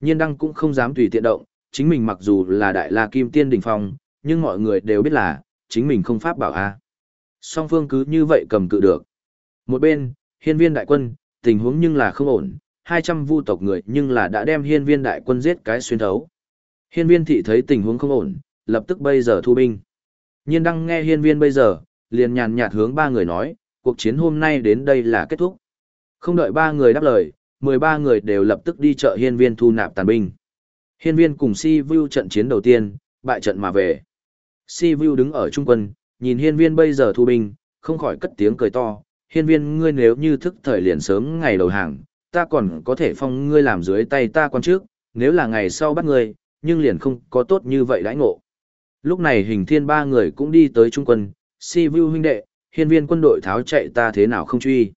Nhiên đăng cũng không dám tùy tiện động, chính mình mặc dù là đại la kim tiên đỉnh phong, nhưng mọi người đều biết là, chính mình không pháp bảo a. Song phương cứ như vậy cầm cự được. Một bên, hiên viên đại quân, tình huống nhưng là không ổn, 200 vu tộc người nhưng là đã đem hiên viên đại quân giết cái xuyên thấu. Hiên viên thị thấy tình huống không ổn, lập tức bây giờ thu binh. Nhiên đăng nghe hiên viên bây giờ, liền nhàn nhạt hướng ba người nói, cuộc chiến hôm nay đến đây là kết thúc. Không đợi ba người đáp lời, 13 người đều lập tức đi chợ hiên viên thu nạp tàn binh. Hiên viên cùng Si Vu trận chiến đầu tiên, bại trận mà về. Si Vu đứng ở trung quân, nhìn hiên viên bây giờ thu binh, không khỏi cất tiếng cười to. Hiên viên ngươi nếu như thức thời liền sớm ngày đầu hàng, ta còn có thể phong ngươi làm dưới tay ta quan trước, nếu là ngày sau bắt ngươi, nhưng liền không có tốt như vậy đãi ngộ. Lúc này hình thiên ba người cũng đi tới trung quân, Si Vu huynh đệ, hiên viên quân đội tháo chạy ta thế nào không truy.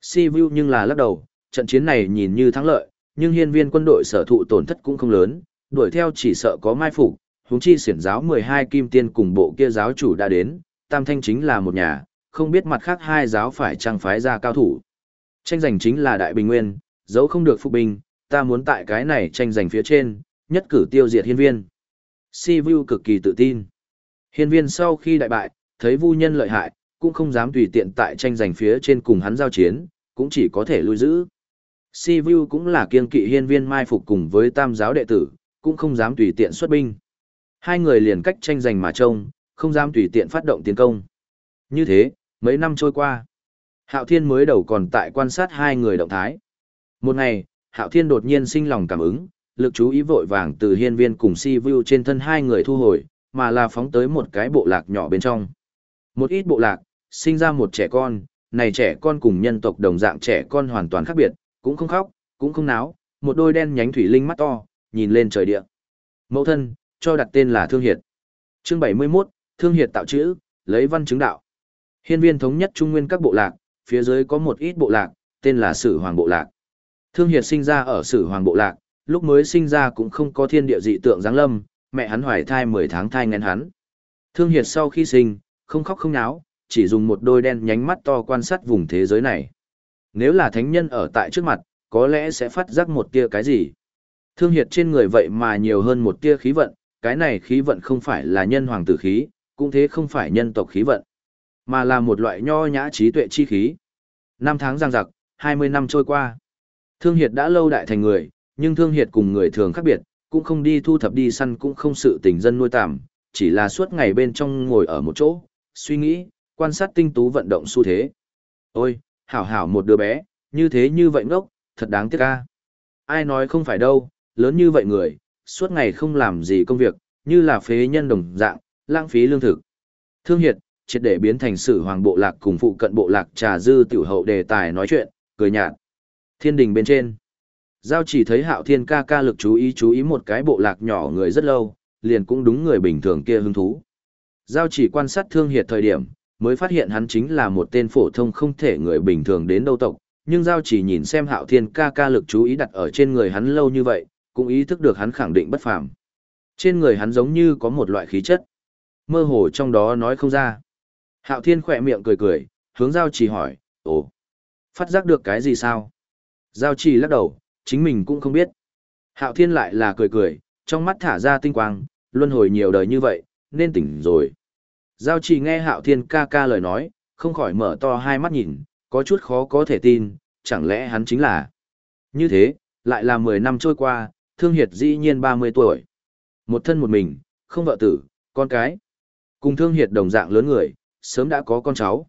Si Vu nhưng là lắc đầu, trận chiến này nhìn như thắng lợi, nhưng hiên viên quân đội sở thụ tổn thất cũng không lớn, đuổi theo chỉ sợ có mai phục, huống chi xiển giáo 12 kim tiên cùng bộ kia giáo chủ đã đến, tam thanh chính là một nhà, không biết mặt khác hai giáo phải trang phái ra cao thủ. Tranh giành chính là đại bình nguyên, dẫu không được phục binh, ta muốn tại cái này tranh giành phía trên, nhất cử tiêu diệt hiên viên. Si Vu cực kỳ tự tin. Hiên viên sau khi đại bại, thấy vu nhân lợi hại, cũng không dám tùy tiện tại tranh giành phía trên cùng hắn giao chiến, cũng chỉ có thể lui giữ. Si Vu cũng là kiên kỵ hiên viên mai phục cùng với tam giáo đệ tử, cũng không dám tùy tiện xuất binh. Hai người liền cách tranh giành mà trông, không dám tùy tiện phát động tiến công. Như thế, mấy năm trôi qua, Hạo Thiên mới đầu còn tại quan sát hai người động thái. Một ngày, Hạo Thiên đột nhiên sinh lòng cảm ứng, lực chú ý vội vàng từ hiên viên cùng si vu trên thân hai người thu hồi, mà là phóng tới một cái bộ lạc nhỏ bên trong. Một ít bộ lạc, sinh ra một trẻ con, này trẻ con cùng nhân tộc đồng dạng trẻ con hoàn toàn khác biệt, cũng không khóc, cũng không náo, một đôi đen nhánh thủy linh mắt to, nhìn lên trời địa. Mẫu thân, cho đặt tên là Thương Hiệt. Chương 71, Thương Hiệt tạo chữ, lấy văn chứng đạo. Hiên viên thống nhất trung nguyên các bộ lạc, phía dưới có một ít bộ lạc, tên là Sử Hoàng bộ lạc. Thương Hiệt sinh ra ở Sử Hoàng bộ lạc, lúc mới sinh ra cũng không có thiên địa dị tượng giáng lâm, mẹ hắn hoài thai 10 tháng thai ngén hắn. Thương Hiệt sau khi sinh, không khóc không náo, chỉ dùng một đôi đen nhánh mắt to quan sát vùng thế giới này. Nếu là thánh nhân ở tại trước mặt, có lẽ sẽ phát giác một tia cái gì. Thương Hiệt trên người vậy mà nhiều hơn một tia khí vận, cái này khí vận không phải là nhân hoàng tử khí, cũng thế không phải nhân tộc khí vận, mà là một loại nho nhã trí tuệ chi khí. Năm tháng giang giặc, 20 năm trôi qua. Thương Hiệt đã lâu đại thành người, nhưng Thương Hiệt cùng người thường khác biệt, cũng không đi thu thập đi săn cũng không sự tình dân nuôi tạm, chỉ là suốt ngày bên trong ngồi ở một chỗ, suy nghĩ, quan sát tinh tú vận động xu thế. Ôi, hảo hảo một đứa bé, như thế như vậy ngốc, thật đáng tiếc ca. Ai nói không phải đâu, lớn như vậy người, suốt ngày không làm gì công việc, như là phế nhân đồng dạng, lãng phí lương thực. Thương Hiệt, triệt để biến thành sự hoàng bộ lạc cùng phụ cận bộ lạc trà dư tiểu hậu đề tài nói chuyện, cười nhạt. Thiên đình bên trên. Giao chỉ thấy hạo thiên ca ca lực chú ý chú ý một cái bộ lạc nhỏ người rất lâu, liền cũng đúng người bình thường kia hứng thú. Giao chỉ quan sát thương hiệt thời điểm, mới phát hiện hắn chính là một tên phổ thông không thể người bình thường đến đâu tộc, nhưng Giao chỉ nhìn xem hạo thiên ca ca lực chú ý đặt ở trên người hắn lâu như vậy, cũng ý thức được hắn khẳng định bất phàm. Trên người hắn giống như có một loại khí chất. Mơ hồ trong đó nói không ra. Hạo thiên khỏe miệng cười cười, hướng Giao chỉ hỏi, ồ, phát giác được cái gì sao? Giao chỉ lắc đầu, chính mình cũng không biết. Hạo thiên lại là cười cười, trong mắt thả ra tinh quang, luân hồi nhiều đời như vậy, nên tỉnh rồi. Giao chỉ nghe hạo thiên ca ca lời nói, không khỏi mở to hai mắt nhìn, có chút khó có thể tin, chẳng lẽ hắn chính là. Như thế, lại là 10 năm trôi qua, thương hiệt dĩ nhiên 30 tuổi. Một thân một mình, không vợ tử, con cái. Cùng thương hiệt đồng dạng lớn người, sớm đã có con cháu.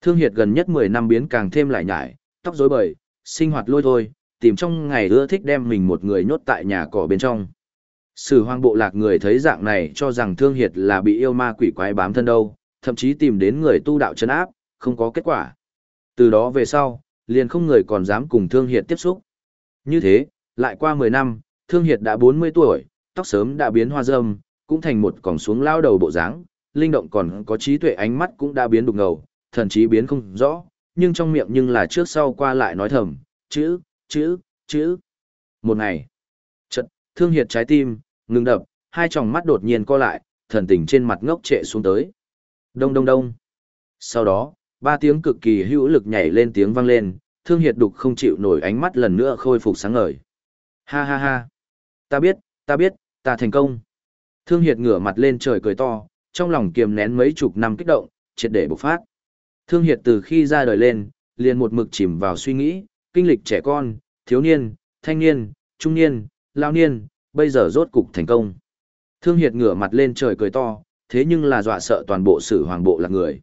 Thương hiệt gần nhất 10 năm biến càng thêm lại nhải, tóc rối bời, sinh hoạt lôi thôi, tìm trong ngày ưa thích đem mình một người nhốt tại nhà cỏ bên trong. Sử hoang bộ lạc người thấy dạng này cho rằng thương hiệt là bị yêu ma quỷ quái bám thân đâu, thậm chí tìm đến người tu đạo chân áp, không có kết quả. Từ đó về sau, liền không người còn dám cùng thương hiệt tiếp xúc. Như thế, lại qua 10 năm, thương hiệt đã 40 tuổi, tóc sớm đã biến hoa râm, cũng thành một còng xuống lao đầu bộ dáng, linh động còn có trí tuệ ánh mắt cũng đã biến đục ngầu, thần trí biến không rõ, nhưng trong miệng nhưng là trước sau qua lại nói thầm, chữ, chữ, chữ. Một ngày, thương hiệt trái tim, ngừng đập, hai tròng mắt đột nhiên co lại, thần tình trên mặt ngốc trệ xuống tới. Đông đông đông. Sau đó, ba tiếng cực kỳ hữu lực nhảy lên tiếng vang lên, thương hiệt đục không chịu nổi ánh mắt lần nữa khôi phục sáng ngời. Ha ha ha. Ta biết, ta biết, ta thành công. Thương Hiệt ngửa mặt lên trời cười to, trong lòng kiềm nén mấy chục năm kích động, triệt để bộc phát. Thương Hiệt từ khi ra đời lên, liền một mực chìm vào suy nghĩ, kinh lịch trẻ con, thiếu niên, thanh niên, trung niên, lao niên, bây giờ rốt cục thành công. Thương Hiệt ngửa mặt lên trời cười to, thế nhưng là dọa sợ toàn bộ sử hoàng bộ là người.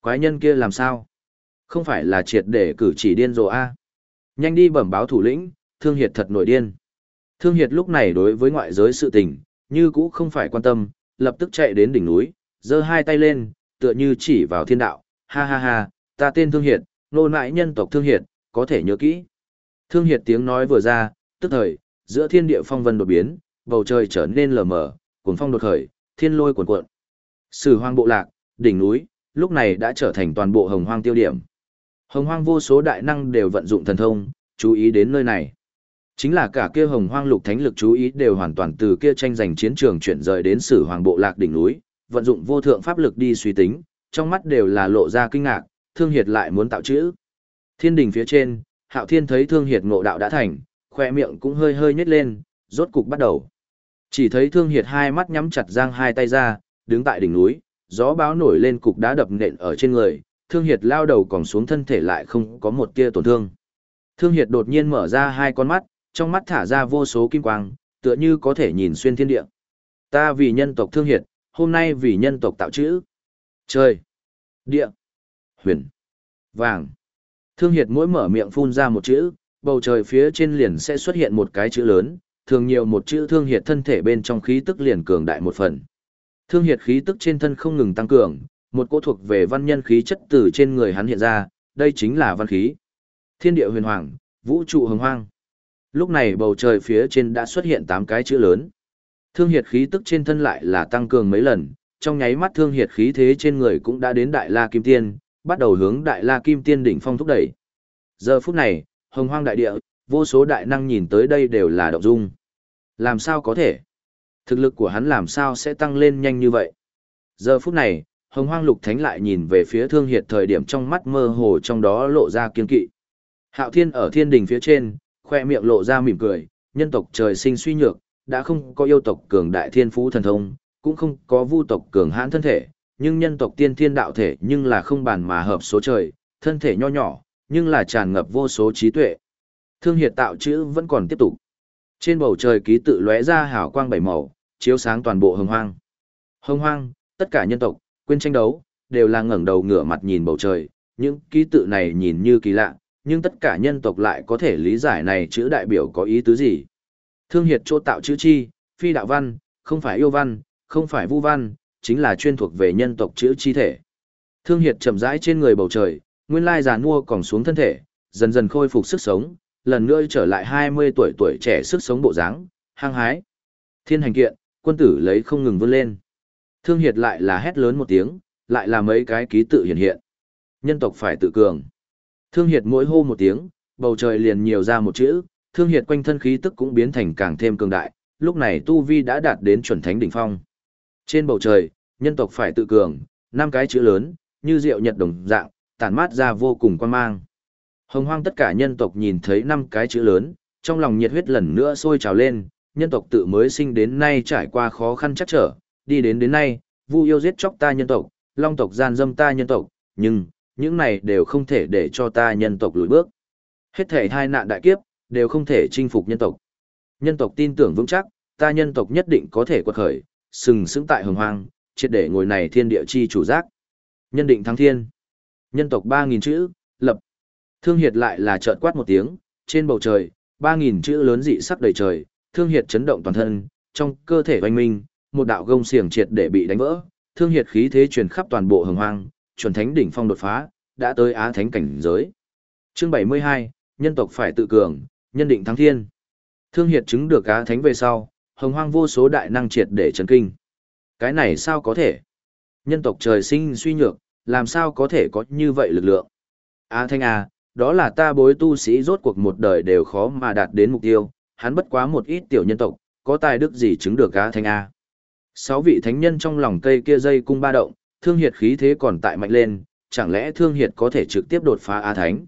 Quái nhân kia làm sao? Không phải là triệt để cử chỉ điên rồ a? Nhanh đi bẩm báo thủ lĩnh, Thương Hiệt thật nổi điên. Thương Hiệt lúc này đối với ngoại giới sự tình, như cũ không phải quan tâm, lập tức chạy đến đỉnh núi, giơ hai tay lên, tựa như chỉ vào thiên đạo, ha ha ha, ta tên Thương Hiệt, nô nại nhân tộc Thương Hiệt, có thể nhớ kỹ. Thương Hiệt tiếng nói vừa ra, tức thời, giữa thiên địa phong vân đột biến, bầu trời trở nên lờ mờ, cuồng phong đột khởi, thiên lôi cuồn cuộn. Sử hoang bộ lạc, đỉnh núi, lúc này đã trở thành toàn bộ hồng hoang tiêu điểm. Hồng hoang vô số đại năng đều vận dụng thần thông, chú ý đến nơi này. Chính là cả kia hồng hoang lục thánh lực chú ý đều hoàn toàn từ kia tranh giành chiến trường chuyển rời đến sử hoàng bộ lạc đỉnh núi, vận dụng vô thượng pháp lực đi suy tính, trong mắt đều là lộ ra kinh ngạc, thương hiệt lại muốn tạo chữ. Thiên đỉnh phía trên, hạo thiên thấy thương hiệt ngộ đạo đã thành, khoe miệng cũng hơi hơi nhếch lên, rốt cục bắt đầu. Chỉ thấy thương hiệt hai mắt nhắm chặt giang hai tay ra, đứng tại đỉnh núi, gió báo nổi lên cục đá đập nện ở trên người, thương hiệt lao đầu còn xuống thân thể lại không có một tia tổn thương. Thương hiệt đột nhiên mở ra hai con mắt, trong mắt thả ra vô số kim quang, tựa như có thể nhìn xuyên thiên địa. Ta vì nhân tộc thương hiệt, hôm nay vì nhân tộc tạo chữ. Trời, địa, huyền, vàng. Thương hiệt mỗi mở miệng phun ra một chữ, bầu trời phía trên liền sẽ xuất hiện một cái chữ lớn, thường nhiều một chữ thương hiệt thân thể bên trong khí tức liền cường đại một phần. Thương hiệt khí tức trên thân không ngừng tăng cường, một cỗ thuộc về văn nhân khí chất từ trên người hắn hiện ra, đây chính là văn khí. Thiên địa huyền hoàng, vũ trụ hồng hoang. Lúc này bầu trời phía trên đã xuất hiện 8 cái chữ lớn. Thương hiệt khí tức trên thân lại là tăng cường mấy lần, trong nháy mắt thương hiệt khí thế trên người cũng đã đến Đại La Kim Tiên, bắt đầu hướng Đại La Kim Tiên đỉnh phong thúc đẩy. Giờ phút này, hồng hoang đại địa, vô số đại năng nhìn tới đây đều là động dung. Làm sao có thể? Thực lực của hắn làm sao sẽ tăng lên nhanh như vậy? Giờ phút này, hồng hoang lục thánh lại nhìn về phía thương hiệt thời điểm trong mắt mơ hồ trong đó lộ ra kiên kỵ. Hạo thiên ở thiên đình phía trên, khoe miệng lộ ra mỉm cười, nhân tộc trời sinh suy nhược, đã không có yêu tộc cường đại thiên phú thần thông, cũng không có vu tộc cường hãn thân thể, nhưng nhân tộc tiên thiên đạo thể nhưng là không bàn mà hợp số trời, thân thể nho nhỏ, nhưng là tràn ngập vô số trí tuệ. Thương hiệt tạo chữ vẫn còn tiếp tục. Trên bầu trời ký tự lóe ra hào quang bảy màu, chiếu sáng toàn bộ hồng hoang. Hồng hoang, tất cả nhân tộc, quên tranh đấu, đều là ngẩng đầu ngửa mặt nhìn bầu trời, những ký tự này nhìn như kỳ lạ, nhưng tất cả nhân tộc lại có thể lý giải này chữ đại biểu có ý tứ gì. Thương hiệt chỗ tạo chữ chi, phi đạo văn, không phải yêu văn, không phải vu văn, chính là chuyên thuộc về nhân tộc chữ chi thể. Thương hiệt chậm rãi trên người bầu trời, nguyên lai già nua còn xuống thân thể, dần dần khôi phục sức sống, lần nữa trở lại 20 tuổi tuổi trẻ sức sống bộ dáng, hăng hái. Thiên hành kiện, quân tử lấy không ngừng vươn lên. Thương hiệt lại là hét lớn một tiếng, lại là mấy cái ký tự hiện hiện. Nhân tộc phải tự cường. Thương hiệt mỗi hô một tiếng, bầu trời liền nhiều ra một chữ, thương hiệt quanh thân khí tức cũng biến thành càng thêm cường đại, lúc này tu vi đã đạt đến chuẩn thánh đỉnh phong. Trên bầu trời, nhân tộc phải tự cường, năm cái chữ lớn, như rượu nhật đồng dạng, tản mát ra vô cùng quan mang. Hồng hoang tất cả nhân tộc nhìn thấy năm cái chữ lớn, trong lòng nhiệt huyết lần nữa sôi trào lên, nhân tộc tự mới sinh đến nay trải qua khó khăn chắc trở, đi đến đến nay, vu yêu giết chóc ta nhân tộc, long tộc gian dâm ta nhân tộc, nhưng, những này đều không thể để cho ta nhân tộc lùi bước. Hết thể hai nạn đại kiếp, đều không thể chinh phục nhân tộc. Nhân tộc tin tưởng vững chắc, ta nhân tộc nhất định có thể quật khởi, sừng sững tại hồng hoang, triệt để ngồi này thiên địa chi chủ giác. Nhân định thắng thiên. Nhân tộc 3.000 chữ, lập. Thương hiệt lại là chợt quát một tiếng, trên bầu trời, 3.000 chữ lớn dị sắc đầy trời, thương hiệt chấn động toàn thân, trong cơ thể oanh minh, một đạo gông xiềng triệt để bị đánh vỡ, thương hiệt khí thế truyền khắp toàn bộ hồng hoang, chuẩn thánh đỉnh phong đột phá, đã tới á thánh cảnh giới. Chương 72, nhân tộc phải tự cường, nhân định thắng thiên. Thương hiệt chứng được á thánh về sau, hồng hoang vô số đại năng triệt để chấn kinh. Cái này sao có thể? Nhân tộc trời sinh suy nhược, làm sao có thể có như vậy lực lượng? A thánh à, đó là ta bối tu sĩ rốt cuộc một đời đều khó mà đạt đến mục tiêu, hắn bất quá một ít tiểu nhân tộc, có tài đức gì chứng được A thánh à? Sáu vị thánh nhân trong lòng cây kia dây cung ba động, thương hiệt khí thế còn tại mạnh lên, chẳng lẽ thương hiệt có thể trực tiếp đột phá A Thánh?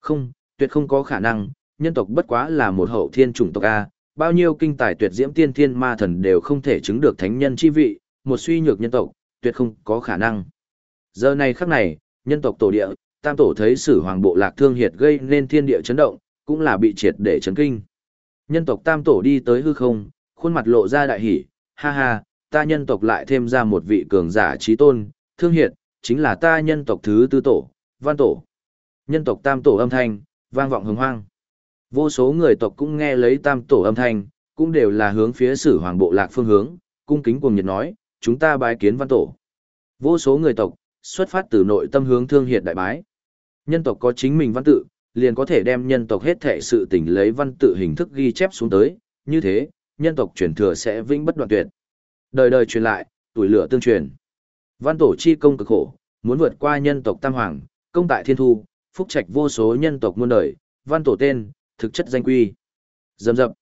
Không, tuyệt không có khả năng, nhân tộc bất quá là một hậu thiên chủng tộc A, bao nhiêu kinh tài tuyệt diễm tiên thiên ma thần đều không thể chứng được thánh nhân chi vị, một suy nhược nhân tộc, tuyệt không có khả năng. Giờ này khắc này, nhân tộc tổ địa, tam tổ thấy sử hoàng bộ lạc thương hiệt gây nên thiên địa chấn động, cũng là bị triệt để chấn kinh. Nhân tộc tam tổ đi tới hư không, khuôn mặt lộ ra đại hỉ, ha ha, ta nhân tộc lại thêm ra một vị cường giả trí tôn, thương hiệt, chính là ta nhân tộc thứ tư tổ, văn tổ. Nhân tộc tam tổ âm thanh, vang vọng hồng hoang. Vô số người tộc cũng nghe lấy tam tổ âm thanh, cũng đều là hướng phía sử hoàng bộ lạc phương hướng, cung kính cùng nhiệt nói, chúng ta bái kiến văn tổ. Vô số người tộc, xuất phát từ nội tâm hướng thương hiệt đại bái. Nhân tộc có chính mình văn tự, liền có thể đem nhân tộc hết thể sự tình lấy văn tự hình thức ghi chép xuống tới, như thế, nhân tộc truyền thừa sẽ vĩnh bất đoạn tuyệt. Đời đời truyền lại, tuổi lửa tương truyền. Văn tổ chi công cực khổ, muốn vượt qua nhân tộc tam hoàng, công tại thiên thu, phúc trạch vô số nhân tộc muôn đời, văn tổ tên, thực chất danh quy. Dầm dập.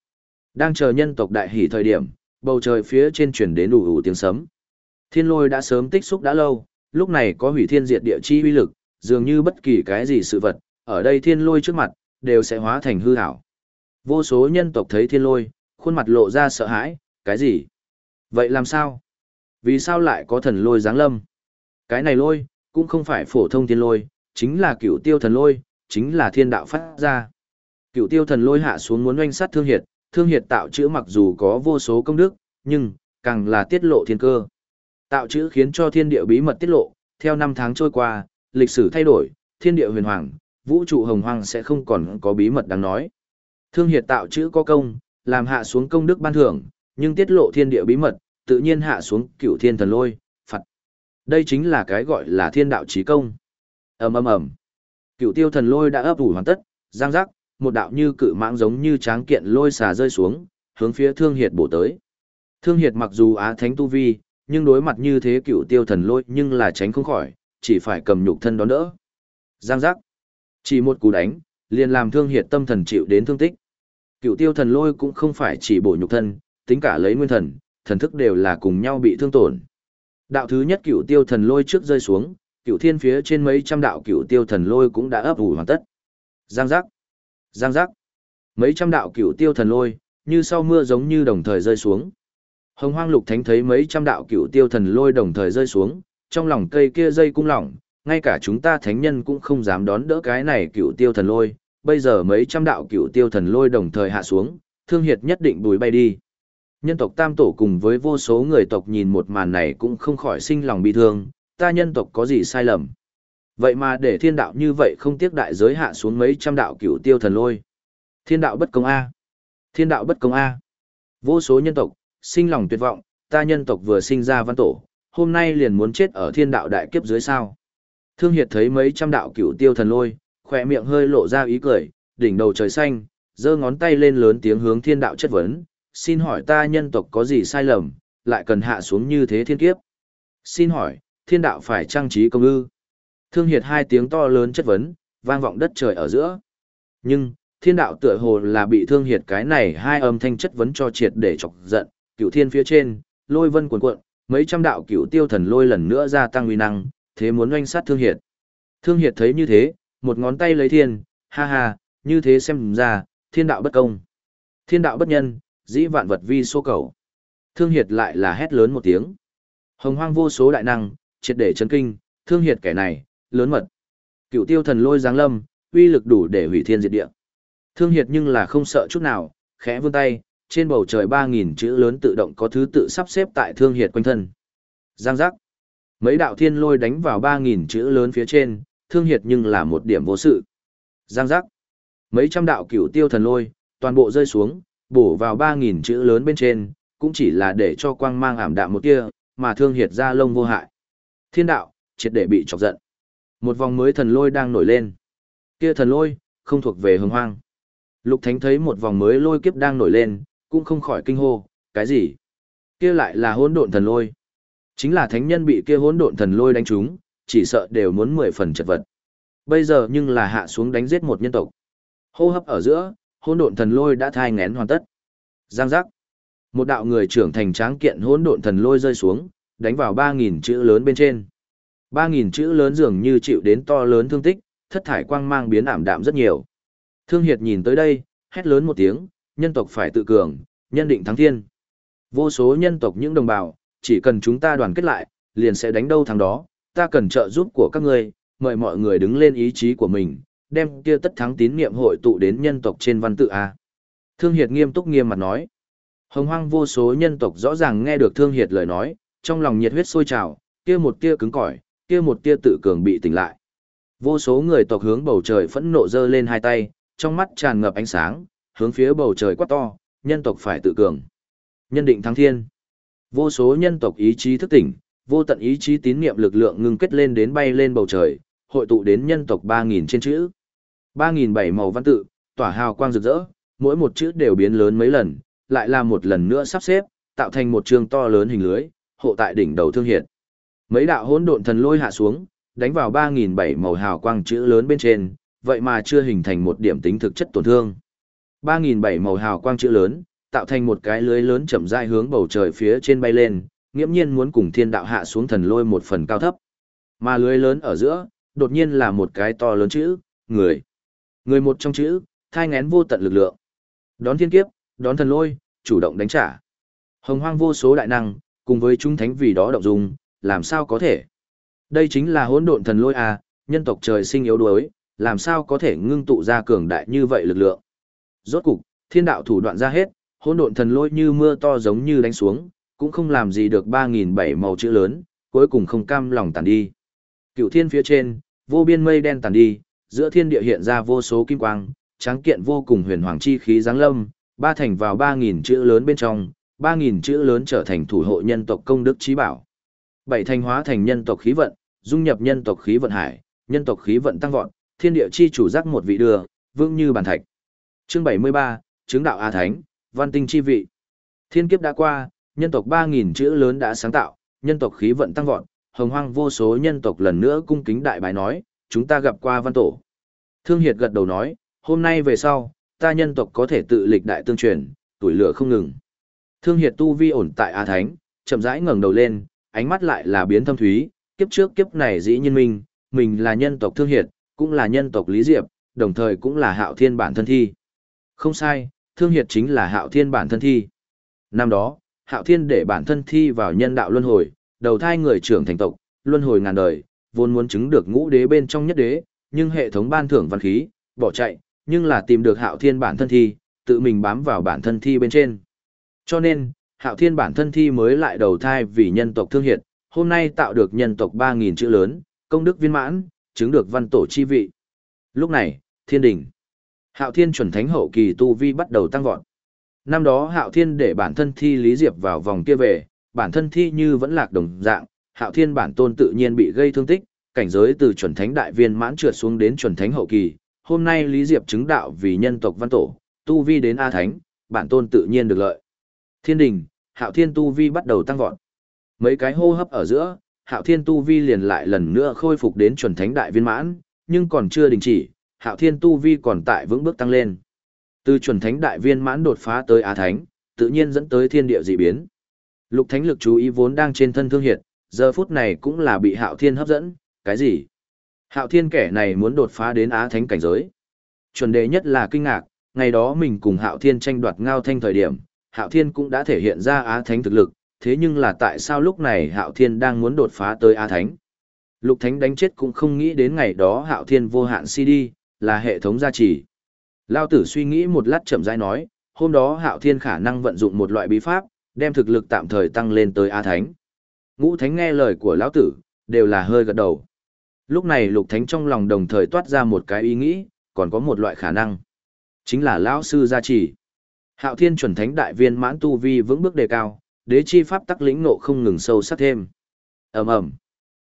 Đang chờ nhân tộc đại hỷ thời điểm, bầu trời phía trên truyền đến đủ ủ tiếng sấm. Thiên lôi đã sớm tích xúc đã lâu, lúc này có hủy thiên diệt địa chi uy lực, dường như bất kỳ cái gì sự vật, ở đây thiên lôi trước mặt, đều sẽ hóa thành hư ảo. Vô số nhân tộc thấy thiên lôi, khuôn mặt lộ ra sợ hãi, cái gì? Vậy làm sao? Vì sao lại có thần lôi giáng lâm? Cái này lôi, cũng không phải phổ thông thiên lôi, chính là cựu tiêu thần lôi, chính là thiên đạo phát ra. Cựu tiêu thần lôi hạ xuống muốn oanh sát thương hiệt, thương hiệt tạo chữ mặc dù có vô số công đức, nhưng, càng là tiết lộ thiên cơ. Tạo chữ khiến cho thiên địa bí mật tiết lộ, theo năm tháng trôi qua, lịch sử thay đổi, thiên địa huyền hoàng, vũ trụ hồng hoàng sẽ không còn có bí mật đáng nói. Thương hiệt tạo chữ có công, làm hạ xuống công đức ban thưởng, nhưng tiết lộ thiên địa bí mật, tự nhiên hạ xuống cửu thiên thần lôi, phật. Đây chính là cái gọi là thiên đạo trí công. ầm ầm ầm, cửu tiêu thần lôi đã ấp ủ hoàn tất, giang giác, một đạo như cự mãng giống như tráng kiện lôi xà rơi xuống, hướng phía thương hiệt bổ tới. Thương hiệt mặc dù á thánh tu vi, nhưng đối mặt như thế cựu tiêu thần lôi nhưng là tránh không khỏi, chỉ phải cầm nhục thân đón đỡ. Giang giác. Chỉ một cú đánh, liền làm thương hiệt tâm thần chịu đến thương tích. Cựu tiêu thần lôi cũng không phải chỉ bổ nhục thân, tính cả lấy nguyên thần, thần thức đều là cùng nhau bị thương tổn. Đạo thứ nhất cựu tiêu thần lôi trước rơi xuống, cựu thiên phía trên mấy trăm đạo cựu tiêu thần lôi cũng đã ấp ủ hoàn tất. Giang giác. Giang giác. Mấy trăm đạo cựu tiêu thần lôi, như sau mưa giống như đồng thời rơi xuống. Hồng hoang lục thánh thấy mấy trăm đạo cựu tiêu thần lôi đồng thời rơi xuống, trong lòng cây kia dây cung lỏng, ngay cả chúng ta thánh nhân cũng không dám đón đỡ cái này cựu tiêu thần lôi, bây giờ mấy trăm đạo cựu tiêu thần lôi đồng thời hạ xuống, thương hiệt nhất định bùi bay đi. Nhân tộc tam tổ cùng với vô số người tộc nhìn một màn này cũng không khỏi sinh lòng bi thương, ta nhân tộc có gì sai lầm. Vậy mà để thiên đạo như vậy không tiếc đại giới hạ xuống mấy trăm đạo cựu tiêu thần lôi. Thiên đạo bất công A. Thiên đạo bất công A. Vô số nhân tộc, sinh lòng tuyệt vọng, ta nhân tộc vừa sinh ra văn tổ, hôm nay liền muốn chết ở thiên đạo đại kiếp dưới sao. Thương Hiệt thấy mấy trăm đạo cựu tiêu thần lôi, khỏe miệng hơi lộ ra ý cười, đỉnh đầu trời xanh, giơ ngón tay lên lớn tiếng hướng thiên đạo chất vấn, xin hỏi ta nhân tộc có gì sai lầm, lại cần hạ xuống như thế thiên kiếp. Xin hỏi, thiên đạo phải trang trí công ư. Thương Hiệt hai tiếng to lớn chất vấn, vang vọng đất trời ở giữa. Nhưng, thiên đạo tựa hồ là bị Thương Hiệt cái này hai âm thanh chất vấn cho triệt để chọc giận, cựu thiên phía trên, lôi vân cuồn cuộn, mấy trăm đạo cựu tiêu thần lôi lần nữa gia tăng uy năng, thế muốn oanh sát Thương Hiệt. Thương Hiệt thấy như thế, một ngón tay lấy thiên, ha ha, như thế xem ra, thiên đạo bất công. Thiên đạo bất nhân, dĩ vạn vật vi số cầu. Thương Hiệt lại là hét lớn một tiếng. Hồng hoang vô số đại năng, triệt để chấn kinh, Thương Hiệt kẻ này, lớn mật. Cựu tiêu thần lôi giáng lâm, uy lực đủ để hủy thiên diệt địa. Thương Hiệt nhưng là không sợ chút nào, khẽ vươn tay, trên bầu trời 3.000 chữ lớn tự động có thứ tự sắp xếp tại Thương Hiệt quanh thân. Giang giác. Mấy đạo thiên lôi đánh vào 3.000 chữ lớn phía trên, thương hiệt nhưng là một điểm vô sự. Giang giác. Mấy trăm đạo cửu tiêu thần lôi, toàn bộ rơi xuống, bổ vào 3.000 chữ lớn bên trên, cũng chỉ là để cho quang mang ảm đạm một tia, mà thương hiệt ra lông vô hại. Thiên đạo, triệt để bị chọc giận. Một vòng mới thần lôi đang nổi lên. Kia thần lôi, không thuộc về hồng hoang. Lục Thánh thấy một vòng mới lôi kiếp đang nổi lên, cũng không khỏi kinh hô, cái gì? Kia lại là hỗn độn thần lôi. Chính là thánh nhân bị kia hỗn độn thần lôi đánh trúng, chỉ sợ đều muốn mười phần chật vật. Bây giờ nhưng là hạ xuống đánh giết một nhân tộc. Hô hấp ở giữa, hỗn độn thần lôi đã thai ngén hoàn tất. Giang giác. Một đạo người trưởng thành tráng kiện hỗn độn thần lôi rơi xuống, đánh vào 3000 chữ lớn bên trên. 3000 chữ lớn dường như chịu đến to lớn thương tích, thất thải quang mang biến ảm đạm rất nhiều. Thương Hiệt nhìn tới đây, hét lớn một tiếng, nhân tộc phải tự cường, nhân định thắng thiên. Vô số nhân tộc những đồng bào, chỉ cần chúng ta đoàn kết lại, liền sẽ đánh đâu thắng đó, ta cần trợ giúp của các ngươi, mời mọi người đứng lên ý chí của mình, đem kia tất thắng tín niệm hội tụ đến nhân tộc trên văn tự A. Thương Hiệt nghiêm túc nghiêm mặt nói. Hồng hoang vô số nhân tộc rõ ràng nghe được Thương Hiệt lời nói, trong lòng nhiệt huyết sôi trào, kia một tia cứng cỏi, kia một tia tự cường bị tỉnh lại. Vô số người tộc hướng bầu trời phẫn nộ giơ lên hai tay, trong mắt tràn ngập ánh sáng, hướng phía bầu trời quát to, nhân tộc phải tự cường. Nhân định thắng thiên. Vô số nhân tộc ý chí thức tỉnh, vô tận ý chí tín niệm lực lượng ngưng kết lên đến bay lên bầu trời, hội tụ đến nhân tộc 3000 trên chữ. 3000 bảy màu văn tự, tỏa hào quang rực rỡ, mỗi một chữ đều biến lớn mấy lần, lại là một lần nữa sắp xếp, tạo thành một trường to lớn hình lưới, hộ tại đỉnh đầu thương hiện. Mấy đạo hỗn độn thần lôi hạ xuống, đánh vào 3000 bảy màu hào quang chữ lớn bên trên, vậy mà chưa hình thành một điểm tính thực chất tổn thương. Ba nghìn bảy màu hào quang chữ lớn, tạo thành một cái lưới lớn chậm rãi hướng bầu trời phía trên bay lên, nghiễm nhiên muốn cùng thiên đạo hạ xuống thần lôi một phần cao thấp. Mà lưới lớn ở giữa, đột nhiên là một cái to lớn chữ, người. Người một trong chữ, thai ngén vô tận lực lượng. Đón thiên kiếp, đón thần lôi, chủ động đánh trả. Hồng hoang vô số đại năng, cùng với chúng thánh vì đó động dung, làm sao có thể? Đây chính là hỗn độn thần lôi à, nhân tộc trời sinh yếu đuối, làm sao có thể ngưng tụ ra cường đại như vậy lực lượng? Rốt cục, thiên đạo thủ đoạn ra hết, hỗn độn thần lôi như mưa to giống như đánh xuống, cũng không làm gì được 3007 màu chữ lớn, cuối cùng không cam lòng tàn đi. Cựu thiên phía trên, vô biên mây đen tàn đi, giữa thiên địa hiện ra vô số kim quang, tráng kiện vô cùng huyền hoàng chi khí giáng lâm, ba thành vào 3000 chữ lớn bên trong, 3000 chữ lớn trở thành thủ hộ nhân tộc công đức trí bảo. Bảy thành hóa thành nhân tộc khí vận, dung nhập nhân tộc khí vận hải, nhân tộc khí vận tăng vọt, thiên địa chi chủ giác một vị đưa, vương như bàn thạch. Chương 73, chứng đạo A Thánh, văn tinh chi vị. Thiên kiếp đã qua, nhân tộc 3.000 chữ lớn đã sáng tạo, nhân tộc khí vận tăng vọt, hồng hoang vô số nhân tộc lần nữa cung kính đại bái nói, chúng ta gặp qua văn tổ. Thương Hiệt gật đầu nói, hôm nay về sau, ta nhân tộc có thể tự lịch đại tương truyền, tuổi lửa không ngừng. Thương Hiệt tu vi ổn tại A Thánh, chậm rãi ngẩng đầu lên, ánh mắt lại là biến thâm thúy, kiếp trước kiếp này dĩ nhiên mình, mình là nhân tộc Thương Hiệt, cũng là nhân tộc Lý Diệp, đồng thời cũng là hạo thiên bản thân thi. Không sai, Thương Hiệt chính là hạo thiên bản thân thi. Năm đó, hạo thiên để bản thân thi vào nhân đạo luân hồi, đầu thai người trưởng thành tộc, luân hồi ngàn đời, vốn muốn chứng được ngũ đế bên trong nhất đế, nhưng hệ thống ban thưởng văn khí, bỏ chạy, nhưng là tìm được hạo thiên bản thân thi, tự mình bám vào bản thân thi bên trên. Cho nên, hạo thiên bản thân thi mới lại đầu thai vì nhân tộc thương hiệt, hôm nay tạo được nhân tộc 3.000 chữ lớn, công đức viên mãn, chứng được văn tổ chi vị. Lúc này, thiên đình. Hạo thiên chuẩn thánh hậu kỳ tu vi bắt đầu tăng vọt. Năm đó Hạo Thiên để bản thân thi Lý Diệp vào vòng kia về, bản thân thi như vẫn lạc đồng dạng, Hạo Thiên bản tôn tự nhiên bị gây thương tích, cảnh giới từ chuẩn thánh đại viên mãn trượt xuống đến chuẩn thánh hậu kỳ. Hôm nay Lý Diệp chứng đạo vì nhân tộc văn tổ, tu vi đến A Thánh, bản tôn tự nhiên được lợi. Thiên đình, Hạo Thiên tu vi bắt đầu tăng vọt. Mấy cái hô hấp ở giữa, Hạo Thiên tu vi liền lại lần nữa khôi phục đến chuẩn thánh đại viên mãn, nhưng còn chưa đình chỉ, Hạo Thiên tu vi còn tại vững bước tăng lên. Từ chuẩn thánh đại viên mãn đột phá tới á thánh, tự nhiên dẫn tới thiên địa dị biến. Lục thánh lực chú ý vốn đang trên thân thương hiệt, giờ phút này cũng là bị hạo thiên hấp dẫn, cái gì? Hạo thiên kẻ này muốn đột phá đến á thánh cảnh giới. Chuẩn đề nhất là kinh ngạc, ngày đó mình cùng hạo thiên tranh đoạt ngao thanh thời điểm, hạo thiên cũng đã thể hiện ra á thánh thực lực, thế nhưng là tại sao lúc này hạo thiên đang muốn đột phá tới á thánh? Lục thánh đánh chết cũng không nghĩ đến ngày đó hạo thiên vô hạn CD, là hệ thống gia trì. Lao tử suy nghĩ một lát chậm rãi nói, hôm đó hạo thiên khả năng vận dụng một loại bí pháp, đem thực lực tạm thời tăng lên tới A Thánh. Ngũ Thánh nghe lời của Lão tử, đều là hơi gật đầu. Lúc này Lục Thánh trong lòng đồng thời toát ra một cái ý nghĩ, còn có một loại khả năng. Chính là Lão Sư gia trì. Hạo Thiên chuẩn thánh đại viên mãn tu vi vững bước đề cao, đế chi pháp tắc lĩnh nộ không ngừng sâu sắc thêm. ầm ầm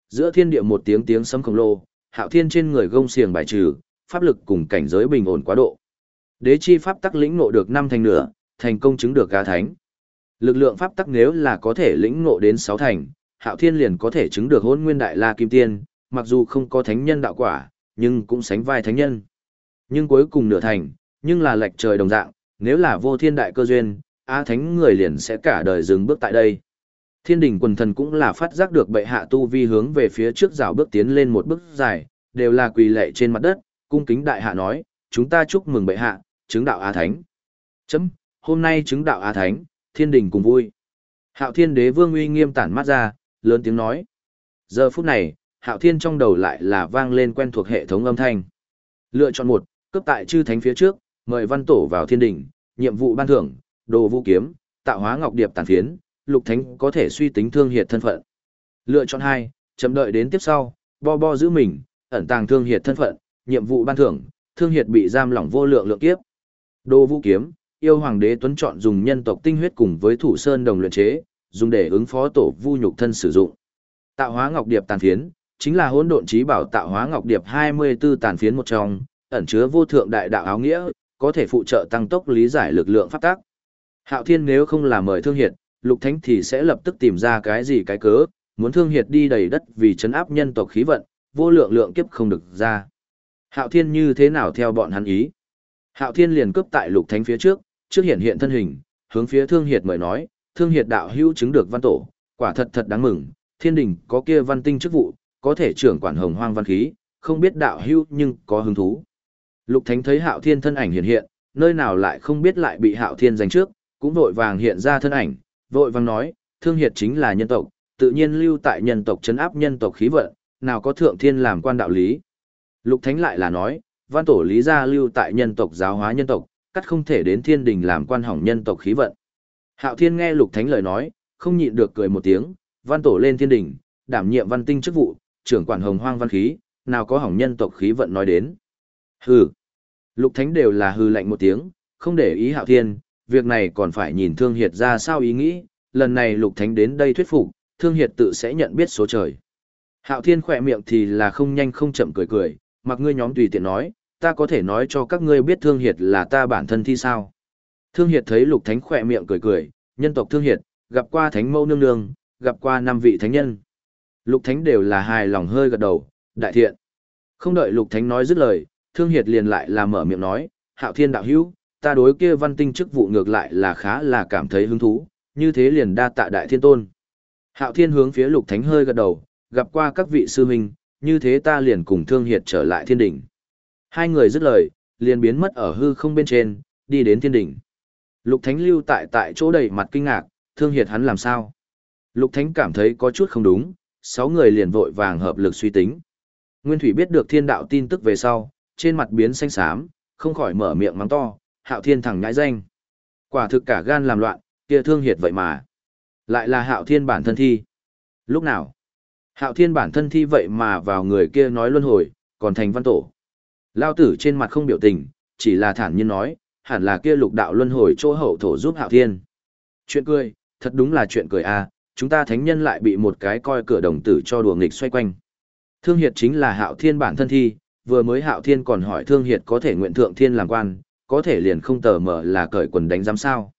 Giữa thiên địa một tiếng tiếng sấm khổng lồ, Hạo Thiên trên người gông xiềng bài trừ, pháp lực cùng cảnh giới bình ổn quá độ. Đế chi pháp tắc lĩnh ngộ được năm thành nửa, thành công chứng được cá thánh. Lực lượng pháp tắc nếu là có thể lĩnh ngộ đến sáu thành, Hạo Thiên liền có thể chứng được Hỗn Nguyên Đại La Kim Tiên, mặc dù không có thánh nhân đạo quả, nhưng cũng sánh vai thánh nhân. Nhưng cuối cùng nửa thành, nhưng là lệch trời đồng dạng, nếu là vô thiên đại cơ duyên, A Thánh người liền sẽ cả đời dừng bước tại đây. Thiên đình quần thần cũng là phát giác được bệ hạ tu vi hướng về phía trước rào bước tiến lên một bước dài, đều là quỳ lệ trên mặt đất, cung kính đại hạ nói, chúng ta chúc mừng bệ hạ, chứng đạo Á Thánh. Chấm, hôm nay chứng đạo A Thánh, thiên đình cùng vui. Hạo thiên đế vương uy nghiêm tản mắt ra, lớn tiếng nói. Giờ phút này, hạo thiên trong đầu lại là vang lên quen thuộc hệ thống âm thanh. Lựa chọn một, cấp tại chư thánh phía trước, mời văn tổ vào thiên đình, nhiệm vụ ban thưởng, đồ vũ kiếm, tạo hóa ngọc điệp tàn phiến, lục thánh có thể suy tính thương hiệt thân phận. Lựa chọn hai, chấm đợi đến tiếp sau, bo bo giữ mình, ẩn tàng thương hiệt thân phận, nhiệm vụ ban thưởng, thương hiệt bị giam lỏng vô lượng lượng kiếp. Đồ vũ kiếm, yêu hoàng đế tuấn chọn dùng nhân tộc tinh huyết cùng với thủ sơn đồng luyện chế, dùng để ứng phó tổ vu nhục thân sử dụng. Tạo hóa ngọc điệp tàn phiến, chính là hỗn độn trí bảo tạo hóa ngọc điệp 24 tàn phiến một trong, ẩn chứa vô thượng đại đạo áo nghĩa, có thể phụ trợ tăng tốc lý giải lực lượng pháp tác. Hạo Thiên nếu không là mời Thương Hiệt, Lục Thánh thì sẽ lập tức tìm ra cái gì cái cớ, muốn Thương Hiệt đi đầy đất vì chấn áp nhân tộc khí vận, vô lượng lượng kiếp không được ra. Hạo Thiên như thế nào theo bọn hắn ý? Hạo Thiên liền cướp tại Lục Thánh phía trước, trước hiện hiện thân hình, hướng phía Thương Hiệt mời nói, Thương Hiệt đạo hữu chứng được văn tổ, quả thật thật đáng mừng, thiên đình có kia văn tinh chức vụ, có thể trưởng quản hồng hoang văn khí, không biết đạo hữu nhưng có hứng thú. Lục Thánh thấy Hạo Thiên thân ảnh hiện hiện, nơi nào lại không biết lại bị Hạo Thiên giành trước, cũng vội vàng hiện ra thân ảnh, vội vàng nói, Thương Hiệt chính là nhân tộc, tự nhiên lưu tại nhân tộc chấn áp nhân tộc khí vận, nào có thượng thiên làm quan đạo lý. Lục Thánh lại là nói, văn tổ lý gia lưu tại nhân tộc giáo hóa nhân tộc, cắt không thể đến thiên đình làm quan hỏng nhân tộc khí vận. Hạo Thiên nghe Lục Thánh lời nói, không nhịn được cười một tiếng, văn tổ lên thiên đình, đảm nhiệm văn tinh chức vụ, trưởng quản hồng hoang văn khí, nào có hỏng nhân tộc khí vận nói đến. Hừ. Lục Thánh đều là hừ lạnh một tiếng, không để ý Hạo Thiên, việc này còn phải nhìn Thương Hiệt ra sao ý nghĩ, lần này Lục Thánh đến đây thuyết phục, Thương Hiệt tự sẽ nhận biết số trời. Hạo Thiên khỏe miệng thì là không nhanh không chậm cười cười, mặc ngươi nhóm tùy tiện nói, ta có thể nói cho các ngươi biết Thương Hiệt là ta bản thân thi sao. Thương Hiệt thấy Lục Thánh khỏe miệng cười cười, nhân tộc Thương Hiệt, gặp qua Thánh Mẫu Nương Nương, gặp qua năm vị Thánh Nhân. Lục Thánh đều là hài lòng hơi gật đầu, đại thiện. Không đợi Lục Thánh nói dứt lời, Thương Hiệt liền lại là mở miệng nói, Hạo Thiên đạo hữu, ta đối kia văn tinh chức vụ ngược lại là khá là cảm thấy hứng thú, như thế liền đa tạ đại thiên tôn. Hạo Thiên hướng phía Lục Thánh hơi gật đầu, gặp qua các vị sư huynh, như thế ta liền cùng Thương Hiệt trở lại thiên đỉnh. Hai người dứt lời, liền biến mất ở hư không bên trên, đi đến thiên đỉnh. Lục Thánh lưu tại tại chỗ đầy mặt kinh ngạc, Thương Hiệt hắn làm sao? Lục Thánh cảm thấy có chút không đúng, sáu người liền vội vàng hợp lực suy tính. Nguyên Thủy biết được thiên đạo tin tức về sau, trên mặt biến xanh xám, không khỏi mở miệng mắng to, hạo thiên thẳng nhãi danh. Quả thực cả gan làm loạn, kia thương hiệt vậy mà. Lại là hạo thiên bản thân thi. Lúc nào? Hạo thiên bản thân thi vậy mà vào người kia nói luân hồi, còn thành văn tổ. Lao tử trên mặt không biểu tình, chỉ là thản nhiên nói, hẳn là kia lục đạo luân hồi chỗ hậu thổ giúp hạo thiên. Chuyện cười, thật đúng là chuyện cười a à, chúng ta thánh nhân lại bị một cái coi cửa đồng tử cho đùa nghịch xoay quanh. Thương hiệt chính là hạo thiên bản thân thi, vừa mới hạo thiên còn hỏi thương hiệt có thể nguyện thượng thiên làm quan, có thể liền không tờ mở là cởi quần đánh giám sao.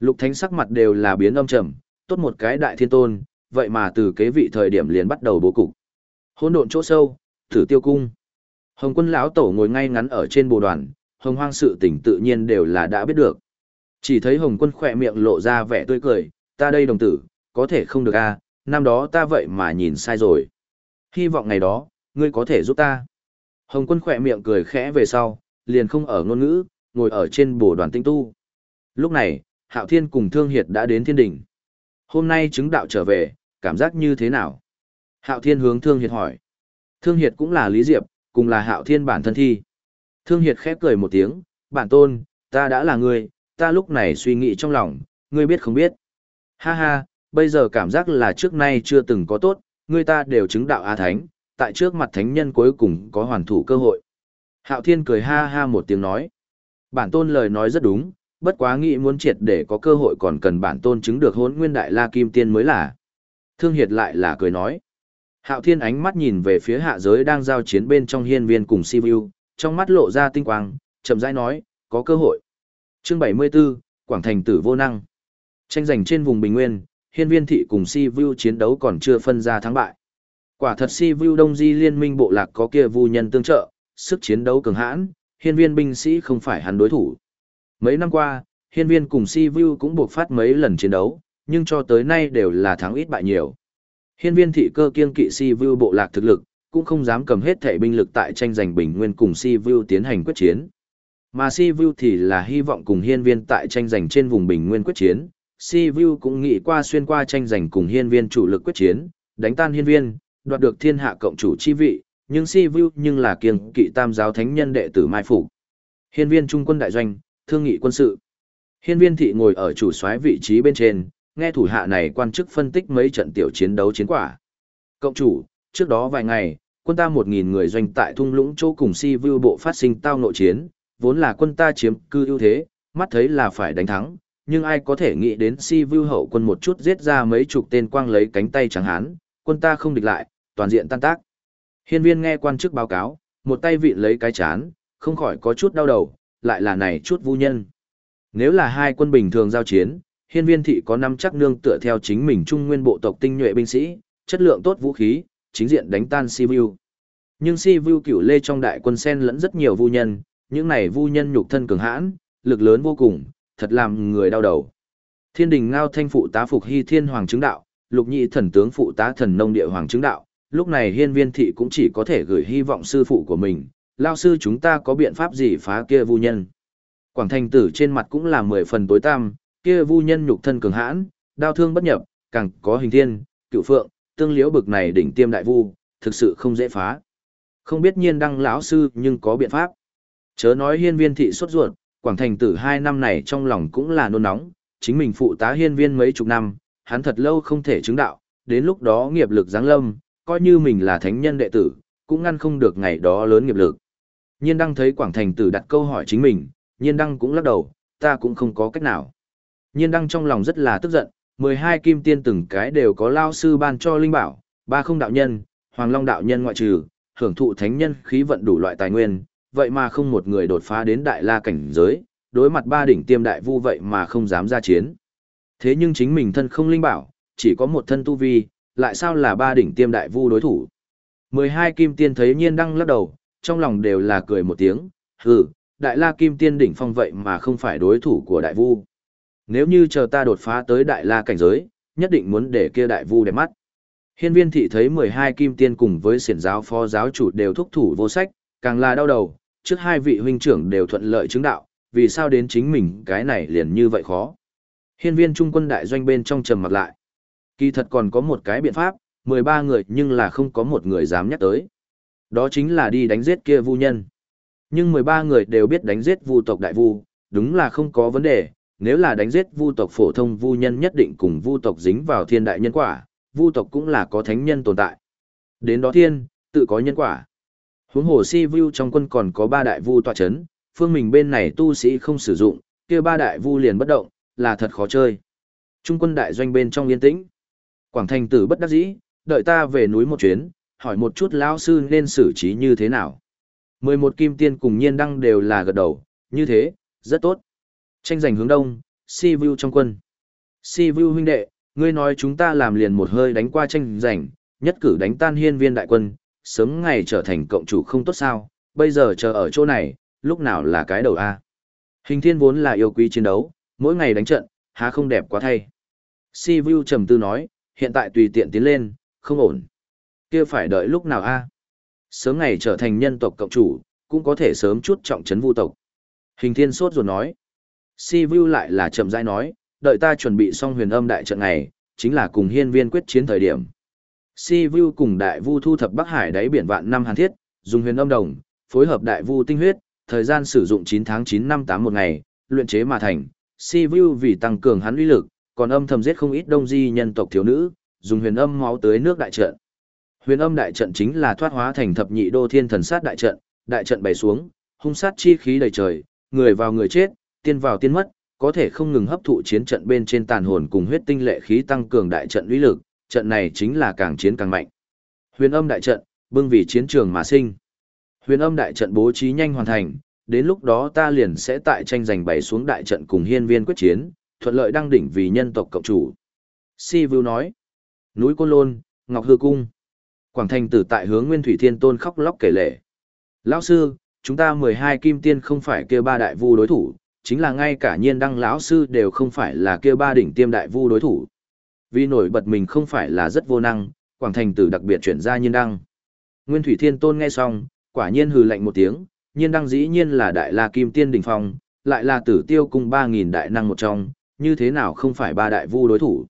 Lục thánh sắc mặt đều là biến âm trầm, tốt một cái đại thiên tôn, vậy mà từ kế vị thời điểm liền bắt đầu bố cục. Hỗn độn chỗ sâu, thử tiêu cung. Hồng quân lão tổ ngồi ngay ngắn ở trên bồ đoàn, hồng hoang sự tỉnh tự nhiên đều là đã biết được. Chỉ thấy hồng quân khỏe miệng lộ ra vẻ tươi cười, ta đây đồng tử, có thể không được a à, năm đó ta vậy mà nhìn sai rồi. Hy vọng ngày đó, ngươi có thể giúp ta. Hồng quân khỏe miệng cười khẽ về sau, liền không ở ngôn ngữ, ngồi ở trên bồ đoàn tinh tu. Lúc này, Hạo Thiên cùng Thương Hiệt đã đến thiên đỉnh. Hôm nay chứng đạo trở về, cảm giác như thế nào? Hạo Thiên hướng Thương Hiệt hỏi. Thương Hiệt cũng là Lý Diệp, cùng là Hạo Thiên bản thân thi. Thương Hiệt khép cười một tiếng, bản tôn, ta đã là người, ta lúc này suy nghĩ trong lòng, ngươi biết không biết. Ha ha, bây giờ cảm giác là trước nay chưa từng có tốt, ngươi ta đều chứng đạo A Thánh, tại trước mặt thánh nhân cuối cùng có hoàn thủ cơ hội. Hạo Thiên cười ha ha một tiếng nói. Bản tôn lời nói rất đúng, bất quá nghĩ muốn triệt để có cơ hội còn cần bản tôn chứng được hốn nguyên đại la kim tiên mới là. Thương Hiệt lại là cười nói. Hạo Thiên ánh mắt nhìn về phía hạ giới đang giao chiến bên trong hiên viên cùng Sivu, trong mắt lộ ra tinh quang, chậm rãi nói, có cơ hội. Chương 74, Quảng Thành tử vô năng. Tranh giành trên vùng Bình Nguyên, hiên viên thị cùng Sivu chiến đấu còn chưa phân ra thắng bại. Quả thật Sivu Đông Di liên minh bộ lạc có kia vu nhân tương trợ, sức chiến đấu cường hãn, hiên viên binh sĩ không phải hắn đối thủ. Mấy năm qua, hiên viên cùng Sivu cũng buộc phát mấy lần chiến đấu, nhưng cho tới nay đều là thắng ít bại nhiều. Hiên viên thị cơ kiêng kỵ si Vu bộ lạc thực lực, cũng không dám cầm hết thể binh lực tại tranh giành bình nguyên cùng si Vu tiến hành quyết chiến. Mà Si Vu thì là hy vọng cùng hiên viên tại tranh giành trên vùng bình nguyên quyết chiến. Si Vu cũng nghĩ qua xuyên qua tranh giành cùng hiên viên chủ lực quyết chiến, đánh tan hiên viên, đoạt được thiên hạ cộng chủ chi vị, nhưng Si Vu nhưng là kiêng kỵ tam giáo thánh nhân đệ tử Mai Phục. Hiên viên trung quân đại doanh, thương nghị quân sự. Hiên viên thị ngồi ở chủ soái vị trí bên trên, nghe thủ hạ này quan chức phân tích mấy trận tiểu chiến đấu chiến quả. Cộng chủ, trước đó vài ngày, quân ta một nghìn người doanh tại thung lũng chỗ cùng si vưu bộ phát sinh tao nội chiến, vốn là quân ta chiếm cư ưu thế, mắt thấy là phải đánh thắng, nhưng ai có thể nghĩ đến si vưu hậu quân một chút giết ra mấy chục tên quang lấy cánh tay trắng hán, quân ta không địch lại, toàn diện tan tác. Hiên viên nghe quan chức báo cáo, một tay vịn lấy cái chán, không khỏi có chút đau đầu, lại là này chút vu nhân. Nếu là hai quân bình thường giao chiến, hiên viên thị có năm chắc nương tựa theo chính mình trung nguyên bộ tộc tinh nhuệ binh sĩ, chất lượng tốt vũ khí, chính diện đánh tan Sivu. Nhưng Sivu cửu lê trong đại quân sen lẫn rất nhiều vu nhân, những này vu nhân nhục thân cường hãn, lực lớn vô cùng, thật làm người đau đầu. Thiên đình ngao thanh phụ tá phục hy thiên hoàng chứng đạo, lục nhị thần tướng phụ tá thần nông địa hoàng chứng đạo, lúc này hiên viên thị cũng chỉ có thể gửi hy vọng sư phụ của mình, lao sư chúng ta có biện pháp gì phá kia vu nhân. Quảng thành tử trên mặt cũng là mười phần tối tăm, kia vu nhân nhục thân cường hãn, đao thương bất nhập, càng có hình thiên, cựu phượng, tương liễu bực này đỉnh tiêm đại vu, thực sự không dễ phá. Không biết nhiên đăng lão sư nhưng có biện pháp. Chớ nói hiên viên thị xuất ruột, quảng thành tử hai năm này trong lòng cũng là nôn nóng, chính mình phụ tá hiên viên mấy chục năm, hắn thật lâu không thể chứng đạo, đến lúc đó nghiệp lực giáng lâm, coi như mình là thánh nhân đệ tử, cũng ngăn không được ngày đó lớn nghiệp lực. Nhiên đăng thấy quảng thành tử đặt câu hỏi chính mình, nhiên đăng cũng lắc đầu, ta cũng không có cách nào. Nhiên đăng trong lòng rất là tức giận, 12 kim tiên từng cái đều có lao sư ban cho linh bảo, ba không đạo nhân, hoàng long đạo nhân ngoại trừ, hưởng thụ thánh nhân khí vận đủ loại tài nguyên, vậy mà không một người đột phá đến đại la cảnh giới, đối mặt ba đỉnh tiêm đại vu vậy mà không dám ra chiến. Thế nhưng chính mình thân không linh bảo, chỉ có một thân tu vi, lại sao là ba đỉnh tiêm đại vu đối thủ. 12 kim tiên thấy nhiên đăng lắc đầu, trong lòng đều là cười một tiếng, hừ, đại la kim tiên đỉnh phong vậy mà không phải đối thủ của đại vu. Nếu như chờ ta đột phá tới đại la cảnh giới, nhất định muốn để kia đại vu đẹp mắt. Hiên viên thị thấy 12 kim tiên cùng với siển giáo phó giáo chủ đều thúc thủ vô sách, càng là đau đầu, trước hai vị huynh trưởng đều thuận lợi chứng đạo, vì sao đến chính mình cái này liền như vậy khó. Hiên viên trung quân đại doanh bên trong trầm mặt lại. Kỳ thật còn có một cái biện pháp, 13 người nhưng là không có một người dám nhắc tới. Đó chính là đi đánh giết kia vu nhân. Nhưng 13 người đều biết đánh giết vu tộc đại vu, đúng là không có vấn đề, nếu là đánh giết vu tộc phổ thông vu nhân nhất định cùng vu tộc dính vào thiên đại nhân quả, vu tộc cũng là có thánh nhân tồn tại. Đến đó thiên, tự có nhân quả. Huống hồ si vu trong quân còn có ba đại vu tọa chấn, phương mình bên này tu sĩ không sử dụng, kia ba đại vu liền bất động, là thật khó chơi. Trung quân đại doanh bên trong yên tĩnh. Quảng thành tử bất đắc dĩ, đợi ta về núi một chuyến, hỏi một chút lão sư nên xử trí như thế nào. Mười một kim tiên cùng nhiên đăng đều là gật đầu, như thế, rất tốt. Tranh giành hướng đông, si vu trong quân. Si vu huynh đệ, ngươi nói chúng ta làm liền một hơi đánh qua tranh giành, nhất cử đánh tan hiên viên đại quân, sớm ngày trở thành cộng chủ không tốt sao, bây giờ chờ ở chỗ này, lúc nào là cái đầu A. Hình thiên vốn là yêu quý chiến đấu, mỗi ngày đánh trận, há không đẹp quá thay. Si vu trầm tư nói, hiện tại tùy tiện tiến lên, không ổn. kia phải đợi lúc nào A. Sớm ngày trở thành nhân tộc cộng chủ, cũng có thể sớm chút trọng trấn vu tộc. Hình thiên sốt ruột nói. Si Vu lại là chậm rãi nói, đợi ta chuẩn bị xong huyền âm đại trận này, chính là cùng hiên viên quyết chiến thời điểm. Si Vu cùng đại vu thu thập Bắc Hải đáy biển vạn năm hàn thiết, dùng huyền âm đồng, phối hợp đại vu tinh huyết, thời gian sử dụng 9 tháng 9 năm 8 một ngày, luyện chế mà thành. Si Vu vì tăng cường hắn uy lực, còn âm thầm giết không ít đông di nhân tộc thiếu nữ, dùng huyền âm máu tới nước đại trận. Huyền âm đại trận chính là thoát hóa thành thập nhị đô thiên thần sát đại trận, đại trận bày xuống, hung sát chi khí đầy trời, người vào người chết, tiên vào tiên mất, có thể không ngừng hấp thụ chiến trận bên trên tàn hồn cùng huyết tinh lệ khí tăng cường đại trận uy lực, trận này chính là càng chiến càng mạnh. Huyền âm đại trận, bưng vì chiến trường mà sinh. Huyền âm đại trận bố trí nhanh hoàn thành, đến lúc đó ta liền sẽ tại tranh giành bày xuống đại trận cùng hiên viên quyết chiến, thuận lợi đăng đỉnh vì nhân tộc cộng chủ. Si Vưu nói, núi Côn Lôn, Ngọc Hư Cung. Quảng Thành tử tại hướng Nguyên Thủy Thiên Tôn khóc lóc kể lệ. Lão sư, chúng ta 12 kim tiên không phải kêu ba đại vu đối thủ, chính là ngay cả nhiên đăng lão sư đều không phải là kia ba đỉnh tiêm đại vu đối thủ. Vì nổi bật mình không phải là rất vô năng, Quảng Thành tử đặc biệt chuyển ra nhiên đăng. Nguyên Thủy Thiên Tôn nghe xong, quả nhiên hừ lạnh một tiếng, nhiên đăng dĩ nhiên là đại la kim tiên đỉnh phong, lại là tử tiêu cung 3.000 đại năng một trong, như thế nào không phải ba đại vu đối thủ.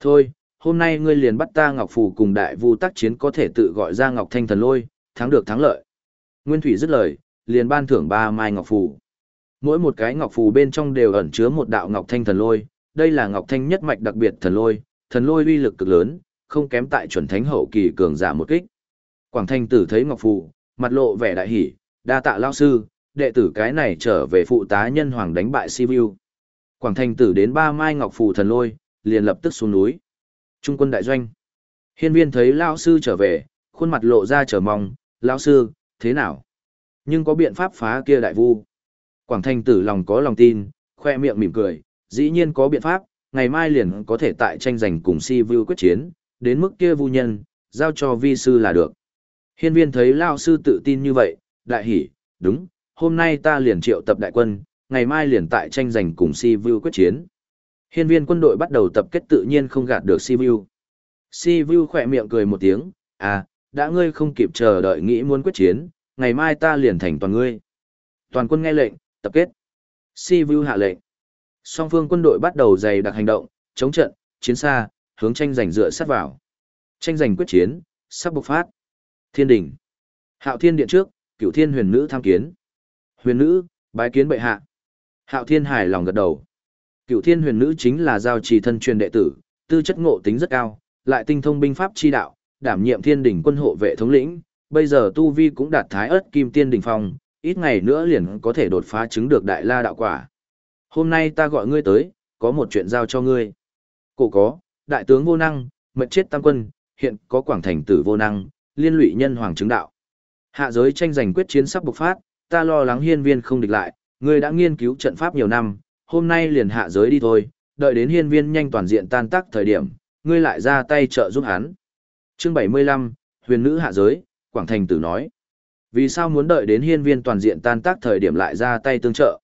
Thôi, hôm nay ngươi liền bắt ta Ngọc Phù cùng đại vu tác chiến có thể tự gọi ra Ngọc Thanh Thần Lôi, thắng được thắng lợi. Nguyên Thủy dứt lời, liền ban thưởng ba mai Ngọc Phù. Mỗi một cái Ngọc Phù bên trong đều ẩn chứa một đạo Ngọc Thanh Thần Lôi, đây là Ngọc Thanh nhất mạch đặc biệt thần lôi, thần lôi uy lực cực lớn, không kém tại chuẩn thánh hậu kỳ cường giả một kích. Quảng Thanh tử thấy Ngọc Phù, mặt lộ vẻ đại hỉ, đa tạ lao sư, đệ tử cái này trở về phụ tá nhân hoàng đánh bại Sibiu. Quảng Thanh tử đến ba mai Ngọc Phù thần lôi, liền lập tức xuống núi. Trung quân đại doanh. Hiên viên thấy lao sư trở về, khuôn mặt lộ ra chờ mong, lao sư, thế nào? Nhưng có biện pháp phá kia đại vu. Quảng Thanh tử lòng có lòng tin, khoe miệng mỉm cười, dĩ nhiên có biện pháp, ngày mai liền có thể tại tranh giành cùng si vu quyết chiến, đến mức kia vu nhân, giao cho vi sư là được. Hiên viên thấy lao sư tự tin như vậy, đại hỉ, đúng, hôm nay ta liền triệu tập đại quân, ngày mai liền tại tranh giành cùng si vu quyết chiến. Hiên viên quân đội bắt đầu tập kết tự nhiên không gạt được si vu. Si vu khỏe miệng cười một tiếng, à, đã ngươi không kịp chờ đợi nghĩ muốn quyết chiến, ngày mai ta liền thành toàn ngươi. Toàn quân nghe lệnh, tập kết. Si vu hạ lệnh. Song phương quân đội bắt đầu dày đặc hành động, chống trận, chiến xa, hướng tranh giành dựa sát vào. Tranh giành quyết chiến, sắp bộc phát. Thiên đỉnh. Hạo Thiên điện trước, Cửu Thiên Huyền nữ tham kiến. Huyền nữ, bái kiến bệ hạ. Hạo Thiên hài lòng gật đầu. Cửu Thiên Huyền nữ chính là giao trì thân truyền đệ tử, tư chất ngộ tính rất cao, lại tinh thông binh pháp chi đạo, đảm nhiệm Thiên đỉnh quân hộ vệ thống lĩnh, bây giờ tu vi cũng đạt thái ớt kim tiên đỉnh phong, ít ngày nữa liền có thể đột phá chứng được đại la đạo quả. Hôm nay ta gọi ngươi tới, có một chuyện giao cho ngươi. Cổ có, đại tướng vô năng, mệnh chết tam quân, hiện có quảng thành tử vô năng, liên lụy nhân hoàng chứng đạo. Hạ giới tranh giành quyết chiến sắp bộc phát, ta lo lắng hiên viên không địch lại, ngươi đã nghiên cứu trận pháp nhiều năm, hôm nay liền hạ giới đi thôi, đợi đến hiên viên nhanh toàn diện tan tác thời điểm, ngươi lại ra tay trợ giúp hắn. Chương 75, huyền nữ hạ giới, Quảng Thành tử nói. Vì sao muốn đợi đến hiên viên toàn diện tan tác thời điểm lại ra tay tương trợ?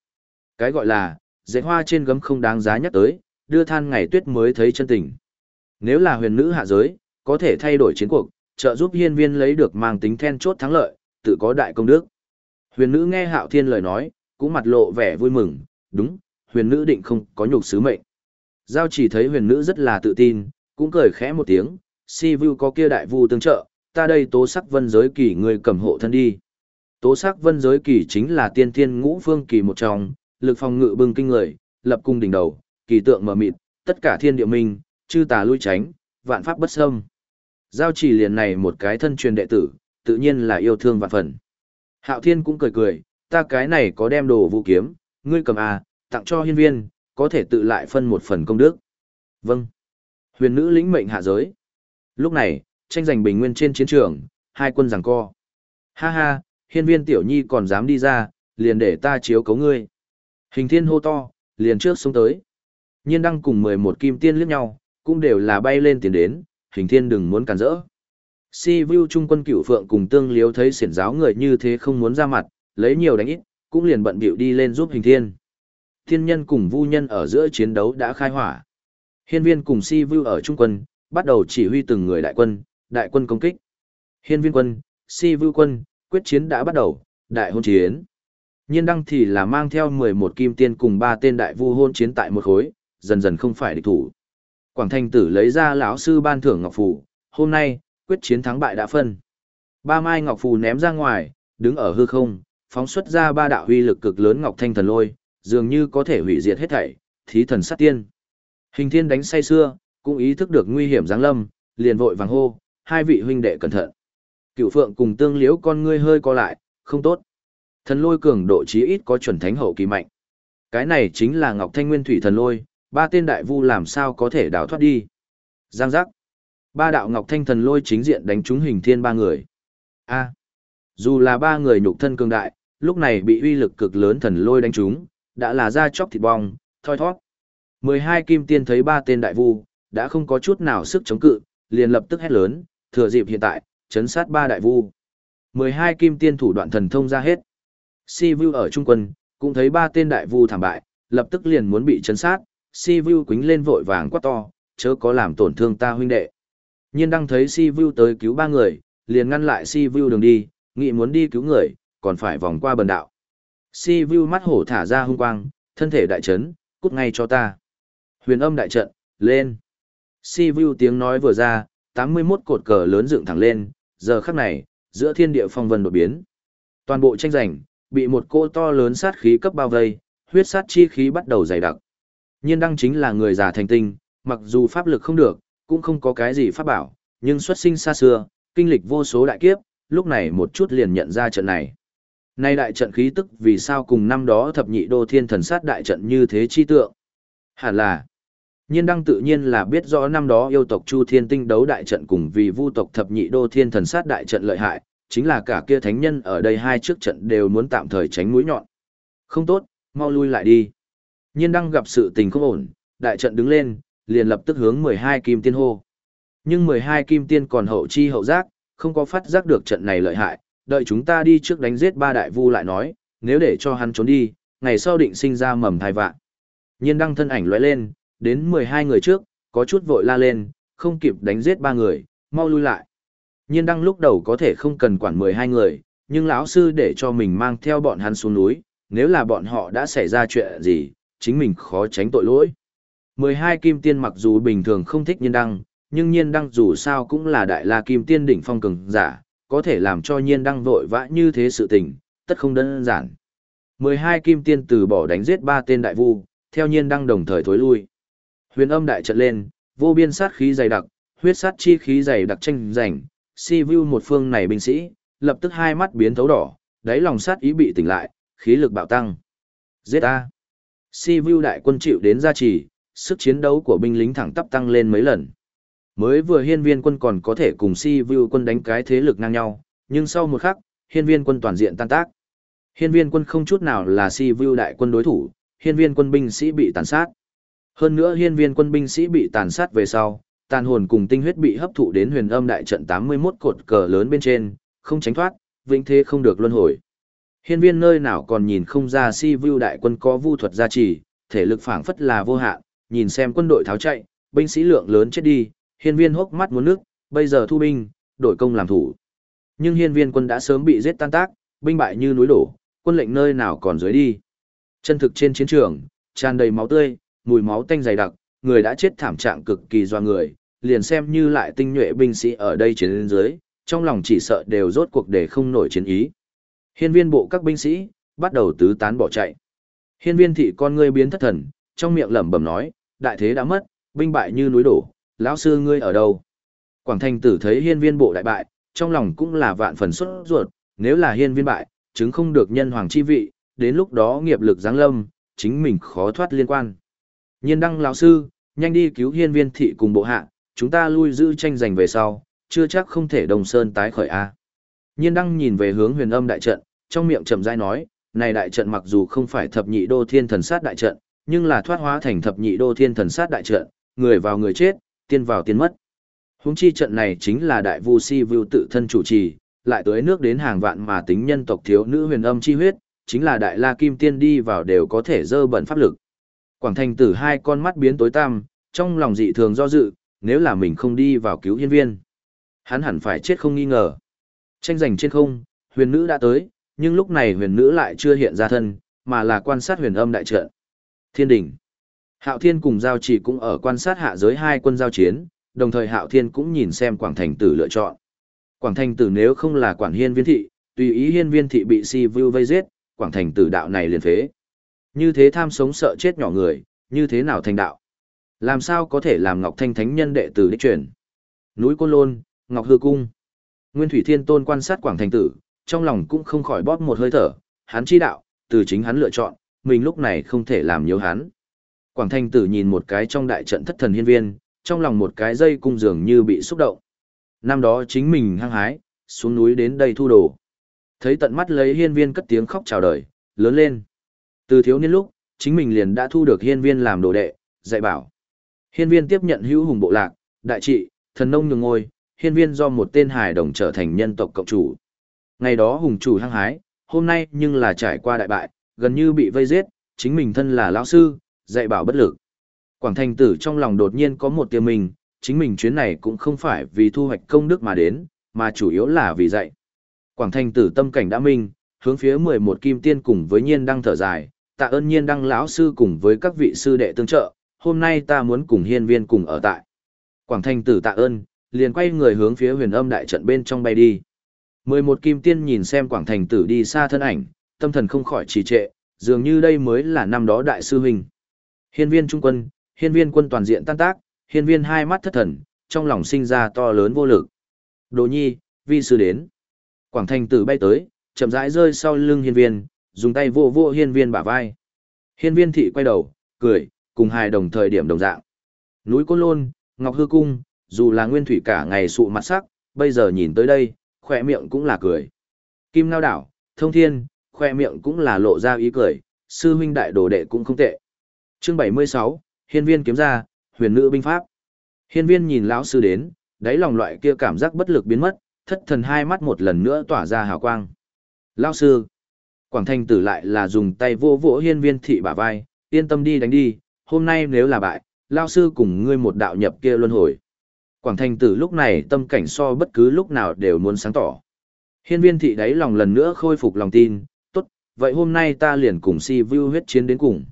Cái gọi là, dạy hoa trên gấm không đáng giá nhắc tới, đưa than ngày tuyết mới thấy chân tình. Nếu là huyền nữ hạ giới, có thể thay đổi chiến cuộc, trợ giúp hiên viên lấy được mang tính then chốt thắng lợi, tự có đại công đức. Huyền nữ nghe hạo thiên lời nói, cũng mặt lộ vẻ vui mừng, đúng, huyền nữ định không có nhục sứ mệnh. Giao chỉ thấy huyền nữ rất là tự tin, cũng cười khẽ một tiếng, si vu có kia đại vu tương trợ, ta đây tố sắc vân giới kỳ người cầm hộ thân đi. Tố sắc vân giới kỳ chính là tiên thiên ngũ phương kỳ một trong, lực phòng ngự bưng kinh người, lập cung đỉnh đầu, kỳ tượng mở mịt, tất cả thiên địa minh, chư tà lui tránh, vạn pháp bất xâm. Giao chỉ liền này một cái thân truyền đệ tử, tự nhiên là yêu thương vạn phần. Hạo thiên cũng cười cười, ta cái này có đem đồ vũ kiếm, ngươi cầm à, tặng cho hiên viên, có thể tự lại phân một phần công đức. Vâng. Huyền nữ lĩnh mệnh hạ giới. Lúc này, tranh giành bình nguyên trên chiến trường, hai quân giằng co. Ha ha, hiên viên tiểu nhi còn dám đi ra, liền để ta chiếu cấu ngươi. Hình thiên hô to, liền trước xuống tới. Nhiên đăng cùng 11 kim tiên liếc nhau, cũng đều là bay lên tiền đến, hình thiên đừng muốn cản rỡ. Si Vu trung quân cửu phượng cùng tương liếu thấy siển giáo người như thế không muốn ra mặt, lấy nhiều đánh ít, cũng liền bận bịu đi lên giúp hình thiên. Thiên nhân cùng vu nhân ở giữa chiến đấu đã khai hỏa. Hiên viên cùng Si Vu ở trung quân, bắt đầu chỉ huy từng người đại quân, đại quân công kích. Hiên viên quân, Si vưu quân, quyết chiến đã bắt đầu, đại hôn chiến. Nhiên đăng thì là mang theo 11 kim tiên cùng ba tên đại vu hôn chiến tại một khối, dần dần không phải địch thủ. Quảng Thanh tử lấy ra lão sư ban thưởng ngọc phù, hôm nay, quyết chiến thắng bại đã phân. Ba mai ngọc phù ném ra ngoài, đứng ở hư không, phóng xuất ra ba đạo huy lực cực lớn ngọc thanh thần lôi, dường như có thể hủy diệt hết thảy, thí thần sát tiên. Hình thiên đánh say xưa, cũng ý thức được nguy hiểm giáng lâm, liền vội vàng hô, hai vị huynh đệ cẩn thận. Cựu phượng cùng tương liễu con ngươi hơi co lại, không tốt. Thần lôi cường độ chí ít có chuẩn thánh hậu kỳ mạnh. Cái này chính là Ngọc Thanh Nguyên Thủy thần lôi, ba tên đại vu làm sao có thể đào thoát đi. Giang giác. Ba đạo Ngọc Thanh thần lôi chính diện đánh trúng hình thiên ba người. A. Dù là ba người nhục thân cường đại, lúc này bị uy lực cực lớn thần lôi đánh trúng, đã là da chóc thịt bong, thoi thoát. 12 kim tiên thấy ba tên đại vu, đã không có chút nào sức chống cự, liền lập tức hét lớn, thừa dịp hiện tại, chấn sát ba đại vu. 12 kim tiên thủ đoạn thần thông ra hết. Si Vu ở trung quân, cũng thấy ba tên đại vu thảm bại, lập tức liền muốn bị chấn sát, Si Vu quính lên vội vàng quát to, chớ có làm tổn thương ta huynh đệ. Nhiên đang thấy Si Vu tới cứu ba người, liền ngăn lại Si Vu đường đi, nghĩ muốn đi cứu người, còn phải vòng qua bần đạo. Si Vu mắt hổ thả ra hung quang, thân thể đại chấn, cút ngay cho ta. Huyền âm đại trận, lên. Si Vu tiếng nói vừa ra, 81 cột cờ lớn dựng thẳng lên, giờ khắc này, giữa thiên địa phong vân đột biến. Toàn bộ tranh giành, bị một cô to lớn sát khí cấp bao vây, huyết sát chi khí bắt đầu dày đặc. Nhiên đăng chính là người già thành tinh, mặc dù pháp lực không được, cũng không có cái gì pháp bảo, nhưng xuất sinh xa xưa, kinh lịch vô số đại kiếp, lúc này một chút liền nhận ra trận này. Nay đại trận khí tức vì sao cùng năm đó thập nhị đô thiên thần sát đại trận như thế chi tượng? Hẳn là, nhiên đăng tự nhiên là biết rõ năm đó yêu tộc Chu Thiên Tinh đấu đại trận cùng vì vu tộc thập nhị đô thiên thần sát đại trận lợi hại, chính là cả kia thánh nhân ở đây hai trước trận đều muốn tạm thời tránh mũi nhọn. Không tốt, mau lui lại đi. Nhiên đăng gặp sự tình không ổn, đại trận đứng lên, liền lập tức hướng 12 kim tiên hô. Nhưng 12 kim tiên còn hậu chi hậu giác, không có phát giác được trận này lợi hại, đợi chúng ta đi trước đánh giết ba đại vu lại nói, nếu để cho hắn trốn đi, ngày sau định sinh ra mầm thai vạn. Nhiên đăng thân ảnh lóe lên, đến 12 người trước, có chút vội la lên, không kịp đánh giết ba người, mau lui lại. Nhiên đăng lúc đầu có thể không cần quản 12 người, nhưng lão sư để cho mình mang theo bọn hắn xuống núi, nếu là bọn họ đã xảy ra chuyện gì, chính mình khó tránh tội lỗi. 12 kim tiên mặc dù bình thường không thích nhiên đăng, nhưng nhiên đăng dù sao cũng là đại la kim tiên đỉnh phong cường giả, có thể làm cho nhiên đăng vội vã như thế sự tình, tất không đơn giản. 12 kim tiên từ bỏ đánh giết ba tên đại vu, theo nhiên đăng đồng thời thối lui. Huyền âm đại trận lên, vô biên sát khí dày đặc, huyết sát chi khí dày đặc tranh giành, si vu một phương này binh sĩ, lập tức hai mắt biến thấu đỏ, đáy lòng sát ý bị tỉnh lại, khí lực bạo tăng. Giết A. Si vu đại quân chịu đến gia trì, sức chiến đấu của binh lính thẳng tắp tăng lên mấy lần. Mới vừa hiên viên quân còn có thể cùng si vu quân đánh cái thế lực ngang nhau, nhưng sau một khắc, hiên viên quân toàn diện tan tác. Hiên viên quân không chút nào là si vu đại quân đối thủ, hiên viên quân binh sĩ bị tàn sát. Hơn nữa hiên viên quân binh sĩ bị tàn sát về sau, tàn hồn cùng tinh huyết bị hấp thụ đến huyền âm đại trận 81 cột cờ lớn bên trên, không tránh thoát, vĩnh thế không được luân hồi. Hiên viên nơi nào còn nhìn không ra si vu đại quân có vu thuật gia trì, thể lực phảng phất là vô hạn, nhìn xem quân đội tháo chạy, binh sĩ lượng lớn chết đi, hiên viên hốc mắt muốn nước, bây giờ thu binh, đổi công làm thủ. Nhưng hiên viên quân đã sớm bị giết tan tác, binh bại như núi đổ, quân lệnh nơi nào còn dưới đi. Chân thực trên chiến trường, tràn đầy máu tươi, mùi máu tanh dày đặc, người đã chết thảm trạng cực kỳ doa người, liền xem như lại tinh nhuệ binh sĩ ở đây chiến dưới, trong lòng chỉ sợ đều rốt cuộc để không nổi chiến ý. Hiên viên bộ các binh sĩ, bắt đầu tứ tán bỏ chạy. Hiên viên thị con ngươi biến thất thần, trong miệng lẩm bẩm nói, đại thế đã mất, binh bại như núi đổ, lão sư ngươi ở đâu? Quảng Thành tử thấy hiên viên bộ đại bại, trong lòng cũng là vạn phần xuất ruột, nếu là hiên viên bại, chứng không được nhân hoàng chi vị, đến lúc đó nghiệp lực giáng lâm, chính mình khó thoát liên quan. Nhiên đăng lão sư, nhanh đi cứu hiên viên thị cùng bộ hạ, chúng ta lui giữ tranh giành về sau, chưa chắc không thể đồng sơn tái khởi A. Nhiên đăng nhìn về hướng huyền âm đại trận, trong miệng trầm dai nói, này đại trận mặc dù không phải thập nhị đô thiên thần sát đại trận, nhưng là thoát hóa thành thập nhị đô thiên thần sát đại trận, người vào người chết, tiên vào tiên mất. Húng chi trận này chính là đại vu si vưu tự thân chủ trì, lại tới nước đến hàng vạn mà tính nhân tộc thiếu nữ huyền âm chi huyết, chính là đại la kim tiên đi vào đều có thể dơ bẩn pháp lực. Quảng thành tử hai con mắt biến tối tăm, trong lòng dị thường do dự, nếu là mình không đi vào cứu hiên viên. Hắn hẳn phải chết không nghi ngờ. Tranh giành trên không, huyền nữ đã tới, nhưng lúc này huyền nữ lại chưa hiện ra thân, mà là quan sát huyền âm đại trận. Thiên đỉnh. Hạo Thiên cùng Giao Chỉ cũng ở quan sát hạ giới hai quân giao chiến, đồng thời Hạo Thiên cũng nhìn xem Quảng Thành Tử lựa chọn. Quảng Thành Tử nếu không là quản hiên viên thị, tùy ý hiên viên thị bị si Vưu vây giết, Quảng Thành Tử đạo này liền phế. Như thế tham sống sợ chết nhỏ người, như thế nào thành đạo? Làm sao có thể làm Ngọc Thanh Thánh nhân đệ tử đích truyền? Núi Côn Lôn, Ngọc Hư Cung. Nguyên Thủy Thiên Tôn quan sát Quảng Thành Tử, trong lòng cũng không khỏi bóp một hơi thở, hắn chi đạo, từ chính hắn lựa chọn, mình lúc này không thể làm nhiều hắn. Quảng Thanh Tử nhìn một cái trong đại trận thất thần hiên viên, trong lòng một cái dây cung dường như bị xúc động. Năm đó chính mình hăng hái, xuống núi đến đây thu đồ. Thấy tận mắt lấy hiên viên cất tiếng khóc chào đời, lớn lên. Từ thiếu niên lúc, chính mình liền đã thu được hiên viên làm đồ đệ, dạy bảo. Hiên viên tiếp nhận hữu hùng bộ lạc, đại trị, thần nông nhường ngôi, hiên viên do một tên hài đồng trở thành nhân tộc cộng chủ. Ngày đó hùng chủ hăng hái, hôm nay nhưng là trải qua đại bại, gần như bị vây giết, chính mình thân là lão sư, dạy bảo bất lực. Quảng thành tử trong lòng đột nhiên có một tiêu mình, chính mình chuyến này cũng không phải vì thu hoạch công đức mà đến, mà chủ yếu là vì dạy. Quảng thành tử tâm cảnh đã minh, hướng phía 11 kim tiên cùng với nhiên đang thở dài, tạ ơn nhiên đăng lão sư cùng với các vị sư đệ tương trợ, hôm nay ta muốn cùng hiên viên cùng ở tại. Quảng Thanh tử tạ ơn, liền quay người hướng phía huyền âm đại trận bên trong bay đi. 11 kim tiên nhìn xem Quảng Thành tử đi xa thân ảnh, tâm thần không khỏi trì trệ, dường như đây mới là năm đó đại sư huynh. Hiên viên trung quân, hiên viên quân toàn diện tan tác, hiên viên hai mắt thất thần, trong lòng sinh ra to lớn vô lực. Đồ nhi, vi sư đến. Quảng Thành tử bay tới, chậm rãi rơi sau lưng hiên viên, dùng tay vô vô hiên viên bả vai. Hiên viên thị quay đầu, cười, cùng hai đồng thời điểm đồng dạng. Núi Côn Lôn, Ngọc Hư Cung, dù là nguyên thủy cả ngày sụ mặt sắc, bây giờ nhìn tới đây, khỏe miệng cũng là cười. Kim Ngao Đảo, Thông Thiên, khoe miệng cũng là lộ ra ý cười, sư huynh đại đồ đệ cũng không tệ. Chương 76, Hiên Viên kiếm ra, huyền nữ binh pháp. Hiên Viên nhìn lão sư đến, đáy lòng loại kia cảm giác bất lực biến mất, thất thần hai mắt một lần nữa tỏa ra hào quang. Lão sư, Quảng Thanh tử lại là dùng tay vô vỗ Hiên Viên thị bả vai, yên tâm đi đánh đi, hôm nay nếu là bại, lão sư cùng ngươi một đạo nhập kia luân hồi. Quảng Thanh tử lúc này tâm cảnh so bất cứ lúc nào đều muốn sáng tỏ. Hiên viên thị đáy lòng lần nữa khôi phục lòng tin, tốt, vậy hôm nay ta liền cùng si view huyết chiến đến cùng.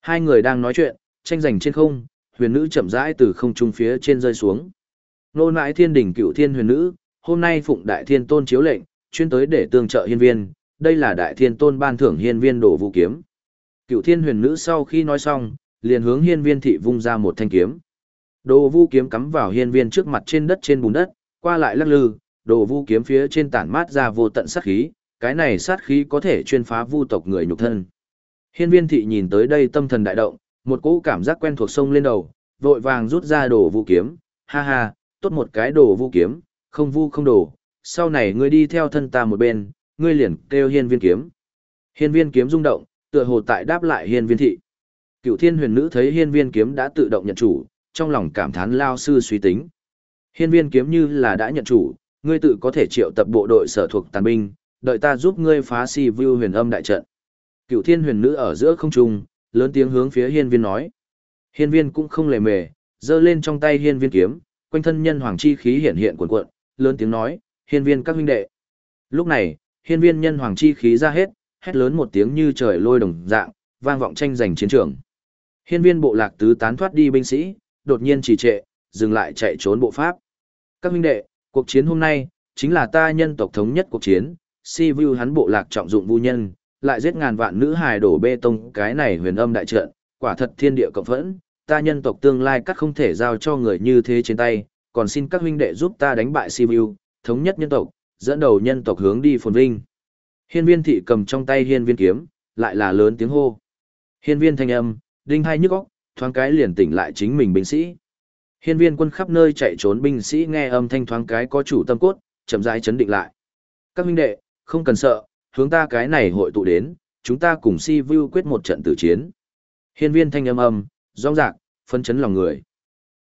Hai người đang nói chuyện, tranh giành trên không, huyền nữ chậm rãi từ không trung phía trên rơi xuống. Nô nãi thiên đỉnh cựu thiên huyền nữ, hôm nay phụng đại thiên tôn chiếu lệnh, chuyên tới để tương trợ hiên viên, đây là đại thiên tôn ban thưởng hiên viên đổ vũ kiếm. Cựu thiên huyền nữ sau khi nói xong, liền hướng hiên viên thị vung ra một thanh kiếm. Đồ vu kiếm cắm vào hiên viên trước mặt trên đất trên bùn đất, qua lại lắc lư, đồ vu kiếm phía trên tản mát ra vô tận sát khí, cái này sát khí có thể chuyên phá vu tộc người nhục thân. Hiên viên thị nhìn tới đây tâm thần đại động, một cỗ cảm giác quen thuộc sông lên đầu, vội vàng rút ra đồ vu kiếm, ha ha, tốt một cái đồ vu kiếm, không vu không đồ, sau này ngươi đi theo thân ta một bên, ngươi liền kêu hiên viên kiếm. Hiên viên kiếm rung động, tựa hồ tại đáp lại hiên viên thị. Cựu thiên huyền nữ thấy hiên viên kiếm đã tự động nhận chủ, trong lòng cảm thán lao sư suy tính. Hiên viên kiếm như là đã nhận chủ, ngươi tự có thể triệu tập bộ đội sở thuộc tàn binh, đợi ta giúp ngươi phá si view huyền âm đại trận. Cựu thiên huyền nữ ở giữa không trung, lớn tiếng hướng phía hiên viên nói. Hiên viên cũng không lề mề, giơ lên trong tay hiên viên kiếm, quanh thân nhân hoàng chi khí hiện hiện cuộn cuộn, lớn tiếng nói, hiên viên các huynh đệ. Lúc này, hiên viên nhân hoàng chi khí ra hết, hét lớn một tiếng như trời lôi đồng dạng, vang vọng tranh giành chiến trường. Hiên viên bộ lạc tứ tán thoát đi binh sĩ, đột nhiên trì trệ, dừng lại chạy trốn bộ pháp. Các huynh đệ, cuộc chiến hôm nay, chính là ta nhân tộc thống nhất cuộc chiến, si vu hắn bộ lạc trọng dụng vu nhân, lại giết ngàn vạn nữ hài đổ bê tông cái này huyền âm đại trận, quả thật thiên địa cộng phẫn, ta nhân tộc tương lai cắt không thể giao cho người như thế trên tay, còn xin các huynh đệ giúp ta đánh bại si vu, thống nhất nhân tộc, dẫn đầu nhân tộc hướng đi phồn vinh. Hiên viên thị cầm trong tay hiên viên kiếm, lại là lớn tiếng hô. Hiên viên thanh âm, đinh hai nhức óc, thoáng cái liền tỉnh lại chính mình binh sĩ. Hiên viên quân khắp nơi chạy trốn binh sĩ nghe âm thanh thoáng cái có chủ tâm cốt, chậm rãi chấn định lại. Các huynh đệ, không cần sợ, hướng ta cái này hội tụ đến, chúng ta cùng si vu quyết một trận tử chiến. Hiên viên thanh âm âm, rong rạc, phân chấn lòng người.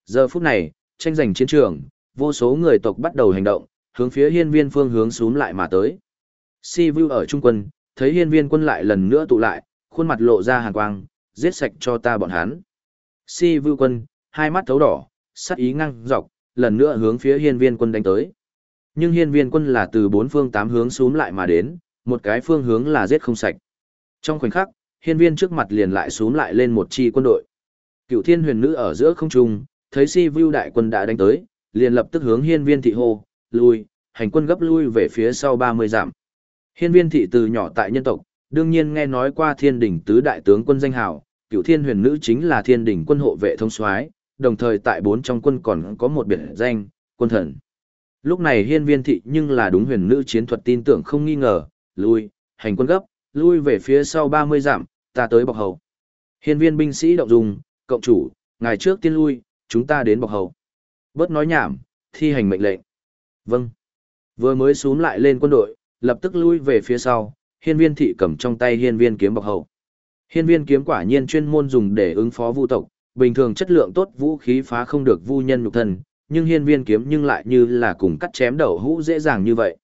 Giờ phút này, tranh giành chiến trường, vô số người tộc bắt đầu hành động, hướng phía hiên viên phương hướng xuống lại mà tới. Si vu ở trung quân, thấy hiên viên quân lại lần nữa tụ lại, khuôn mặt lộ ra hàn quang, giết sạch cho ta bọn hắn. Si vu quân, hai mắt thấu đỏ, sắc ý ngăng dọc, lần nữa hướng phía hiên viên quân đánh tới. Nhưng hiên viên quân là từ bốn phương tám hướng xuống lại mà đến, một cái phương hướng là giết không sạch. Trong khoảnh khắc, hiên viên trước mặt liền lại xuống lại lên một chi quân đội. Cựu thiên huyền nữ ở giữa không trung, thấy si vu đại quân đã đánh tới, liền lập tức hướng hiên viên thị hô, lui, hành quân gấp lui về phía sau 30 dặm. Hiên viên thị từ nhỏ tại nhân tộc, đương nhiên nghe nói qua thiên đỉnh tứ đại tướng quân danh hào, cựu thiên huyền nữ chính là thiên đỉnh quân hộ vệ thông soái đồng thời tại bốn trong quân còn có một biệt danh, quân thần. Lúc này hiên viên thị nhưng là đúng huyền nữ chiến thuật tin tưởng không nghi ngờ, lui, hành quân gấp, lui về phía sau 30 dặm, ta tới bọc hầu. Hiên viên binh sĩ động dùng, cộng chủ, ngày trước tiên lui, chúng ta đến bọc hầu. Bớt nói nhảm, thi hành mệnh lệnh. Vâng. Vừa mới xuống lại lên quân đội, lập tức lui về phía sau, hiên viên thị cầm trong tay hiên viên kiếm bọc hậu Hiên viên kiếm quả nhiên chuyên môn dùng để ứng phó vu tộc, bình thường chất lượng tốt vũ khí phá không được vu nhân nhục thân, nhưng hiên viên kiếm nhưng lại như là cùng cắt chém đầu hũ dễ dàng như vậy.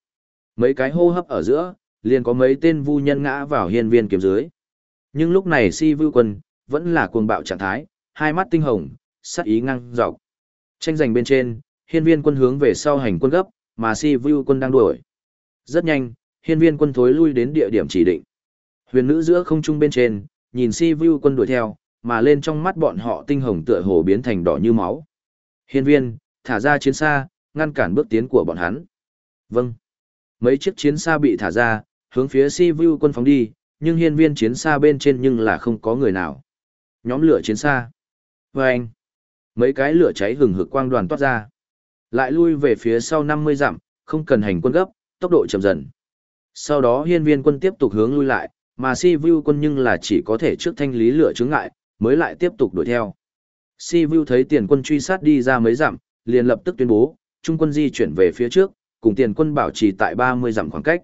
Mấy cái hô hấp ở giữa, liền có mấy tên vu nhân ngã vào hiên viên kiếm dưới. Nhưng lúc này si vưu quân, vẫn là cuồng bạo trạng thái, hai mắt tinh hồng, sắc ý ngăng dọc. Tranh giành bên trên, hiên viên quân hướng về sau hành quân gấp, mà si vu quân đang đuổi. Rất nhanh, hiên viên quân thối lui đến địa điểm chỉ định. Huyền nữ giữa không trung bên trên, nhìn si vu quân đuổi theo, mà lên trong mắt bọn họ tinh hồng tựa hồ biến thành đỏ như máu. Hiên viên, thả ra chiến xa, ngăn cản bước tiến của bọn hắn. Vâng. Mấy chiếc chiến xa bị thả ra, hướng phía si vu quân phóng đi, nhưng hiên viên chiến xa bên trên nhưng là không có người nào. Nhóm lửa chiến xa. Vâng. Mấy cái lửa cháy hừng hực quang đoàn toát ra. Lại lui về phía sau 50 dặm, không cần hành quân gấp, tốc độ chậm dần. Sau đó hiên viên quân tiếp tục hướng lui lại, mà si vu quân nhưng là chỉ có thể trước thanh lý lửa chướng ngại, mới lại tiếp tục đuổi theo. Si vu thấy tiền quân truy sát đi ra mấy dặm, liền lập tức tuyên bố, trung quân di chuyển về phía trước, cùng tiền quân bảo trì tại 30 dặm khoảng cách.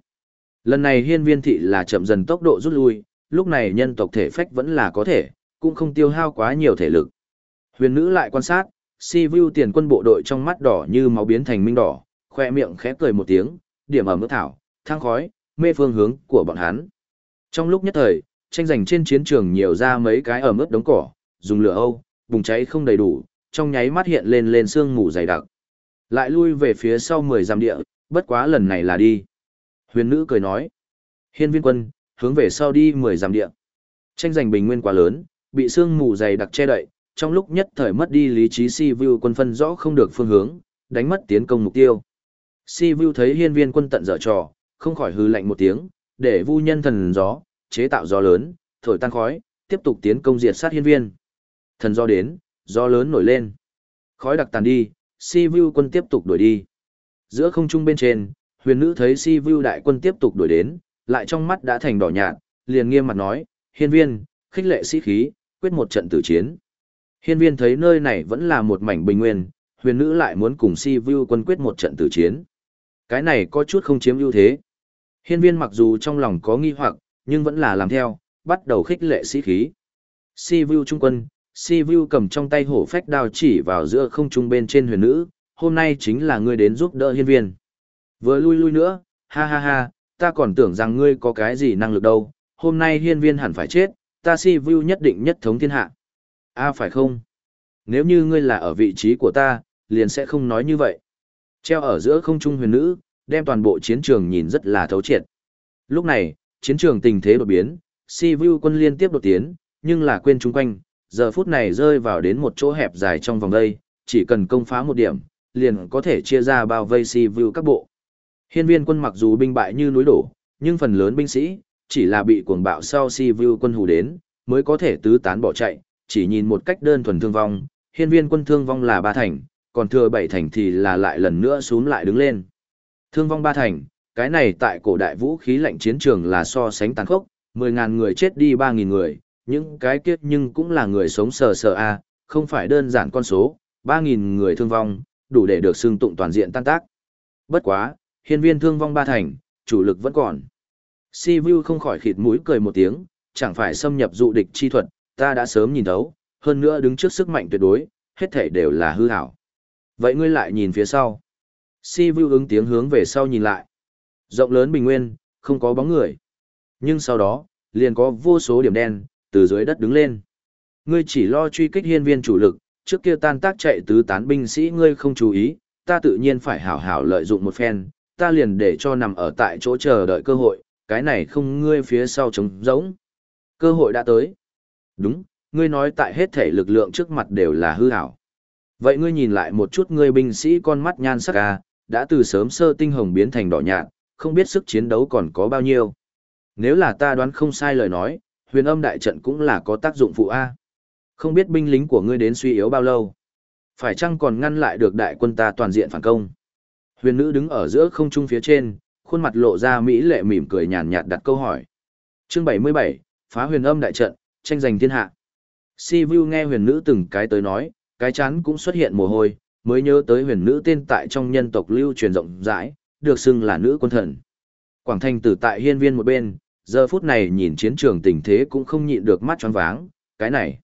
Lần này hiên viên thị là chậm dần tốc độ rút lui, lúc này nhân tộc thể phách vẫn là có thể, cũng không tiêu hao quá nhiều thể lực. Huyền nữ lại quan sát, si vu tiền quân bộ đội trong mắt đỏ như máu biến thành minh đỏ, khoe miệng khẽ cười một tiếng, điểm ở mức thảo, thang khói, mê phương hướng của bọn hắn. Trong lúc nhất thời, tranh giành trên chiến trường nhiều ra mấy cái ở mức đống cỏ, dùng lửa âu, bùng cháy không đầy đủ, trong nháy mắt hiện lên lên sương mù dày đặc. Lại lui về phía sau mười dặm địa, bất quá lần này là đi. Huyền nữ cười nói. Hiên viên quân, hướng về sau đi mười dặm địa. Tranh giành bình nguyên quá lớn, bị sương mù dày đặc che đậy, trong lúc nhất thời mất đi lý trí si vu quân phân rõ không được phương hướng, đánh mất tiến công mục tiêu. Si vu thấy hiên viên quân tận dở trò, không khỏi hư lạnh một tiếng, để vu nhân thần gió, chế tạo gió lớn, thổi tan khói, tiếp tục tiến công diệt sát hiên viên. Thần gió đến, gió lớn nổi lên. Khói đặc tàn đi, si vu quân tiếp tục đuổi đi. Giữa không trung bên trên, huyền nữ thấy si vu đại quân tiếp tục đuổi đến, lại trong mắt đã thành đỏ nhạt, liền nghiêm mặt nói, hiên viên, khích lệ sĩ khí, quyết một trận tử chiến. Hiên viên thấy nơi này vẫn là một mảnh bình nguyên, huyền nữ lại muốn cùng si vu quân quyết một trận tử chiến. Cái này có chút không chiếm ưu thế. Hiên viên mặc dù trong lòng có nghi hoặc, nhưng vẫn là làm theo, bắt đầu khích lệ sĩ khí. Si vu trung quân, si vu cầm trong tay hổ phách đao chỉ vào giữa không trung bên trên huyền nữ, hôm nay chính là ngươi đến giúp đỡ hiên viên. Vừa lui lui nữa, ha ha ha, ta còn tưởng rằng ngươi có cái gì năng lực đâu, hôm nay hiên viên hẳn phải chết, ta si vu nhất định nhất thống thiên hạ a à, phải không? Nếu như ngươi là ở vị trí của ta, liền sẽ không nói như vậy. Treo ở giữa không trung huyền nữ, đem toàn bộ chiến trường nhìn rất là thấu triệt. Lúc này, chiến trường tình thế đột biến, si vu quân liên tiếp đột tiến, nhưng là quên chung quanh, giờ phút này rơi vào đến một chỗ hẹp dài trong vòng đây, chỉ cần công phá một điểm, liền có thể chia ra bao vây si vu các bộ. Hiên viên quân mặc dù binh bại như núi đổ, nhưng phần lớn binh sĩ, chỉ là bị cuồng bạo sau si vu quân hù đến, mới có thể tứ tán bỏ chạy, chỉ nhìn một cách đơn thuần thương vong, hiên viên quân thương vong là ba thành, còn thừa bảy thành thì là lại lần nữa xuống lại đứng lên. Thương vong ba thành, cái này tại cổ đại vũ khí lạnh chiến trường là so sánh tàn khốc, 10.000 người chết đi 3.000 người, những cái kiếp nhưng cũng là người sống sờ sờ a, không phải đơn giản con số, 3.000 người thương vong, đủ để được xưng tụng toàn diện tan tác. Bất quá, hiên viên thương vong ba thành, chủ lực vẫn còn. Si Vu không khỏi khịt mũi cười một tiếng, chẳng phải xâm nhập dụ địch chi thuật, ta đã sớm nhìn thấu, hơn nữa đứng trước sức mạnh tuyệt đối, hết thảy đều là hư hảo. Vậy ngươi lại nhìn phía sau. Si Vu ứng tiếng hướng về sau nhìn lại. Rộng lớn bình nguyên, không có bóng người. Nhưng sau đó, liền có vô số điểm đen, từ dưới đất đứng lên. Ngươi chỉ lo truy kích hiên viên chủ lực, trước kia tan tác chạy tứ tán binh sĩ ngươi không chú ý, ta tự nhiên phải hảo hảo lợi dụng một phen, ta liền để cho nằm ở tại chỗ chờ đợi cơ hội, cái này không ngươi phía sau trống rỗng. Cơ hội đã tới. Đúng, ngươi nói tại hết thể lực lượng trước mặt đều là hư hảo. Vậy ngươi nhìn lại một chút ngươi binh sĩ con mắt nhan sắc à, đã từ sớm sơ tinh hồng biến thành đỏ nhạt, không biết sức chiến đấu còn có bao nhiêu. Nếu là ta đoán không sai lời nói, huyền âm đại trận cũng là có tác dụng phụ A. Không biết binh lính của ngươi đến suy yếu bao lâu. Phải chăng còn ngăn lại được đại quân ta toàn diện phản công. Huyền nữ đứng ở giữa không trung phía trên, khuôn mặt lộ ra mỹ lệ mỉm cười nhàn nhạt đặt câu hỏi. Chương 77, phá huyền âm đại trận, tranh giành thiên hạ. Si Vu nghe huyền nữ từng cái tới nói, cái chán cũng xuất hiện mồ hôi, mới nhớ tới huyền nữ tên tại trong nhân tộc lưu truyền rộng rãi, được xưng là nữ quân thần. Quảng Thanh tử tại hiên viên một bên, giờ phút này nhìn chiến trường tình thế cũng không nhịn được mắt tròn váng, cái này.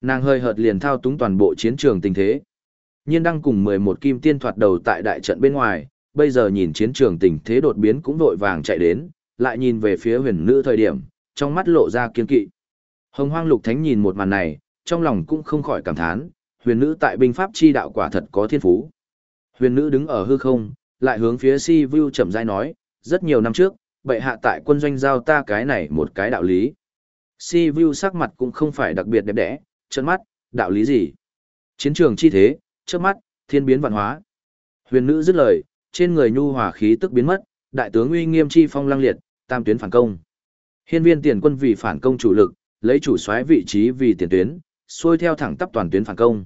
Nàng hơi hợt liền thao túng toàn bộ chiến trường tình thế. Nhiên đang cùng 11 kim tiên thoạt đầu tại đại trận bên ngoài, bây giờ nhìn chiến trường tình thế đột biến cũng vội vàng chạy đến, lại nhìn về phía huyền nữ thời điểm, trong mắt lộ ra kiên kỵ. Hồng hoang lục thánh nhìn một màn này, trong lòng cũng không khỏi cảm thán, huyền nữ tại binh pháp chi đạo quả thật có thiên phú. Huyền nữ đứng ở hư không, lại hướng phía Si Vu chậm rãi nói, rất nhiều năm trước, bệ hạ tại quân doanh giao ta cái này một cái đạo lý. Si Vu sắc mặt cũng không phải đặc biệt đẹp đẽ, chân mắt, đạo lý gì? Chiến trường chi thế, trước mắt, thiên biến vạn hóa. Huyền nữ dứt lời, trên người nhu hòa khí tức biến mất, đại tướng uy nghiêm chi phong lăng liệt, tam tuyến phản công. Hiên viên tiền quân vì phản công chủ lực, lấy chủ soái vị trí vì tiền tuyến, xuôi theo thẳng tắp toàn tuyến phản công.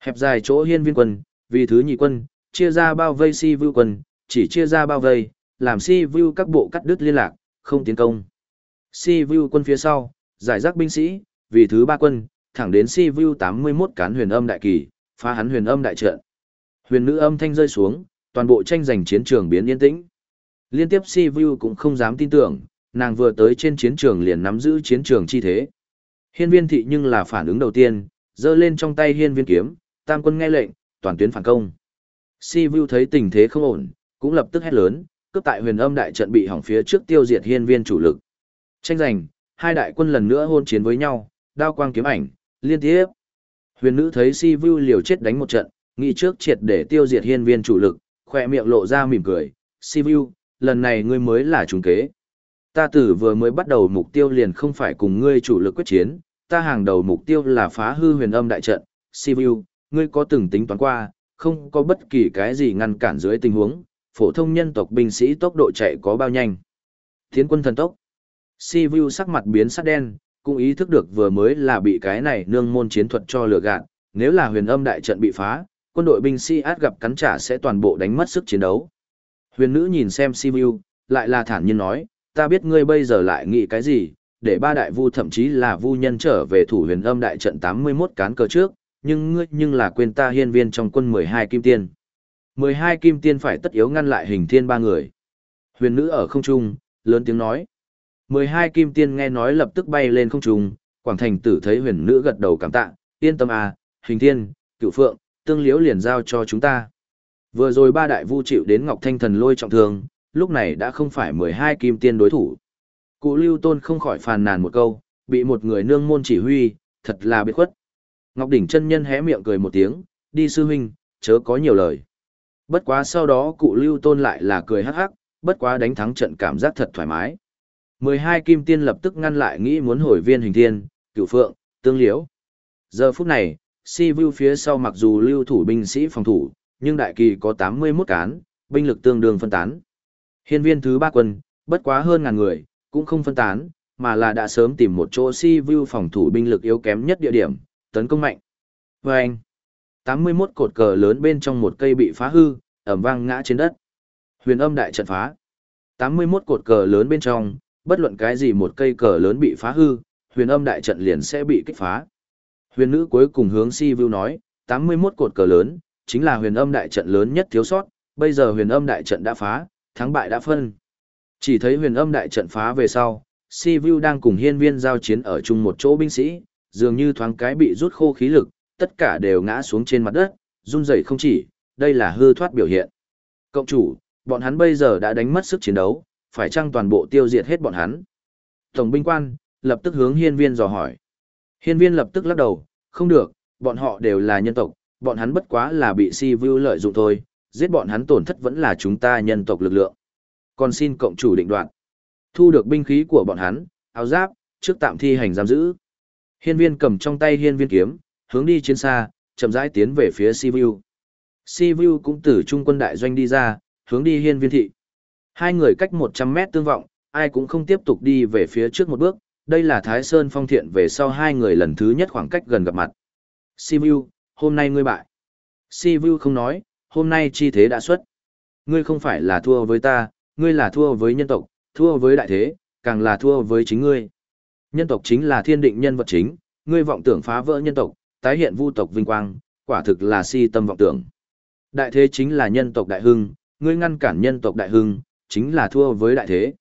Hẹp dài chỗ hiên viên quân, vì thứ nhị quân, chia ra bao vây si vưu quân, chỉ chia ra bao vây, làm si vưu các bộ cắt đứt liên lạc, không tiến công. Si vưu quân phía sau, giải rác binh sĩ, vì thứ ba quân, thẳng đến si vưu 81 cán huyền âm đại kỳ, phá hắn huyền âm đại trận. Huyền nữ âm thanh rơi xuống, toàn bộ tranh giành chiến trường biến yên tĩnh. Liên tiếp si view cũng không dám tin tưởng, nàng vừa tới trên chiến trường liền nắm giữ chiến trường chi thế. Hiên viên thị nhưng là phản ứng đầu tiên, giơ lên trong tay hiên viên kiếm, tam quân nghe lệnh, toàn tuyến phản công. Si Vu thấy tình thế không ổn, cũng lập tức hét lớn, cướp tại huyền âm đại trận bị hỏng phía trước tiêu diệt hiên viên chủ lực. Tranh giành, hai đại quân lần nữa hôn chiến với nhau, đao quang kiếm ảnh, liên tiếp. Huyền nữ thấy Si Vu liều chết đánh một trận, nghĩ trước triệt để tiêu diệt hiên viên chủ lực, khỏe miệng lộ ra mỉm cười. Si Vu, lần này ngươi mới là trùng kế. Ta tử vừa mới bắt đầu mục tiêu liền không phải cùng ngươi chủ lực quyết chiến, ta hàng đầu mục tiêu là phá hư huyền âm đại trận. Sivu, ngươi có từng tính toán qua, không có bất kỳ cái gì ngăn cản dưới tình huống, phổ thông nhân tộc binh sĩ tốc độ chạy có bao nhanh. Thiến quân thần tốc. Sivu sắc mặt biến sắc đen, cũng ý thức được vừa mới là bị cái này nương môn chiến thuật cho lừa gạt, nếu là huyền âm đại trận bị phá, quân đội binh sĩ át gặp cắn trả sẽ toàn bộ đánh mất sức chiến đấu. Huyền nữ nhìn xem Sivu, lại là thản nhiên nói, ta biết ngươi bây giờ lại nghĩ cái gì, để ba đại vu thậm chí là vu nhân trở về thủ huyền âm đại trận 81 cán cờ trước, nhưng ngươi nhưng là quên ta hiên viên trong quân 12 kim tiên. 12 kim tiên phải tất yếu ngăn lại hình thiên ba người. Huyền nữ ở không trung, lớn tiếng nói. 12 kim tiên nghe nói lập tức bay lên không trung, Quảng Thành tử thấy huyền nữ gật đầu cảm tạ, yên tâm à, hình thiên, cựu phượng, tương liễu liền giao cho chúng ta. Vừa rồi ba đại vu chịu đến Ngọc Thanh Thần lôi trọng thương, lúc này đã không phải 12 kim tiên đối thủ. Cụ Lưu Tôn không khỏi phàn nàn một câu, bị một người nương môn chỉ huy, thật là biệt khuất. Ngọc Đỉnh chân nhân hé miệng cười một tiếng, đi sư huynh, chớ có nhiều lời. Bất quá sau đó cụ Lưu Tôn lại là cười hắc hắc, bất quá đánh thắng trận cảm giác thật thoải mái. 12 kim tiên lập tức ngăn lại nghĩ muốn hồi viên hình thiên, cửu phượng, tương liễu. Giờ phút này, si vu phía sau mặc dù lưu thủ binh sĩ phòng thủ, nhưng đại kỳ có 81 cán, binh lực tương đương phân tán. Hiên viên thứ ba quân, bất quá hơn ngàn người, cũng không phân tán, mà là đã sớm tìm một chỗ si vu phòng thủ binh lực yếu kém nhất địa điểm, tấn công mạnh. Và anh, 81 cột cờ lớn bên trong một cây bị phá hư, ẩm vang ngã trên đất. Huyền âm đại trận phá. 81 cột cờ lớn bên trong, bất luận cái gì một cây cờ lớn bị phá hư, huyền âm đại trận liền sẽ bị kích phá. Huyền nữ cuối cùng hướng Si Vu nói, 81 cột cờ lớn, chính là huyền âm đại trận lớn nhất thiếu sót, bây giờ huyền âm đại trận đã phá, thắng bại đã phân. Chỉ thấy huyền âm đại trận phá về sau, Si Vu đang cùng hiên viên giao chiến ở chung một chỗ binh sĩ, dường như thoáng cái bị rút khô khí lực, tất cả đều ngã xuống trên mặt đất, run rẩy không chỉ, đây là hư thoát biểu hiện. Cộng chủ, bọn hắn bây giờ đã đánh mất sức chiến đấu, phải chăng toàn bộ tiêu diệt hết bọn hắn? Tổng binh quan, lập tức hướng hiên viên dò hỏi. Hiên viên lập tức lắc đầu, không được, bọn họ đều là nhân tộc, bọn hắn bất quá là bị si vu lợi dụng thôi, giết bọn hắn tổn thất vẫn là chúng ta nhân tộc lực lượng. Còn xin cộng chủ định đoạn. Thu được binh khí của bọn hắn, áo giáp, trước tạm thi hành giam giữ. Hiên viên cầm trong tay hiên viên kiếm, hướng đi chiến xa, chậm rãi tiến về phía si vu. Si vu cũng từ trung quân đại doanh đi ra, hướng đi hiên viên thị. Hai người cách 100 mét tương vọng, ai cũng không tiếp tục đi về phía trước một bước, đây là Thái Sơn phong thiện về sau hai người lần thứ nhất khoảng cách gần gặp mặt. Sivu, hôm nay ngươi bại. Sivu không nói, hôm nay chi thế đã xuất. Ngươi không phải là thua với ta, ngươi là thua với nhân tộc, thua với đại thế, càng là thua với chính ngươi. Nhân tộc chính là thiên định nhân vật chính, ngươi vọng tưởng phá vỡ nhân tộc, tái hiện vu tộc vinh quang, quả thực là si tâm vọng tưởng. Đại thế chính là nhân tộc đại hưng, ngươi ngăn cản nhân tộc đại hưng, chính là thua với đại thế.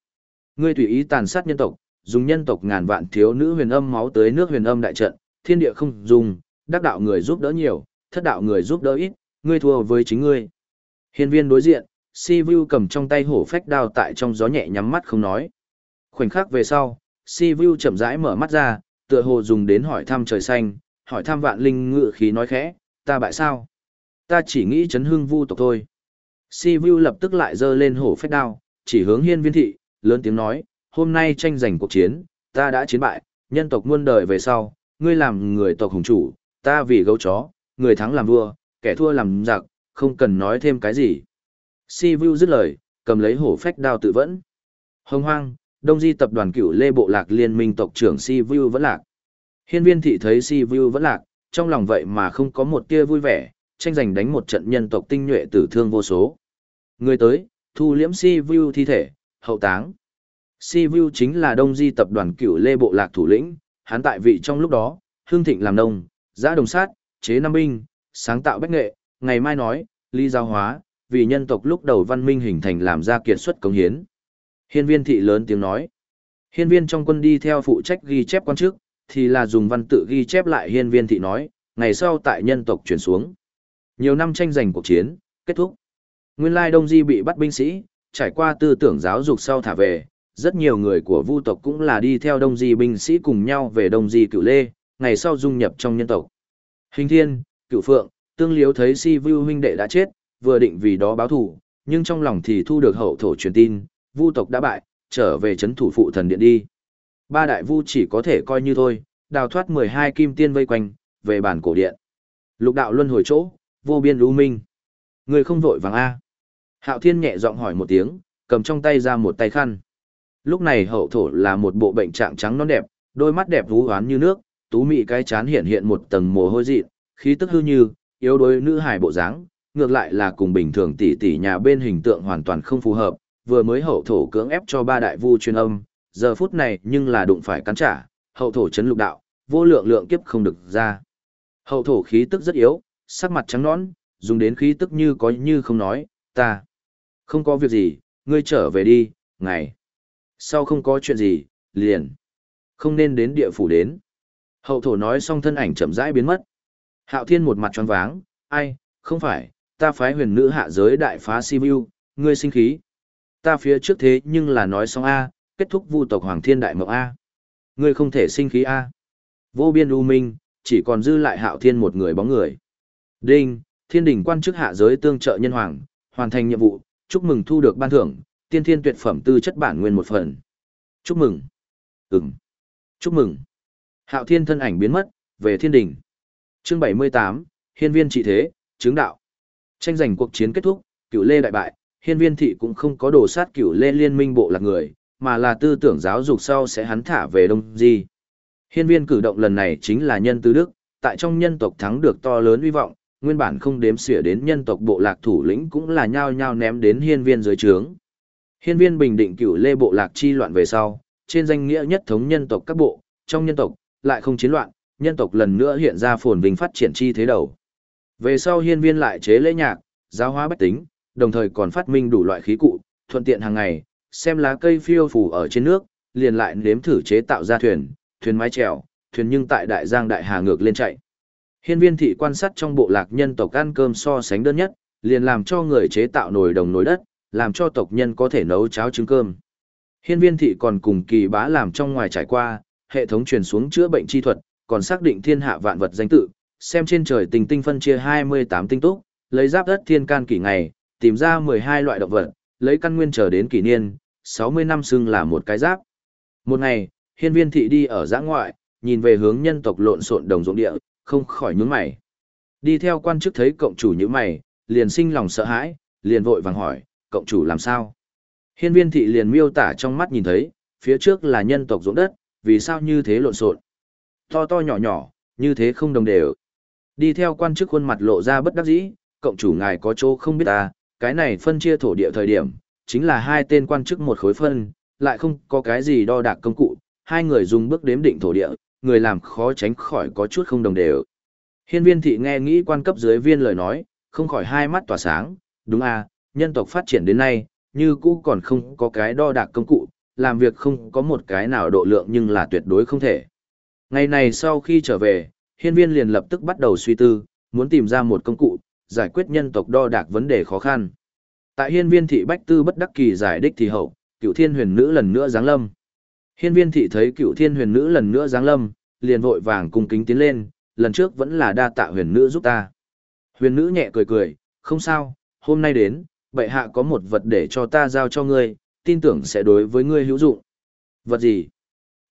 Ngươi tùy ý tàn sát nhân tộc, dùng nhân tộc ngàn vạn thiếu nữ huyền âm máu tới nước huyền âm đại trận, thiên địa không dùng, đắc đạo người giúp đỡ nhiều, thất đạo người giúp đỡ ít, ngươi thua với chính ngươi. Hiên viên đối diện, Si Vu cầm trong tay hổ phách đao tại trong gió nhẹ nhắm mắt không nói. Khoảnh khắc về sau, Si Vu chậm rãi mở mắt ra, tựa hồ dùng đến hỏi thăm trời xanh, hỏi thăm vạn linh ngự khí nói khẽ, ta bại sao? Ta chỉ nghĩ chấn hương vu tộc thôi. Si Vu lập tức lại giơ lên hổ phách đao, chỉ hướng hiên viên thị, lớn tiếng nói, hôm nay tranh giành cuộc chiến, ta đã chiến bại, nhân tộc muôn đời về sau, ngươi làm người tộc hùng chủ, ta vì gấu chó, người thắng làm vua, kẻ thua làm giặc, không cần nói thêm cái gì. Si Vu dứt lời, cầm lấy hổ phách đao tự vẫn. Hồng hoang, đông di tập đoàn cựu lê bộ lạc liên minh tộc trưởng Si Vu vẫn lạc. Hiên viên thị thấy Si Vu vẫn lạc, trong lòng vậy mà không có một tia vui vẻ, tranh giành đánh một trận nhân tộc tinh nhuệ tử thương vô số. Người tới, thu liễm Si Vu thi thể, hậu táng. Si Vu chính là đông di tập đoàn cựu lê bộ lạc thủ lĩnh, hắn tại vị trong lúc đó, hương thịnh làm nông, giã đồng sát, chế năm binh, sáng tạo bách nghệ, ngày mai nói, ly giao hóa, vì nhân tộc lúc đầu văn minh hình thành làm ra kiệt xuất công hiến. Hiên viên thị lớn tiếng nói. Hiên viên trong quân đi theo phụ trách ghi chép quan chức, thì là dùng văn tự ghi chép lại hiên viên thị nói, ngày sau tại nhân tộc chuyển xuống. Nhiều năm tranh giành cuộc chiến, kết thúc. Nguyên lai Đông Di bị bắt binh sĩ, trải qua tư tưởng giáo dục sau thả về, rất nhiều người của vu tộc cũng là đi theo Đông Di binh sĩ cùng nhau về Đông Di cựu lê, ngày sau dung nhập trong nhân tộc. Hình thiên, cựu phượng, tương liếu thấy si vu huynh đệ đã chết, vừa định vì đó báo thù, nhưng trong lòng thì thu được hậu thổ truyền tin, vu tộc đã bại, trở về chấn thủ phụ thần điện đi. Ba đại vu chỉ có thể coi như thôi, đào thoát 12 kim tiên vây quanh, về bản cổ điện. Lục đạo luân hồi chỗ, vô biên lưu minh. Người không vội vàng A. Hạo thiên nhẹ giọng hỏi một tiếng, cầm trong tay ra một tay khăn. Lúc này hậu thổ là một bộ bệnh trạng trắng non đẹp, đôi mắt đẹp vũ hoán như nước, tú mị cái chán hiện hiện một tầng mồ hôi dị, khí tức hư như, yếu đuối nữ hài bộ dáng, ngược lại là cùng bình thường tỷ tỷ nhà bên hình tượng hoàn toàn không phù hợp, vừa mới hậu thổ cưỡng ép cho ba đại vu truyền âm, giờ phút này nhưng là đụng phải cắn trả, hậu thổ chấn lục đạo, vô lượng lượng kiếp không được ra. Hậu thổ khí tức rất yếu, sắc mặt trắng nõn, dùng đến khí tức như có như không nói, ta không có việc gì, ngươi trở về đi, ngày sau không có chuyện gì, liền không nên đến địa phủ đến. Hậu thổ nói xong thân ảnh chậm rãi biến mất. Hạo thiên một mặt tròn váng, ai, không phải, ta phái huyền nữ hạ giới đại phá si vu, ngươi sinh khí. Ta phía trước thế nhưng là nói xong A, kết thúc vu tộc hoàng thiên đại mộng A. Ngươi không thể sinh khí A. Vô biên u minh, chỉ còn dư lại hạo thiên một người bóng người. Đinh, thiên đình quan chức hạ giới tương trợ nhân hoàng, hoàn thành nhiệm vụ, chúc mừng thu được ban thưởng, tiên thiên tuyệt phẩm tư chất bản nguyên một phần. Chúc mừng. Ừm. Chúc mừng. Hạo thiên thân ảnh biến mất, về thiên đình. Chương 78, hiên viên trị thế, chứng đạo. Tranh giành cuộc chiến kết thúc, Cửu lê đại bại, hiên viên thị cũng không có đổ sát Cửu lê liên minh bộ lạc người, mà là tư tưởng giáo dục sau sẽ hắn thả về đông di. Hiên viên cử động lần này chính là nhân tứ đức, tại trong nhân tộc thắng được to lớn uy vọng, nguyên bản không đếm xỉa đến nhân tộc bộ lạc thủ lĩnh cũng là nhao nhao ném đến hiên viên dưới trướng. Hiên viên bình định Cửu lê bộ lạc chi loạn về sau, trên danh nghĩa nhất thống nhân tộc các bộ, trong nhân tộc, lại không chiến loạn, nhân tộc lần nữa hiện ra phồn vinh phát triển chi thế đầu. Về sau hiên viên lại chế lễ nhạc, giáo hóa bách tính, đồng thời còn phát minh đủ loại khí cụ, thuận tiện hàng ngày, xem lá cây phiêu phù ở trên nước, liền lại nếm thử chế tạo ra thuyền, thuyền mái chèo, thuyền nhưng tại đại giang đại hà ngược lên chạy. Hiên viên thị quan sát trong bộ lạc nhân tộc ăn cơm so sánh đơn nhất, liền làm cho người chế tạo nồi đồng nồi đất, làm cho tộc nhân có thể nấu cháo trứng cơm. Hiên viên thị còn cùng kỳ bá làm trong ngoài trải qua, hệ thống truyền xuống chữa bệnh chi thuật, còn xác định thiên hạ vạn vật danh tự, xem trên trời tình tinh phân chia 28 tinh túc, lấy giáp đất thiên can kỷ ngày, tìm ra 12 loại động vật, lấy căn nguyên trở đến kỷ niên, 60 năm xưng là một cái giáp. Một ngày, hiên viên thị đi ở giã ngoại, nhìn về hướng nhân tộc lộn xộn đồng ruộng địa, không khỏi nhướng mày. Đi theo quan chức thấy cộng chủ như mày, liền sinh lòng sợ hãi, liền vội vàng hỏi, cộng chủ làm sao? Hiên viên thị liền miêu tả trong mắt nhìn thấy, phía trước là nhân tộc ruộng đất, vì sao như thế lộn xộn? To to nhỏ nhỏ, như thế không đồng đều. Đi theo quan chức khuôn mặt lộ ra bất đắc dĩ, cộng chủ ngài có chỗ không biết ta, cái này phân chia thổ địa thời điểm, chính là hai tên quan chức một khối phân, lại không có cái gì đo đạc công cụ, hai người dùng bước đếm định thổ địa, người làm khó tránh khỏi có chút không đồng đều. Hiên viên thị nghe nghĩ quan cấp dưới viên lời nói, không khỏi hai mắt tỏa sáng, đúng à, nhân tộc phát triển đến nay, như cũ còn không có cái đo đạc công cụ, làm việc không có một cái nào độ lượng nhưng là tuyệt đối không thể. Ngày này sau khi trở về, hiên viên liền lập tức bắt đầu suy tư, muốn tìm ra một công cụ, giải quyết nhân tộc đo đạc vấn đề khó khăn. Tại hiên viên thị bách tư bất đắc kỳ giải đích thì hậu, cựu thiên huyền nữ lần nữa giáng lâm. Hiên viên thị thấy cựu thiên huyền nữ lần nữa giáng lâm, liền vội vàng cung kính tiến lên, lần trước vẫn là đa tạ huyền nữ giúp ta. Huyền nữ nhẹ cười cười, không sao, hôm nay đến, bệ hạ có một vật để cho ta giao cho ngươi, tin tưởng sẽ đối với ngươi hữu dụng. Vật gì?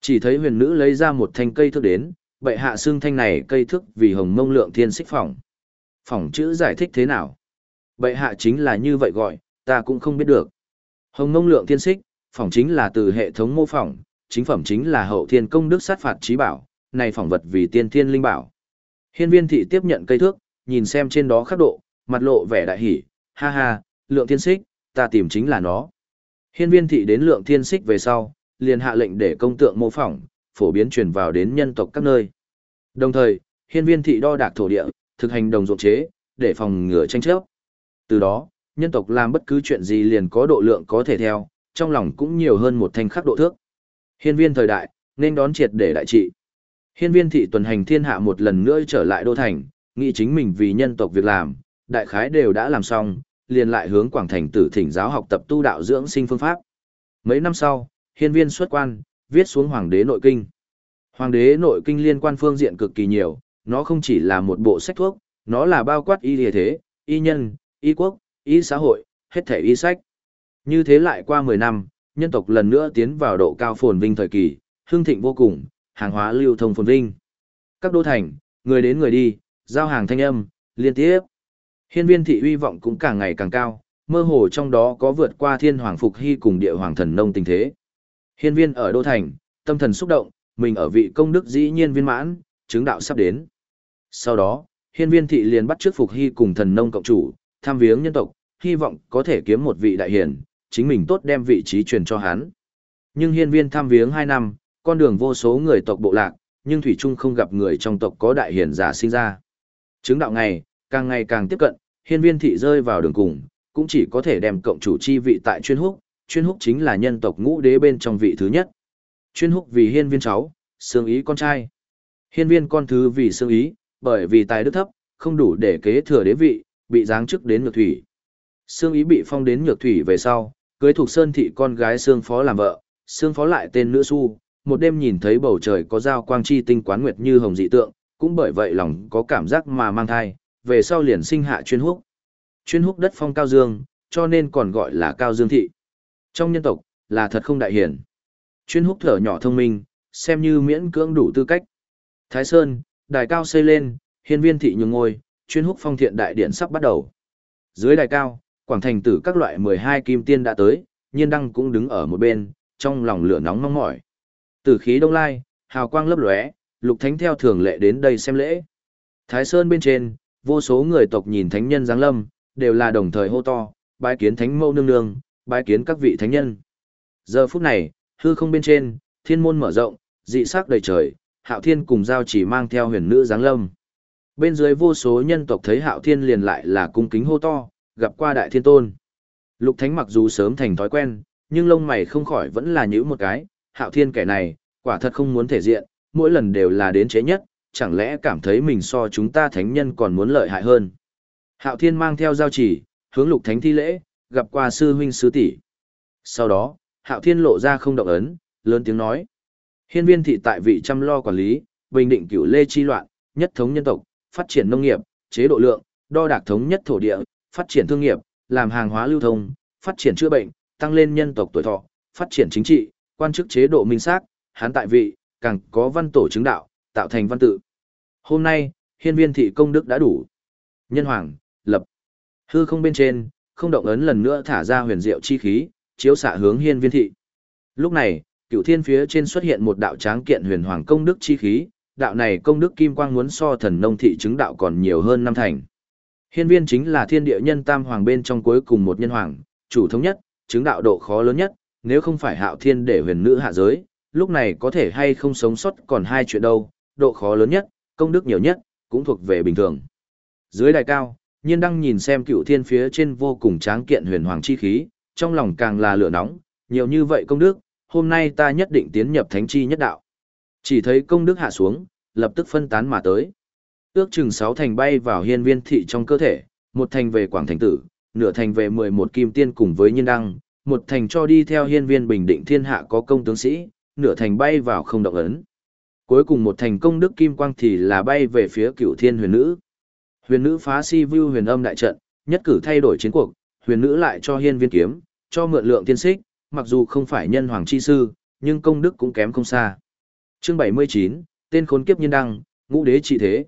Chỉ thấy huyền nữ lấy ra một thanh cây thước đến, bệ hạ xương thanh này cây thước vì hồng mông lượng thiên xích phỏng. Phỏng chữ giải thích thế nào? Bệ hạ chính là như vậy gọi, ta cũng không biết được. Hồng mông lượng thiên xích, phỏng chính là từ hệ thống mô phỏng, chính phẩm chính là hậu thiên công đức sát phạt trí bảo, này phỏng vật vì tiên thiên linh bảo. Hiên viên thị tiếp nhận cây thước, nhìn xem trên đó khắc độ, mặt lộ vẻ đại hỉ, ha ha, lượng thiên xích, ta tìm chính là nó. Hiên viên thị đến lượng thiên xích về sau, liền hạ lệnh để công tượng mô phỏng, phổ biến truyền vào đến nhân tộc các nơi. Đồng thời, hiên viên thị đo đạc thổ địa, thực hành đồng ruộng chế, để phòng ngừa tranh chấp. Từ đó, nhân tộc làm bất cứ chuyện gì liền có độ lượng có thể theo, trong lòng cũng nhiều hơn một thanh khắc độ thước. Hiên viên thời đại, nên đón triệt để đại trị. Hiên viên thị tuần hành thiên hạ một lần nữa trở lại đô thành, nghĩ chính mình vì nhân tộc việc làm, đại khái đều đã làm xong, liền lại hướng Quảng Thành tử thỉnh giáo học tập tu đạo dưỡng sinh phương pháp. Mấy năm sau, hiên viên xuất quan, viết xuống Hoàng đế nội kinh. Hoàng đế nội kinh liên quan phương diện cực kỳ nhiều, nó không chỉ là một bộ sách thuốc, nó là bao quát y địa thế, y nhân, y quốc, y xã hội, hết thể y sách. Như thế lại qua 10 năm, nhân tộc lần nữa tiến vào độ cao phồn vinh thời kỳ, hương thịnh vô cùng, hàng hóa lưu thông phồn vinh. Các đô thành, người đến người đi, giao hàng thanh âm, liên tiếp. Hiên viên thị uy vọng cũng càng ngày càng cao, mơ hồ trong đó có vượt qua thiên hoàng phục hy cùng địa hoàng thần nông tình thế. Hiên viên ở đô thành, tâm thần xúc động, mình ở vị công đức dĩ nhiên viên mãn, chứng đạo sắp đến. Sau đó, hiên viên thị liền bắt trước phục hy cùng thần nông cộng chủ, tham viếng nhân tộc, hy vọng có thể kiếm một vị đại hiền, chính mình tốt đem vị trí truyền cho hắn. Nhưng hiên viên tham viếng 2 năm, con đường vô số người tộc bộ lạc, nhưng Thủy Trung không gặp người trong tộc có đại hiền giả sinh ra. Chứng đạo ngày, càng ngày càng tiếp cận, hiên viên thị rơi vào đường cùng, cũng chỉ có thể đem cộng chủ chi vị tại chuyên húc, chuyên húc chính là nhân tộc ngũ đế bên trong vị thứ nhất. Chuyên húc vì hiên viên cháu, xương ý con trai. Hiên viên con thứ vì xương ý, bởi vì tài đức thấp, không đủ để kế thừa đế vị, bị giáng chức đến nhược thủy. Xương ý bị phong đến nhược thủy về sau, cưới thuộc sơn thị con gái xương phó làm vợ, xương phó lại tên nữ su, một đêm nhìn thấy bầu trời có giao quang chi tinh quán nguyệt như hồng dị tượng, cũng bởi vậy lòng có cảm giác mà mang thai, về sau liền sinh hạ chuyên húc. Chuyên húc đất phong cao dương, cho nên còn gọi là cao dương thị. Trong nhân tộc, là thật không đại hiển. Chuyên húc thở nhỏ thông minh, xem như miễn cưỡng đủ tư cách. Thái Sơn, đài cao xây lên, hiên viên thị nhường ngôi, chuyên húc phong thiện đại điện sắp bắt đầu. Dưới đài cao, quảng thành tử các loại 12 kim tiên đã tới, nhiên đăng cũng đứng ở một bên, trong lòng lửa nóng mong mỏi. Tử khí đông lai, hào quang lấp lóe, lục thánh theo thường lệ đến đây xem lễ. Thái Sơn bên trên, vô số người tộc nhìn thánh nhân giáng lâm, đều là đồng thời hô to, bái kiến thánh mẫu nương nương, bái kiến các vị thánh nhân. Giờ phút này, hư không bên trên, thiên môn mở rộng, dị sắc đầy trời, hạo thiên cùng giao chỉ mang theo huyền nữ giáng lâm. Bên dưới vô số nhân tộc thấy hạo thiên liền lại là cung kính hô to, gặp qua đại thiên tôn. Lục thánh mặc dù sớm thành thói quen, nhưng lông mày không khỏi vẫn là nhữ một cái, hạo thiên kẻ này, quả thật không muốn thể diện, mỗi lần đều là đến chế nhất, chẳng lẽ cảm thấy mình so chúng ta thánh nhân còn muốn lợi hại hơn. Hạo thiên mang theo giao chỉ, hướng lục thánh thi lễ, gặp qua sư huynh sư tỷ. Sau đó, hạo thiên lộ ra không động ấn, lớn tiếng nói. Hiên viên thị tại vị chăm lo quản lý, bình định cửu lê chi loạn, nhất thống nhân tộc, phát triển nông nghiệp, chế độ lượng, đo đạc thống nhất thổ địa, phát triển thương nghiệp, làm hàng hóa lưu thông, phát triển chữa bệnh, tăng lên nhân tộc tuổi thọ, phát triển chính trị, quan chức chế độ minh xác, hán tại vị, càng có văn tổ chứng đạo, tạo thành văn tự. Hôm nay, hiên viên thị công đức đã đủ. Nhân hoàng, lập. Hư không bên trên, không động ấn lần nữa thả ra huyền diệu chi khí, chiếu xạ hướng hiên viên thị. Lúc này, cựu thiên phía trên xuất hiện một đạo tráng kiện huyền hoàng công đức chi khí, đạo này công đức kim quang muốn so thần nông thị chứng đạo còn nhiều hơn năm thành. Hiên viên chính là thiên địa nhân tam hoàng bên trong cuối cùng một nhân hoàng, chủ thống nhất, chứng đạo độ khó lớn nhất, nếu không phải hạo thiên để huyền nữ hạ giới, lúc này có thể hay không sống sót còn hai chuyện đâu, độ khó lớn nhất, công đức nhiều nhất, cũng thuộc về bình thường. Dưới đài cao, nhiên đăng nhìn xem cựu thiên phía trên vô cùng tráng kiện huyền hoàng chi khí, trong lòng càng là lửa nóng, nhiều như vậy công đức, hôm nay ta nhất định tiến nhập thánh chi nhất đạo. Chỉ thấy công đức hạ xuống, lập tức phân tán mà tới. Ước chừng sáu thành bay vào hiên viên thị trong cơ thể, một thành về quảng thành tử, nửa thành về mười một kim tiên cùng với nhiên đăng, một thành cho đi theo hiên viên bình định thiên hạ có công tướng sĩ, nửa thành bay vào không động ấn. Cuối cùng một thành công đức kim quang thì là bay về phía cựu thiên huyền nữ. Huyền nữ phá si vu huyền âm đại trận, nhất cử thay đổi chiến cuộc, huyền nữ lại cho hiên viên kiếm, cho mượn lượng tiên xích, mặc dù không phải nhân hoàng chi sư, nhưng công đức cũng kém không xa. Chương 79, tên khốn kiếp nhân đăng, ngũ đế trị thế.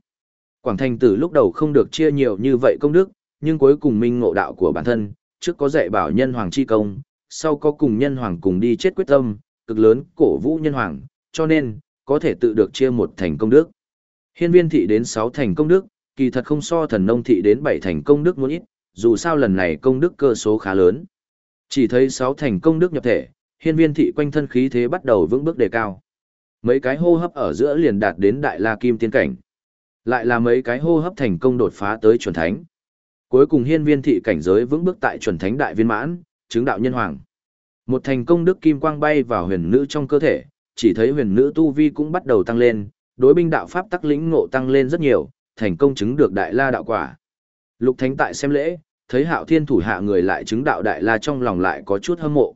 Quảng Thành Tử lúc đầu không được chia nhiều như vậy công đức, nhưng cuối cùng minh ngộ đạo của bản thân, trước có dạy bảo nhân hoàng chi công, sau có cùng nhân hoàng cùng đi chết quyết tâm, cực lớn cổ vũ nhân hoàng, cho nên, có thể tự được chia một thành công đức. Hiên viên thị đến 6 thành công đức, kỳ thật không so thần nông thị đến bảy thành công đức muốn ít, dù sao lần này công đức cơ số khá lớn. Chỉ thấy 6 thành công đức nhập thể, hiên viên thị quanh thân khí thế bắt đầu vững bước đề cao. Mấy cái hô hấp ở giữa liền đạt đến đại la kim tiên cảnh. Lại là mấy cái hô hấp thành công đột phá tới chuẩn thánh. Cuối cùng hiên viên thị cảnh giới vững bước tại chuẩn thánh đại viên mãn, chứng đạo nhân hoàng. Một thành công đức kim quang bay vào huyền nữ trong cơ thể, chỉ thấy huyền nữ tu vi cũng bắt đầu tăng lên, đối binh đạo pháp tắc lĩnh ngộ tăng lên rất nhiều, thành công chứng được đại la đạo quả. Lục Thánh tại xem lễ, thấy Hạo Thiên thủ hạ người lại chứng đạo đại la trong lòng lại có chút hâm mộ.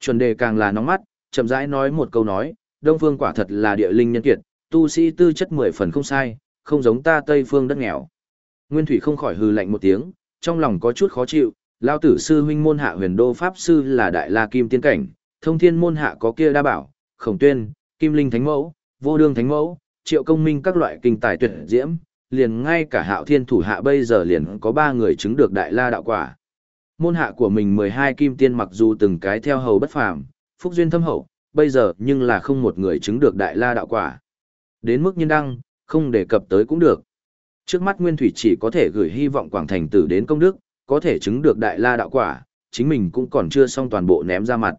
Chuẩn đề càng là nóng mắt, chậm rãi nói một câu nói, Đông Phương quả thật là địa linh nhân kiệt, tu sĩ tư chất mười phần không sai, không giống ta Tây Phương đất nghèo. Nguyên Thủy không khỏi hừ lạnh một tiếng, trong lòng có chút khó chịu, lao tử sư huynh môn hạ huyền đô pháp sư là đại la kim tiên cảnh, thông thiên môn hạ có kia đa bảo, khổng tuyên, kim linh thánh mẫu, vô đương thánh mẫu, triệu công minh các loại kinh tài tuyệt diễm, liền ngay cả hạo thiên thủ hạ bây giờ liền có ba người chứng được đại la đạo quả. Môn hạ của mình mười hai kim tiên mặc dù từng cái theo hầu bất phàm, phúc duyên thâm hậu, bây giờ nhưng là không một người chứng được đại la đạo quả. Đến mức nhân đăng, không đề cập tới cũng được. Trước mắt Nguyên Thủy chỉ có thể gửi hy vọng Quảng Thành Tử đến công đức, có thể chứng được đại la đạo quả, chính mình cũng còn chưa xong toàn bộ ném ra mặt.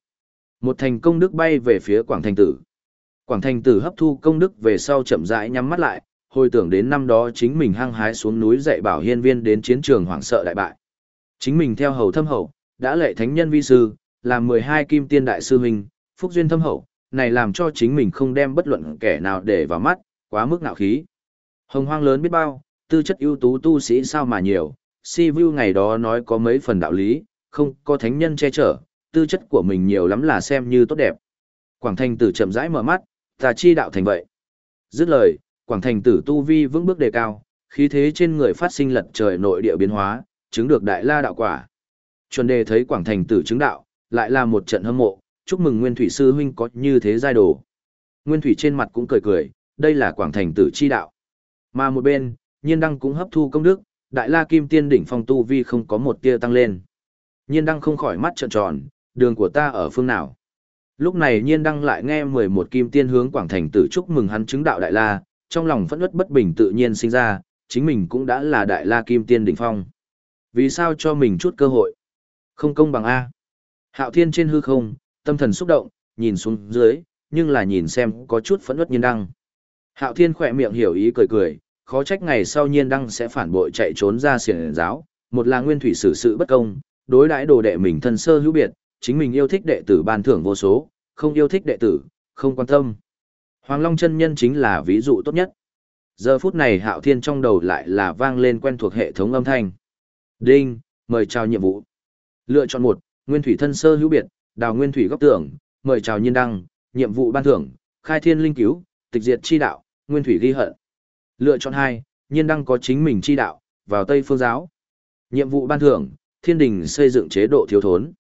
Một thành công đức bay về phía Quảng Thành Tử. Quảng Thành Tử hấp thu công đức về sau chậm rãi nhắm mắt lại, hồi tưởng đến năm đó chính mình hăng hái xuống núi dạy bảo hiên viên đến chiến trường hoảng sợ đại bại. Chính mình theo hầu thâm hậu, đã lệ thánh nhân vi sư, làm 12 kim tiên đại sư huynh, phúc duyên thâm hậu, này làm cho chính mình không đem bất luận kẻ nào để vào mắt, quá mức ngạo khí. Hồng hoang lớn biết bao, tư chất ưu tú tu sĩ sao mà nhiều, si vu ngày đó nói có mấy phần đạo lý, không có thánh nhân che chở, tư chất của mình nhiều lắm là xem như tốt đẹp. Quảng thanh tử chậm rãi mở mắt, ta chi đạo thành vậy. Dứt lời, Quảng Thành tử tu vi vững bước đề cao, khí thế trên người phát sinh lật trời nội địa biến hóa, chứng được đại la đạo quả. Chuẩn đề thấy Quảng Thành tử chứng đạo, lại là một trận hâm mộ, chúc mừng Nguyên Thủy sư huynh có như thế giai đồ. Nguyên Thủy trên mặt cũng cười cười, đây là Quảng Thành tử chi đạo. Mà một bên, Nhiên Đăng cũng hấp thu công đức, Đại La Kim Tiên đỉnh phong tu vi không có một tia tăng lên. Nhiên Đăng không khỏi mắt trợn tròn, đường của ta ở phương nào? Lúc này Nhiên Đăng lại nghe 11 Kim Tiên hướng Quảng Thành tử chúc mừng hắn chứng đạo Đại La, trong lòng phẫn uất bất bình tự nhiên sinh ra, chính mình cũng đã là Đại La Kim Tiên đỉnh phong. Vì sao cho mình chút cơ hội? Không công bằng A. Hạo Thiên trên hư không, tâm thần xúc động, nhìn xuống dưới, nhưng là nhìn xem có chút phẫn uất Nhiên Đăng. Hạo Thiên khỏe miệng hiểu ý cười cười, khó trách ngày sau nhiên đăng sẽ phản bội chạy trốn ra xiển giáo, một là nguyên thủy xử sự bất công, đối đãi đồ đệ mình thân sơ hữu biệt, chính mình yêu thích đệ tử ban thưởng vô số, không yêu thích đệ tử, không quan tâm. Hoàng Long chân nhân chính là ví dụ tốt nhất. Giờ phút này Hạo Thiên trong đầu lại là vang lên quen thuộc hệ thống âm thanh. Đinh, mời chào nhiệm vụ. Lựa chọn một, Nguyên thủy thân sơ hữu biệt, đào nguyên thủy góc tưởng, mời chào nhiên đăng, nhiệm vụ ban thưởng, khai thiên linh cứu, tịch diệt chi đạo, nguyên thủy ghi hận. Lựa chọn hai, nhiên đăng có chính mình chi đạo, vào Tây Phương giáo. Nhiệm vụ ban thưởng, thiên đình xây dựng chế độ thiếu thốn.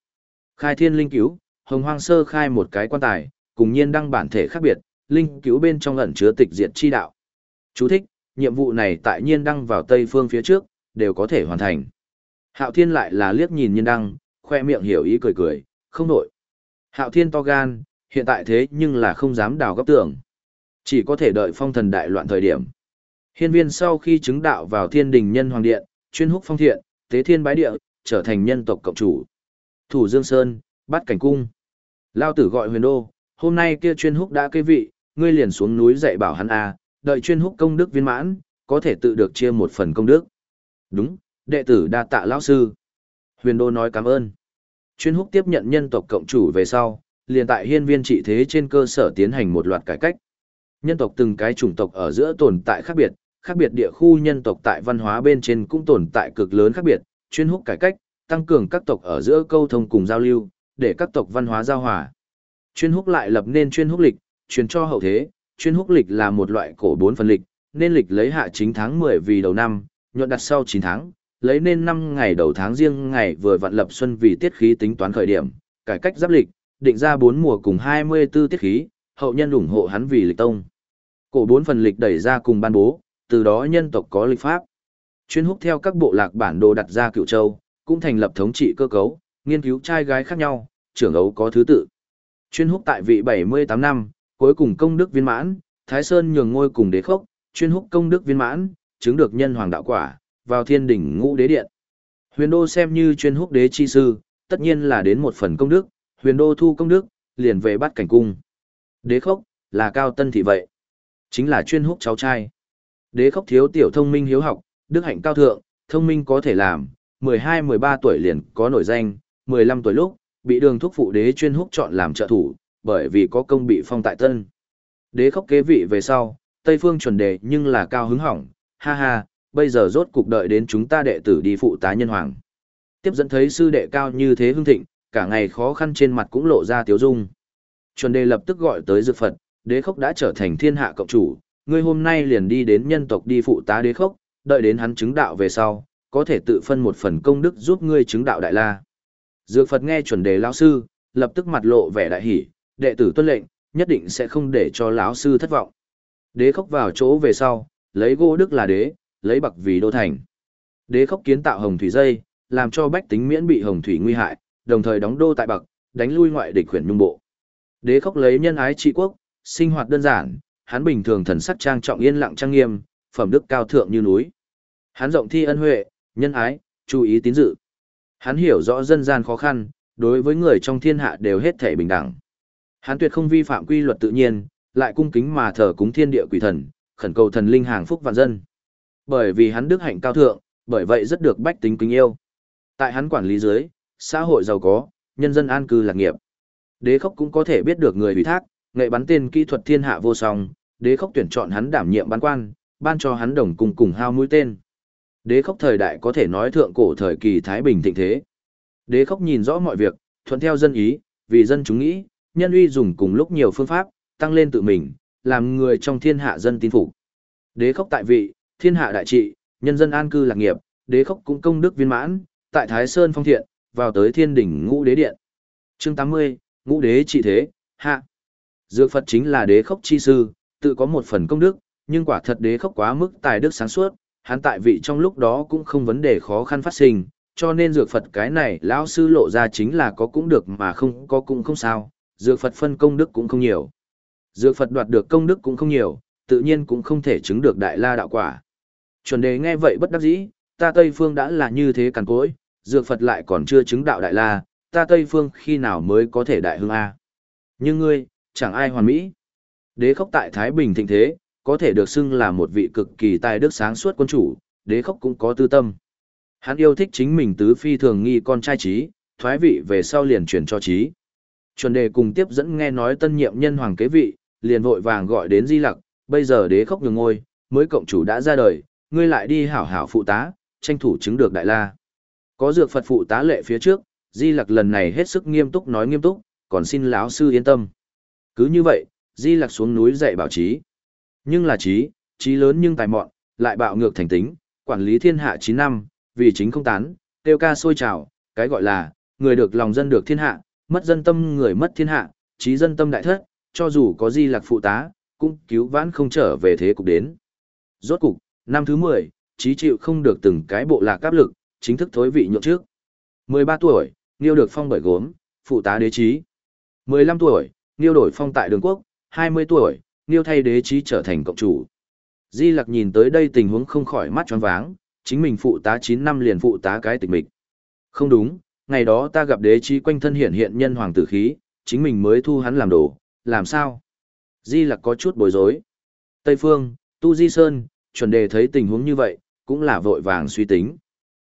Khai thiên linh cứu, hồng hoang sơ khai một cái quan tài, cùng nhiên đăng bản thể khác biệt, linh cứu bên trong ẩn chứa tịch diệt chi đạo. Chú thích, nhiệm vụ này tại nhiên đăng vào Tây Phương phía trước, đều có thể hoàn thành. Hạo thiên lại là liếc nhìn nhiên đăng, khoe miệng hiểu ý cười cười, không nổi. Hạo thiên to gan, hiện tại thế nhưng là không dám đào góc tưởng. Chỉ có thể đợi phong thần đại loạn thời điểm. Hiên viên sau khi chứng đạo vào thiên đình nhân hoàng điện, chuyên húc phong thiện, tế thiên bái địa, trở thành nhân tộc cộng chủ. Thủ Dương Sơn, bắt cảnh cung. Lao tử gọi huyền đô, hôm nay kia chuyên húc đã kế vị, ngươi liền xuống núi dạy bảo hắn a, đợi chuyên húc công đức viên mãn, có thể tự được chia một phần công đức. Đúng, đệ tử đa tạ lão sư. Huyền đô nói cảm ơn. Chuyên húc tiếp nhận nhân tộc cộng chủ về sau, liền tại hiên viên trị thế trên cơ sở tiến hành một loạt cải cách. Nhân tộc từng cái chủng tộc ở giữa tồn tại khác biệt, khác biệt địa khu nhân tộc tại văn hóa bên trên cũng tồn tại cực lớn khác biệt, chuyên húc cải cách, tăng cường các tộc ở giữa câu thông cùng giao lưu, để các tộc văn hóa giao hòa. Chuyên húc lại lập nên chuyên húc lịch, truyền cho hậu thế, chuyên húc lịch là một loại cổ bốn phần lịch, nên lịch lấy hạ chính tháng 10 vì đầu năm, nhuận đặt sau 9 tháng, lấy nên 5 ngày đầu tháng riêng ngày vừa vặn lập xuân vì tiết khí tính toán khởi điểm, cải cách giáp lịch, định ra bốn mùa cùng 24 tiết khí, hậu nhân ủng hộ hắn vì lịch tông. Cổ bốn phần lịch đẩy ra cùng ban bố, từ đó nhân tộc có lịch pháp. Chuyên húc theo các bộ lạc bản đồ đặt ra cựu châu, cũng thành lập thống trị cơ cấu, nghiên cứu trai gái khác nhau, trưởng ấu có thứ tự. Chuyên húc tại vị 78 năm, cuối cùng công đức viên mãn, Thái Sơn nhường ngôi cùng đế khốc, chuyên húc công đức viên mãn, chứng được nhân hoàng đạo quả, vào thiên đỉnh ngũ đế điện. Huyền đô xem như chuyên húc đế chi sư, tất nhiên là đến một phần công đức, huyền đô thu công đức, liền về bắt cảnh cung. Đế khốc, là cao tân thị vậy. Chính là chuyên húc cháu trai. Đế khốc thiếu tiểu thông minh hiếu học, đức hạnh cao thượng, thông minh có thể làm, 12-13 tuổi liền có nổi danh, 15 tuổi lúc, bị đường thúc phụ đế chuyên húc chọn làm trợ thủ, bởi vì có công bị phong tại tân. Đế khốc kế vị về sau, Tây Phương chuẩn đề nhưng là cao hứng hỏng, ha ha, bây giờ rốt cục đợi đến chúng ta đệ tử đi phụ tá nhân hoàng. Tiếp dẫn thấy sư đệ cao như thế hưng thịnh, cả ngày khó khăn trên mặt cũng lộ ra tiếu dung. Chuẩn đề lập tức gọi tới dược Phật, đế khốc đã trở thành thiên hạ cộng chủ, ngươi hôm nay liền đi đến nhân tộc đi phụ tá đế khốc, đợi đến hắn chứng đạo về sau, có thể tự phân một phần công đức giúp ngươi chứng đạo đại la. Dược Phật nghe chuẩn đề lão sư, lập tức mặt lộ vẻ đại hỉ, đệ tử tuân lệnh, nhất định sẽ không để cho lão sư thất vọng. Đế khốc vào chỗ về sau, lấy gỗ đức là đế, lấy bạc vì đô thành. Đế khốc kiến tạo hồng thủy dây, làm cho bách tính miễn bị hồng thủy nguy hại, đồng thời đóng đô tại bạc, đánh lui ngoại địch khuyển nhung bộ. Đế khốc lấy nhân ái trị quốc, sinh hoạt đơn giản, hắn bình thường thần sắc trang trọng yên lặng trang nghiêm, phẩm đức cao thượng như núi. Hắn rộng thi ân huệ, nhân ái, chú ý tín dự. Hắn hiểu rõ dân gian khó khăn, đối với người trong thiên hạ đều hết thể bình đẳng. Hắn tuyệt không vi phạm quy luật tự nhiên, lại cung kính mà thờ cúng thiên địa quỷ thần, khẩn cầu thần linh hàng phúc vạn dân. Bởi vì hắn đức hạnh cao thượng, bởi vậy rất được bách tính kính yêu. Tại hắn quản lý dưới, xã hội giàu có, nhân dân an cư lạc nghiệp. Đế khốc cũng có thể biết được người ủy thác, nghệ bắn tên kỹ thuật thiên hạ vô song, đế khốc tuyển chọn hắn đảm nhiệm ban quan, ban cho hắn đồng cùng cùng hao mũi tên. Đế khốc thời đại có thể nói thượng cổ thời kỳ Thái Bình thịnh thế. Đế khốc nhìn rõ mọi việc, thuận theo dân ý, vì dân chúng nghĩ, nhân uy dùng cùng lúc nhiều phương pháp, tăng lên tự mình, làm người trong thiên hạ dân tin phục. Đế khốc tại vị, thiên hạ đại trị, nhân dân an cư lạc nghiệp, đế khốc cũng công đức viên mãn, tại Thái Sơn phong thiện, vào tới thiên đỉnh ngũ đế điện. Chương 80, ngũ đế trị thế, hạ. Dược Phật chính là đế khốc chi sư, tự có một phần công đức, nhưng quả thật đế khốc quá mức tài đức sáng suốt, hắn tại vị trong lúc đó cũng không vấn đề khó khăn phát sinh, cho nên dược Phật cái này lão sư lộ ra chính là có cũng được mà không có cũng không sao, dược Phật phân công đức cũng không nhiều. Dược Phật đoạt được công đức cũng không nhiều, tự nhiên cũng không thể chứng được đại la đạo quả. Chuẩn đề nghe vậy bất đắc dĩ, ta Tây Phương đã là như thế cằn cối, dược Phật lại còn chưa chứng đạo đại la, ta Tây Phương khi nào mới có thể đại hưng A. Nhưng ngươi, chẳng ai hoàn mỹ. Đế khốc tại Thái Bình thịnh thế, có thể được xưng là một vị cực kỳ tài đức sáng suốt quân chủ, đế khốc cũng có tư tâm. Hắn yêu thích chính mình tứ phi thường nghi con trai trí, thoái vị về sau liền truyền cho trí. Chuẩn đề cùng tiếp dẫn nghe nói tân nhiệm nhân hoàng kế vị, liền vội vàng gọi đến di lặc, bây giờ đế khốc nhường ngôi, mới cộng chủ đã ra đời, ngươi lại đi hảo hảo phụ tá, tranh thủ chứng được đại la. Có dược Phật phụ tá lệ phía trước, di lặc lần này hết sức nghiêm túc nói nghiêm túc, còn xin lão sư yên tâm. Cứ như vậy, di lặc xuống núi dạy bảo trí. Nhưng là trí, trí lớn nhưng tài mọn, lại bạo ngược thành tính, quản lý thiên hạ 9 năm, vì chính không tán, tiêu ca sôi trào, cái gọi là, người được lòng dân được thiên hạ, mất dân tâm người mất thiên hạ, trí dân tâm đại thất, cho dù có di lạc phụ tá, cũng cứu vãn không trở về thế cục đến. Rốt cục, năm thứ 10, trí chịu không được từng cái bộ lạc áp lực, chính thức thối vị nhượng trước. 13 tuổi, Niêu được phong bởi gốm, phụ tá đế trí. 15 tuổi, Niêu đổi phong tại đường quốc, 20 tuổi, Niêu thay đế trí trở thành cộng chủ. Di Lặc nhìn tới đây tình huống không khỏi mắt tròn váng, chính mình phụ tá 9 năm liền phụ tá cái tịch mịch. Không đúng, ngày đó ta gặp đế trí quanh thân hiện hiện nhân hoàng tử khí, chính mình mới thu hắn làm đồ, làm sao? Di Lặc có chút bối rối. Tây Phương, Tu Di Sơn, chuẩn đề thấy tình huống như vậy, cũng là vội vàng suy tính.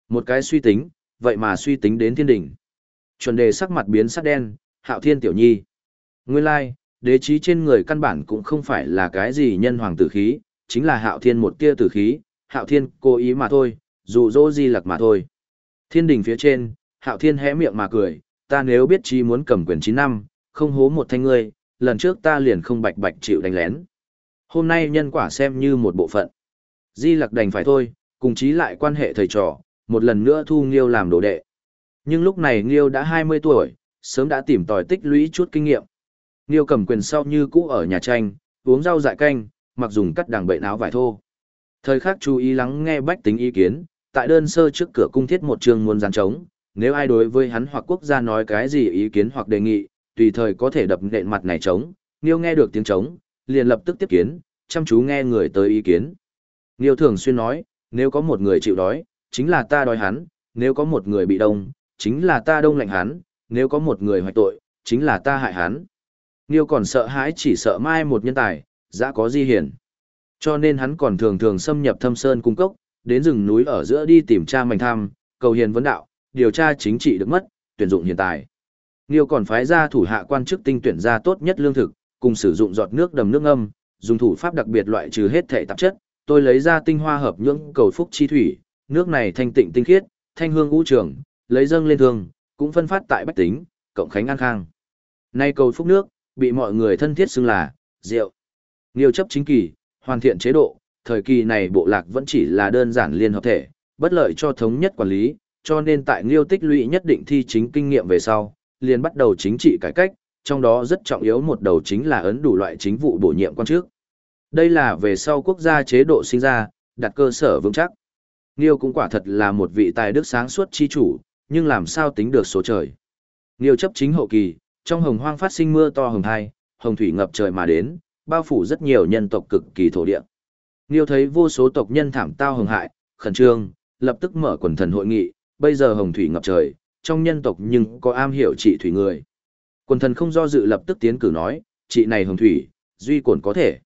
Một cái suy tính, vậy mà suy tính đến thiên đỉnh. Chuẩn đề sắc mặt biến sắc đen, hạo thiên tiểu nhi. Nguyên lai, đế trí trên người căn bản cũng không phải là cái gì nhân hoàng tử khí, chính là hạo thiên một tia tử khí, hạo thiên cố ý mà thôi, dụ dỗ di lặc mà thôi. Thiên đình phía trên, hạo thiên hé miệng mà cười, ta nếu biết trí muốn cầm quyền 9 năm, không hố một thanh ngươi, lần trước ta liền không bạch bạch chịu đánh lén. Hôm nay nhân quả xem như một bộ phận. Di lặc đành phải thôi, cùng chí lại quan hệ thầy trò, một lần nữa thu Nghiêu làm đồ đệ. Nhưng lúc này Nghiêu đã 20 tuổi, sớm đã tìm tòi tích lũy chút kinh nghiệm. Nghiêu cầm quyền sau như cũ ở nhà tranh, uống rau dại canh, mặc dùng cắt đằng bệnh áo vải thô. Thời khắc chú ý lắng nghe bách tính ý kiến, tại đơn sơ trước cửa cung thiết một trường muôn gián trống, nếu ai đối với hắn hoặc quốc gia nói cái gì ý kiến hoặc đề nghị, tùy thời có thể đập nện mặt này trống, Niêu nghe được tiếng trống, liền lập tức tiếp kiến, chăm chú nghe người tới ý kiến. Niêu thường xuyên nói, nếu có một người chịu đói, chính là ta đói hắn, nếu có một người bị đông, chính là ta đông lạnh hắn, nếu có một người hoại tội, chính là ta hại hắn. Niêu còn sợ hãi chỉ sợ mai một nhân tài, dã có di hiển. Cho nên hắn còn thường thường xâm nhập thâm sơn cung cốc, đến rừng núi ở giữa đi tìm tra mảnh tham, cầu hiền vấn đạo, điều tra chính trị được mất, tuyển dụng hiện tại, Niêu còn phái ra thủ hạ quan chức tinh tuyển ra tốt nhất lương thực, cùng sử dụng giọt nước đầm nước âm, dùng thủ pháp đặc biệt loại trừ hết thể tạp chất, tôi lấy ra tinh hoa hợp nhưỡng cầu phúc chi thủy, nước này thanh tịnh tinh khiết, thanh hương ngũ trường, lấy dâng lên thương, cũng phân phát tại bách tính, cộng khánh an khang. Nay cầu phúc nước, bị mọi người thân thiết xưng là rượu. Nghiêu chấp chính kỳ, hoàn thiện chế độ, thời kỳ này bộ lạc vẫn chỉ là đơn giản liên hợp thể, bất lợi cho thống nhất quản lý, cho nên tại Nghiêu tích lũy nhất định thi chính kinh nghiệm về sau, liền bắt đầu chính trị cải cách, trong đó rất trọng yếu một đầu chính là ấn đủ loại chính vụ bổ nhiệm quan chức. Đây là về sau quốc gia chế độ sinh ra, đặt cơ sở vững chắc. Nghiêu cũng quả thật là một vị tài đức sáng suốt chi chủ, nhưng làm sao tính được số trời. Nghiêu chấp chính hậu kỳ, trong hồng hoang phát sinh mưa to hồng hai, hồng thủy ngập trời mà đến, bao phủ rất nhiều nhân tộc cực kỳ thổ địa. Nghiêu thấy vô số tộc nhân thảm tao hồng hại, khẩn trương, lập tức mở quần thần hội nghị, bây giờ hồng thủy ngập trời, trong nhân tộc nhưng có am hiểu trị thủy người. Quần thần không do dự lập tức tiến cử nói, chị này hồng thủy, duy cổn có thể.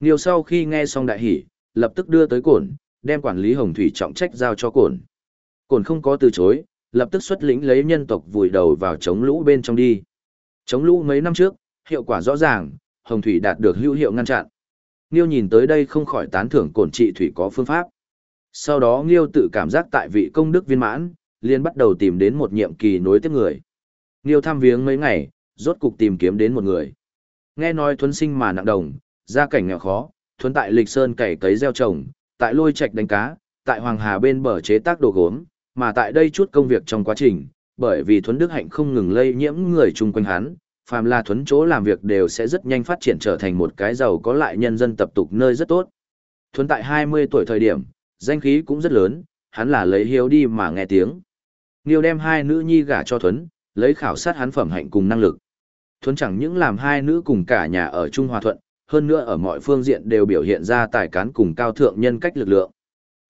Nhiều sau khi nghe xong đại hỉ lập tức đưa tới cổn, đem quản lý hồng thủy trọng trách giao cho cổn. Cổn không có từ chối, lập tức xuất lĩnh lấy nhân tộc vùi đầu vào chống lũ bên trong đi. Chống lũ mấy năm trước, hiệu quả rõ ràng, hồng thủy đạt được hữu hiệu ngăn chặn. niêu nhìn tới đây không khỏi tán thưởng cổn trị thủy có phương pháp. Sau đó Nghiêu tự cảm giác tại vị công đức viên mãn, liền bắt đầu tìm đến một nhiệm kỳ nối tiếp người. Nghiêu thăm viếng mấy ngày, rốt cục tìm kiếm đến một người. Nghe nói thuấn sinh mà nặng đồng, gia cảnh nghèo khó, thuấn tại lịch sơn cày cấy gieo trồng, tại lôi trạch đánh cá, tại hoàng hà bên bờ chế tác đồ gốm, mà tại đây chút công việc trong quá trình, bởi vì thuấn đức hạnh không ngừng lây nhiễm người chung quanh hắn, phàm là thuấn chỗ làm việc đều sẽ rất nhanh phát triển trở thành một cái giàu có lại nhân dân tập tục nơi rất tốt. Thuấn tại 20 tuổi thời điểm, danh khí cũng rất lớn, hắn là lấy hiếu đi mà nghe tiếng. Nghiêu đem hai nữ nhi gả cho Thuấn, lấy khảo sát hắn phẩm hạnh cùng năng lực. Thuấn chẳng những làm hai nữ cùng cả nhà ở Trung Hòa Thuận, hơn nữa ở mọi phương diện đều biểu hiện ra tài cán cùng cao thượng nhân cách lực lượng.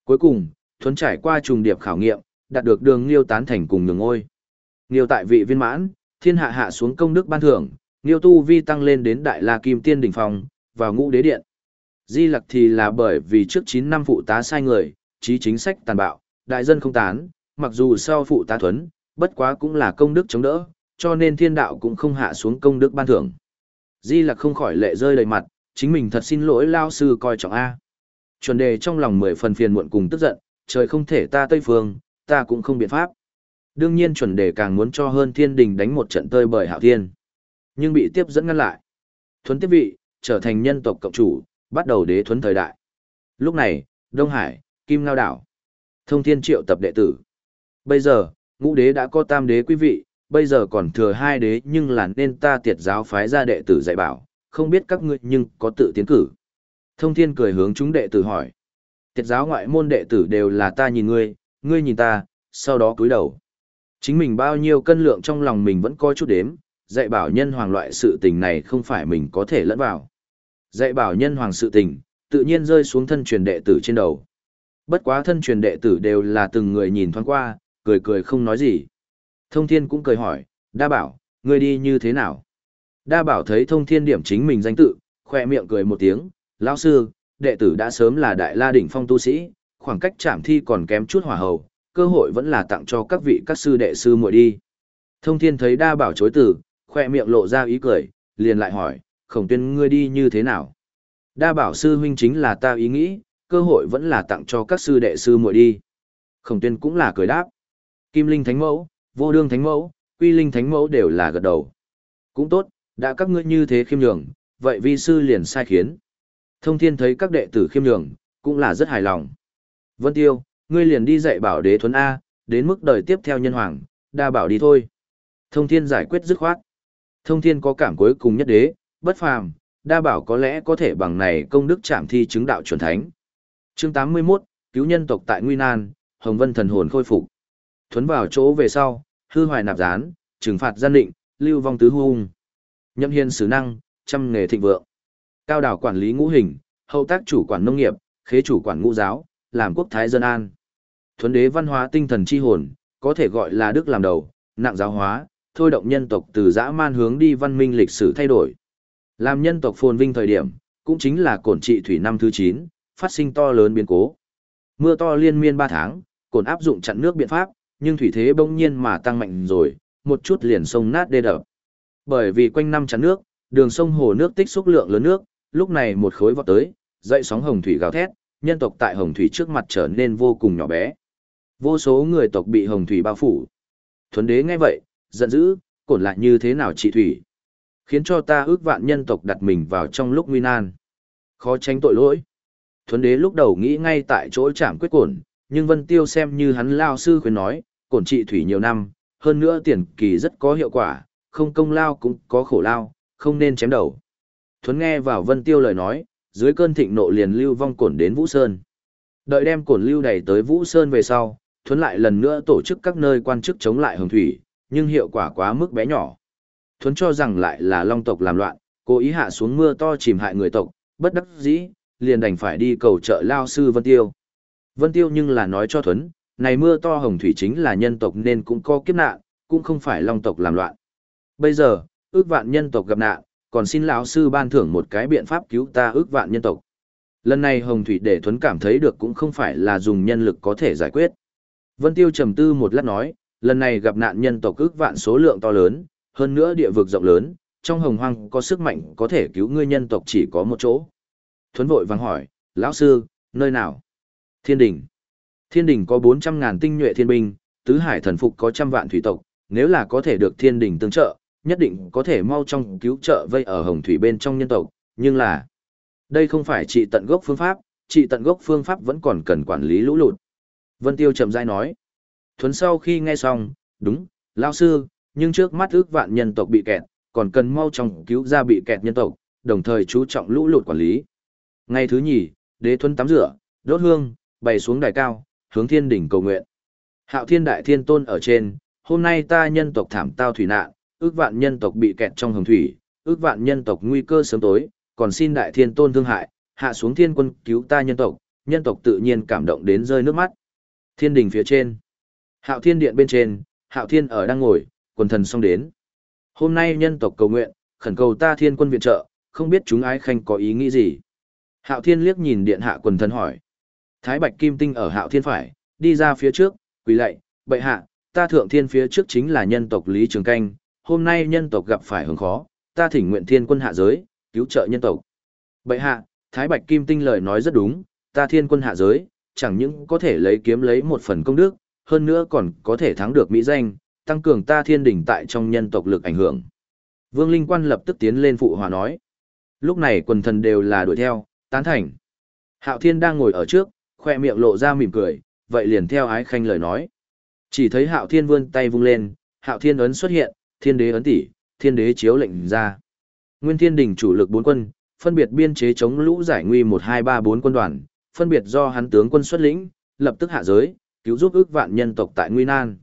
Cuối cùng, Thuấn trải qua trùng điệp khảo nghiệm, đạt được đường Nghiêu tán thành cùng nhường ngôi. Nghiêu tại vị viên mãn, thiên hạ hạ xuống công đức ban thưởng, Nghiêu tu vi tăng lên đến đại la kim tiên đỉnh phong, vào ngũ đế điện. Di lặc thì là bởi vì trước 9 năm phụ tá sai người, trí chính sách tàn bạo, đại dân không tán, mặc dù sau phụ tá thuấn, bất quá cũng là công đức chống đỡ, cho nên thiên đạo cũng không hạ xuống công đức ban thưởng. Di lặc không khỏi lệ rơi đầy mặt, chính mình thật xin lỗi lao sư coi trọng A. Chuẩn đề trong lòng mười phần phiền muộn cùng tức giận, trời không thể ta Tây Phương, ta cũng không biện pháp. Đương nhiên chuẩn đề càng muốn cho hơn thiên đình đánh một trận tơi bởi hạo thiên. Nhưng bị tiếp dẫn ngăn lại. Thuấn tiếp vị, trở thành nhân tộc cộng chủ, bắt đầu đế thuấn thời đại. Lúc này, Đông Hải, Kim Ngao Đảo, Thông Thiên Triệu tập đệ tử. Bây giờ, ngũ đế đã có tam đế quý vị, bây giờ còn thừa hai đế nhưng là nên ta tiệt giáo phái ra đệ tử dạy bảo, không biết các ngươi nhưng có tự tiến cử. Thông thiên cười hướng chúng đệ tử hỏi. Tiệt giáo ngoại môn đệ tử đều là ta nhìn ngươi, ngươi nhìn ta, sau đó cúi đầu. Chính mình bao nhiêu cân lượng trong lòng mình vẫn có chút đếm, dạy bảo nhân hoàng loại sự tình này không phải mình có thể lẫn vào. Dạy bảo nhân hoàng sự tình, tự nhiên rơi xuống thân truyền đệ tử trên đầu. Bất quá thân truyền đệ tử đều là từng người nhìn thoáng qua, cười cười không nói gì. Thông thiên cũng cười hỏi, đa bảo, ngươi đi như thế nào? Đa bảo thấy thông thiên điểm chính mình danh tự, khoe miệng cười một tiếng, lão sư, đệ tử đã sớm là đại la đỉnh phong tu sĩ, khoảng cách chạm thi còn kém chút hỏa hầu, cơ hội vẫn là tặng cho các vị các sư đệ sư muội đi. Thông thiên thấy đa bảo chối từ, khoe miệng lộ ra ý cười, liền lại hỏi, khổng tuyên ngươi đi như thế nào? Đa bảo sư huynh chính là ta ý nghĩ, cơ hội vẫn là tặng cho các sư đệ sư muội đi. Khổng tuyên cũng là cười đáp. Kim Linh Thánh Mẫu, Vô Đương Thánh Mẫu, Quy Linh Thánh Mẫu đều là gật đầu. Cũng tốt, đã các ngươi như thế khiêm nhường, vậy vi sư liền sai khiến. Thông Thiên thấy các đệ tử khiêm nhường, cũng là rất hài lòng. Vân Tiêu, ngươi liền đi dạy bảo đế thuấn A, đến mức đời tiếp theo nhân hoàng, đa bảo đi thôi. Thông thiên giải quyết dứt khoát. Thông thiên có cảm cuối cùng nhất đế, bất phàm, đa bảo có lẽ có thể bằng này công đức chạm thi chứng đạo chuẩn thánh. Chương 81, cứu nhân tộc tại Nguy Nan, Hồng Vân thần hồn khôi phục. Thuấn vào chỗ về sau, hư hoài nạp gián, trừng phạt gian định, lưu vong tứ hung. Nhậm hiên sử năng, trăm nghề thịnh vượng. Cao đảo quản lý ngũ hình, hậu tác chủ quản nông nghiệp, khế chủ quản ngũ giáo, làm quốc thái dân an. Thuấn đế văn hóa tinh thần chi hồn, có thể gọi là đức làm đầu, nặng giáo hóa, thôi động nhân tộc từ dã man hướng đi văn minh lịch sử thay đổi. Làm nhân tộc phồn vinh thời điểm, cũng chính là cổn trị thủy năm thứ 9, phát sinh to lớn biến cố. Mưa to liên miên 3 tháng, cổn áp dụng chặn nước biện pháp, nhưng thủy thế bỗng nhiên mà tăng mạnh rồi, một chút liền sông nát đê đập. Bởi vì quanh năm chắn nước, đường sông hồ nước tích xúc lượng lớn nước, lúc này một khối vọt tới, dậy sóng hồng thủy gào thét, nhân tộc tại hồng thủy trước mặt trở nên vô cùng nhỏ bé. Vô số người tộc bị hồng thủy bao phủ. Thuấn đế nghe vậy, giận dữ, cổn lại như thế nào trị thủy. Khiến cho ta ước vạn nhân tộc đặt mình vào trong lúc nguy nan. Khó tránh tội lỗi. Thuấn đế lúc đầu nghĩ ngay tại chỗ chạm quyết cổn, nhưng Vân Tiêu xem như hắn lao sư khuyên nói, cổn trị thủy nhiều năm, hơn nữa tiền kỳ rất có hiệu quả, không công lao cũng có khổ lao, không nên chém đầu. Thuấn nghe vào Vân Tiêu lời nói, dưới cơn thịnh nộ liền lưu vong cổn đến Vũ Sơn. Đợi đem cổn lưu đẩy tới Vũ Sơn về sau, Thuấn lại lần nữa tổ chức các nơi quan chức chống lại hồng thủy, nhưng hiệu quả quá mức bé nhỏ. Thuấn cho rằng lại là long tộc làm loạn, cố ý hạ xuống mưa to chìm hại người tộc, bất đắc dĩ, liền đành phải đi cầu trợ lao sư Vân Tiêu. Vân Tiêu nhưng là nói cho Thuấn, này mưa to hồng thủy chính là nhân tộc nên cũng có kiếp nạn, cũng không phải long tộc làm loạn. Bây giờ, ước vạn nhân tộc gặp nạn, còn xin lão sư ban thưởng một cái biện pháp cứu ta ước vạn nhân tộc. Lần này hồng thủy để Thuấn cảm thấy được cũng không phải là dùng nhân lực có thể giải quyết. Vân Tiêu trầm tư một lát nói, lần này gặp nạn nhân tộc ước vạn số lượng to lớn, hơn nữa địa vực rộng lớn, trong hồng hoang có sức mạnh có thể cứu ngươi nhân tộc chỉ có một chỗ. Thuấn vội vàng hỏi, lão sư, nơi nào? Thiên đình. Thiên đình có 400.000 tinh nhuệ thiên binh, tứ hải thần phục có trăm vạn thủy tộc, nếu là có thể được thiên đình tương trợ, nhất định có thể mau trong cứu trợ vây ở hồng thủy bên trong nhân tộc, nhưng là đây không phải trị tận gốc phương pháp, trị tận gốc phương pháp vẫn còn cần quản lý lũ lụt. Vân Tiêu chậm rãi nói. Thuấn sau khi nghe xong, đúng, lão sư, nhưng trước mắt ước vạn nhân tộc bị kẹt, còn cần mau chóng cứu ra bị kẹt nhân tộc, đồng thời chú trọng lũ lụt quản lý. Ngày thứ nhì, đế thuấn tắm rửa, đốt hương, bày xuống đài cao, hướng thiên đỉnh cầu nguyện. Hạo thiên đại thiên tôn ở trên, hôm nay ta nhân tộc thảm tao thủy nạn, ước vạn nhân tộc bị kẹt trong hồng thủy, ước vạn nhân tộc nguy cơ sớm tối, còn xin đại thiên tôn thương hại, hạ xuống thiên quân cứu ta nhân tộc, nhân tộc tự nhiên cảm động đến rơi nước mắt. Thiên đỉnh phía trên, hạo thiên điện bên trên, hạo thiên ở đang ngồi, quần thần xong đến. Hôm nay nhân tộc cầu nguyện, khẩn cầu ta thiên quân viện trợ, không biết chúng ái khanh có ý nghĩ gì. Hạo thiên liếc nhìn điện hạ quần thần hỏi. Thái bạch kim tinh ở hạo thiên phải, đi ra phía trước, quỳ lạy, bệ hạ, ta thượng thiên phía trước chính là nhân tộc Lý Trường Canh, hôm nay nhân tộc gặp phải hứng khó, ta thỉnh nguyện thiên quân hạ giới, cứu trợ nhân tộc. Bệ hạ, Thái Bạch Kim Tinh lời nói rất đúng, ta thiên quân hạ giới, chẳng những có thể lấy kiếm lấy một phần công đức, hơn nữa còn có thể thắng được mỹ danh, tăng cường ta thiên đỉnh tại trong nhân tộc lực ảnh hưởng. Vương Linh Quan lập tức tiến lên phụ hòa nói. Lúc này quần thần đều là đuổi theo, tán thành. Hạo Thiên đang ngồi ở trước, khoe miệng lộ ra mỉm cười, vậy liền theo ái khanh lời nói. Chỉ thấy Hạo Thiên vươn tay vung lên, Hạo Thiên ấn xuất hiện, Thiên đế ấn tỷ, Thiên đế chiếu lệnh ra. Nguyên Thiên đỉnh chủ lực bốn quân, phân biệt biên chế chống lũ giải nguy một hai ba bốn quân đoàn, phân biệt do hắn tướng quân xuất lĩnh, lập tức hạ giới, cứu giúp ước vạn nhân tộc tại nguy nan.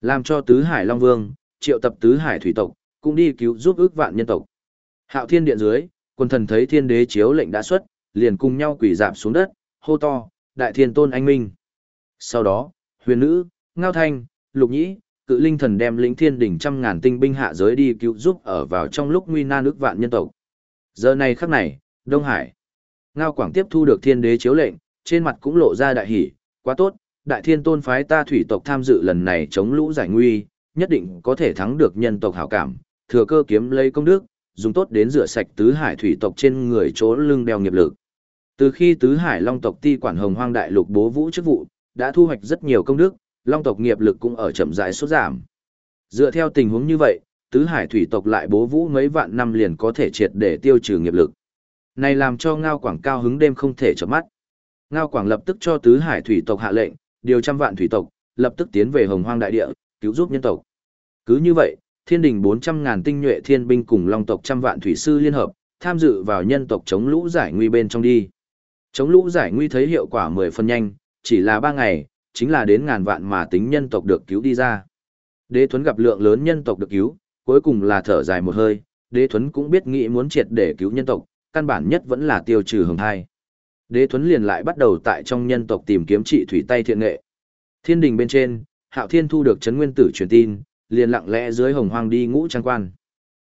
Làm cho tứ hải Long Vương, triệu tập tứ hải thủy tộc, cũng đi cứu giúp ước vạn nhân tộc. Hạo thiên điện dưới, quân thần thấy thiên đế chiếu lệnh đã xuất, liền cùng nhau quỳ dạp xuống đất, hô to, đại thiên tôn anh minh. Sau đó, huyền nữ, ngao thanh, lục nhĩ, cự linh thần đem lĩnh thiên đỉnh trăm ngàn tinh binh hạ giới đi cứu giúp ở vào trong lúc nguy nan ước vạn nhân tộc. Giờ này khắc này, Đông Hải. Ngao Quảng tiếp thu được thiên đế chiếu lệnh, trên mặt cũng lộ ra đại hỷ, quá tốt, đại thiên tôn phái ta thủy tộc tham dự lần này chống lũ giải nguy, nhất định có thể thắng được nhân tộc hảo cảm, thừa cơ kiếm lấy công đức, dùng tốt đến rửa sạch tứ hải thủy tộc trên người chỗ lưng đeo nghiệp lực. Từ khi tứ hải long tộc ti quản hồng hoang đại lục bố vũ chức vụ, đã thu hoạch rất nhiều công đức, long tộc nghiệp lực cũng ở chậm rãi sốt giảm. Dựa theo tình huống như vậy, tứ hải thủy tộc lại bố vũ mấy vạn năm liền có thể triệt để tiêu trừ nghiệp lực. Này làm cho Ngao Quảng cao hứng đêm không thể chợp mắt. Ngao Quảng lập tức cho tứ hải thủy tộc hạ lệnh, điều trăm vạn thủy tộc, lập tức tiến về hồng hoang đại địa, cứu giúp nhân tộc. Cứ như vậy, Thiên đình 400.000 tinh nhuệ thiên binh cùng long tộc trăm vạn thủy sư liên hợp, tham dự vào nhân tộc chống lũ giải nguy bên trong đi. Chống lũ giải nguy thấy hiệu quả 10 phần nhanh, chỉ là 3 ngày, chính là đến ngàn vạn mà tính nhân tộc được cứu đi ra. Đế Thuấn gặp lượng lớn nhân tộc được cứu, cuối cùng là thở dài một hơi, Đế Thuấn cũng biết nghĩ muốn triệt để cứu nhân tộc, căn bản nhất vẫn là tiêu trừ hồng thai. Đế Thuấn liền lại bắt đầu tại trong nhân tộc tìm kiếm trị thủy tay thiện nghệ. Thiên đình bên trên, Hạo Thiên thu được chấn nguyên tử truyền tin, liền lặng lẽ dưới hồng hoang đi ngũ trang quan.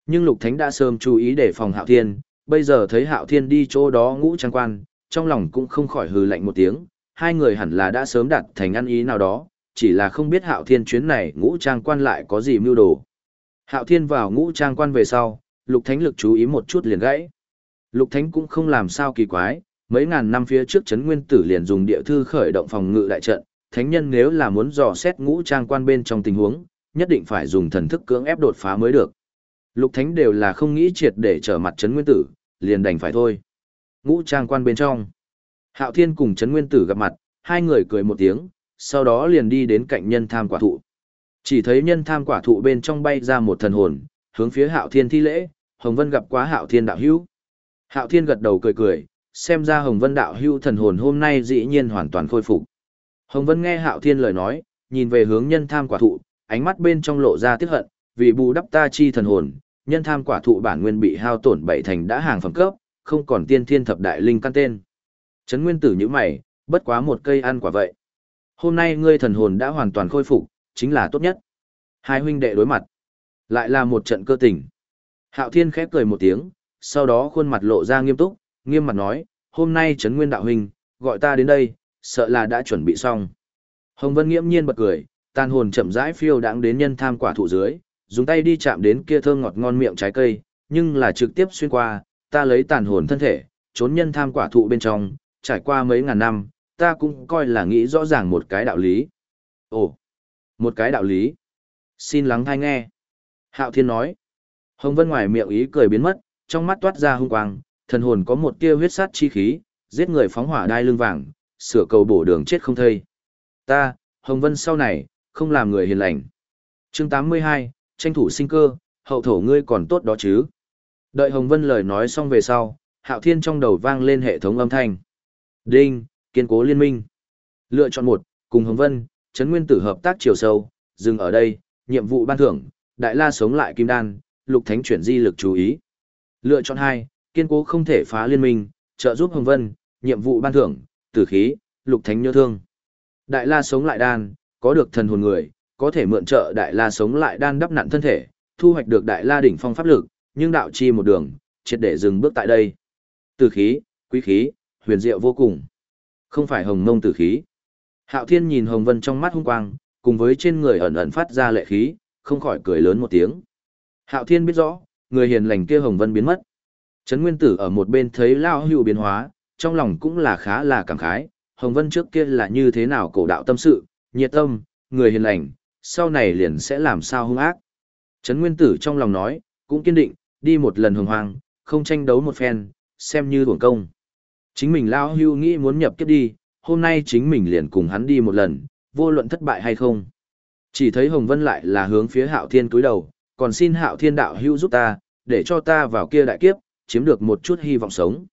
Nhưng Lục Thánh đã sớm chú ý để phòng Hạo Thiên, bây giờ thấy Hạo Thiên đi chỗ đó ngũ trang quan, trong lòng cũng không khỏi hừ lạnh một tiếng, hai người hẳn là đã sớm đặt thành ăn ý nào đó, chỉ là không biết Hạo Thiên chuyến này ngũ trang quan lại có gì mưu đồ. Hạo Thiên vào ngũ trang quan về sau, Lục Thánh lực chú ý một chút liền gãy. Lục Thánh cũng không làm sao kỳ quái, mấy ngàn năm phía trước Trấn Nguyên Tử liền dùng địa thư khởi động phòng ngự đại trận, thánh nhân nếu là muốn dò xét ngũ trang quan bên trong tình huống, nhất định phải dùng thần thức cưỡng ép đột phá mới được. Lục Thánh đều là không nghĩ triệt để trở mặt Trấn Nguyên Tử, liền đành phải thôi. Ngũ trang quan bên trong. Hạo Thiên cùng Trấn Nguyên Tử gặp mặt, hai người cười một tiếng, sau đó liền đi đến cạnh nhân tham quả thụ. Chỉ thấy nhân tham quả thụ bên trong bay ra một thần hồn, hướng phía Hạo Thiên thi lễ, Hồng Vân gặp quá Hạo Thiên đạo hữu. Hạo Thiên gật đầu cười cười, xem ra Hồng Vân đạo hưu thần hồn hôm nay dĩ nhiên hoàn toàn khôi phục. Hồng Vân nghe Hạo Thiên lời nói, nhìn về hướng nhân tham quả thụ, ánh mắt bên trong lộ ra tiếc hận, vì bù đắp ta chi thần hồn, nhân tham quả thụ bản nguyên bị hao tổn bảy thành đã hàng phẩm cấp, không còn tiên thiên thập đại linh căn tên. Trấn Nguyên Tử như mày, bất quá một cây ăn quả vậy. Hôm nay ngươi thần hồn đã hoàn toàn khôi phục, chính là tốt nhất. Hai huynh đệ đối mặt, lại là một trận cơ tình. Hạo Thiên khép cười một tiếng, sau đó khuôn mặt lộ ra nghiêm túc, nghiêm mặt nói, hôm nay Trấn Nguyên đạo huynh, gọi ta đến đây, sợ là đã chuẩn bị xong. Hồng Vân nghiễm nhiên bật cười, tàn hồn chậm rãi phiêu đáng đến nhân tham quả thụ dưới, dùng tay đi chạm đến kia thơm ngọt ngon miệng trái cây, nhưng là trực tiếp xuyên qua, ta lấy tàn hồn thân thể, trốn nhân tham quả thụ bên trong, trải qua mấy ngàn năm, ta cũng coi là nghĩ rõ ràng một cái đạo lý. Ồ, một cái đạo lý. Xin lắng thai nghe. Hạo Thiên nói. Hồng Vân ngoài miệng ý cười biến mất, trong mắt toát ra hung quang, thần hồn có một tia huyết sát chi khí, giết người phóng hỏa đai lưng vàng, sửa cầu bổ đường chết không thây. Ta, Hồng Vân sau này, không làm người hiền lành. Chương 82, tranh thủ sinh cơ, hậu thổ ngươi còn tốt đó chứ. Đợi Hồng Vân lời nói xong về sau, Hạo Thiên trong đầu vang lên hệ thống âm thanh. Đinh, kiên cố liên minh. Lựa chọn một, cùng Hồng Vân, Trấn Nguyên Tử hợp tác chiều sâu, dừng ở đây, nhiệm vụ ban thưởng, Đại La sống lại Kim Đan, Lục Thánh chuyển di lực chú ý. Lựa chọn hai, kiên cố không thể phá liên minh, trợ giúp Hồng Vân, nhiệm vụ ban thưởng, tử khí, Lục Thánh nhớ thương. Đại La sống lại đan, có được thần hồn người, có thể mượn trợ Đại La sống lại đan đắp nặn thân thể, thu hoạch được Đại La đỉnh phong pháp lực, nhưng đạo chi một đường, triệt để dừng bước tại đây. Tử khí, quý khí, huyền diệu vô cùng. Không phải hồng mông tử khí. Hạo Thiên nhìn Hồng Vân trong mắt hung quang, cùng với trên người ẩn ẩn phát ra lệ khí, không khỏi cười lớn một tiếng. Hạo Thiên biết rõ, người hiền lành kia Hồng Vân biến mất. Trấn Nguyên Tử ở một bên thấy lao hữu biến hóa, trong lòng cũng là khá là cảm khái, Hồng Vân trước kia là như thế nào cổ đạo tâm sự, nhiệt tâm, người hiền lành, sau này liền sẽ làm sao hung ác. Trấn Nguyên Tử trong lòng nói, cũng kiên định, đi một lần hồng hoang, không tranh đấu một phen, xem như thuần công. Chính mình lao hưu nghĩ muốn nhập kiếp đi, hôm nay chính mình liền cùng hắn đi một lần, vô luận thất bại hay không. Chỉ thấy Hồng Vân lại là hướng phía Hạo Thiên cúi đầu, còn xin Hạo Thiên đạo hưu giúp ta, để cho ta vào kia đại kiếp, chiếm được một chút hy vọng sống.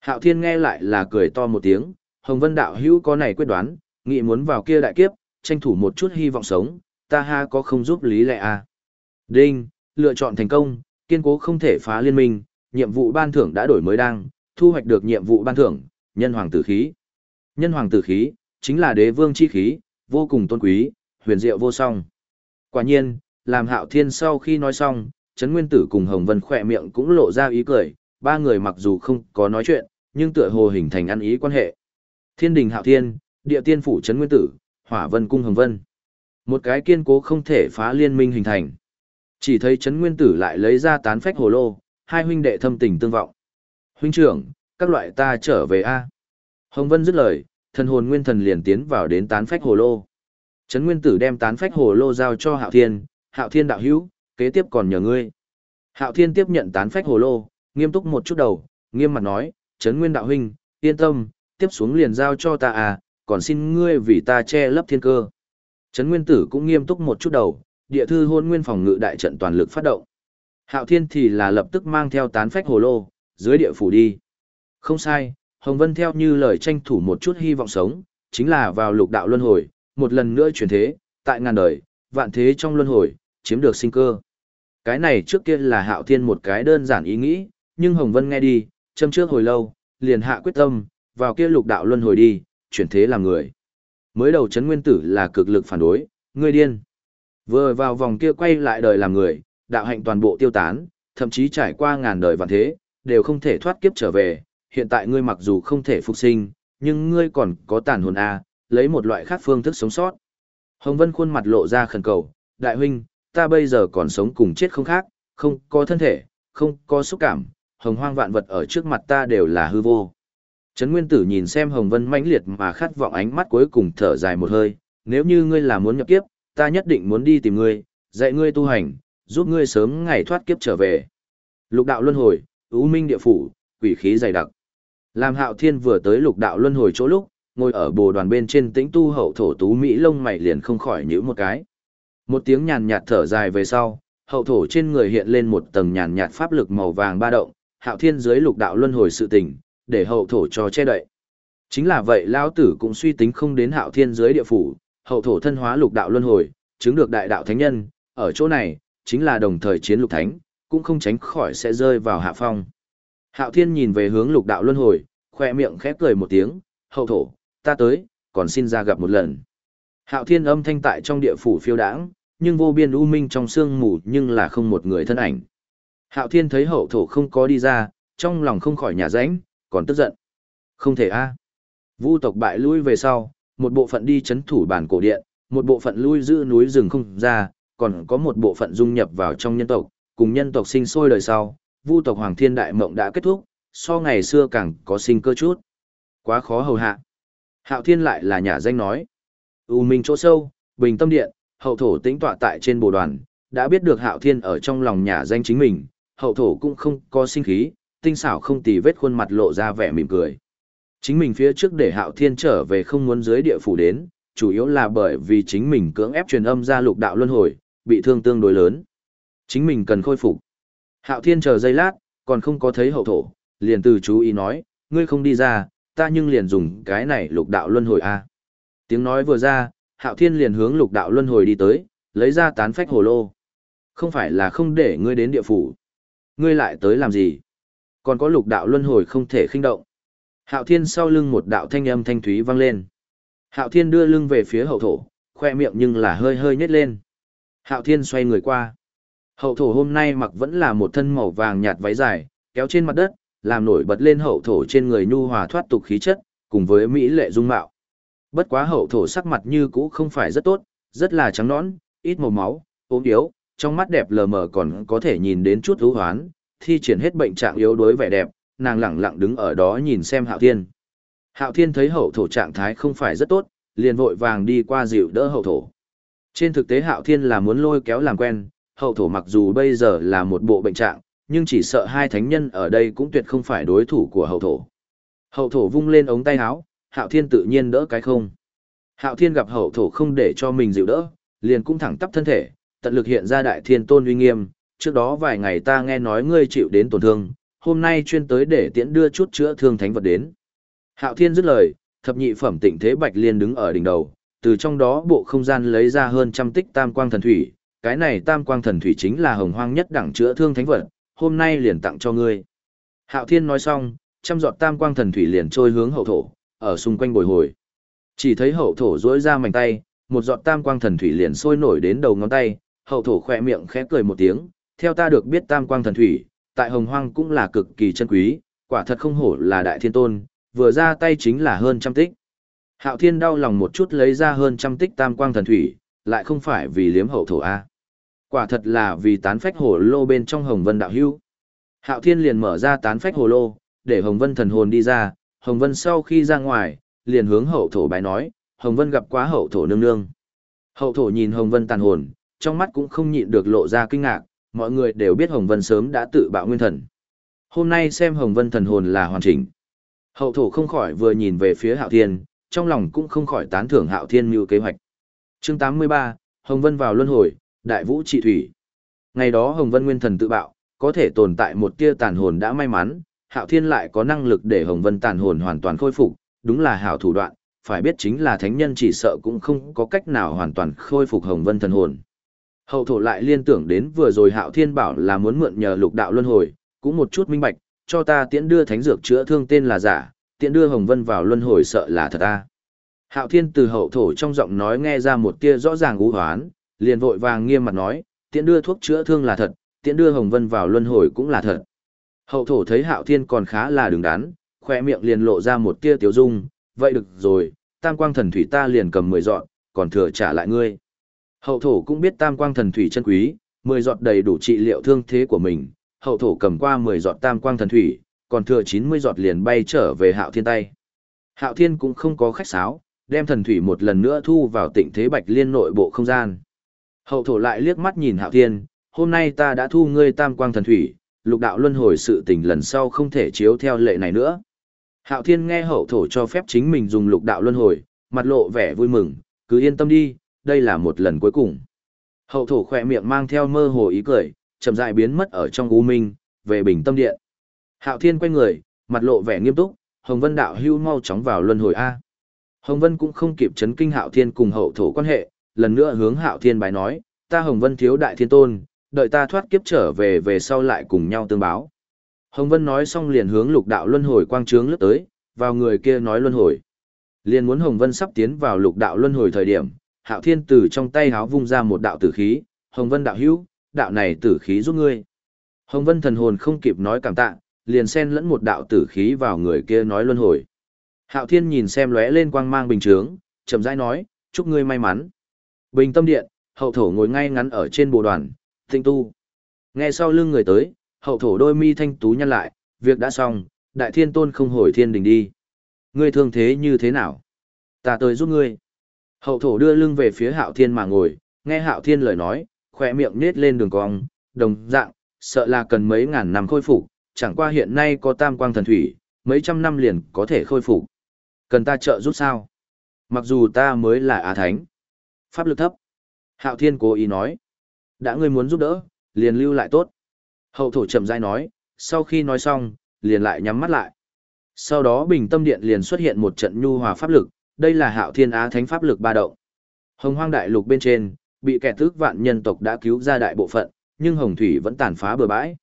Hạo Thiên nghe lại là cười to một tiếng, Hồng Vân đạo hưu có này quyết đoán, nghĩ muốn vào kia đại kiếp, tranh thủ một chút hy vọng sống, ta ha có không giúp lý lẽ à. Đinh, lựa chọn thành công, kiên cố không thể phá liên minh, nhiệm vụ ban thưởng đã đổi mới đang, thu hoạch được nhiệm vụ ban thưởng, nhân hoàng tử khí. Nhân hoàng tử khí, chính là đế vương chi khí, vô cùng tôn quý, huyền diệu vô song. Quả nhiên, làm hạo thiên sau khi nói xong, Trấn Nguyên Tử cùng Hồng Vân khỏe miệng cũng lộ ra ý cười, ba người mặc dù không có nói chuyện, nhưng tựa hồ hình thành ăn ý quan hệ. Thiên đình hạo thiên, địa tiên phủ Trấn Nguyên Tử, hỏa vân cung Hồng Vân. Một cái kiên cố không thể phá liên minh hình thành. Chỉ thấy Trấn Nguyên Tử lại lấy ra tán phách hồ lô, hai huynh đệ thâm tình tương vọng. Huynh trưởng, các loại ta trở về A. Hồng Vân dứt lời, thần hồn nguyên thần liền tiến vào đến tán phách hồ lô. Trấn Nguyên Tử đem tán phách hồ lô giao cho Hạo Thiên, Hạo Thiên đạo hữu, kế tiếp còn nhờ ngươi. Hạo Thiên tiếp nhận tán phách hồ lô, nghiêm túc một chút đầu, nghiêm mặt nói, Trấn Nguyên đạo huynh, yên tâm, tiếp xuống liền giao cho ta à, còn xin ngươi vì ta che lấp thiên cơ. Trấn Nguyên Tử cũng nghiêm túc một chút đầu, địa thư hôn nguyên phòng ngự đại trận toàn lực phát động. Hạo Thiên thì là lập tức mang theo tán phách hồ lô, dưới địa phủ đi. Không sai, Hồng Vân theo như lời tranh thủ một chút hy vọng sống, chính là vào lục đạo luân hồi, một lần nữa chuyển thế, tại ngàn đời, vạn thế trong luân hồi, chiếm được sinh cơ. Cái này trước kia là Hạo Thiên một cái đơn giản ý nghĩ, nhưng Hồng Vân nghe đi, châm trước hồi lâu, liền hạ quyết tâm, vào kia lục đạo luân hồi đi, chuyển thế làm người. Mới đầu chấn nguyên tử là cực lực phản đối, ngươi điên. Vừa vào vòng kia quay lại đời làm người, đạo hạnh toàn bộ tiêu tán, thậm chí trải qua ngàn đời vạn thế, đều không thể thoát kiếp trở về. Hiện tại ngươi mặc dù không thể phục sinh, nhưng ngươi còn có tàn hồn A, lấy một loại khác phương thức sống sót. Hồng Vân khuôn mặt lộ ra khẩn cầu, đại huynh, ta bây giờ còn sống cùng chết không khác, không có thân thể, không có xúc cảm, hồng hoang vạn vật ở trước mặt ta đều là hư vô. Trấn Nguyên Tử nhìn xem Hồng Vân mãnh liệt mà khát vọng ánh mắt cuối cùng thở dài một hơi, nếu như ngươi là muốn nhập kiếp, ta nhất định muốn đi tìm ngươi, dạy ngươi tu hành, giúp ngươi sớm ngày thoát kiếp trở về. Lục đạo luân hồi, ưu minh địa phủ, quỷ khí dày đặc. Làm Hạo Thiên vừa tới lục đạo luân hồi chỗ lúc, ngồi ở bồ đoàn bên trên tĩnh tu hậu thổ tú mỹ lông mày liền không khỏi nhíu một cái. Một tiếng nhàn nhạt thở dài về sau, hậu thổ trên người hiện lên một tầng nhàn nhạt pháp lực màu vàng ba động, Hạo Thiên dưới lục đạo luân hồi sự tình, để hậu thổ cho che đậy. Chính là vậy lão tử cũng suy tính không đến Hạo Thiên dưới địa phủ, hậu thổ thân hóa lục đạo luân hồi, chứng được đại đạo thánh nhân, ở chỗ này, chính là đồng thời chiến lục thánh, cũng không tránh khỏi sẽ rơi vào hạ phong. Hạo Thiên nhìn về hướng lục đạo luân hồi, khoe miệng khép cười một tiếng, hậu thổ, ta tới, còn xin ra gặp một lần. Hạo Thiên âm thanh tại trong địa phủ phiêu đãng, nhưng vô biên u minh trong sương mù nhưng là không một người thân ảnh. Hạo Thiên thấy hậu thổ không có đi ra, trong lòng không khỏi nhà rãnh, còn tức giận. Không thể a. À. Vu tộc bại lui về sau, một bộ phận đi chấn thủ bản cổ điện, một bộ phận lui giữ núi rừng không ra, còn có một bộ phận dung nhập vào trong nhân tộc, cùng nhân tộc sinh sôi đời sau, Vu tộc Hoàng Thiên Đại Mộng đã kết thúc, so ngày xưa càng có sinh cơ chút. Quá khó hầu hạ. Hạo Thiên lại là nhà danh nói. U Minh chỗ sâu, Bình Tâm Điện, hậu thổ tính tọa tại trên bồ đoàn, đã biết được Hạo Thiên ở trong lòng nhà danh chính mình, hậu thổ cũng không có sinh khí, tinh xảo không tì vết khuôn mặt lộ ra vẻ mỉm cười. Chính mình phía trước để Hạo Thiên trở về không muốn dưới địa phủ đến, chủ yếu là bởi vì chính mình cưỡng ép truyền âm ra lục đạo luân hồi, bị thương tương đối lớn. Chính mình cần khôi phục. Hạo Thiên chờ giây lát, còn không có thấy hậu thổ, liền từ chú ý nói, ngươi không đi ra, ta nhưng liền dùng cái này lục đạo luân hồi a. Tiếng nói vừa ra, Hạo Thiên liền hướng lục đạo luân hồi đi tới, lấy ra tán phách hồ lô. Không phải là không để ngươi đến địa phủ. Ngươi lại tới làm gì? Còn có lục đạo luân hồi không thể khinh động. Hạo Thiên sau lưng một đạo thanh âm thanh thúy vang lên. Hạo Thiên đưa lưng về phía hậu thổ, khoe miệng nhưng là hơi hơi nhếch lên. Hạo Thiên xoay người qua. Hậu thổ hôm nay mặc vẫn là một thân màu vàng nhạt váy dài, kéo trên mặt đất, làm nổi bật lên hậu thổ trên người nhu hòa thoát tục khí chất, cùng với mỹ lệ dung mạo. Bất quá hậu thổ sắc mặt như cũ không phải rất tốt, rất là trắng nõn, ít màu máu, ốm yếu, trong mắt đẹp lờ mờ còn có thể nhìn đến chút hữu hoán, thi triển hết bệnh trạng yếu đuối vẻ đẹp, nàng lẳng lặng đứng ở đó nhìn xem Hạo Thiên. Hạo Thiên thấy hậu thổ trạng thái không phải rất tốt, liền vội vàng đi qua dịu đỡ hậu thổ. Trên thực tế Hạo Thiên là muốn lôi kéo làm quen, hậu thổ mặc dù bây giờ là một bộ bệnh trạng, nhưng chỉ sợ hai thánh nhân ở đây cũng tuyệt không phải đối thủ của hậu thổ. Hậu thổ vung lên ống tay áo, Hạo Thiên tự nhiên đỡ cái không. Hạo Thiên gặp hậu thổ không để cho mình dịu đỡ, liền cũng thẳng tắp thân thể, tận lực hiện ra đại thiên tôn uy nghiêm, trước đó vài ngày ta nghe nói ngươi chịu đến tổn thương, hôm nay chuyên tới để tiễn đưa chút chữa thương thánh vật đến. Hạo Thiên dứt lời, thập nhị phẩm tịnh thế bạch liên đứng ở đỉnh đầu, từ trong đó bộ không gian lấy ra hơn trăm tích tam quang thần thủy, cái này tam quang thần thủy chính là hồng hoang nhất đẳng chữa thương thánh vật, hôm nay liền tặng cho ngươi. Hạo Thiên nói xong, trăm giọt tam quang thần thủy liền trôi hướng hậu thổ, ở xung quanh bồi hồi. Chỉ thấy hậu thổ duỗi ra mảnh tay, một giọt tam quang thần thủy liền sôi nổi đến đầu ngón tay, hậu thổ khỏe miệng khẽ cười một tiếng, theo ta được biết tam quang thần thủy, tại hồng hoang cũng là cực kỳ chân quý, quả thật không hổ là đại thiên tôn, vừa ra tay chính là hơn trăm tích. Hạo thiên đau lòng một chút lấy ra hơn trăm tích tam quang thần thủy, lại không phải vì liếm hậu thổ A. Quả thật là vì tán phách hồ lô bên trong hồng vân đạo hưu. Hạo thiên liền mở ra tán phách hồ lô, để hồng vân thần hồn đi ra, hồng vân sau khi ra ngoài, liền hướng hậu thổ bái nói, hồng vân gặp quá hậu thổ nương nương. Hậu thổ nhìn hồng vân tàn hồn, trong mắt cũng không nhịn được lộ ra kinh ngạc, mọi người đều biết Hồng Vân sớm đã tự bạo nguyên thần. Hôm nay xem Hồng Vân thần hồn là hoàn chỉnh. Hậu thổ không khỏi vừa nhìn về phía Hạo Thiên, trong lòng cũng không khỏi tán thưởng Hạo Thiên như kế hoạch. Chương 83, Hồng Vân vào luân hồi, đại vũ trị thủy. Ngày đó Hồng Vân Nguyên Thần tự bạo, có thể tồn tại một tia tàn hồn đã may mắn, Hạo Thiên lại có năng lực để Hồng Vân tàn hồn hoàn toàn khôi phục, đúng là hảo thủ đoạn, phải biết chính là thánh nhân chỉ sợ cũng không có cách nào hoàn toàn khôi phục Hồng Vân thần hồn. Hậu thổ lại liên tưởng đến vừa rồi Hạo Thiên bảo là muốn mượn nhờ lục đạo luân hồi, cũng một chút minh bạch, cho ta tiễn đưa thánh dược chữa thương tên là giả, tiễn đưa Hồng Vân vào luân hồi sợ là thật ta. Hạo Thiên từ hậu thổ trong giọng nói nghe ra một tia rõ ràng ú hoán, liền vội vàng nghiêm mặt nói, tiễn đưa thuốc chữa thương là thật, tiễn đưa Hồng Vân vào luân hồi cũng là thật. Hậu thổ thấy Hạo Thiên còn khá là đứng đắn, khoe miệng liền lộ ra một tia tiếu dung, vậy được rồi, tam quang thần thủy ta liền cầm mười dọn, còn thừa trả lại ngươi. Hậu thổ cũng biết tam quang thần thủy chân quý, mười giọt đầy đủ trị liệu thương thế của mình, hậu thổ cầm qua mười giọt tam quang thần thủy, còn thừa chín mươi giọt liền bay trở về hạo thiên tay. Hạo thiên cũng không có khách sáo, đem thần thủy một lần nữa thu vào tịnh thế bạch liên nội bộ không gian. Hậu thổ lại liếc mắt nhìn hạo thiên, hôm nay ta đã thu ngươi tam quang thần thủy, lục đạo luân hồi sự tình lần sau không thể chiếu theo lệ này nữa. Hạo thiên nghe hậu thổ cho phép chính mình dùng lục đạo luân hồi, mặt lộ vẻ vui mừng, cứ yên tâm đi, đây là một lần cuối cùng. Hậu thổ khỏe miệng mang theo mơ hồ ý cười, chậm rãi biến mất ở trong u minh, về bình tâm điện. Hạo thiên quay người, mặt lộ vẻ nghiêm túc, Hồng Vân đạo hưu mau chóng vào luân hồi A. Hồng Vân cũng không kịp chấn kinh Hạo Thiên cùng hậu thổ quan hệ, lần nữa hướng Hạo Thiên bài nói, ta Hồng Vân thiếu đại thiên tôn, đợi ta thoát kiếp trở về về sau lại cùng nhau tương báo. Hồng Vân nói xong liền hướng lục đạo luân hồi quang trướng lướt tới, vào người kia nói luân hồi. Liền muốn Hồng Vân sắp tiến vào lục đạo luân hồi thời điểm, Hạo Thiên từ trong tay háo vung ra một đạo tử khí, Hồng Vân đạo hữu, đạo này tử khí giúp ngươi. Hồng Vân thần hồn không kịp nói cảm tạ, liền xen lẫn một đạo tử khí vào người kia nói luân hồi. Hạo Thiên nhìn xem lóe lên quang mang bình chướng, chậm rãi nói, chúc ngươi may mắn. Bình tâm điện, hậu thổ ngồi ngay ngắn ở trên bồ đoàn, tinh tu. Nghe sau lưng người tới, hậu thổ đôi mi thanh tú nhăn lại, việc đã xong, đại thiên tôn không hồi thiên đình đi. Ngươi thương thế như thế nào? Ta tới giúp ngươi. Hậu thổ đưa lưng về phía hạo thiên mà ngồi, nghe hạo thiên lời nói, khỏe miệng nết lên đường cong, đồng dạng, sợ là cần mấy ngàn năm khôi phục, chẳng qua hiện nay có tam quang thần thủy, mấy trăm năm liền có thể khôi phục. Cần ta trợ giúp sao? Mặc dù ta mới là Á Thánh. Pháp lực thấp. Hạo Thiên cố ý nói. Đã ngươi muốn giúp đỡ, liền lưu lại tốt. Hậu thổ chậm rãi nói, sau khi nói xong, liền lại nhắm mắt lại. Sau đó bình tâm điện liền xuất hiện một trận nhu hòa pháp lực, đây là Hạo Thiên Á Thánh pháp lực ba động. Hồng Hoang đại lục bên trên, bị kẻ tước vạn nhân tộc đã cứu ra đại bộ phận, nhưng Hồng Thủy vẫn tàn phá bừa bãi.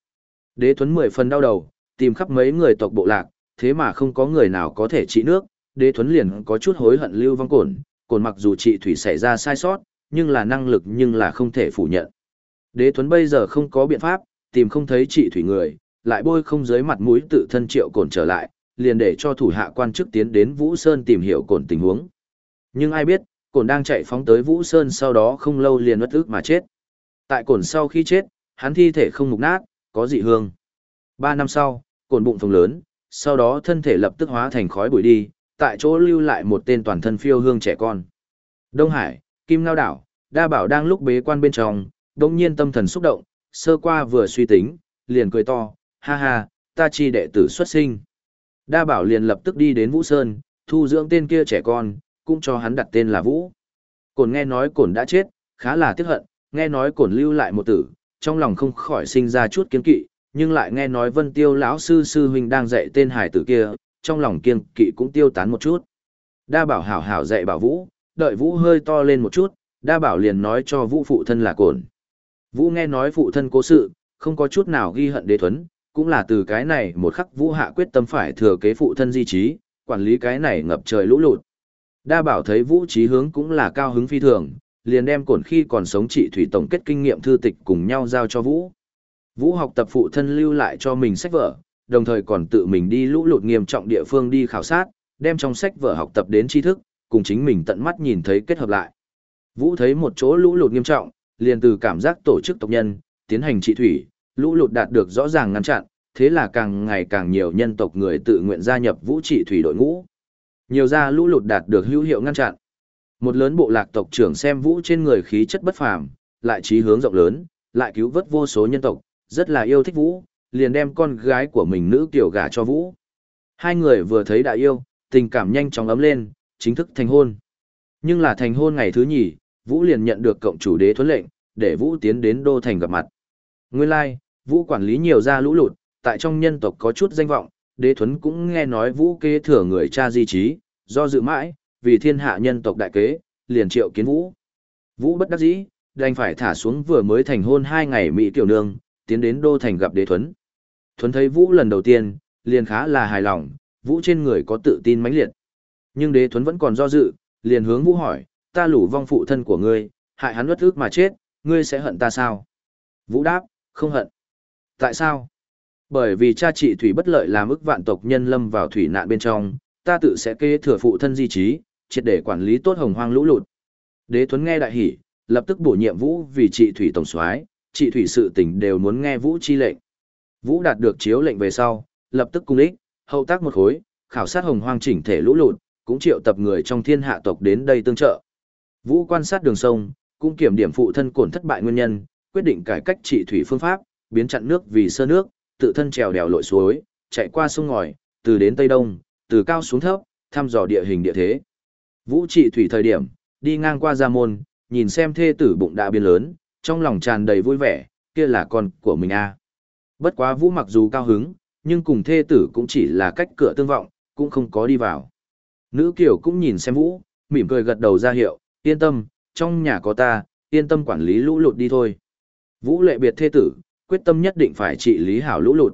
Đế Tuấn mười phần đau đầu, tìm khắp mấy người tộc bộ lạc, thế mà không có người nào có thể trị nước, Đế Tuấn liền có chút hối hận lưu vong cổn, cổn mặc dù trị thủy xảy ra sai sót, nhưng là năng lực nhưng là không thể phủ nhận. Đế Tuấn bây giờ không có biện pháp, tìm không thấy trị thủy người, lại bôi không dưới mặt mũi tự thân triệu cồn trở lại, liền để cho thủ hạ quan chức tiến đến Vũ Sơn tìm hiểu cồn tình huống. Nhưng ai biết, cồn đang chạy phóng tới Vũ Sơn sau đó không lâu liền bất ức mà chết. Tại cồn sau khi chết, hắn thi thể không mục nát, có dị hương. Ba năm sau, cồn bụng phồng lớn, sau đó thân thể lập tức hóa thành khói bụi đi, tại chỗ lưu lại một tên toàn thân phiêu hương trẻ con. Đông Hải, Kim Ngao Đảo, đa bảo đang lúc bế quan bên trong, đông nhiên tâm thần xúc động, sơ qua vừa suy tính, liền cười to, ha ha, ta chi đệ tử xuất sinh. Đa bảo liền lập tức đi đến Vũ Sơn, thu dưỡng tên kia trẻ con, cũng cho hắn đặt tên là Vũ. Cổn nghe nói cổn đã chết, khá là tiếc hận, nghe nói cổn lưu lại một tử, trong lòng không khỏi sinh ra chút kiên kỵ, nhưng lại nghe nói Vân Tiêu lão sư sư huynh đang dạy tên hải tử kia, trong lòng kiên kỵ cũng tiêu tán một chút. Đa bảo hảo hảo dạy bảo Vũ, đợi Vũ hơi to lên một chút, đa bảo liền nói cho Vũ phụ thân là cổn. Vũ nghe nói phụ thân cố sự, không có chút nào ghi hận đế thuấn, cũng là từ cái này một khắc Vũ hạ quyết tâm phải thừa kế phụ thân di trí, quản lý cái này ngập trời lũ lụt. Đa bảo thấy Vũ trí hướng cũng là cao hứng phi thường, liền đem cổn khi còn sống trị thủy tổng kết kinh nghiệm thư tịch cùng nhau giao cho Vũ. Vũ học tập phụ thân lưu lại cho mình sách vở, đồng thời còn tự mình đi lũ lụt nghiêm trọng địa phương đi khảo sát, đem trong sách vở học tập đến tri thức, cùng chính mình tận mắt nhìn thấy kết hợp lại. Vũ thấy một chỗ lũ lụt nghiêm trọng, liền từ cảm giác tổ chức tộc nhân, tiến hành trị thủy, lũ lụt đạt được rõ ràng ngăn chặn, thế là càng ngày càng nhiều nhân tộc người tự nguyện gia nhập vũ trị thủy đội ngũ. Nhiều ra lũ lụt đạt được hữu hiệu ngăn chặn. Một lớn bộ lạc tộc trưởng xem vũ trên người khí chất bất phàm, lại trí hướng rộng lớn, lại cứu vớt vô số nhân tộc, rất là yêu thích vũ, liền đem con gái của mình nữ tiểu gả cho vũ. Hai người vừa thấy đã yêu, tình cảm nhanh chóng ấm lên, chính thức thành hôn. Nhưng là thành hôn ngày thứ nhì, vũ liền nhận được cộng chủ đế thuấn lệnh, để Vũ tiến đến Đô Thành gặp mặt. Nguyên lai, like, Vũ quản lý nhiều gia lũ lụt, tại trong nhân tộc có chút danh vọng, đế thuấn cũng nghe nói Vũ kế thừa người cha di trí, do dự mãi, vì thiên hạ nhân tộc đại kế, liền triệu kiến Vũ. Vũ bất đắc dĩ, đành phải thả xuống vừa mới thành hôn hai ngày Mỹ tiểu nương, tiến đến Đô Thành gặp đế thuấn. Thuấn thấy Vũ lần đầu tiên, liền khá là hài lòng, Vũ trên người có tự tin mãnh liệt. Nhưng đế thuấn vẫn còn do dự, liền hướng Vũ hỏi, ta lủ vong phụ thân của ngươi, hại hắn uất ức mà chết, ngươi sẽ hận ta sao? Vũ đáp, không hận. Tại sao? Bởi vì cha trị Thủy bất lợi làm ức vạn tộc nhân lâm vào thủy nạn bên trong, ta tự sẽ kế thừa phụ thân di trí, triệt để quản lý tốt hồng hoang lũ lụt. Đế tuấn nghe đại hỉ, lập tức bổ nhiệm Vũ vì trị Thủy tổng soái, trị Thủy sự tình đều muốn nghe Vũ chi lệnh. Vũ đạt được chiếu lệnh về sau, lập tức cung ích, hậu tác một khối, khảo sát hồng hoang chỉnh thể lũ lụt, cũng triệu tập người trong thiên hạ tộc đến đây tương trợ. Vũ quan sát đường sông, cũng kiểm điểm phụ thân cổn thất bại nguyên nhân, quyết định cải cách trị thủy phương pháp, biến chặn nước vì sơ nước, tự thân trèo đèo lội suối, chạy qua sông ngòi, từ đến tây đông, từ cao xuống thấp, thăm dò địa hình địa thế. Vũ trị thủy thời điểm, đi ngang qua gia môn, nhìn xem thê tử bụng đã biến lớn, trong lòng tràn đầy vui vẻ, kia là con của mình a. À. Bất quá Vũ mặc dù cao hứng, nhưng cùng thê tử cũng chỉ là cách cửa tương vọng, cũng không có đi vào. Nữ kiểu cũng nhìn xem Vũ, mỉm cười gật đầu ra hiệu, yên tâm, trong nhà có ta, yên tâm quản lý lũ lụt đi thôi. Vũ lệ biệt thê tử, quyết tâm nhất định phải trị lý hảo lũ lụt.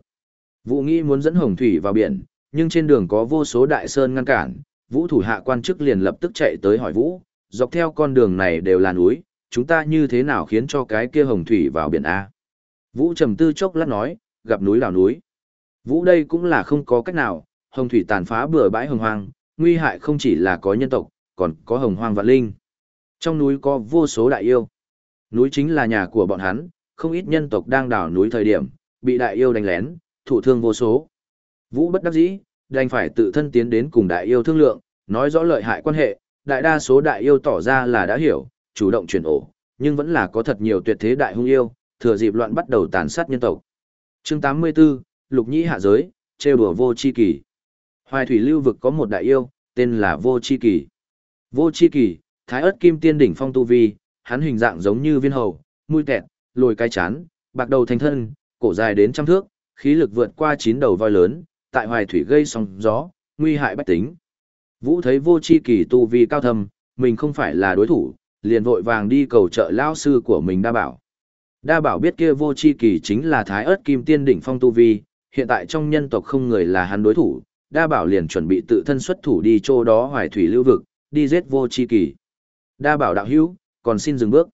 Vũ nghĩ muốn dẫn Hồng Thủy vào biển, nhưng trên đường có vô số đại sơn ngăn cản, Vũ thủ hạ quan chức liền lập tức chạy tới hỏi Vũ, dọc theo con đường này đều là núi, chúng ta như thế nào khiến cho cái kia Hồng Thủy vào biển A. Vũ trầm tư chốc lát nói, gặp núi đảo núi. Vũ đây cũng là không có cách nào, Hồng Thủy tàn phá bừa bãi hồng hoang, nguy hại không chỉ là có nhân tộc, còn có hồng hoang vạn linh. Trong núi có vô số đại yêu. Núi chính là nhà của bọn hắn, không ít nhân tộc đang đào núi thời điểm, bị đại yêu đánh lén, thủ thương vô số. Vũ bất đắc dĩ, đành phải tự thân tiến đến cùng đại yêu thương lượng, nói rõ lợi hại quan hệ, đại đa số đại yêu tỏ ra là đã hiểu, chủ động chuyển ổ, nhưng vẫn là có thật nhiều tuyệt thế đại hung yêu, thừa dịp loạn bắt đầu tàn sát nhân tộc. Chương 84, Lục Nhĩ hạ giới, trêu đùa vô chi kỳ. Hoài thủy lưu vực có một đại yêu, tên là Vô Chi Kỳ. Vô Chi Kỳ, thái ớt kim tiên đỉnh phong tu vi, hắn hình dạng giống như viên hầu, mũi tẹt, lồi cái chán, bạc đầu thành thân, cổ dài đến trăm thước, khí lực vượt qua chín đầu voi lớn, tại hoài thủy gây sóng gió, nguy hại bách tính. Vũ thấy vô chi kỳ tu vi cao thâm, mình không phải là đối thủ, liền vội vàng đi cầu trợ lao sư của mình đa bảo. Đa bảo biết kia vô chi kỳ chính là thái ớt kim tiên đỉnh phong tu vi, hiện tại trong nhân tộc không người là hắn đối thủ, đa bảo liền chuẩn bị tự thân xuất thủ đi chỗ đó hoài thủy lưu vực, đi giết vô chi kỳ. Đa bảo đạo hữu, còn xin dừng bước.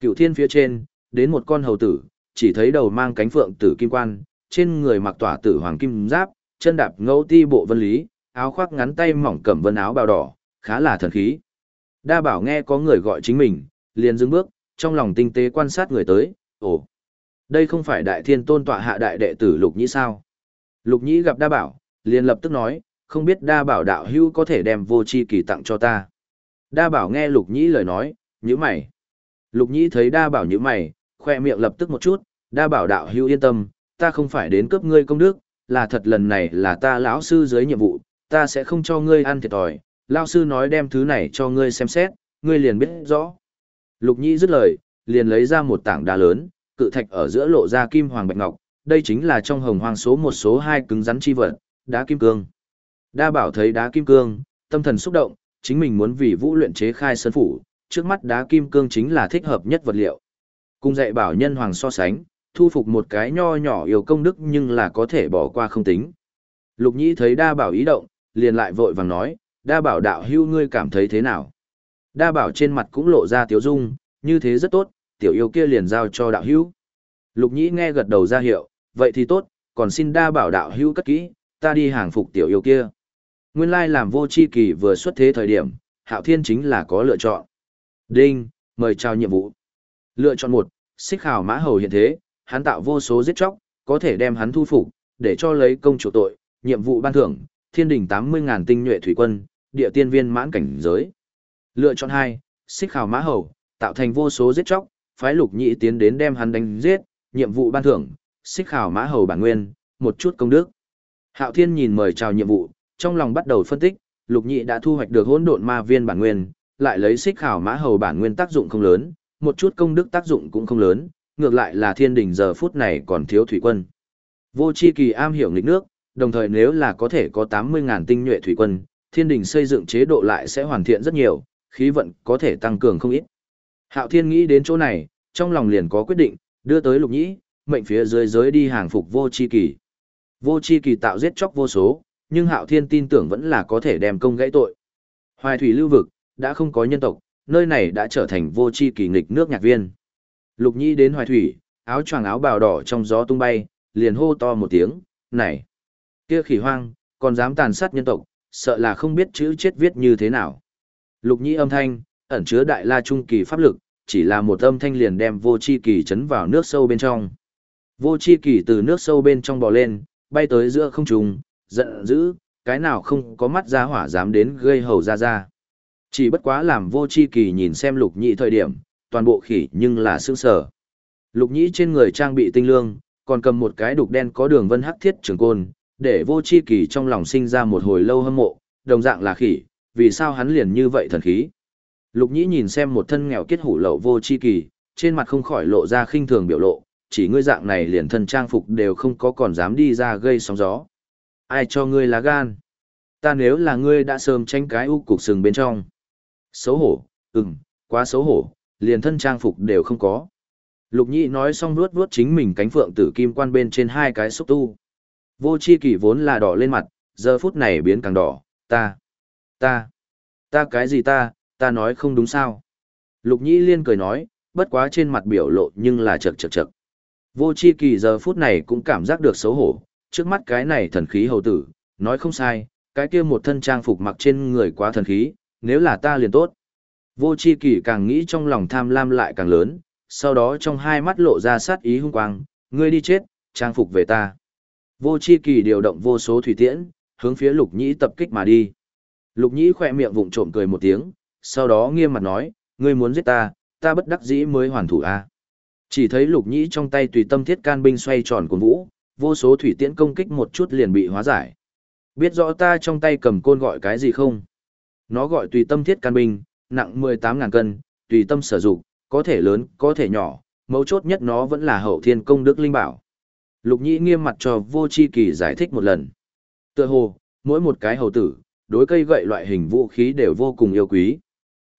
Cựu thiên phía trên, đến một con hầu tử, chỉ thấy đầu mang cánh phượng tử kim quan, trên người mặc tỏa tử hoàng kim giáp, chân đạp ngẫu ti bộ vân lý, áo khoác ngắn tay mỏng cẩm vân áo bào đỏ, khá là thần khí. Đa bảo nghe có người gọi chính mình, liền dừng bước, trong lòng tinh tế quan sát người tới, ồ, đây không phải đại thiên tôn tọa hạ đại đệ tử Lục Nhĩ sao? Lục Nhĩ gặp đa bảo, liền lập tức nói, không biết đa bảo đạo hưu có thể đem vô chi kỳ tặng cho ta. Đa bảo nghe lục nhĩ lời nói, nhíu mày. Lục nhĩ thấy đa bảo nhíu mày, khoe miệng lập tức một chút, đa bảo đạo hưu yên tâm, ta không phải đến cướp ngươi công đức, là thật lần này là ta lão sư dưới nhiệm vụ, ta sẽ không cho ngươi ăn thiệt thòi. Lão sư nói đem thứ này cho ngươi xem xét, ngươi liền biết rõ. Lục nhĩ dứt lời, liền lấy ra một tảng đá lớn, cự thạch ở giữa lộ ra kim hoàng bạch ngọc, đây chính là trong hồng hoang số một số hai cứng rắn chi vật, đá kim cương. Đa bảo thấy đá kim cương, tâm thần xúc động, chính mình muốn vì vũ luyện chế khai sơn phủ, trước mắt đá kim cương chính là thích hợp nhất vật liệu. Cùng dạy bảo nhân hoàng so sánh, thu phục một cái nho nhỏ yêu công đức nhưng là có thể bỏ qua không tính. Lục nhĩ thấy đa bảo ý động, liền lại vội vàng nói, đa bảo đạo hưu ngươi cảm thấy thế nào? Đa bảo trên mặt cũng lộ ra tiếu dung, như thế rất tốt, tiểu yêu kia liền giao cho đạo hưu. Lục nhĩ nghe gật đầu ra hiệu, vậy thì tốt, còn xin đa bảo đạo hưu cất kỹ, ta đi hàng phục tiểu yêu kia. Nguyên lai làm vô chi kỳ vừa xuất thế thời điểm, hạo thiên chính là có lựa chọn. Đinh, mời trao nhiệm vụ. Lựa chọn một, xích hào mã hầu hiện thế, hắn tạo vô số giết chóc, có thể đem hắn thu phục, để cho lấy công chủ tội, nhiệm vụ ban thưởng, thiên đỉnh 80.000 tinh nhuệ thủy quân, địa tiên viên mãn cảnh giới. Lựa chọn hai, xích hào mã hầu, tạo thành vô số giết chóc, phái lục nhị tiến đến đem hắn đánh giết, nhiệm vụ ban thưởng, xích hào mã hầu bản nguyên, một chút công đức. Hạo Thiên nhìn mời chào nhiệm vụ, trong lòng bắt đầu phân tích, Lục Nhị đã thu hoạch được hỗn độn ma viên bản nguyên, lại lấy xích khảo mã hầu bản nguyên tác dụng không lớn, một chút công đức tác dụng cũng không lớn, ngược lại là thiên đình giờ phút này còn thiếu thủy quân. Vô chi kỳ am hiểu nghịch nước, đồng thời nếu là có thể có 80.000 tinh nhuệ thủy quân, thiên đình xây dựng chế độ lại sẽ hoàn thiện rất nhiều, khí vận có thể tăng cường không ít. Hạo thiên nghĩ đến chỗ này, trong lòng liền có quyết định, đưa tới lục nhĩ, mệnh phía dưới giới đi hàng phục vô chi kỳ. Vô chi kỳ tạo giết chóc vô số, nhưng hạo thiên tin tưởng vẫn là có thể đem công gãy tội. Hoài thủy lưu vực, đã không có nhân tộc, nơi này đã trở thành vô chi kỳ nghịch nước nhạc viên. Lục Nhi đến hoài thủy, áo choàng áo bào đỏ trong gió tung bay, liền hô to một tiếng, này, kia khỉ hoang, còn dám tàn sát nhân tộc, sợ là không biết chữ chết viết như thế nào. Lục Nhi âm thanh, ẩn chứa đại la trung kỳ pháp lực, chỉ là một âm thanh liền đem vô chi kỳ chấn vào nước sâu bên trong. Vô chi kỳ từ nước sâu bên trong bò lên, bay tới giữa không trung, giận dữ, cái nào không có mắt ra hỏa dám đến gây hầu ra ra. Chỉ bất quá làm vô chi kỳ nhìn xem lục nhĩ thời điểm, toàn bộ khỉ nhưng là sương sở. Lục nhĩ trên người trang bị tinh lương, còn cầm một cái đục đen có đường vân hắc thiết trường côn, để vô chi kỳ trong lòng sinh ra một hồi lâu hâm mộ, đồng dạng là khỉ, vì sao hắn liền như vậy thần khí. Lục nhĩ nhìn xem một thân nghèo kết hủ lậu vô chi kỳ, trên mặt không khỏi lộ ra khinh thường biểu lộ, chỉ ngươi dạng này liền thân trang phục đều không có còn dám đi ra gây sóng gió. Ai cho ngươi lá gan? Ta nếu là ngươi đã sớm tranh cái u cục sừng bên trong. Xấu hổ, ừm, quá xấu hổ, liền thân trang phục đều không có. Lục nhĩ nói xong vuốt vuốt chính mình cánh phượng tử kim quan bên trên hai cái xúc tu. Vô chi kỷ vốn là đỏ lên mặt, giờ phút này biến càng đỏ, ta, ta, ta cái gì ta, ta nói không đúng sao. Lục nhĩ liên cười nói, bất quá trên mặt biểu lộ nhưng là chật chật chật. Vô chi kỳ giờ phút này cũng cảm giác được xấu hổ, trước mắt cái này thần khí hầu tử, nói không sai, cái kia một thân trang phục mặc trên người quá thần khí, nếu là ta liền tốt. Vô chi kỳ càng nghĩ trong lòng tham lam lại càng lớn, sau đó trong hai mắt lộ ra sát ý hung quang, ngươi đi chết, trang phục về ta. Vô chi kỳ điều động vô số thủy tiễn, hướng phía lục nhĩ tập kích mà đi. Lục nhĩ khỏe miệng vụng trộm cười một tiếng, sau đó nghiêm mặt nói, ngươi muốn giết ta, ta bất đắc dĩ mới hoàn thủ a. Chỉ thấy lục nhĩ trong tay tùy tâm thiết can binh xoay tròn cuốn vũ, vô số thủy tiễn công kích một chút liền bị hóa giải. Biết rõ ta trong tay cầm côn gọi cái gì không? Nó gọi tùy tâm thiết can binh, nặng 18.000 cân, tùy tâm sử dụng, có thể lớn, có thể nhỏ, mấu chốt nhất nó vẫn là hậu thiên công đức linh bảo. Lục nhĩ nghiêm mặt cho vô chi kỳ giải thích một lần. Tựa hồ, mỗi một cái hầu tử, đối cây gậy loại hình vũ khí đều vô cùng yêu quý.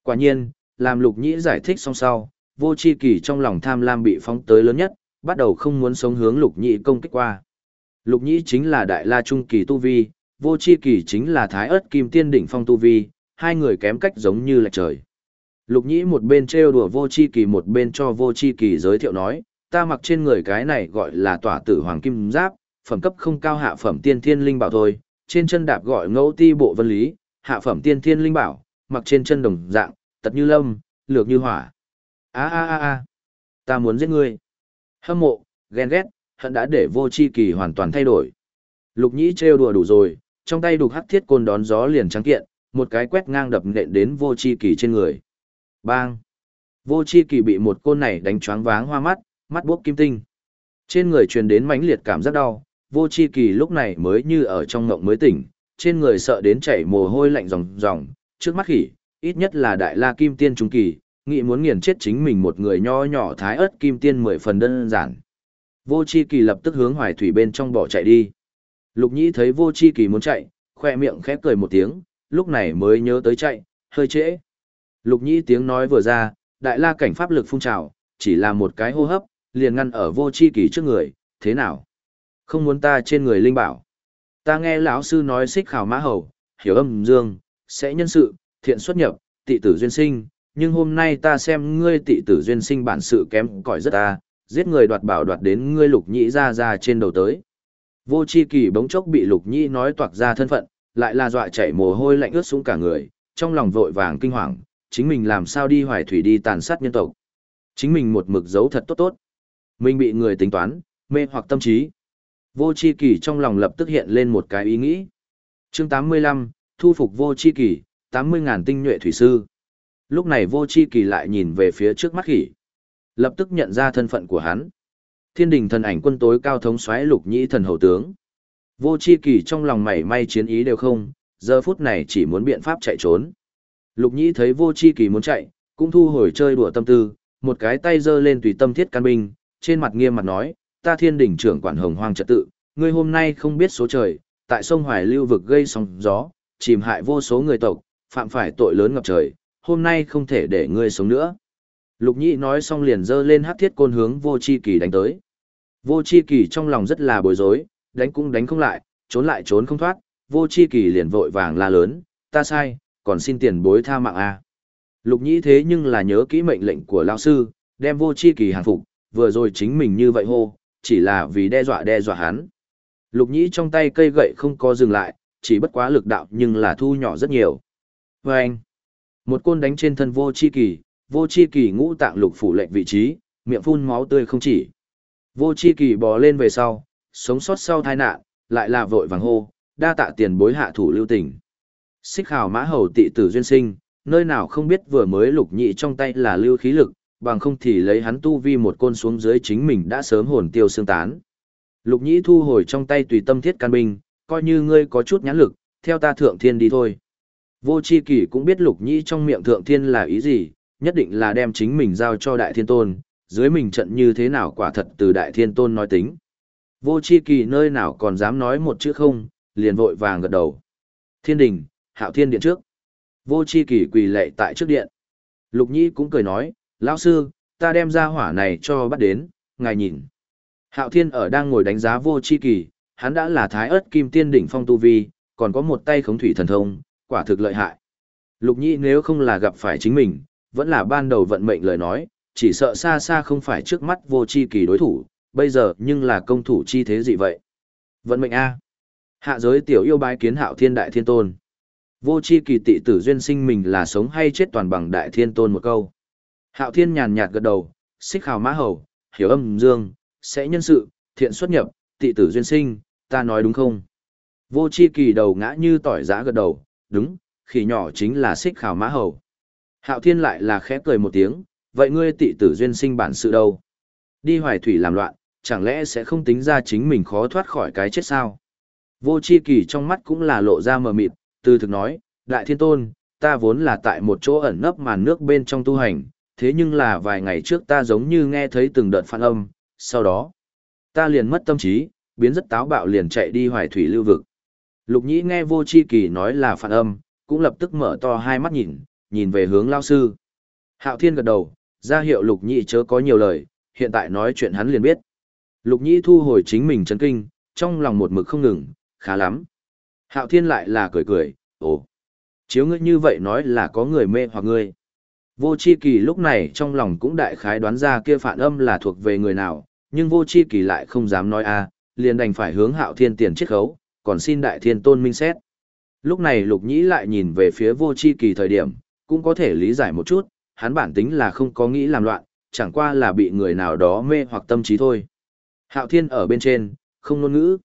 Quả nhiên, làm lục nhĩ giải thích xong sau, vô chi kỳ trong lòng tham lam bị phóng tới lớn nhất, bắt đầu không muốn sống hướng lục nhĩ công kích qua. Lục nhĩ chính là đại la trung kỳ tu vi, vô chi kỳ chính là thái ớt kim tiên đỉnh phong tu vi, hai người kém cách giống như là trời. Lục nhĩ một bên trêu đùa vô chi kỳ một bên cho vô chi kỳ giới thiệu nói, ta mặc trên người cái này gọi là tỏa tử hoàng kim giáp, phẩm cấp không cao hạ phẩm tiên thiên linh bảo thôi, trên chân đạp gọi ngẫu ti bộ vân lý, hạ phẩm tiên thiên linh bảo, mặc trên chân đồng dạng, tật như lâm, lược như hỏa. A a a a, ta muốn giết ngươi. Hâm mộ, ghen ghét, hận đã để vô chi kỳ hoàn toàn thay đổi. Lục nhĩ trêu đùa đủ rồi, trong tay đục hắc thiết côn đón gió liền trắng kiện, một cái quét ngang đập nện đến vô chi kỳ trên người. Bang! Vô chi kỳ bị một côn này đánh choáng váng hoa mắt, mắt bốc kim tinh. Trên người truyền đến mãnh liệt cảm giác đau, vô chi kỳ lúc này mới như ở trong ngộng mới tỉnh, trên người sợ đến chảy mồ hôi lạnh ròng ròng, trước mắt khỉ, ít nhất là đại la kim tiên trung kỳ, nghĩ muốn nghiền chết chính mình một người nho nhỏ thái ớt kim tiên mười phần đơn giản. Vô chi kỳ lập tức hướng hoài thủy bên trong bỏ chạy đi. Lục nhĩ thấy vô chi kỳ muốn chạy, khoe miệng khép cười một tiếng, lúc này mới nhớ tới chạy, hơi trễ. Lục nhĩ tiếng nói vừa ra, đại la cảnh pháp lực phun trào, chỉ là một cái hô hấp, liền ngăn ở vô chi kỳ trước người, thế nào? Không muốn ta trên người linh bảo. Ta nghe lão sư nói xích khảo mã hầu, hiểu âm dương, sẽ nhân sự, thiện xuất nhập, tị tử duyên sinh, nhưng hôm nay ta xem ngươi tị tử duyên sinh bản sự kém cỏi rất ta, giết người đoạt bảo đoạt đến ngươi lục nhĩ ra ra trên đầu tới. Vô chi kỳ bỗng chốc bị lục nhĩ nói toạc ra thân phận, lại là dọa chảy mồ hôi lạnh ướt xuống cả người, trong lòng vội vàng kinh hoàng, chính mình làm sao đi hoài thủy đi tàn sát nhân tộc. Chính mình một mực giấu thật tốt tốt. Mình bị người tính toán, mê hoặc tâm trí. Vô chi kỳ trong lòng lập tức hiện lên một cái ý nghĩ. chương 85, thu phục vô chi kỳ, 80.000 tinh nhuệ thủy sư. Lúc này vô chi kỳ lại nhìn về phía trước mắt khỉ. Lập tức nhận ra thân phận của hắn. Thiên đình thần ảnh quân tối cao thống soái lục nhĩ thần hầu tướng. Vô chi kỳ trong lòng mảy may chiến ý đều không, giờ phút này chỉ muốn biện pháp chạy trốn. Lục nhĩ thấy vô chi kỳ muốn chạy, cũng thu hồi chơi đùa tâm tư, một cái tay giơ lên tùy tâm thiết can binh, trên mặt nghiêm mặt nói, ta thiên đình trưởng quản hồng hoang trật tự, ngươi hôm nay không biết số trời, tại sông Hoài lưu vực gây sóng gió, chìm hại vô số người tộc, phạm phải tội lớn ngập trời, hôm nay không thể để ngươi sống nữa. Lục nhĩ nói xong liền dơ lên hắc thiết côn hướng vô chi kỳ đánh tới. Vô chi kỳ trong lòng rất là bối rối, đánh cũng đánh không lại, trốn lại trốn không thoát, vô chi kỳ liền vội vàng la lớn, ta sai, còn xin tiền bối tha mạng a. Lục nhĩ thế nhưng là nhớ kỹ mệnh lệnh của lão sư, đem vô chi kỳ hàng phục, vừa rồi chính mình như vậy hô, chỉ là vì đe dọa đe dọa hắn. Lục nhĩ trong tay cây gậy không có dừng lại, chỉ bất quá lực đạo nhưng là thu nhỏ rất nhiều. Vâng! anh, một côn đánh trên thân vô chi kỳ, vô chi kỳ ngũ tạng lục phủ lệnh vị trí, miệng phun máu tươi không chỉ. Vô chi kỳ bò lên về sau, sống sót sau tai nạn, lại là vội vàng hô, đa tạ tiền bối hạ thủ lưu tình. Xích hào mã hầu tị tử duyên sinh, nơi nào không biết vừa mới lục nhị trong tay là lưu khí lực, bằng không thì lấy hắn tu vi một côn xuống dưới chính mình đã sớm hồn tiêu xương tán. Lục nhĩ thu hồi trong tay tùy tâm thiết can binh, coi như ngươi có chút nhãn lực, theo ta thượng thiên đi thôi. Vô chi kỷ cũng biết lục nhĩ trong miệng thượng thiên là ý gì, nhất định là đem chính mình giao cho đại thiên tôn, dưới mình trận như thế nào quả thật từ đại thiên tôn nói tính. Vô chi kỳ nơi nào còn dám nói một chữ không, liền vội vàng gật đầu. Thiên đình, hạo thiên điện trước. Vô chi kỳ quỳ lệ tại trước điện. Lục nhĩ cũng cười nói, lão sư, ta đem ra hỏa này cho bắt đến, ngài nhìn. Hạo thiên ở đang ngồi đánh giá vô chi kỳ, hắn đã là thái ớt kim tiên đỉnh phong tu vi, còn có một tay khống thủy thần thông, quả thực lợi hại. Lục nhĩ nếu không là gặp phải chính mình, vẫn là ban đầu vận mệnh lời nói, chỉ sợ xa xa không phải trước mắt vô chi kỳ đối thủ, bây giờ nhưng là công thủ chi thế gì vậy? Vận mệnh A. Hạ giới tiểu yêu bái kiến hạo thiên đại thiên tôn. Vô chi kỳ tị tử duyên sinh mình là sống hay chết toàn bằng đại thiên tôn một câu. Hạo thiên nhàn nhạt gật đầu, xích hào mã hầu, hiểu âm dương, sẽ nhân sự, thiện xuất nhập, tị tử duyên sinh, ta nói đúng không? Vô chi kỳ đầu ngã như tỏi giã gật đầu, đúng, khỉ nhỏ chính là xích khảo mã hầu. Hạo thiên lại là khẽ cười một tiếng, vậy ngươi tị tử duyên sinh bản sự đâu? Đi hoài thủy làm loạn, chẳng lẽ sẽ không tính ra chính mình khó thoát khỏi cái chết sao? Vô chi kỳ trong mắt cũng là lộ ra mờ mịt, từ thực nói, đại thiên tôn, ta vốn là tại một chỗ ẩn nấp màn nước bên trong tu hành, thế nhưng là vài ngày trước ta giống như nghe thấy từng đợt phản âm, sau đó, ta liền mất tâm trí, biến rất táo bạo liền chạy đi hoài thủy lưu vực. Lục nhĩ nghe vô chi kỳ nói là phản âm, cũng lập tức mở to hai mắt nhìn, nhìn về hướng lao sư. Hạo thiên gật đầu, ra hiệu lục nhĩ chớ có nhiều lời, hiện tại nói chuyện hắn liền biết. Lục nhĩ thu hồi chính mình chấn kinh, trong lòng một mực không ngừng, khá lắm. Hạo thiên lại là cười cười, ồ. Chiếu ngươi như vậy nói là có người mê hoặc ngươi. Vô chi kỳ lúc này trong lòng cũng đại khái đoán ra kia phản âm là thuộc về người nào, nhưng vô chi kỳ lại không dám nói a, liền đành phải hướng hạo thiên tiền chiết khấu, còn xin đại thiên tôn minh xét. Lúc này lục nhĩ lại nhìn về phía vô chi kỳ thời điểm, cũng có thể lý giải một chút, hắn bản tính là không có nghĩ làm loạn, chẳng qua là bị người nào đó mê hoặc tâm trí thôi. Hạo thiên ở bên trên, không ngôn ngữ.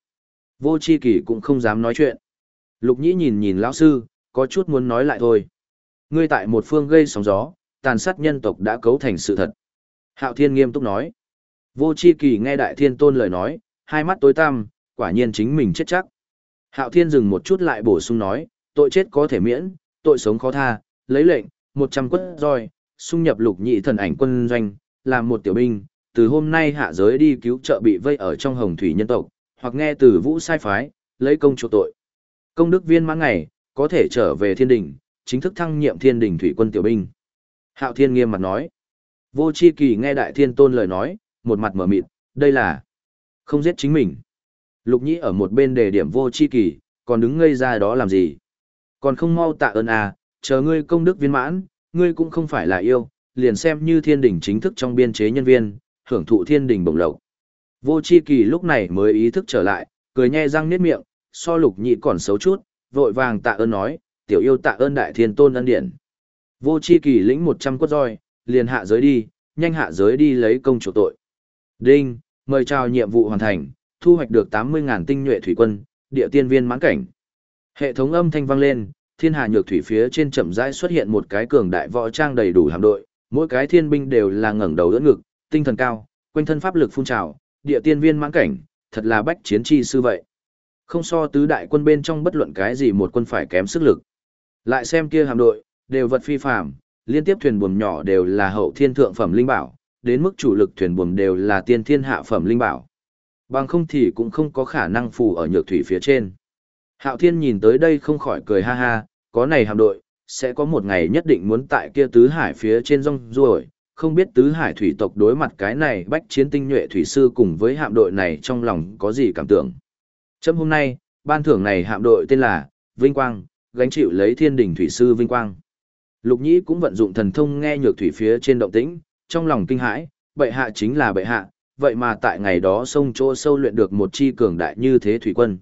Vô chi kỳ cũng không dám nói chuyện. Lục nhĩ nhìn nhìn lão sư, có chút muốn nói lại thôi. Ngươi tại một phương gây sóng gió, tàn sát nhân tộc đã cấu thành sự thật. Hạo thiên nghiêm túc nói. Vô chi kỳ nghe đại thiên tôn lời nói, hai mắt tối tăm, quả nhiên chính mình chết chắc. Hạo thiên dừng một chút lại bổ sung nói, tội chết có thể miễn, tội sống khó tha, lấy lệnh, một trăm quất roi, xung nhập lục nhị thần ảnh quân doanh, làm một tiểu binh, từ hôm nay hạ giới đi cứu trợ bị vây ở trong hồng thủy nhân tộc, hoặc nghe từ vũ sai phái, lấy công chỗ tội. Công đức viên mãn ngày, có thể trở về thiên đình, chính thức thăng nhiệm thiên đình thủy quân tiểu binh. Hạo thiên nghiêm mặt nói. Vô chi kỳ nghe đại thiên tôn lời nói, một mặt mở mịt, đây là không giết chính mình. Lục nhĩ ở một bên đề điểm vô chi kỳ, còn đứng ngây ra đó làm gì? Còn không mau tạ ơn à, chờ ngươi công đức viên mãn, ngươi cũng không phải là yêu, liền xem như thiên đình chính thức trong biên chế nhân viên, hưởng thụ thiên đình bổng lộc. Vô chi kỳ lúc này mới ý thức trở lại, cười nhe răng niết miệng, so lục nhị còn xấu chút, vội vàng tạ ơn nói, tiểu yêu tạ ơn đại thiên tôn ân điển. Vô chi kỳ lĩnh 100 cốt roi, liền hạ giới đi, nhanh hạ giới đi lấy công chủ tội. Đinh, mời chào nhiệm vụ hoàn thành, thu hoạch được 80.000 tinh nhuệ thủy quân, địa tiên viên mãn cảnh. Hệ thống âm thanh vang lên, thiên hà nhược thủy phía trên chậm rãi xuất hiện một cái cường đại võ trang đầy đủ hạm đội, mỗi cái thiên binh đều là ngẩng đầu đỡ ngực, tinh thần cao, quanh thân pháp lực phun trào, địa tiên viên mãn cảnh, thật là bách chiến chi sư vậy. Không so tứ đại quân bên trong bất luận cái gì một quân phải kém sức lực. Lại xem kia hạm đội, đều vật phi phàm, liên tiếp thuyền buồm nhỏ đều là hậu thiên thượng phẩm linh bảo, đến mức chủ lực thuyền buồm đều là tiên thiên hạ phẩm linh bảo. Bằng không thì cũng không có khả năng phù ở nhược thủy phía trên. Hạo Thiên nhìn tới đây không khỏi cười ha ha, có này hạm đội, sẽ có một ngày nhất định muốn tại kia tứ hải phía trên rong ruổi, không biết tứ hải thủy tộc đối mặt cái này bách chiến tinh nhuệ thủy sư cùng với hạm đội này trong lòng có gì cảm tưởng. Chấm hôm nay, ban thưởng này hạm đội tên là Vinh Quang, gánh chịu lấy thiên đỉnh thủy sư Vinh Quang. Lục Nhĩ cũng vận dụng thần thông nghe nhược thủy phía trên động tĩnh, trong lòng kinh hãi, bệ hạ chính là bệ hạ, vậy mà tại ngày đó sông chỗ sâu luyện được một chi cường đại như thế thủy quân.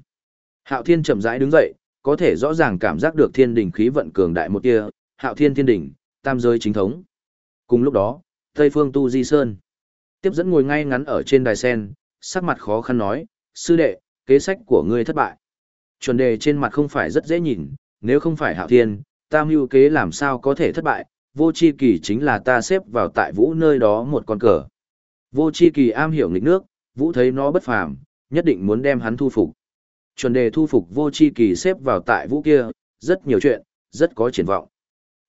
Hạo Thiên chậm rãi đứng dậy, có thể rõ ràng cảm giác được thiên đỉnh khí vận cường đại một tia, Hạo Thiên thiên đỉnh, tam giới chính thống. Cùng lúc đó, Tây Phương Tu Di Sơn tiếp dẫn ngồi ngay ngắn ở trên đài sen, sắc mặt khó khăn nói, sư đệ, kế sách của ngươi thất bại. Chuẩn đề trên mặt không phải rất dễ nhìn, nếu không phải Hạo Thiên, ta mưu kế làm sao có thể thất bại, vô chi kỳ chính là ta xếp vào tại vũ nơi đó một con cờ. Vô chi kỳ am hiểu nghịch nước, vũ thấy nó bất phàm, nhất định muốn đem hắn thu phục. Chuẩn đề thu phục vô chi kỳ xếp vào tại vũ kia, rất nhiều chuyện, rất có triển vọng.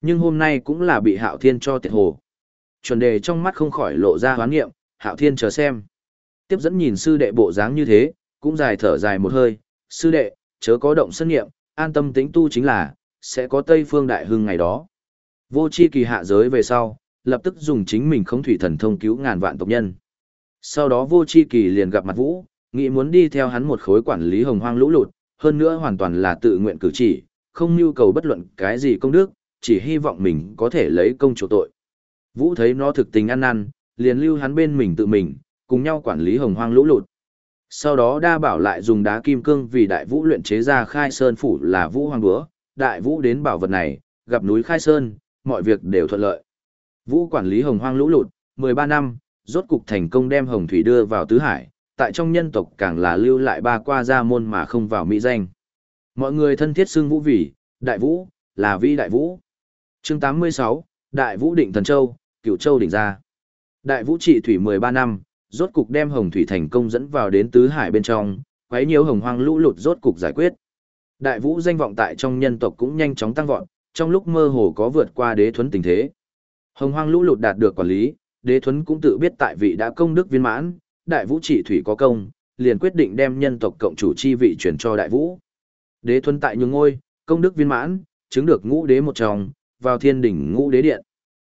Nhưng hôm nay cũng là bị hạo thiên cho tiệt hồ. Chuẩn đề trong mắt không khỏi lộ ra hoán nghiệm, hạo thiên chờ xem. Tiếp dẫn nhìn sư đệ bộ dáng như thế, cũng dài thở dài một hơi, sư đệ, chớ có động sân nghiệm, an tâm tính tu chính là, sẽ có Tây Phương Đại Hưng ngày đó. Vô chi kỳ hạ giới về sau, lập tức dùng chính mình không thủy thần thông cứu ngàn vạn tộc nhân. Sau đó vô chi kỳ liền gặp mặt Vũ, nghĩ muốn đi theo hắn một khối quản lý hồng hoang lũ lụt, hơn nữa hoàn toàn là tự nguyện cử chỉ, không nhu cầu bất luận cái gì công đức, chỉ hy vọng mình có thể lấy công chủ tội. Vũ thấy nó thực tình ăn năn, liền lưu hắn bên mình tự mình, cùng nhau quản lý hồng hoang lũ lụt. Sau đó đa bảo lại dùng đá kim cương vì đại vũ luyện chế ra khai sơn phủ là vũ hoàng búa, đại vũ đến bảo vật này, gặp núi khai sơn, mọi việc đều thuận lợi. Vũ quản lý hồng hoang lũ lụt, 13 năm, rốt cục thành công đem hồng thủy đưa vào tứ hải, tại trong nhân tộc càng là lưu lại ba qua gia môn mà không vào mỹ danh. Mọi người thân thiết xưng vũ vì, đại vũ, là vi đại vũ. chương 86, đại vũ định thần châu, cửu châu đỉnh ra. Đại vũ trị thủy 13 năm, rốt cục đem hồng thủy thành công dẫn vào đến tứ hải bên trong, quấy nhiều hồng hoang lũ lụt rốt cục giải quyết. Đại vũ danh vọng tại trong nhân tộc cũng nhanh chóng tăng vọt, trong lúc mơ hồ có vượt qua đế thuấn tình thế. Hồng hoang lũ lụt đạt được quản lý, đế thuấn cũng tự biết tại vị đã công đức viên mãn, đại vũ trị thủy có công, liền quyết định đem nhân tộc cộng chủ chi vị chuyển cho đại vũ. Đế thuấn tại nhường ngôi, công đức viên mãn, chứng được ngũ đế một tròng, vào thiên đỉnh ngũ đế điện.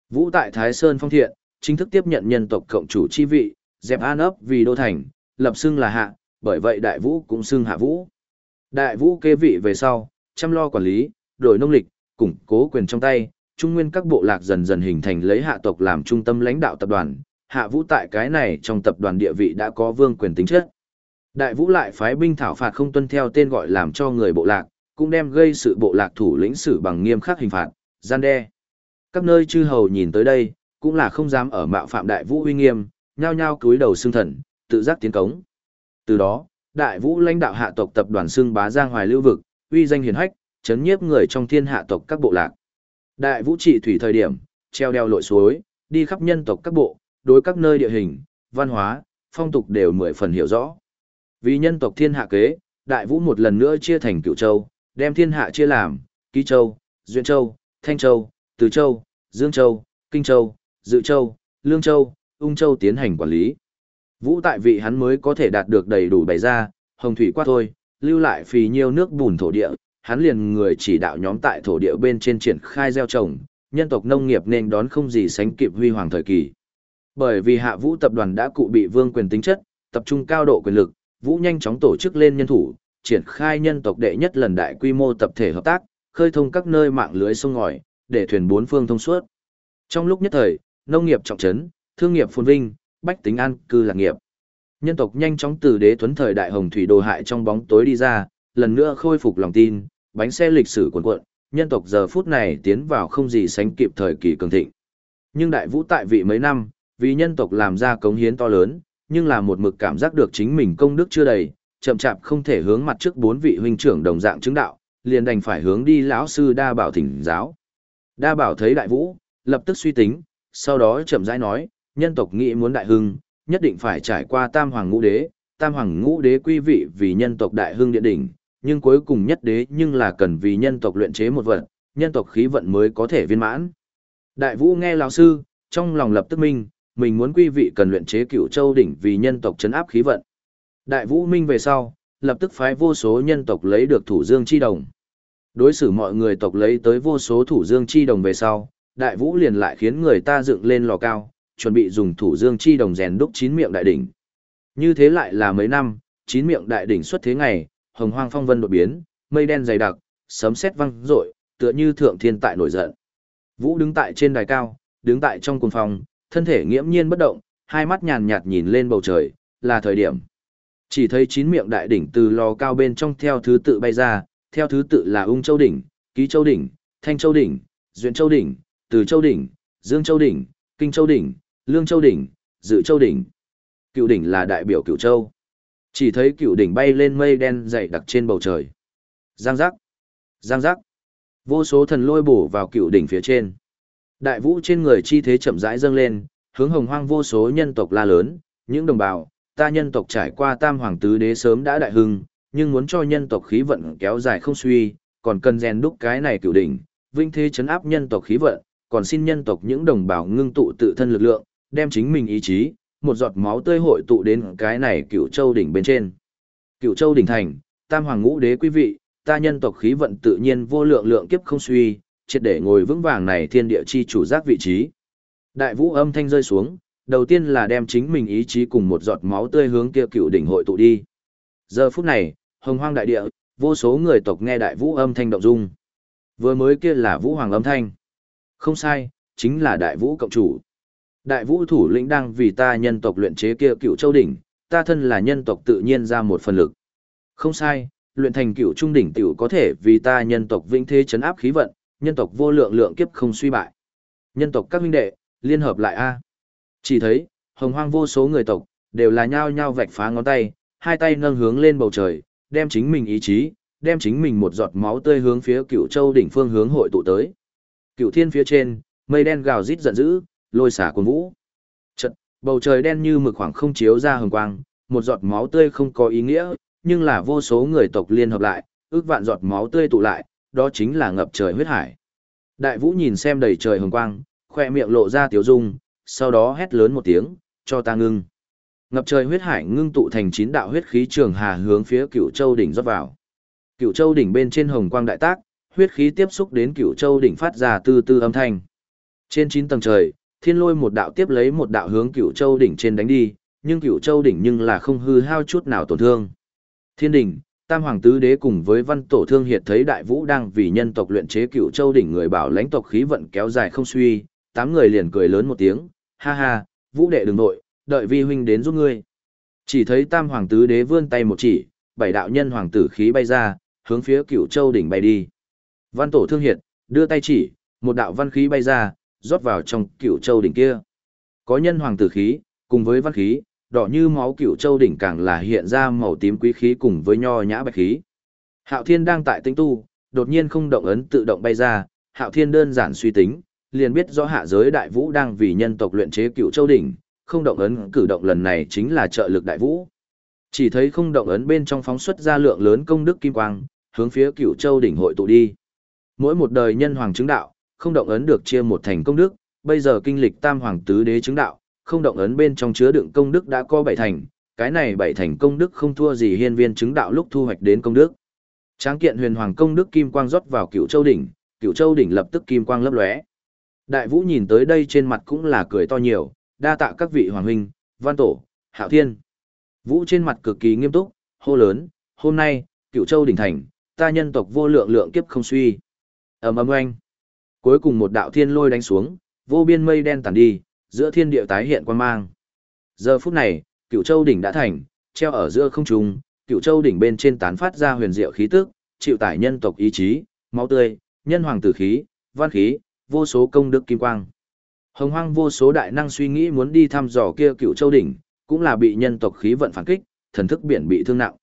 Vũ tại Thái Sơn phong thiện, chính thức tiếp nhận nhân tộc cộng chủ chi vị, dẹp an ấp vì đô thành, lập xưng là hạ, bởi vậy đại vũ cũng xưng hạ vũ. Đại vũ kế vị về sau, chăm lo quản lý, đổi nông lịch, củng cố quyền trong tay, trung nguyên các bộ lạc dần dần hình thành lấy hạ tộc làm trung tâm lãnh đạo tập đoàn, hạ vũ tại cái này trong tập đoàn địa vị đã có vương quyền tính chất. Đại vũ lại phái binh thảo phạt không tuân theo tên gọi làm cho người bộ lạc, cũng đem gây sự bộ lạc thủ lĩnh xử bằng nghiêm khắc hình phạt, gian đe. Các nơi chư hầu nhìn tới đây, cũng là không dám ở mạo phạm đại vũ uy nghiêm, nhao nhao cúi đầu xương thần, tự giác tiến cống. Từ đó, đại vũ lãnh đạo hạ tộc tập đoàn xưng bá giang hoài lưu vực, uy danh hiển hách, chấn nhiếp người trong thiên hạ tộc các bộ lạc. Đại vũ trị thủy thời điểm, treo đeo lội suối, đi khắp nhân tộc các bộ, đối các nơi địa hình, văn hóa, phong tục đều mười phần hiểu rõ. Vì nhân tộc thiên hạ kế, đại vũ một lần nữa chia thành cựu châu, đem thiên hạ chia làm, ký châu, duyên châu, thanh châu, từ châu, dương châu, kinh châu, dự châu, lương châu, ung châu tiến hành quản lý. Vũ tại vị hắn mới có thể đạt được đầy đủ bày ra, hồng thủy qua thôi, lưu lại phì nhiều nước bùn thổ địa, hắn liền người chỉ đạo nhóm tại thổ địa bên trên triển khai gieo trồng, nhân tộc nông nghiệp nên đón không gì sánh kịp huy hoàng thời kỳ. Bởi vì hạ vũ tập đoàn đã cụ bị vương quyền tính chất, tập trung cao độ quyền lực, vũ nhanh chóng tổ chức lên nhân thủ, triển khai nhân tộc đệ nhất lần đại quy mô tập thể hợp tác, khơi thông các nơi mạng lưới sông ngòi, để thuyền bốn phương thông suốt. Trong lúc nhất thời, nông nghiệp trọng trấn, thương nghiệp phồn vinh, bách tính an cư lạc nghiệp. Nhân tộc nhanh chóng từ đế tuấn thời đại hồng thủy đồ hại trong bóng tối đi ra, lần nữa khôi phục lòng tin, bánh xe lịch sử cuồn cuộn, nhân tộc giờ phút này tiến vào không gì sánh kịp thời kỳ cường thịnh. Nhưng đại vũ tại vị mấy năm, vì nhân tộc làm ra cống hiến to lớn, nhưng là một mực cảm giác được chính mình công đức chưa đầy, chậm chạp không thể hướng mặt trước bốn vị huynh trưởng đồng dạng chứng đạo, liền đành phải hướng đi lão sư đa bảo thỉnh giáo. Đa bảo thấy đại vũ, lập tức suy tính, sau đó chậm rãi nói, nhân tộc nghĩ muốn đại hưng, nhất định phải trải qua tam hoàng ngũ đế, tam hoàng ngũ đế quy vị vì nhân tộc đại hưng điện đỉnh, nhưng cuối cùng nhất đế nhưng là cần vì nhân tộc luyện chế một vật, nhân tộc khí vận mới có thể viên mãn. Đại vũ nghe lão sư, trong lòng lập tức minh, mình muốn quy vị cần luyện chế cửu châu đỉnh vì nhân tộc chấn áp khí vận. Đại vũ minh về sau, lập tức phái vô số nhân tộc lấy được thủ dương chi đồng. Đối xử mọi người tộc lấy tới vô số thủ dương chi đồng về sau, đại vũ liền lại khiến người ta dựng lên lò cao, chuẩn bị dùng thủ dương chi đồng rèn đúc chín miệng đại đỉnh. Như thế lại là mấy năm, chín miệng đại đỉnh xuất thế ngày, hồng hoang phong vân đột biến, mây đen dày đặc, sấm sét vang rội, tựa như thượng thiên tại nổi giận. Vũ đứng tại trên đài cao, đứng tại trong cuồng phòng, thân thể nghiễm nhiên bất động, hai mắt nhàn nhạt nhìn lên bầu trời, là thời điểm. Chỉ thấy chín miệng đại đỉnh từ lò cao bên trong theo thứ tự bay ra, theo thứ tự là Ung Châu đỉnh, Ký Châu đỉnh, Thanh Châu đỉnh, Duyện Châu đỉnh, Từ Châu đỉnh, Dương Châu đỉnh, Kinh Châu đỉnh, Lương Châu đỉnh, Dự Châu đỉnh. Cựu đỉnh là đại biểu Cựu Châu. Chỉ thấy cựu đỉnh bay lên mây đen dày đặc trên bầu trời. Giang giác, giang giác. Vô số thần lôi bổ vào cựu đỉnh phía trên. Đại vũ trên người chi thế chậm rãi dâng lên, hướng hồng hoang vô số nhân tộc la lớn, những đồng bào, ta nhân tộc trải qua tam hoàng tứ đế sớm đã đại hưng, nhưng muốn cho nhân tộc khí vận kéo dài không suy, còn cần rèn đúc cái này cửu đỉnh, vinh thế chấn áp nhân tộc khí vận, còn xin nhân tộc những đồng bào ngưng tụ tự thân lực lượng, đem chính mình ý chí, một giọt máu tươi hội tụ đến cái này cửu châu đỉnh bên trên. Cửu châu đỉnh thành, tam hoàng ngũ đế quý vị, ta nhân tộc khí vận tự nhiên vô lượng lượng kiếp không suy, triệt để ngồi vững vàng này thiên địa chi chủ giác vị trí. Đại vũ âm thanh rơi xuống, đầu tiên là đem chính mình ý chí cùng một giọt máu tươi hướng kia cựu đỉnh hội tụ đi. Giờ phút này, hồng hoang đại địa, vô số người tộc nghe đại vũ âm thanh động dung. Vừa mới kia là vũ hoàng âm thanh. Không sai, chính là đại vũ cộng chủ. Đại vũ thủ lĩnh đang vì ta nhân tộc luyện chế kia cựu châu đỉnh, ta thân là nhân tộc tự nhiên ra một phần lực. Không sai, luyện thành cựu trung đỉnh tiểu có thể vì ta nhân tộc vĩnh thế chấn áp khí vận, nhân tộc vô lượng lượng kiếp không suy bại. Nhân tộc các huynh đệ, liên hợp lại a. Chỉ thấy, hồng hoang vô số người tộc, đều là nhao nhao vạch phá ngón tay, hai tay nâng hướng lên bầu trời, đem chính mình ý chí, đem chính mình một giọt máu tươi hướng phía cựu châu đỉnh phương hướng hội tụ tới. Cựu thiên phía trên, mây đen gào rít giận dữ, lôi xả cuồng vũ. Chật, bầu trời đen như mực khoảng không chiếu ra hồng quang, một giọt máu tươi không có ý nghĩa, nhưng là vô số người tộc liên hợp lại, ước vạn giọt máu tươi tụ lại, đó chính là ngập trời huyết hải. Đại vũ nhìn xem đầy trời hồng quang, khoe miệng lộ ra tiểu dung, sau đó hét lớn một tiếng, cho ta ngưng. Ngập trời huyết hải ngưng tụ thành chín đạo huyết khí trường hà hướng phía cựu châu đỉnh rót vào. Cựu châu đỉnh bên trên hồng quang đại tác, huyết khí tiếp xúc đến cựu châu đỉnh phát ra từ từ âm thanh. Trên chín tầng trời, thiên lôi một đạo tiếp lấy một đạo hướng cựu châu đỉnh trên đánh đi, nhưng cựu châu đỉnh nhưng là không hư hao chút nào tổn thương. Thiên đỉnh, Tam Hoàng Tứ Đế cùng với văn tổ thương hiệt thấy đại vũ đang vì nhân tộc luyện chế cựu châu đỉnh người bảo lãnh tộc khí vận kéo dài không suy, tám người liền cười lớn một tiếng, ha ha, vũ đệ đừng nội, đợi vi huynh đến giúp ngươi. Chỉ thấy Tam Hoàng Tứ Đế vươn tay một chỉ, bảy đạo nhân hoàng tử khí bay ra, hướng phía cựu châu đỉnh bay đi. Văn tổ thương hiệt, đưa tay chỉ, một đạo văn khí bay ra, rót vào trong cựu châu đỉnh kia. Có nhân hoàng tử khí, cùng với văn khí, đỏ như máu cựu châu đỉnh càng là hiện ra màu tím quý khí cùng với nho nhã bạch khí. Hạo Thiên đang tại tinh tu, đột nhiên không động ấn tự động bay ra, Hạo Thiên đơn giản suy tính, liền biết rõ hạ giới đại vũ đang vì nhân tộc luyện chế cựu châu đỉnh, không động ấn cử động lần này chính là trợ lực đại vũ. Chỉ thấy không động ấn bên trong phóng xuất ra lượng lớn công đức kim quang, hướng phía cựu châu đỉnh hội tụ đi. Mỗi một đời nhân hoàng chứng đạo, không động ấn được chia một thành công đức, bây giờ kinh lịch tam hoàng tứ đế chứng đạo, không động ấn bên trong chứa đựng công đức đã có bảy thành, cái này bảy thành công đức không thua gì hiên viên chứng đạo lúc thu hoạch đến công đức. Tráng kiện huyền hoàng công đức kim quang rót vào cựu châu đỉnh, cựu châu đỉnh lập tức kim quang lấp lóe. Đại vũ nhìn tới đây trên mặt cũng là cười to nhiều, đa tạ các vị hoàng huynh, văn tổ, hạo thiên. Vũ trên mặt cực kỳ nghiêm túc, hô lớn, hôm nay, cựu châu đỉnh thành, ta nhân tộc vô lượng lượng kiếp không suy. ầm ầm oanh. Cuối cùng một đạo thiên lôi đánh xuống, vô biên mây đen tàn đi, giữa thiên địa tái hiện quan mang. Giờ phút này, cựu châu đỉnh đã thành, treo ở giữa không trung, cựu châu đỉnh bên trên tán phát ra huyền diệu khí tức, chịu tải nhân tộc ý chí, máu tươi, nhân hoàng tử khí, văn khí, vô số công đức kim quang. Hồng hoang vô số đại năng suy nghĩ muốn đi thăm dò kia cựu châu đỉnh, cũng là bị nhân tộc khí vận phản kích, thần thức biển bị thương nặng.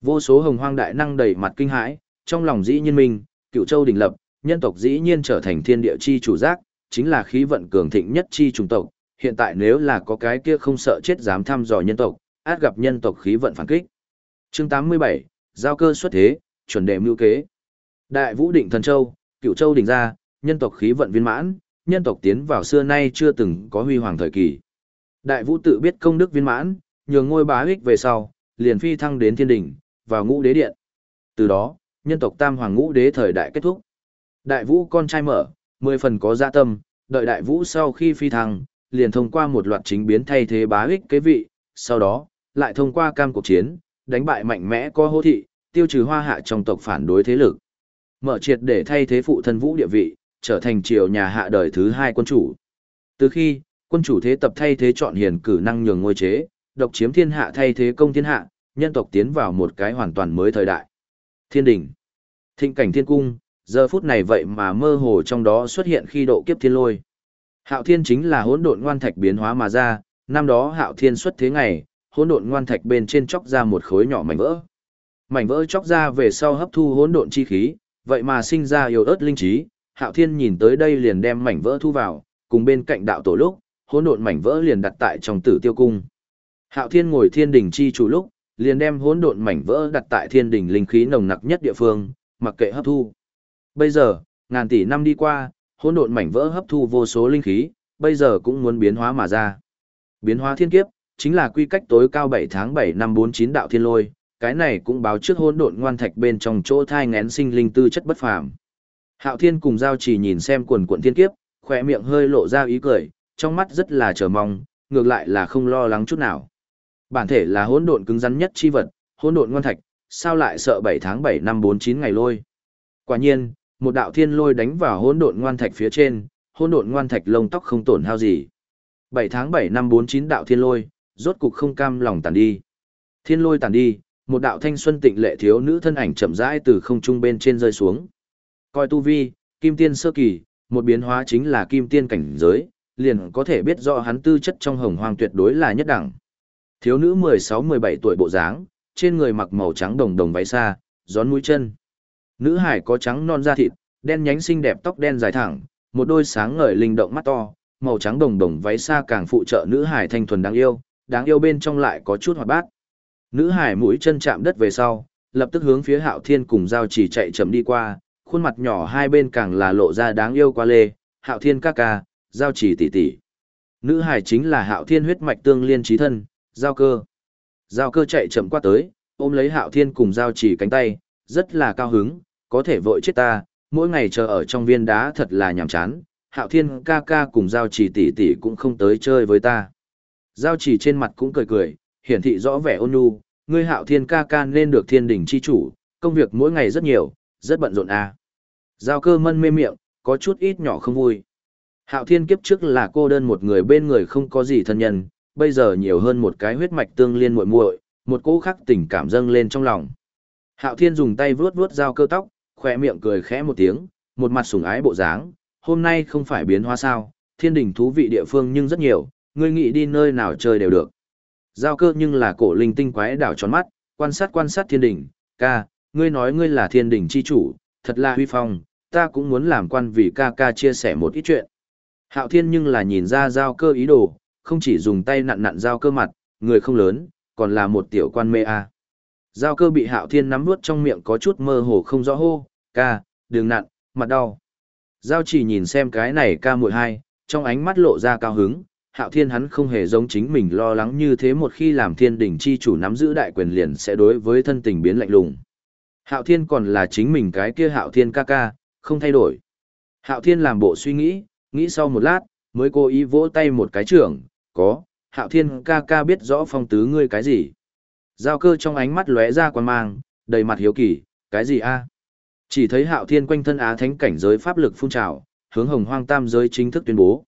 Vô số hồng hoang đại năng đầy mặt kinh hãi, trong lòng dĩ nhiên minh, cựu châu đỉnh lập, nhân tộc dĩ nhiên trở thành thiên địa chi chủ giác, chính là khí vận cường thịnh nhất chi trùng tộc, hiện tại nếu là có cái kia không sợ chết dám thăm dò nhân tộc, át gặp nhân tộc khí vận phản kích. Chương 87, giao cơ xuất thế, chuẩn đề mưu kế. Đại Vũ Định Thần Châu, Cửu Châu đỉnh ra, nhân tộc khí vận viên mãn, nhân tộc tiến vào xưa nay chưa từng có huy hoàng thời kỳ. Đại vũ tự biết công đức viên mãn, nhường ngôi bá ích về sau, liền phi thăng đến thiên đỉnh, vào ngũ đế điện. Từ đó, nhân tộc tam hoàng ngũ đế thời đại kết thúc. Đại vũ con trai mở, mười phần có dạ tâm, đợi đại vũ sau khi phi thăng, liền thông qua một loạt chính biến thay thế bá ích kế vị, sau đó, lại thông qua cam cuộc chiến, đánh bại mạnh mẽ có hô thị, tiêu trừ hoa hạ trong tộc phản đối thế lực. Mở triệt để thay thế phụ thân vũ địa vị, trở thành triều nhà hạ đời thứ hai quân chủ. Từ khi, quân chủ thế tập thay thế chọn hiền cử năng nhường ngôi chế, độc chiếm thiên hạ thay thế công thiên hạ, nhân tộc tiến vào một cái hoàn toàn mới thời đại. Thiên đình, thịnh cảnh thiên cung, giờ phút này vậy mà mơ hồ trong đó xuất hiện khi độ kiếp thiên lôi. Hạo thiên chính là hỗn độn ngoan thạch biến hóa mà ra, năm đó hạo thiên xuất thế ngày, hỗn độn ngoan thạch bên trên chóc ra một khối nhỏ mảnh vỡ. Mảnh vỡ chóc ra về sau hấp thu hỗn độn chi khí, vậy mà sinh ra yêu ớt linh trí, Hạo Thiên nhìn tới đây liền đem mảnh vỡ thu vào, cùng bên cạnh đạo tổ lúc, hỗn độn mảnh vỡ liền đặt tại trong Tử Tiêu cung. Hạo Thiên ngồi thiên đỉnh chi chủ lúc, liền đem hỗn độn mảnh vỡ đặt tại thiên đỉnh linh khí nồng nặc nhất địa phương, mặc kệ hấp thu. Bây giờ, ngàn tỷ năm đi qua, hỗn độn mảnh vỡ hấp thu vô số linh khí, bây giờ cũng muốn biến hóa mà ra. Biến hóa thiên kiếp, chính là quy cách tối cao 7 tháng 7 năm 49 đạo thiên lôi, cái này cũng báo trước hỗn độn ngoan thạch bên trong chỗ thai ngén sinh linh tư chất bất phàm. Hạo Thiên cùng Giao Chỉ nhìn xem quần quần thiên kiếp, khỏe miệng hơi lộ ra ý cười, trong mắt rất là chờ mong, ngược lại là không lo lắng chút nào. Bản thể là hỗn độn cứng rắn nhất chi vật, hỗn độn ngoan thạch, sao lại sợ 7 tháng 7 năm 49 ngày lôi. Quả nhiên, một đạo thiên lôi đánh vào hỗn độn ngoan thạch phía trên, hỗn độn ngoan thạch lông tóc không tổn hao gì. 7 tháng 7 năm 49 đạo thiên lôi, rốt cục không cam lòng tàn đi. Thiên lôi tàn đi, một đạo thanh xuân tịnh lệ thiếu nữ thân ảnh chậm rãi từ không trung bên trên rơi xuống. Coi tu vi, kim tiên sơ kỳ, một biến hóa chính là kim tiên cảnh giới, liền có thể biết rõ hắn tư chất trong hồng hoang tuyệt đối là nhất đẳng. Thiếu nữ 16-17 tuổi bộ dáng, trên người mặc màu trắng đồng đồng váy xa, gión mũi chân. Nữ hải có trắng non da thịt, đen nhánh xinh đẹp tóc đen dài thẳng, một đôi sáng ngời linh động mắt to, màu trắng đồng đồng váy xa càng phụ trợ nữ hải thanh thuần đáng yêu, đáng yêu bên trong lại có chút hoạt bát. Nữ hải mũi chân chạm đất về sau, lập tức hướng phía Hạo Thiên cùng giao chỉ chạy chậm đi qua, khuôn mặt nhỏ hai bên càng là lộ ra đáng yêu qua lê, Hạo Thiên ca ca, giao chỉ tỷ tỷ. Nữ hải chính là Hạo Thiên huyết mạch tương liên trí thân, giao cơ. Giao cơ chạy chậm qua tới, ôm lấy Hạo Thiên cùng giao chỉ cánh tay, rất là cao hứng, có thể vội chết ta, mỗi ngày chờ ở trong viên đá thật là nhàm chán, Hạo Thiên ca ca cùng giao chỉ tỷ tỷ cũng không tới chơi với ta. Giao chỉ trên mặt cũng cười cười, hiển thị rõ vẻ ôn nhu, ngươi hạo thiên ca ca nên được thiên đỉnh chi chủ, công việc mỗi ngày rất nhiều, rất bận rộn à. Giao cơ mân mê miệng, có chút ít nhỏ không vui. Hạo thiên kiếp trước là cô đơn một người bên người không có gì thân nhân, bây giờ nhiều hơn một cái huyết mạch tương liên muội muội, một cỗ khắc tình cảm dâng lên trong lòng. Hạo thiên dùng tay vuốt vuốt giao cơ tóc, khoe miệng cười khẽ một tiếng, một mặt sủng ái bộ dáng, hôm nay không phải biến hóa sao, thiên đỉnh thú vị địa phương nhưng rất nhiều, ngươi nghĩ đi nơi nào chơi đều được. Giao cơ nhưng là cổ linh tinh quái đảo tròn mắt, quan sát quan sát thiên đỉnh, ca, ngươi nói ngươi là thiên đỉnh chi chủ, thật là huy phong, ta cũng muốn làm quan vì ca ca chia sẻ một ít chuyện. Hạo thiên nhưng là nhìn ra giao cơ ý đồ, không chỉ dùng tay nặn nặn giao cơ mặt, người không lớn, còn là một tiểu quan mê a. Giao cơ bị hạo thiên nắm nuốt trong miệng có chút mơ hồ không rõ hô, ca, đường nặn, mặt đau. Giao chỉ nhìn xem cái này ca muội hai, trong ánh mắt lộ ra cao hứng, hạo thiên hắn không hề giống chính mình lo lắng như thế một khi làm thiên đỉnh chi chủ nắm giữ đại quyền liền sẽ đối với thân tình biến lạnh lùng. Hạo thiên còn là chính mình cái kia hạo thiên ca ca, không thay đổi. Hạo thiên làm bộ suy nghĩ, nghĩ sau một lát, mới cố ý vỗ tay một cái trưởng, có, hạo thiên ca ca biết rõ phong tứ ngươi cái gì. Giao cơ trong ánh mắt lóe ra quan mang, đầy mặt hiếu kỳ, cái gì a? Chỉ thấy hạo thiên quanh thân á thánh cảnh giới pháp lực phun trào, hướng hồng hoang tam giới chính thức tuyên bố.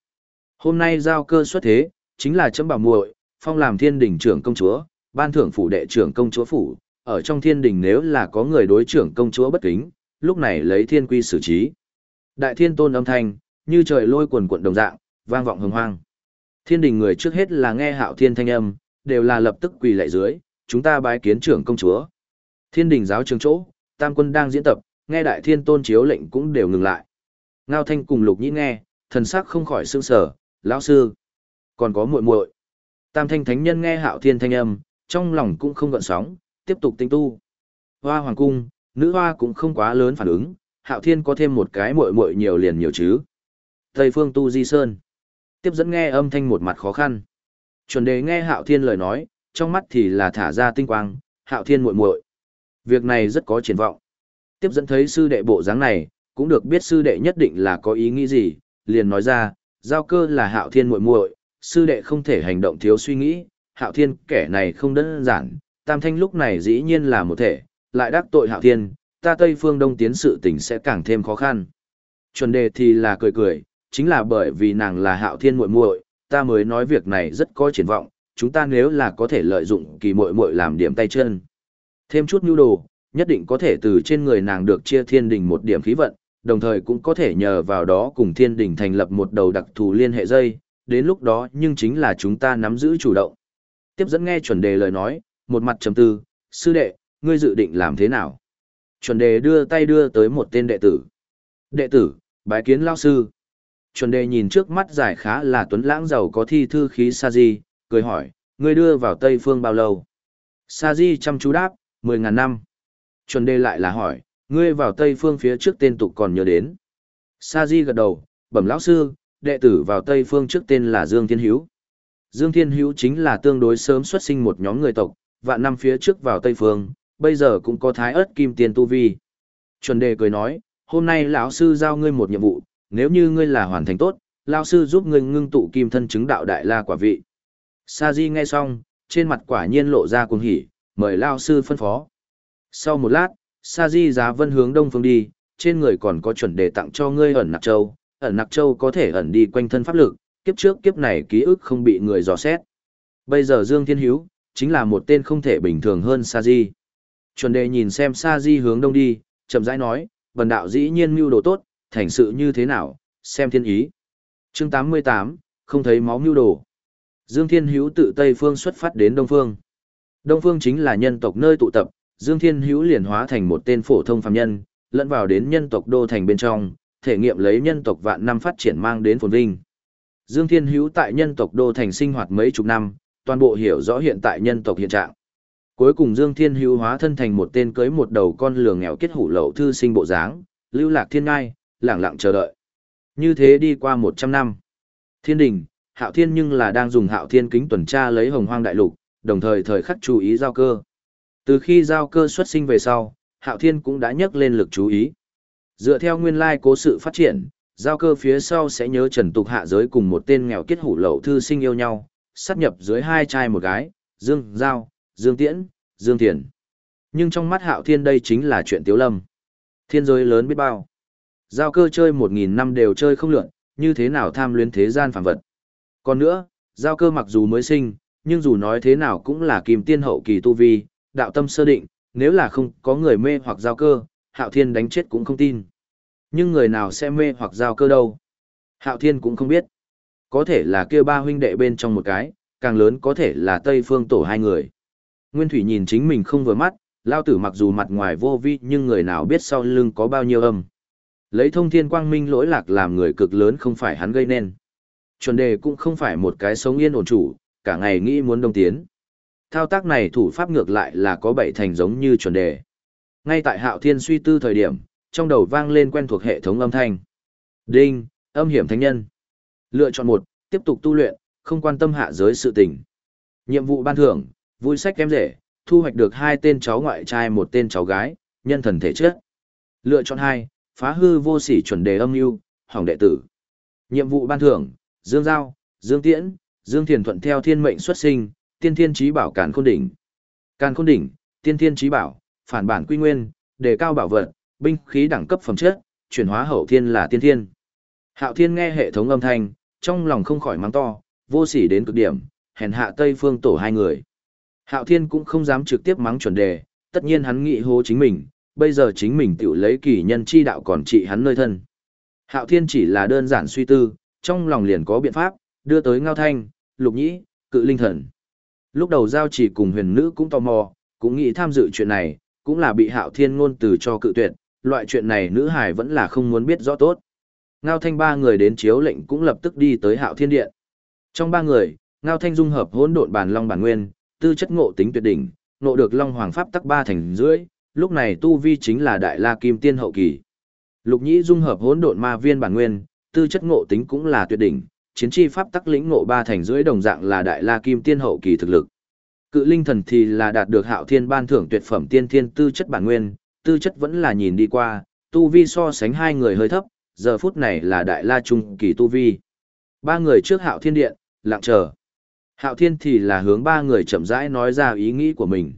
Hôm nay giao cơ xuất thế, chính là chấm bảo muội, phong làm thiên đình trưởng công chúa, ban thưởng phủ đệ trưởng công chúa phủ, ở trong thiên đình nếu là có người đối trưởng công chúa bất kính, lúc này lấy thiên quy xử trí. Đại thiên tôn âm thanh, như trời lôi quần quận đồng dạng, vang vọng hồng hoang. Thiên đình người trước hết là nghe hạo thiên thanh âm, đều là lập tức quỳ lạy dưới, chúng ta bái kiến trưởng công chúa. Thiên đình giáo trường chỗ, tam quân đang diễn tập, nghe đại thiên tôn chiếu lệnh cũng đều ngừng lại. Ngao thanh cùng lục nhĩ nghe, thần sắc không khỏi sương sở, lão sư còn có muội muội tam thanh thánh nhân nghe hạo thiên thanh âm trong lòng cũng không gợn sóng tiếp tục tinh tu hoa hoàng cung nữ hoa cũng không quá lớn phản ứng hạo thiên có thêm một cái muội muội nhiều liền nhiều chứ Tây phương tu di sơn. Tiếp dẫn nghe âm thanh một mặt khó khăn. Chuẩn đề nghe hạo thiên lời nói, trong mắt thì là thả ra tinh quang, hạo thiên muội muội Việc này rất có triển vọng. Tiếp dẫn thấy sư đệ bộ dáng này, cũng được biết sư đệ nhất định là có ý nghĩ gì, liền nói ra, giao cơ là hạo thiên muội muội sư đệ không thể hành động thiếu suy nghĩ, hạo thiên kẻ này không đơn giản, tam thanh lúc này dĩ nhiên là một thể, lại đắc tội hạo thiên, ta Tây Phương Đông tiến sự tình sẽ càng thêm khó khăn. Chuẩn đề thì là cười cười, chính là bởi vì nàng là hạo thiên muội muội, ta mới nói việc này rất có triển vọng, chúng ta nếu là có thể lợi dụng kỳ muội muội làm điểm tay chân. Thêm chút nhu đồ, nhất định có thể từ trên người nàng được chia thiên đình một điểm khí vận, đồng thời cũng có thể nhờ vào đó cùng thiên đình thành lập một đầu đặc thù liên hệ dây, đến lúc đó nhưng chính là chúng ta nắm giữ chủ động. Tiếp dẫn nghe chuẩn đề lời nói, một mặt trầm tư, sư đệ, ngươi dự định làm thế nào? Chuẩn đề đưa tay đưa tới một tên đệ tử. Đệ tử, bái kiến lao sư. Chuẩn đề nhìn trước mắt giải khá là tuấn lãng giàu có thi thư khí sa di, cười hỏi, ngươi đưa vào Tây Phương bao lâu? Sa di chăm chú đáp, mười ngàn năm. Chuẩn đề lại là hỏi, ngươi vào Tây Phương phía trước tên tục còn nhớ đến. Sa di gật đầu, bẩm lão sư, đệ tử vào Tây Phương trước tên là Dương Thiên Hiếu. Dương Thiên Hiếu chính là tương đối sớm xuất sinh một nhóm người tộc, vạn năm phía trước vào Tây Phương, bây giờ cũng có thái ớt kim tiền tu vi. Chuẩn đề cười nói, hôm nay lão sư giao ngươi một nhiệm vụ, nếu như ngươi là hoàn thành tốt, lão sư giúp ngươi ngưng tụ kim thân chứng đạo đại la quả vị. Sa Di nghe xong, trên mặt quả nhiên lộ ra cuồng hỉ, mời lão sư phân phó. Sau một lát, Sa Di giá vân hướng đông phương đi, trên người còn có chuẩn đề tặng cho ngươi ẩn nặc châu, ẩn nặc châu có thể ẩn đi quanh thân pháp lực, kiếp trước kiếp này ký ức không bị người dò xét. Bây giờ Dương Thiên Hiếu, chính là một tên không thể bình thường hơn Sa Di. Chuẩn đề nhìn xem Sa Di hướng đông đi, chậm rãi nói, Bần đạo dĩ nhiên mưu đồ tốt, thành sự như thế nào, xem thiên ý. chương 88, không thấy máu mưu đồ. Dương Thiên Hữu tự Tây Phương xuất phát đến Đông Phương. Đông Phương chính là nhân tộc nơi tụ tập, Dương Thiên Hữu liền hóa thành một tên phổ thông phàm nhân, lẫn vào đến nhân tộc đô thành bên trong, thể nghiệm lấy nhân tộc vạn năm phát triển mang đến phồn vinh. Dương Thiên Hữu tại nhân tộc đô thành sinh hoạt mấy chục năm, toàn bộ hiểu rõ hiện tại nhân tộc hiện trạng. Cuối cùng Dương Thiên Hữu hóa thân thành một tên cưới một đầu con lừa nghèo kết hủ lậu thư sinh bộ dáng, lưu lạc thiên ngai, lẳng lặng chờ đợi. Như thế đi qua 100 năm. Thiên đình, Hạo Thiên nhưng là đang dùng Hạo Thiên kính tuần tra lấy Hồng Hoang đại lục, đồng thời thời khắc chú ý giao cơ. Từ khi giao cơ xuất sinh về sau, Hạo Thiên cũng đã nhắc lên lực chú ý. Dựa theo nguyên lai cố sự phát triển, giao cơ phía sau sẽ nhớ trần tục hạ giới cùng một tên nghèo kết hủ lậu thư sinh yêu nhau, sát nhập dưới hai trai một gái, Dương Giao, Dương Tiễn, Dương Thiền. Nhưng trong mắt Hạo Thiên đây chính là chuyện tiếu lâm. Thiên giới lớn biết bao. Giao cơ chơi một nghìn năm đều chơi không lượn, như thế nào tham luyến thế gian phản vật. Còn nữa, giao cơ mặc dù mới sinh, nhưng dù nói thế nào cũng là kim tiên hậu kỳ tu vi, đạo tâm sơ định, nếu là không có người mê hoặc giao cơ, Hạo Thiên đánh chết cũng không tin. Nhưng người nào sẽ mê hoặc giao cơ đâu? Hạo Thiên cũng không biết. Có thể là kia ba huynh đệ bên trong một cái, càng lớn có thể là Tây Phương tổ hai người. Nguyên Thủy nhìn chính mình không vừa mắt, lao tử mặc dù mặt ngoài vô vi nhưng người nào biết sau lưng có bao nhiêu âm. Lấy thông thiên quang minh lỗi lạc làm người cực lớn không phải hắn gây nên. Chuẩn đề cũng không phải một cái sống yên ổn chủ, cả ngày nghĩ muốn đồng tiến. Thao tác này thủ pháp ngược lại là có bảy thành giống như chuẩn đề. Ngay tại hạo thiên suy tư thời điểm, trong đầu vang lên quen thuộc hệ thống âm thanh. Đinh, âm hiểm thánh nhân. Lựa chọn một, tiếp tục tu luyện, không quan tâm hạ giới sự tình. Nhiệm vụ ban thưởng, vui sách kém rể, thu hoạch được hai tên cháu ngoại trai một tên cháu gái, nhân thần thể chất. Lựa chọn hai, phá hư vô sỉ chuẩn đề âm mưu, hỏng đệ tử. Nhiệm vụ ban thưởng, Dương Giao, Dương Tiễn, Dương Thiền thuận theo thiên mệnh xuất sinh, tiên thiên trí bảo càn khôn đỉnh. Càn khôn đỉnh, tiên thiên trí bảo, phản bản quy nguyên, đề cao bảo vật, binh khí đẳng cấp phẩm chất, chuyển hóa hậu thiên là tiên thiên. Hạo thiên nghe hệ thống âm thanh, trong lòng không khỏi mắng to, vô sỉ đến cực điểm, hèn hạ Tây Phương tổ hai người. Hạo thiên cũng không dám trực tiếp mắng chuẩn đề, tất nhiên hắn nghĩ hô chính mình, bây giờ chính mình tự lấy kỳ nhân chi đạo còn trị hắn nơi thân. Hạo thiên chỉ là đơn giản suy tư, trong lòng liền có biện pháp, đưa tới ngao thanh, lục nhĩ, cự linh thần. Lúc đầu giao chỉ cùng huyền nữ cũng tò mò, cũng nghĩ tham dự chuyện này, cũng là bị hạo thiên ngôn từ cho cự tuyệt, loại chuyện này nữ hải vẫn là không muốn biết rõ tốt. Ngao Thanh ba người đến chiếu lệnh cũng lập tức đi tới Hạo Thiên Điện. Trong ba người, Ngao Thanh dung hợp hỗn độn bản long bản nguyên, tư chất ngộ tính tuyệt đỉnh, ngộ được long hoàng pháp tắc ba thành rưỡi, lúc này tu vi chính là đại la kim tiên hậu kỳ. Lục Nhĩ dung hợp hỗn độn ma viên bản nguyên, tư chất ngộ tính cũng là tuyệt đỉnh, chiến chi pháp tắc lĩnh ngộ ba thành dưới đồng dạng là đại la kim tiên hậu kỳ thực lực. Cự linh thần thì là đạt được hạo thiên ban thưởng tuyệt phẩm tiên thiên tư chất bản nguyên, tư chất vẫn là nhìn đi qua, tu vi so sánh hai người hơi thấp, giờ phút này là đại la trung kỳ tu vi. Ba người trước hạo thiên điện, lặng chờ. Hạo thiên thì là hướng ba người chậm rãi nói ra ý nghĩ của mình.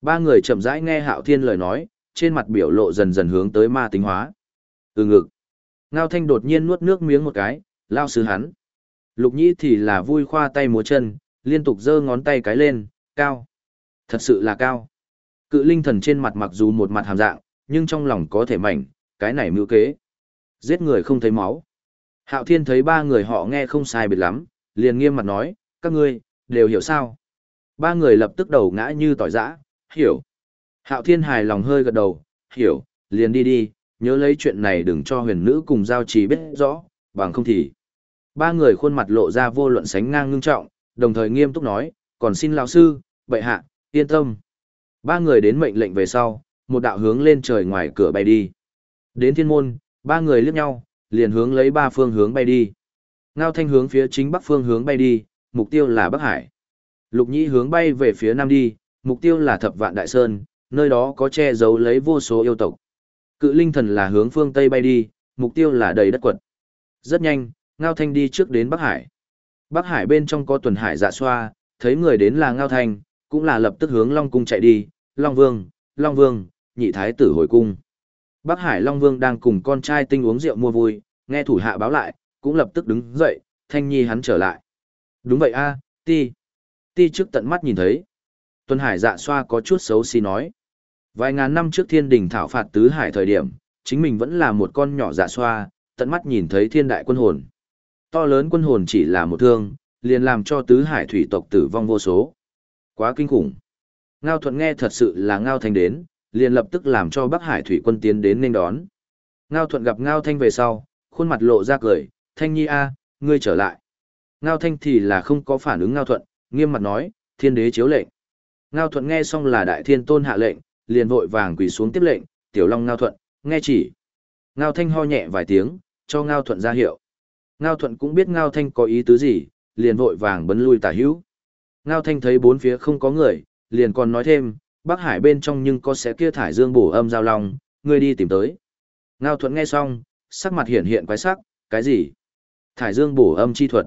Ba người chậm rãi nghe hạo thiên lời nói, trên mặt biểu lộ dần dần hướng tới ma tính hóa. Ừ ngực. Ngao thanh đột nhiên nuốt nước miếng một cái, lao sư hắn. Lục nhĩ thì là vui khoa tay múa chân, liên tục giơ ngón tay cái lên, cao. Thật sự là cao. Cự linh thần trên mặt mặc dù một mặt hàm dạng, nhưng trong lòng có thể mảnh, cái này mưu kế. Giết người không thấy máu. Hạo thiên thấy ba người họ nghe không sai biệt lắm, liền nghiêm mặt nói, các ngươi, đều hiểu sao. Ba người lập tức đầu ngã như tỏi giã, hiểu. Hạo thiên hài lòng hơi gật đầu, hiểu, liền đi đi, nhớ lấy chuyện này đừng cho huyền nữ cùng giao trì biết rõ, bằng không thì. Ba người khuôn mặt lộ ra vô luận sánh ngang ngưng trọng, đồng thời nghiêm túc nói, còn xin lão sư, bệ hạ, yên tâm. Ba người đến mệnh lệnh về sau, một đạo hướng lên trời ngoài cửa bay đi. Đến thiên môn, ba người liếc nhau, liền hướng lấy ba phương hướng bay đi. Ngao thanh hướng phía chính bắc phương hướng bay đi, mục tiêu là Bắc Hải. Lục nhĩ hướng bay về phía nam đi, mục tiêu là thập vạn đại sơn, nơi đó có che giấu lấy vô số yêu tộc. Cự linh thần là hướng phương Tây bay đi, mục tiêu là đầy đất quật. Rất nhanh, Ngao Thanh đi trước đến Bắc Hải. Bắc Hải bên trong có tuần hải dạ xoa, thấy người đến là Ngao Thanh, cũng là lập tức hướng Long Cung chạy đi, Long Vương, Long Vương, nhị thái tử hồi cung. Bắc Hải Long Vương đang cùng con trai tinh uống rượu mua vui, nghe thủ hạ báo lại, cũng lập tức đứng dậy, Thanh Nhi hắn trở lại. Đúng vậy a, ti. Ti trước tận mắt nhìn thấy. Tuần Hải dạ xoa có chút xấu xí nói. Vài ngàn năm trước thiên đình thảo phạt tứ hải thời điểm, chính mình vẫn là một con nhỏ dạ xoa, tận mắt nhìn thấy thiên đại quân hồn. To lớn quân hồn chỉ là một thương, liền làm cho tứ hải thủy tộc tử vong vô số. Quá kinh khủng. Ngao thuận nghe thật sự là Ngao Thanh đến, liền lập tức làm cho Bắc Hải thủy quân tiến đến nên đón. Ngao thuận gặp Ngao Thanh về sau, khuôn mặt lộ ra cười, Thanh Nhi a, ngươi trở lại. Ngao Thanh thì là không có phản ứng Ngao thuận, nghiêm mặt nói, thiên đế chiếu lệnh. Ngao thuận nghe xong là đại thiên tôn hạ lệnh, liền vội vàng quỳ xuống tiếp lệnh, tiểu long Ngao thuận, nghe chỉ. Ngao Thanh ho nhẹ vài tiếng, cho Ngao thuận ra hiệu. Ngao thuận cũng biết Ngao Thanh có ý tứ gì, liền vội vàng bấn lui tả hữu. Ngao Thanh thấy bốn phía không có người, liền còn nói thêm, Bắc Hải bên trong nhưng có sẽ kia thải dương bổ âm giao long, ngươi đi tìm tới. Ngao thuận nghe xong, sắc mặt hiện hiện quái sắc, cái gì? Thải dương bổ âm chi thuật.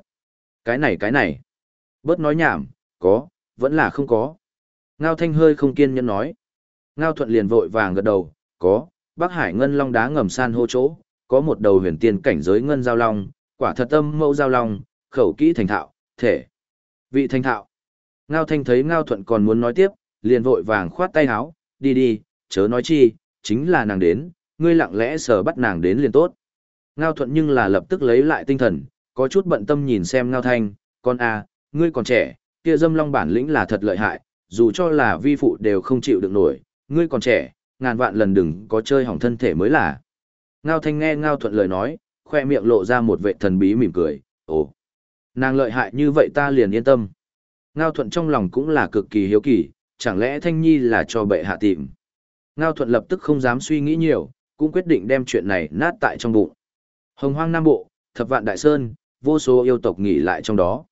Cái này cái này. Bớt nói nhảm, có, vẫn là không có. Ngao Thanh hơi không kiên nhẫn nói. Ngao thuận liền vội vàng gật đầu, có, Bắc Hải ngân long đá ngầm san hô chỗ, có một đầu huyền tiên cảnh giới ngân giao long, quả thật tâm mẫu giao long, khẩu kỹ thành thạo, thể. Vị thành thạo. Ngao Thanh thấy Ngao Thuận còn muốn nói tiếp, liền vội vàng khoát tay háo đi đi, chớ nói chi, chính là nàng đến, ngươi lặng lẽ sờ bắt nàng đến liền tốt. Ngao Thuận nhưng là lập tức lấy lại tinh thần, có chút bận tâm nhìn xem Ngao Thanh, con à, ngươi còn trẻ, kia dâm long bản lĩnh là thật lợi hại, dù cho là vi phụ đều không chịu được nổi, ngươi còn trẻ, ngàn vạn lần đừng có chơi hỏng thân thể mới là. Ngao Thanh nghe Ngao Thuận lời nói, khoe miệng lộ ra một vệ thần bí mỉm cười, ồ, nàng lợi hại như vậy ta liền yên tâm. Ngao Thuận trong lòng cũng là cực kỳ hiếu kỳ, chẳng lẽ Thanh Nhi là cho bệ hạ tìm. Ngao Thuận lập tức không dám suy nghĩ nhiều, cũng quyết định đem chuyện này nát tại trong bụng. Hồng hoang Nam Bộ, Thập Vạn Đại Sơn, vô số yêu tộc nghỉ lại trong đó.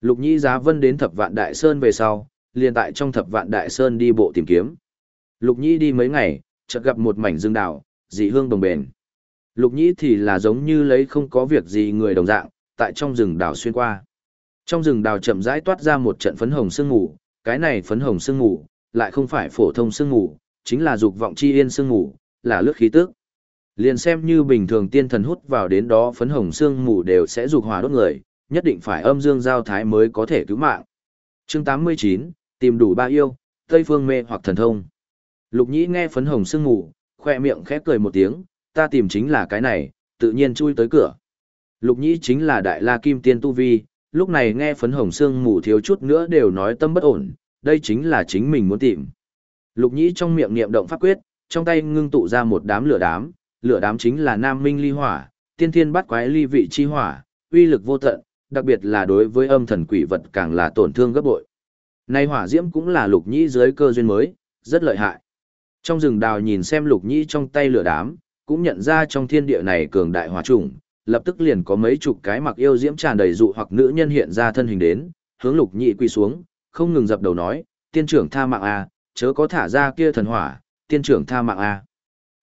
Lục Nhĩ Giá Vân đến Thập Vạn Đại Sơn về sau, liền tại trong Thập Vạn Đại Sơn đi bộ tìm kiếm. Lục Nhĩ đi mấy ngày, chợt gặp một mảnh dương đảo, dị hương đồng bền. Lục Nhĩ thì là giống như lấy không có việc gì người đồng dạng, tại trong rừng đào xuyên qua. Trong rừng đào chậm rãi toát ra một trận phấn hồng sương mù, cái này phấn hồng sương mù, lại không phải phổ thông sương mù, chính là dục vọng chi yên sương mù, là lướt khí tức. Liền xem như bình thường tiên thần hút vào đến đó phấn hồng sương mù đều sẽ dục hỏa đốt người, nhất định phải âm dương giao thái mới có thể cứu mạng. Chương 89, tìm đủ ba yêu, Tây phương mê hoặc thần thông. Lục Nhĩ nghe phấn hồng sương mù, khoe miệng khẽ cười một tiếng, ta tìm chính là cái này, tự nhiên chui tới cửa. Lục Nhĩ chính là đại la kim tiên tu vi, lúc này nghe phấn hồng xương mù thiếu chút nữa đều nói tâm bất ổn, đây chính là chính mình muốn tìm. Lục Nhĩ trong miệng niệm động pháp quyết, trong tay ngưng tụ ra một đám lửa đám, lửa đám chính là Nam Minh ly hỏa, tiên thiên bắt quái ly vị chi hỏa, uy lực vô tận, đặc biệt là đối với âm thần quỷ vật càng là tổn thương gấp bội. Nay hỏa diễm cũng là Lục Nhĩ dưới cơ duyên mới, rất lợi hại. Trong rừng đào nhìn xem Lục Nhĩ trong tay lửa đám, cũng nhận ra trong thiên địa này cường đại hỏa trùng, lập tức liền có mấy chục cái mặc yêu diễm tràn đầy dụ hoặc nữ nhân hiện ra thân hình đến, hướng lục nhị quy xuống, không ngừng dập đầu nói, tiên trưởng tha mạng a, chớ có thả ra kia thần hỏa, tiên trưởng tha mạng a.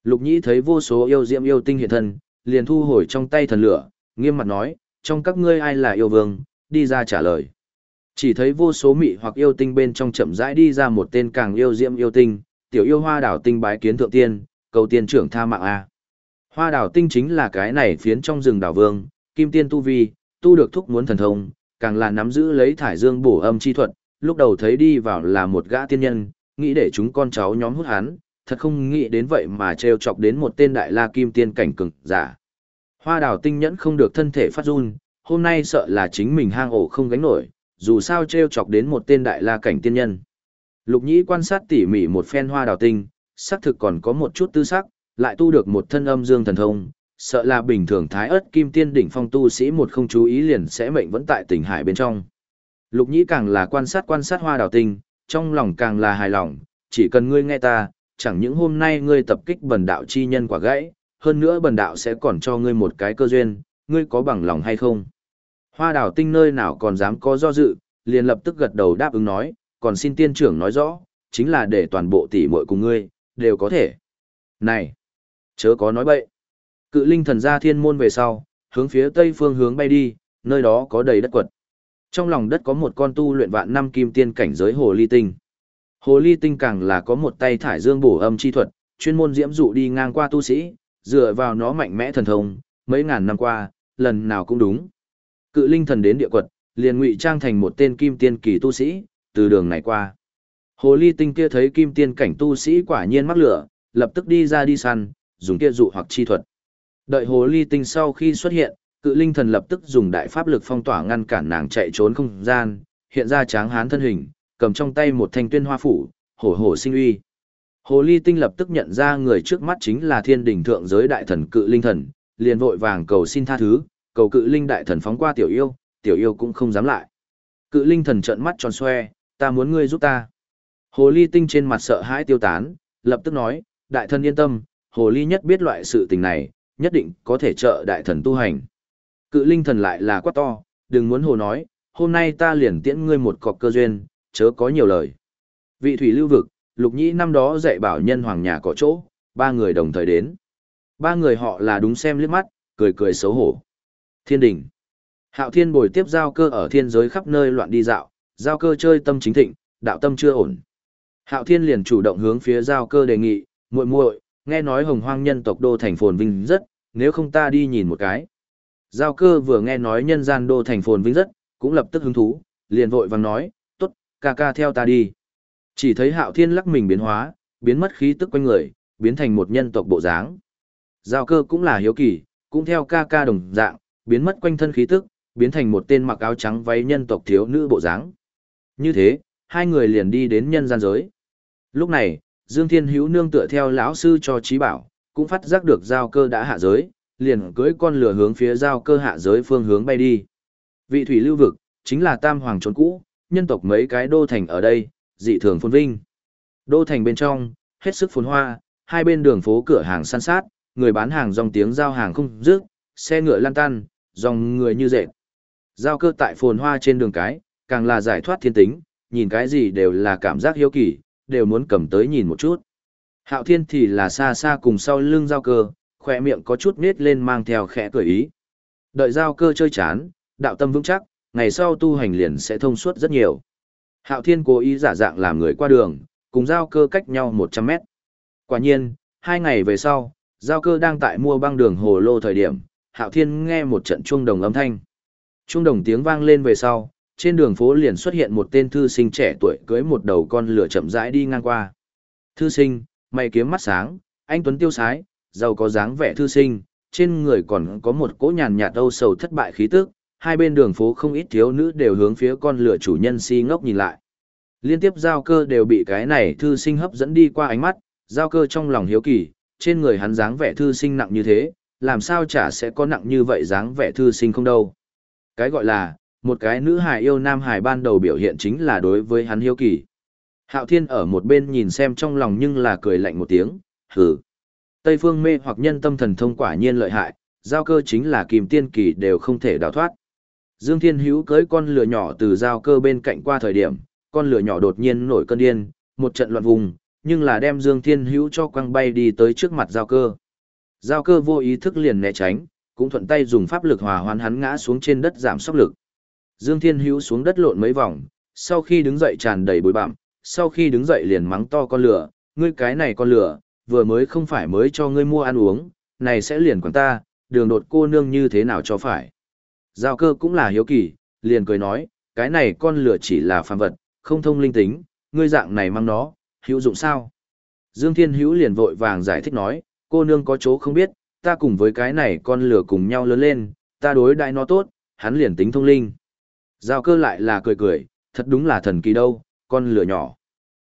Lục nhị thấy vô số yêu diễm yêu tinh hiện thân, liền thu hồi trong tay thần lửa, nghiêm mặt nói, trong các ngươi ai là yêu vương, đi ra trả lời. Chỉ thấy vô số mị hoặc yêu tinh bên trong chậm rãi đi ra một tên càng yêu diễm yêu tinh, tiểu yêu hoa đảo tinh bái kiến thượng tiên, cầu tiên trưởng tha mạng a. Hoa đảo tinh chính là cái này phiến trong rừng đảo vương, kim tiên tu vi, tu được thúc muốn thần thông, càng là nắm giữ lấy thải dương bổ âm chi thuật, lúc đầu thấy đi vào là một gã tiên nhân, nghĩ để chúng con cháu nhóm hút hắn, thật không nghĩ đến vậy mà trêu chọc đến một tên đại la kim tiên cảnh cường giả. Hoa đào tinh nhẫn không được thân thể phát run, hôm nay sợ là chính mình hang ổ không gánh nổi, dù sao trêu chọc đến một tên đại la cảnh tiên nhân. Lục nhĩ quan sát tỉ mỉ một phen hoa đào tinh, xác thực còn có một chút tư sắc, lại tu được một thân âm dương thần thông, sợ là bình thường thái ớt kim tiên đỉnh phong tu sĩ một không chú ý liền sẽ mệnh vẫn tại tỉnh hải bên trong. Lục nhĩ càng là quan sát quan sát hoa đào tinh, trong lòng càng là hài lòng, chỉ cần ngươi nghe ta, chẳng những hôm nay ngươi tập kích bần đạo chi nhân quả gãy, hơn nữa bần đạo sẽ còn cho ngươi một cái cơ duyên, ngươi có bằng lòng hay không? Hoa đào tinh nơi nào còn dám có do dự, liền lập tức gật đầu đáp ứng nói, còn xin tiên trưởng nói rõ, chính là để toàn bộ tỷ muội cùng ngươi, đều có thể. Này, chớ có nói bậy. Cự linh thần ra thiên môn về sau, hướng phía tây phương hướng bay đi, nơi đó có đầy đất quật. Trong lòng đất có một con tu luyện vạn năm kim tiên cảnh giới hồ ly tinh. Hồ ly tinh càng là có một tay thải dương bổ âm chi thuật, chuyên môn diễm dụ đi ngang qua tu sĩ, dựa vào nó mạnh mẽ thần thông, mấy ngàn năm qua, lần nào cũng đúng. Cự linh thần đến địa quật, liền ngụy trang thành một tên kim tiên kỳ tu sĩ, từ đường này qua. Hồ ly tinh kia thấy kim tiên cảnh tu sĩ quả nhiên mắc lửa, lập tức đi ra đi săn, dùng kia dụ hoặc chi thuật. Đợi hồ ly tinh sau khi xuất hiện, cự linh thần lập tức dùng đại pháp lực phong tỏa ngăn cản nàng chạy trốn không gian, hiện ra tráng hán thân hình, cầm trong tay một thanh tuyên hoa phủ, hổ hổ sinh uy. Hồ ly tinh lập tức nhận ra người trước mắt chính là thiên đỉnh thượng giới đại thần cự linh thần, liền vội vàng cầu xin tha thứ, cầu cự linh đại thần phóng qua tiểu yêu, tiểu yêu cũng không dám lại. Cự linh thần trợn mắt tròn xoe, ta muốn ngươi giúp ta. Hồ ly tinh trên mặt sợ hãi tiêu tán, lập tức nói, đại thần yên tâm, hồ ly nhất biết loại sự tình này, nhất định có thể trợ đại thần tu hành. Cự linh thần lại là quá to, đừng muốn hồ nói, hôm nay ta liền tiễn ngươi một cọc cơ duyên, chớ có nhiều lời. Vị thủy lưu vực, lục nhĩ năm đó dạy bảo nhân hoàng nhà có chỗ, ba người đồng thời đến. Ba người họ là đúng xem liếc mắt, cười cười xấu hổ. Thiên Đình, Hạo thiên bồi tiếp giao cơ ở thiên giới khắp nơi loạn đi dạo, giao cơ chơi tâm chính thịnh, đạo tâm chưa ổn. Hạo thiên liền chủ động hướng phía giao cơ đề nghị, muội muội, nghe nói hồng hoang nhân tộc đô thành phồn vinh rất, nếu không ta đi nhìn một cái. Giao cơ vừa nghe nói nhân gian đô thành phồn vinh rất, cũng lập tức hứng thú, liền vội vàng nói, tốt, ca ca theo ta đi. Chỉ thấy hạo thiên lắc mình biến hóa, biến mất khí tức quanh người, biến thành một nhân tộc bộ dáng. Giao cơ cũng là hiếu kỳ, cũng theo ca ca đồng dạng, biến mất quanh thân khí tức, biến thành một tên mặc áo trắng váy nhân tộc thiếu nữ bộ dáng. Như thế, hai người liền đi đến nhân gian giới. Lúc này, Dương Thiên Hữu nương tựa theo lão sư cho trí bảo, cũng phát giác được giao cơ đã hạ giới, liền cưỡi con lửa hướng phía giao cơ hạ giới phương hướng bay đi. Vị thủy lưu vực, chính là tam hoàng trốn cũ, nhân tộc mấy cái đô thành ở đây, dị thường phồn vinh. Đô thành bên trong, hết sức phồn hoa, hai bên đường phố cửa hàng san sát, người bán hàng dòng tiếng giao hàng không dứt, xe ngựa lan tan, dòng người như dệt. Giao cơ tại phồn hoa trên đường cái, càng là giải thoát thiên tính, nhìn cái gì đều là cảm giác hiếu kỳ, đều muốn cầm tới nhìn một chút. Hạo thiên thì là xa xa cùng sau lưng giao cơ, khỏe miệng có chút nết lên mang theo khẽ cười ý. Đợi giao cơ chơi chán, đạo tâm vững chắc, ngày sau tu hành liền sẽ thông suốt rất nhiều. Hạo thiên cố ý giả dạng làm người qua đường, cùng giao cơ cách nhau 100 mét. Quả nhiên, hai ngày về sau, giao cơ đang tại mua băng đường hồ lô thời điểm, Hạo thiên nghe một trận chuông đồng âm thanh. Chuông đồng tiếng vang lên về sau, trên đường phố liền xuất hiện một tên thư sinh trẻ tuổi cưới một đầu con lửa chậm rãi đi ngang qua. Thư sinh, mày kiếm mắt sáng, anh tuấn tiêu sái, giàu có dáng vẻ thư sinh, trên người còn có một cỗ nhàn nhạt âu sầu thất bại khí tức, hai bên đường phố không ít thiếu nữ đều hướng phía con lửa chủ nhân si ngốc nhìn lại. Liên tiếp giao cơ đều bị cái này thư sinh hấp dẫn đi qua ánh mắt, giao cơ trong lòng hiếu kỳ, trên người hắn dáng vẻ thư sinh nặng như thế, làm sao chả sẽ có nặng như vậy dáng vẻ thư sinh không đâu. Cái gọi là, một cái nữ hài yêu nam hài ban đầu biểu hiện chính là đối với hắn hiếu kỳ. Hạo Thiên ở một bên nhìn xem trong lòng nhưng là cười lạnh một tiếng, hừ. Tây phương mê hoặc nhân tâm thần thông quả nhiên lợi hại, giao cơ chính là kìm tiên kỳ đều không thể đào thoát. Dương Thiên Hữu cưới con lửa nhỏ từ giao cơ bên cạnh qua thời điểm, con lửa nhỏ đột nhiên nổi cơn điên, một trận loạn vùng, nhưng là đem Dương Thiên Hữu cho quăng bay đi tới trước mặt giao cơ. Giao cơ vô ý thức liền né tránh, cũng thuận tay dùng pháp lực hòa hoán hắn ngã xuống trên đất giảm sóc lực. Dương Thiên Hữu xuống đất lộn mấy vòng, sau khi đứng dậy tràn đầy bụi bặm, sau khi đứng dậy liền mắng to con lửa, ngươi cái này con lửa, vừa mới không phải mới cho ngươi mua ăn uống, này sẽ liền quản ta, đường đột cô nương như thế nào cho phải. Giao cơ cũng là hiếu kỳ, liền cười nói, cái này con lửa chỉ là phàm vật, không thông linh tính, ngươi dạng này mang nó, hữu dụng sao? Dương Thiên Hữu liền vội vàng giải thích nói, cô nương có chỗ không biết, ta cùng với cái này con lửa cùng nhau lớn lên, ta đối đại nó tốt, hắn liền tính thông linh. Giao cơ lại là cười cười, thật đúng là thần kỳ đâu, con lửa nhỏ.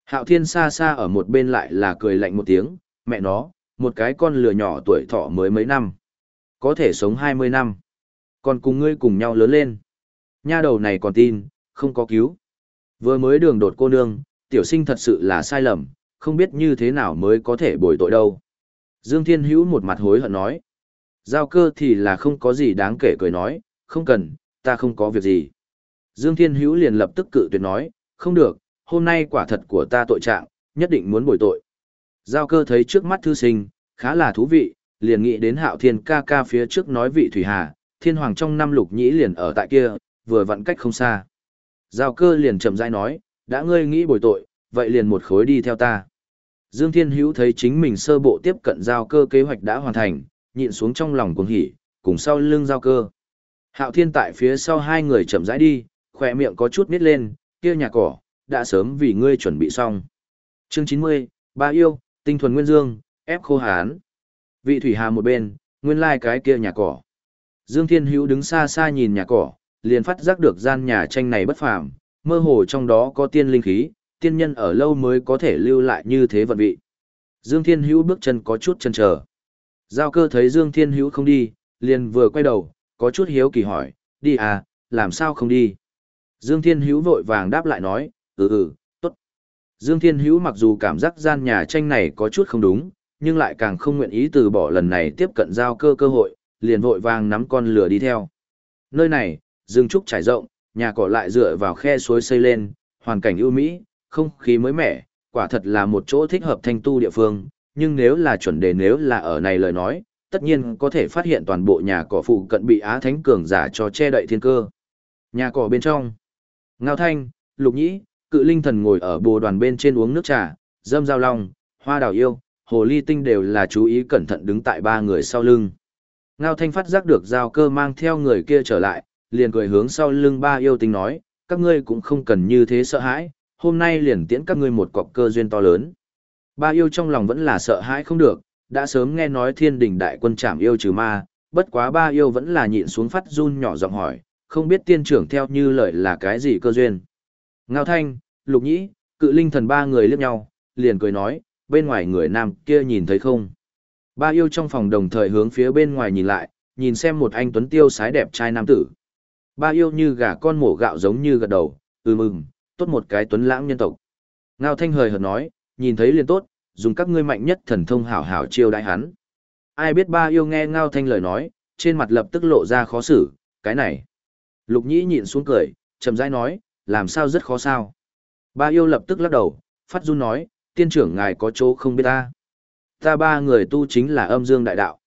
Hạo Thiên xa xa ở một bên lại là cười lạnh một tiếng, mẹ nó, một cái con lửa nhỏ tuổi thọ mới mấy năm. Có thể sống 20 năm. Còn cùng ngươi cùng nhau lớn lên. Nha đầu này còn tin, không có cứu. Vừa mới đường đột cô nương, tiểu sinh thật sự là sai lầm, không biết như thế nào mới có thể bồi tội đâu. Dương Thiên Hữu một mặt hối hận nói. Giao cơ thì là không có gì đáng kể cười nói, không cần, ta không có việc gì. Dương Thiên Hữu liền lập tức cự tuyệt nói, không được, hôm nay quả thật của ta tội trạng, nhất định muốn bồi tội. Giao cơ thấy trước mắt thư sinh, khá là thú vị, liền nghĩ đến hạo thiên ca ca phía trước nói vị Thủy Hà, thiên hoàng trong năm lục nhĩ liền ở tại kia, vừa vặn cách không xa. Giao cơ liền chậm rãi nói, đã ngươi nghĩ bồi tội, vậy liền một khối đi theo ta. Dương Thiên Hữu thấy chính mình sơ bộ tiếp cận giao cơ kế hoạch đã hoàn thành, nhịn xuống trong lòng cuồng hỉ, cùng sau lưng giao cơ. Hạo Thiên tại phía sau hai người chậm rãi đi, khỏe miệng có chút nít lên, kia nhà cỏ, đã sớm vì ngươi chuẩn bị xong. Chương 90, ba yêu, tinh thuần nguyên dương, ép khô hán. Vị thủy hà một bên, nguyên lai like cái kia nhà cỏ. Dương Thiên Hữu đứng xa xa nhìn nhà cỏ, liền phát giác được gian nhà tranh này bất phàm, mơ hồ trong đó có tiên linh khí, tiên nhân ở lâu mới có thể lưu lại như thế vận vị. Dương Thiên Hữu bước chân có chút chần chờ. Giao cơ thấy Dương Thiên Hữu không đi, liền vừa quay đầu, có chút hiếu kỳ hỏi, đi à, làm sao không đi? Dương Thiên Hữu vội vàng đáp lại nói, ừ ừ, tốt. Dương Thiên Hữu mặc dù cảm giác gian nhà tranh này có chút không đúng, nhưng lại càng không nguyện ý từ bỏ lần này tiếp cận giao cơ cơ hội, liền vội vàng nắm con lửa đi theo. Nơi này, rừng trúc trải rộng, nhà cỏ lại dựa vào khe suối xây lên, hoàn cảnh ưu mỹ, không khí mới mẻ, quả thật là một chỗ thích hợp thanh tu địa phương, nhưng nếu là chuẩn đề nếu là ở này lời nói, tất nhiên có thể phát hiện toàn bộ nhà cỏ phụ cận bị Á Thánh cường giả cho che đậy thiên cơ. Nhà cỏ bên trong, Ngao Thanh, Lục Nhĩ, Cự Linh Thần ngồi ở bồ đoàn bên trên uống nước trà, Dâm Giao Long, Hoa Đào Yêu, Hồ Ly Tinh đều là chú ý cẩn thận đứng tại ba người sau lưng. Ngao Thanh phát giác được giao cơ mang theo người kia trở lại, liền cười hướng sau lưng ba yêu tinh nói, các ngươi cũng không cần như thế sợ hãi, hôm nay liền tiễn các ngươi một cọc cơ duyên to lớn. Ba yêu trong lòng vẫn là sợ hãi không được, đã sớm nghe nói thiên đình đại quân chạm yêu trừ ma, bất quá ba yêu vẫn là nhịn xuống phát run nhỏ giọng hỏi, không biết tiên trưởng theo như lời là cái gì cơ duyên. Ngao thanh, lục nhĩ, cự linh thần ba người liếc nhau, liền cười nói, bên ngoài người nam kia nhìn thấy không. Ba yêu trong phòng đồng thời hướng phía bên ngoài nhìn lại, nhìn xem một anh tuấn tiêu sái đẹp trai nam tử. Ba yêu như gà con mổ gạo giống như gật đầu, ừ mừng, tốt một cái tuấn lãng nhân tộc. Ngao thanh hời hợt nói, nhìn thấy liền tốt, dùng các ngươi mạnh nhất thần thông hảo hảo chiêu đại hắn. Ai biết ba yêu nghe Ngao thanh lời nói, trên mặt lập tức lộ ra khó xử, cái này. Lục nhĩ nhịn xuống cười, chậm rãi nói, làm sao rất khó sao. Ba yêu lập tức lắc đầu, phát run nói, tiên trưởng ngài có chỗ không biết ta. Ta ba người tu chính là âm dương đại đạo.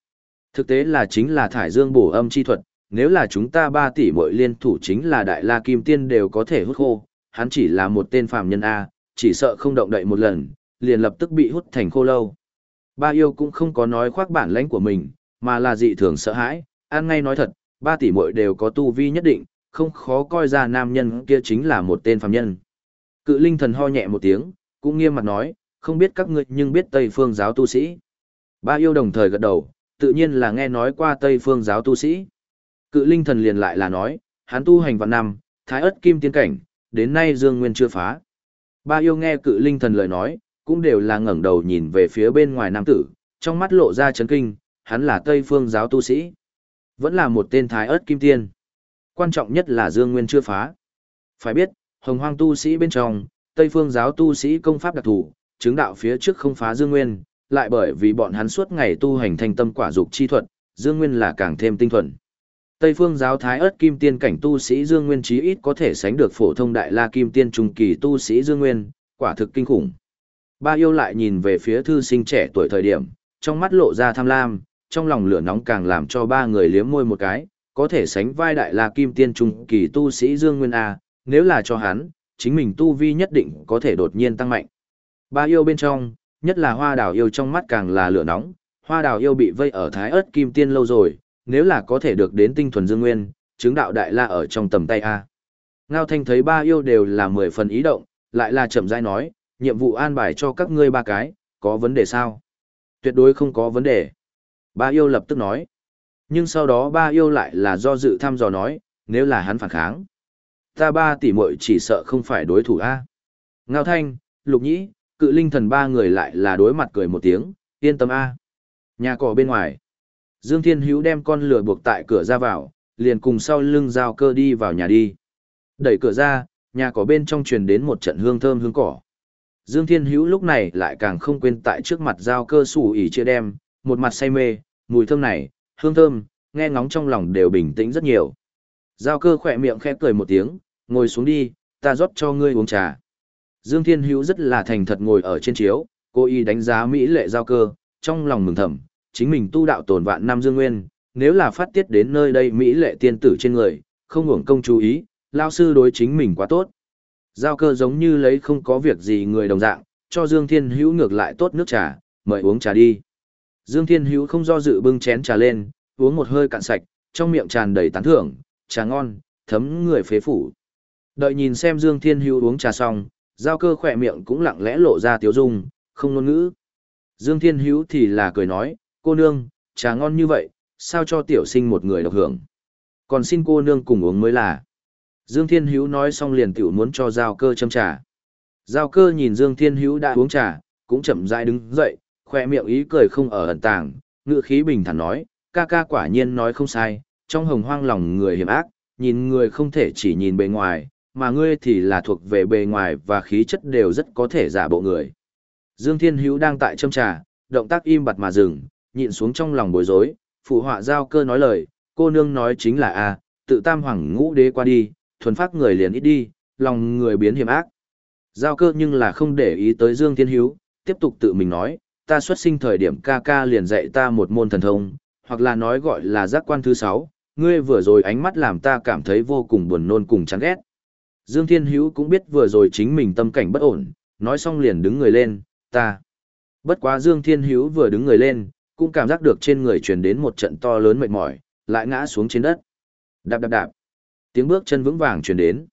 Thực tế là chính là thải dương bổ âm chi thuật, nếu là chúng ta ba tỷ mỗi liên thủ chính là đại la kim tiên đều có thể hút khô, hắn chỉ là một tên phàm nhân A, chỉ sợ không động đậy một lần, liền lập tức bị hút thành khô lâu. Ba yêu cũng không có nói khoác bản lãnh của mình, mà là dị thường sợ hãi, an ngay nói thật, ba tỷ muội đều có tu vi nhất định, không khó coi ra nam nhân kia chính là một tên phàm nhân. Cự linh thần ho nhẹ một tiếng, cũng nghiêm mặt nói, không biết các ngươi nhưng biết Tây phương giáo tu sĩ. Ba yêu đồng thời gật đầu, tự nhiên là nghe nói qua Tây phương giáo tu sĩ. Cự linh thần liền lại là nói, hắn tu hành vạn năm, thái ất kim tiên cảnh, đến nay dương nguyên chưa phá. Ba yêu nghe cự linh thần lời nói, cũng đều là ngẩng đầu nhìn về phía bên ngoài nam tử, trong mắt lộ ra chấn kinh, hắn là Tây phương giáo tu sĩ. Vẫn là một tên thái ớt kim tiên. Quan trọng nhất là Dương Nguyên chưa phá. Phải biết, hồng hoang tu sĩ bên trong, Tây phương giáo tu sĩ công pháp đặc thù, chứng đạo phía trước không phá Dương Nguyên, lại bởi vì bọn hắn suốt ngày tu hành thanh tâm quả dục chi thuật, Dương Nguyên là càng thêm tinh thuần. Tây phương giáo thái ớt kim tiên cảnh tu sĩ Dương Nguyên chí ít có thể sánh được phổ thông đại la kim tiên trung kỳ tu sĩ Dương Nguyên, quả thực kinh khủng. Ba yêu lại nhìn về phía thư sinh trẻ tuổi thời điểm, trong mắt lộ ra tham lam, trong lòng lửa nóng càng làm cho ba người liếm môi một cái, có thể sánh vai đại la kim tiên trung kỳ tu sĩ Dương Nguyên A, nếu là cho hắn, chính mình tu vi nhất định có thể đột nhiên tăng mạnh. Ba yêu bên trong, nhất là hoa đào yêu trong mắt càng là lửa nóng, hoa đào yêu bị vây ở thái ớt kim tiên lâu rồi, nếu là có thể được đến tinh thuần dương nguyên, chứng đạo đại la ở trong tầm tay A. Ngao thanh thấy ba yêu đều là mười phần ý động, lại là chậm rãi nói, nhiệm vụ an bài cho các ngươi ba cái, có vấn đề sao? Tuyệt đối không có vấn đề. Ba yêu lập tức nói. Nhưng sau đó ba yêu lại là do dự thăm dò nói, nếu là hắn phản kháng. Ta ba tỷ muội chỉ sợ không phải đối thủ A. Ngao thanh, lục nhĩ, cự linh thần ba người lại là đối mặt cười một tiếng, yên tâm A. Nhà cỏ bên ngoài. Dương Thiên Hữu đem con lửa buộc tại cửa ra vào, liền cùng sau lưng giao cơ đi vào nhà đi. Đẩy cửa ra, nhà cỏ bên trong truyền đến một trận hương thơm hương cỏ. Dương Thiên Hữu lúc này lại càng không quên tại trước mặt giao cơ sủ ỉ chia đem, một mặt say mê, mùi thơm này, hương thơm, nghe ngóng trong lòng đều bình tĩnh rất nhiều. Giao cơ khỏe miệng khẽ cười một tiếng, ngồi xuống đi, ta rót cho ngươi uống trà. Dương Thiên Hữu rất là thành thật ngồi ở trên chiếu, cô y đánh giá Mỹ lệ giao cơ, trong lòng mừng thầm, chính mình tu đạo tồn vạn năm Dương Nguyên, nếu là phát tiết đến nơi đây Mỹ lệ tiên tử trên người, không hưởng công chú ý, lao sư đối chính mình quá tốt. Giao cơ giống như lấy không có việc gì người đồng dạng, cho Dương Thiên Hữu ngược lại tốt nước trà, mời uống trà đi. Dương Thiên Hữu không do dự bưng chén trà lên, uống một hơi cạn sạch, trong miệng tràn đầy tán thưởng, trà ngon, thấm người phế phủ. Đợi nhìn xem Dương Thiên Hữu uống trà xong, giao cơ khỏe miệng cũng lặng lẽ lộ ra tiếu dung, không ngôn ngữ. Dương Thiên Hữu thì là cười nói, cô nương, trà ngon như vậy, sao cho tiểu sinh một người độc hưởng. Còn xin cô nương cùng uống mới là. Dương Thiên Hữu nói xong liền tiểu muốn cho giao cơ châm trà. Giao cơ nhìn Dương Thiên Hữu đã uống trà, cũng chậm rãi đứng dậy, khoe miệng ý cười không ở ẩn tàng, ngựa khí bình thản nói, ca ca quả nhiên nói không sai, trong hồng hoang lòng người hiểm ác, nhìn người không thể chỉ nhìn bề ngoài, mà ngươi thì là thuộc về bề ngoài và khí chất đều rất có thể giả bộ người. Dương Thiên Hữu đang tại châm trà, động tác im bặt mà dừng, nhịn xuống trong lòng bối rối, phụ họa giao cơ nói lời, cô nương nói chính là a, tự tam hoàng ngũ đế qua đi, thuần phát người liền ít đi, lòng người biến hiểm ác. Giao cơ nhưng là không để ý tới Dương Thiên Hữu, tiếp tục tự mình nói, ta xuất sinh thời điểm ca ca liền dạy ta một môn thần thông, hoặc là nói gọi là giác quan thứ sáu, ngươi vừa rồi ánh mắt làm ta cảm thấy vô cùng buồn nôn cùng chán ghét. Dương Thiên Hữu cũng biết vừa rồi chính mình tâm cảnh bất ổn, nói xong liền đứng người lên, ta. Bất quá Dương Thiên Hữu vừa đứng người lên, cũng cảm giác được trên người truyền đến một trận to lớn mệt mỏi, lại ngã xuống trên đất. Đạp đạp đạp. Tiếng bước chân vững vàng truyền đến.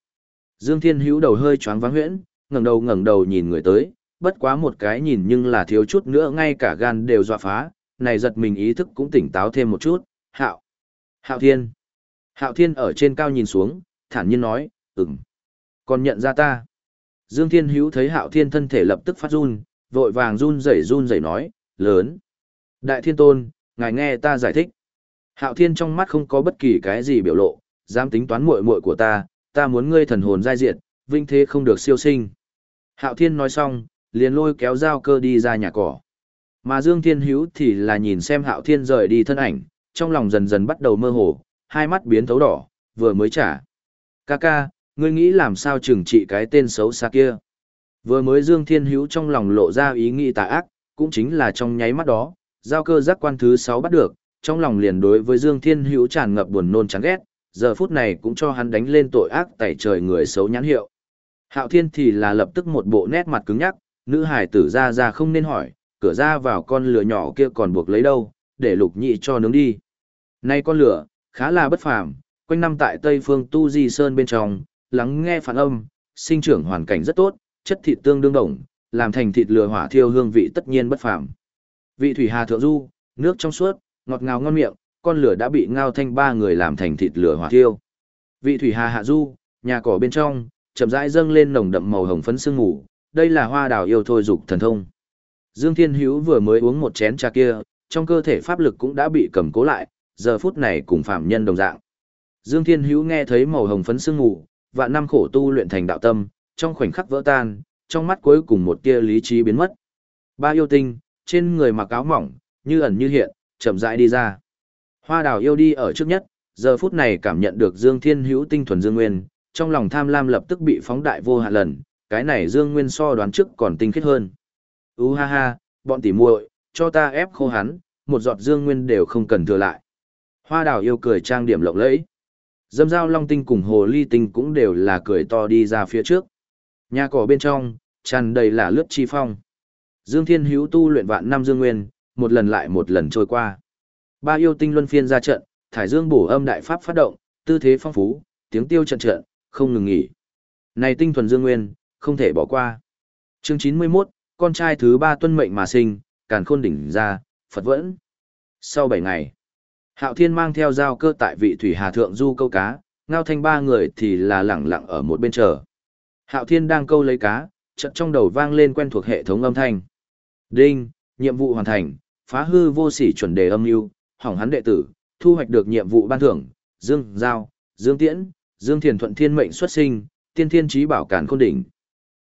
Dương Thiên Hữu đầu hơi choáng váng huyễn, ngẩng đầu ngẩng đầu nhìn người tới, bất quá một cái nhìn nhưng là thiếu chút nữa ngay cả gan đều dọa phá, này giật mình ý thức cũng tỉnh táo thêm một chút, Hạo. Hạo Thiên. Hạo Thiên ở trên cao nhìn xuống, thản nhiên nói, ừm. Còn nhận ra ta. Dương Thiên Hữu thấy Hạo Thiên thân thể lập tức phát run, vội vàng run rẩy run rẩy nói, lớn. Đại Thiên Tôn, ngài nghe ta giải thích. Hạo Thiên trong mắt không có bất kỳ cái gì biểu lộ, dám tính toán muội muội của ta, ta muốn ngươi thần hồn giai diệt, vinh thế không được siêu sinh. Hạo Thiên nói xong, liền lôi kéo dao cơ đi ra nhà cỏ. Mà Dương Thiên Hữu thì là nhìn xem Hạo Thiên rời đi thân ảnh, trong lòng dần dần bắt đầu mơ hồ, hai mắt biến thấu đỏ, vừa mới trả. Ca ca, ngươi nghĩ làm sao trừng trị cái tên xấu xa kia. Vừa mới Dương Thiên Hữu trong lòng lộ ra ý nghĩ tà ác, cũng chính là trong nháy mắt đó, giao cơ giác quan thứ 6 bắt được, trong lòng liền đối với Dương Thiên Hữu tràn ngập buồn nôn chán ghét, giờ phút này cũng cho hắn đánh lên tội ác tẩy trời người xấu nhãn hiệu. Hạo Thiên thì là lập tức một bộ nét mặt cứng nhắc, nữ hải tử ra ra không nên hỏi, cửa ra vào con lửa nhỏ kia còn buộc lấy đâu, để lục nhị cho nướng đi. Nay con lửa, khá là bất phàm, quanh năm tại Tây phương Tu Di Sơn bên trong, lắng nghe phản âm, sinh trưởng hoàn cảnh rất tốt, chất thịt tương đương đồng, làm thành thịt lửa hỏa thiêu hương vị tất nhiên bất phàm. Vị thủy hà thượng du, nước trong suốt, ngọt ngào ngon miệng, con lửa đã bị ngao thanh ba người làm thành thịt lửa hỏa thiêu. Vị thủy hà hạ du, nhà cỏ bên trong, chậm rãi dâng lên nồng đậm màu hồng phấn sương ngủ, đây là hoa đào yêu thôi dục thần thông. Dương Thiên Hữu vừa mới uống một chén trà kia, trong cơ thể pháp lực cũng đã bị cầm cố lại, giờ phút này cùng phạm nhân đồng dạng. Dương Thiên Hữu nghe thấy màu hồng phấn sương ngủ, và năm khổ tu luyện thành đạo tâm, trong khoảnh khắc vỡ tan, trong mắt cuối cùng một tia lý trí biến mất. Ba yêu tinh, trên người mặc áo mỏng, như ẩn như hiện, chậm rãi đi ra. Hoa đào yêu đi ở trước nhất, giờ phút này cảm nhận được Dương Thiên Hữu tinh thuần Dương Nguyên, trong lòng tham lam lập tức bị phóng đại vô hạn lần, cái này Dương Nguyên so đoán trước còn tinh khiết hơn. Ú ha ha, bọn tỉ muội, cho ta ép khô hắn, một giọt Dương Nguyên đều không cần thừa lại. Hoa đào yêu cười trang điểm lộng lẫy. Dâm dao long tinh cùng hồ ly tinh cũng đều là cười to đi ra phía trước. Nhà cỏ bên trong, tràn đầy là lướt chi phong. Dương Thiên Hữu tu luyện vạn năm Dương Nguyên, một lần lại một lần trôi qua. Ba yêu tinh luân phiên ra trận, thải dương bổ âm đại pháp phát động, tư thế phong phú, tiếng tiêu trận trận, không ngừng nghỉ. Này tinh thuần Dương Nguyên, không thể bỏ qua. Chương 91, con trai thứ ba tuân mệnh mà sinh, càn khôn đỉnh ra, Phật vẫn. Sau 7 ngày, Hạo Thiên mang theo giao cơ tại vị thủy hà thượng du câu cá, ngao thanh ba người thì là lẳng lặng ở một bên chờ. Hạo Thiên đang câu lấy cá, chợt trong đầu vang lên quen thuộc hệ thống âm thanh. Đinh, nhiệm vụ hoàn thành, phá hư vô sỉ chuẩn đề âm mưu, hỏng hắn đệ tử, thu hoạch được nhiệm vụ ban thưởng, Dương Giao, Dương Tiễn, Dương Thiền Thuận Thiên mệnh xuất sinh, tiên thiên trí bảo cản khôn đỉnh.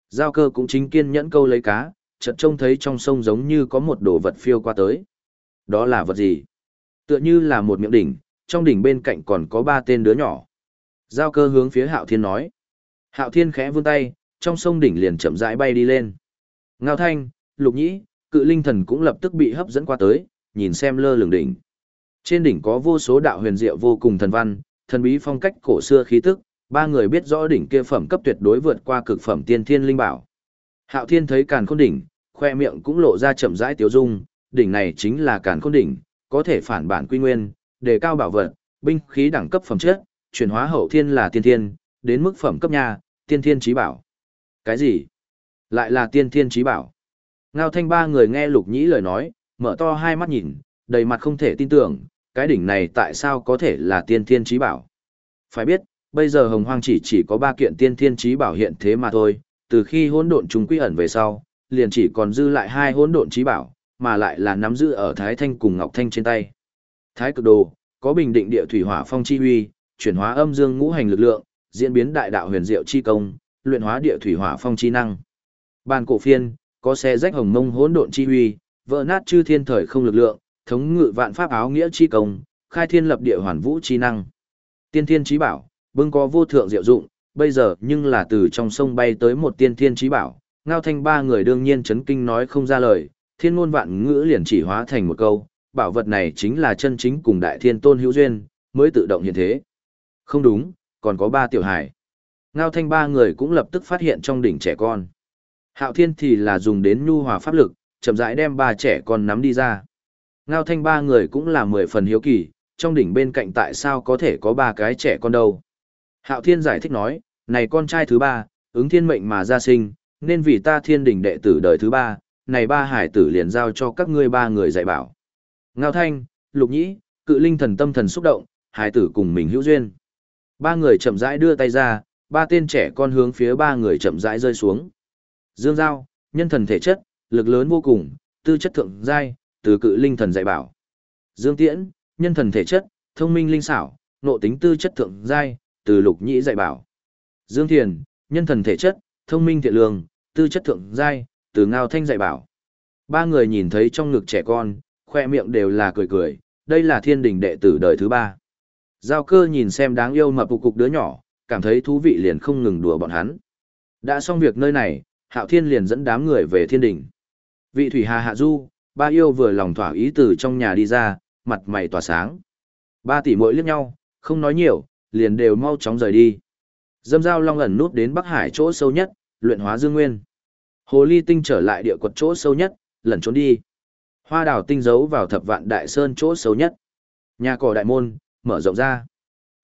Giao cơ cũng chính kiên nhẫn câu lấy cá, chợt trông thấy trong sông giống như có một đồ vật phiêu qua tới. Đó là vật gì? Tựa như là một miệng đỉnh, trong đỉnh bên cạnh còn có ba tên đứa nhỏ. Giao cơ hướng phía Hạo Thiên nói. Hạo Thiên khẽ vươn tay, trong sông đỉnh liền chậm rãi bay đi lên. Ngao Thanh, Lục Nhĩ, cự linh thần cũng lập tức bị hấp dẫn qua tới, nhìn xem lơ lửng đỉnh. Trên đỉnh có vô số đạo huyền diệu vô cùng thần văn, thần bí phong cách cổ xưa khí tức, ba người biết rõ đỉnh kia phẩm cấp tuyệt đối vượt qua cực phẩm tiên thiên linh bảo. Hạo Thiên thấy càn khôn đỉnh, khoe miệng cũng lộ ra chậm rãi tiêu dung, đỉnh này chính là càn khôn đỉnh, có thể phản bản quy nguyên, đề cao bảo vật, binh khí đẳng cấp phẩm chất, chuyển hóa hậu thiên là tiên thiên, đến mức phẩm cấp nhà, tiên thiên trí bảo. Cái gì? Lại là tiên thiên trí bảo. Ngao thanh ba người nghe lục nhĩ lời nói, mở to hai mắt nhìn, đầy mặt không thể tin tưởng, cái đỉnh này tại sao có thể là tiên thiên trí bảo. Phải biết, bây giờ hồng hoang chỉ chỉ có ba kiện tiên thiên trí bảo hiện thế mà thôi, từ khi hỗn độn chúng quy ẩn về sau, liền chỉ còn dư lại hai hỗn độn trí bảo, mà lại là nắm giữ ở Thái Thanh cùng Ngọc Thanh trên tay. Thái cực đồ, có bình định địa thủy hỏa phong chi huy, chuyển hóa âm dương ngũ hành lực lượng, diễn biến đại đạo huyền diệu chi công, luyện hóa địa thủy hỏa phong chi năng. Bàn cổ phiên, có xe rách hồng mông hỗn độn chi huy, vỡ nát chư thiên thời không lực lượng, thống ngự vạn pháp áo nghĩa chi công, khai thiên lập địa hoàn vũ chi năng. Tiên thiên trí bảo, bưng có vô thượng diệu dụng, bây giờ nhưng là từ trong sông bay tới một tiên thiên trí bảo, ngao thanh ba người đương nhiên chấn kinh nói không ra lời, thiên ngôn vạn ngữ liền chỉ hóa thành một câu, bảo vật này chính là chân chính cùng đại thiên tôn hữu duyên, mới tự động hiện thế. Không đúng, còn có ba tiểu hải. Ngao thanh ba người cũng lập tức phát hiện trong đỉnh trẻ con. Hạo thiên thì là dùng đến nhu hòa pháp lực, chậm rãi đem ba trẻ con nắm đi ra. Ngao thanh ba người cũng là mười phần hiếu kỳ, trong đỉnh bên cạnh tại sao có thể có ba cái trẻ con đâu. Hạo thiên giải thích nói, này con trai thứ ba, ứng thiên mệnh mà ra sinh, nên vì ta thiên đình đệ tử đời thứ ba, này ba hải tử liền giao cho các ngươi ba người dạy bảo. Ngao thanh, lục nhĩ, cự linh thần tâm thần xúc động, hải tử cùng mình hữu duyên. Ba người chậm rãi đưa tay ra, ba tên trẻ con hướng phía ba người chậm rãi rơi xuống. Dương Giao, nhân thần thể chất, lực lớn vô cùng, tư chất thượng giai, từ cự linh thần dạy bảo. Dương Tiễn, nhân thần thể chất, thông minh linh xảo, nộ tính tư chất thượng giai, từ lục nhĩ dạy bảo. Dương Thiền, nhân thần thể chất, thông minh thiện lương, tư chất thượng giai, từ ngao thanh dạy bảo. Ba người nhìn thấy trong ngực trẻ con, khoe miệng đều là cười cười, đây là thiên đình đệ tử đời thứ ba. Giao cơ nhìn xem đáng yêu mập cục đứa nhỏ, cảm thấy thú vị liền không ngừng đùa bọn hắn. Đã xong việc nơi này, hạo thiên liền dẫn đám người về thiên đình. Vị thủy hà hạ du, ba yêu vừa lòng thỏa ý từ trong nhà đi ra, mặt mày tỏa sáng. Ba tỷ mỗi liếc nhau, không nói nhiều, liền đều mau chóng rời đi. Dâm dao long ẩn nút đến Bắc Hải chỗ sâu nhất, luyện hóa dương nguyên. Hồ ly tinh trở lại địa quật chỗ sâu nhất, lẩn trốn đi. Hoa đào tinh giấu vào thập vạn đại sơn chỗ sâu nhất. Nhà cỏ đại môn, mở rộng ra.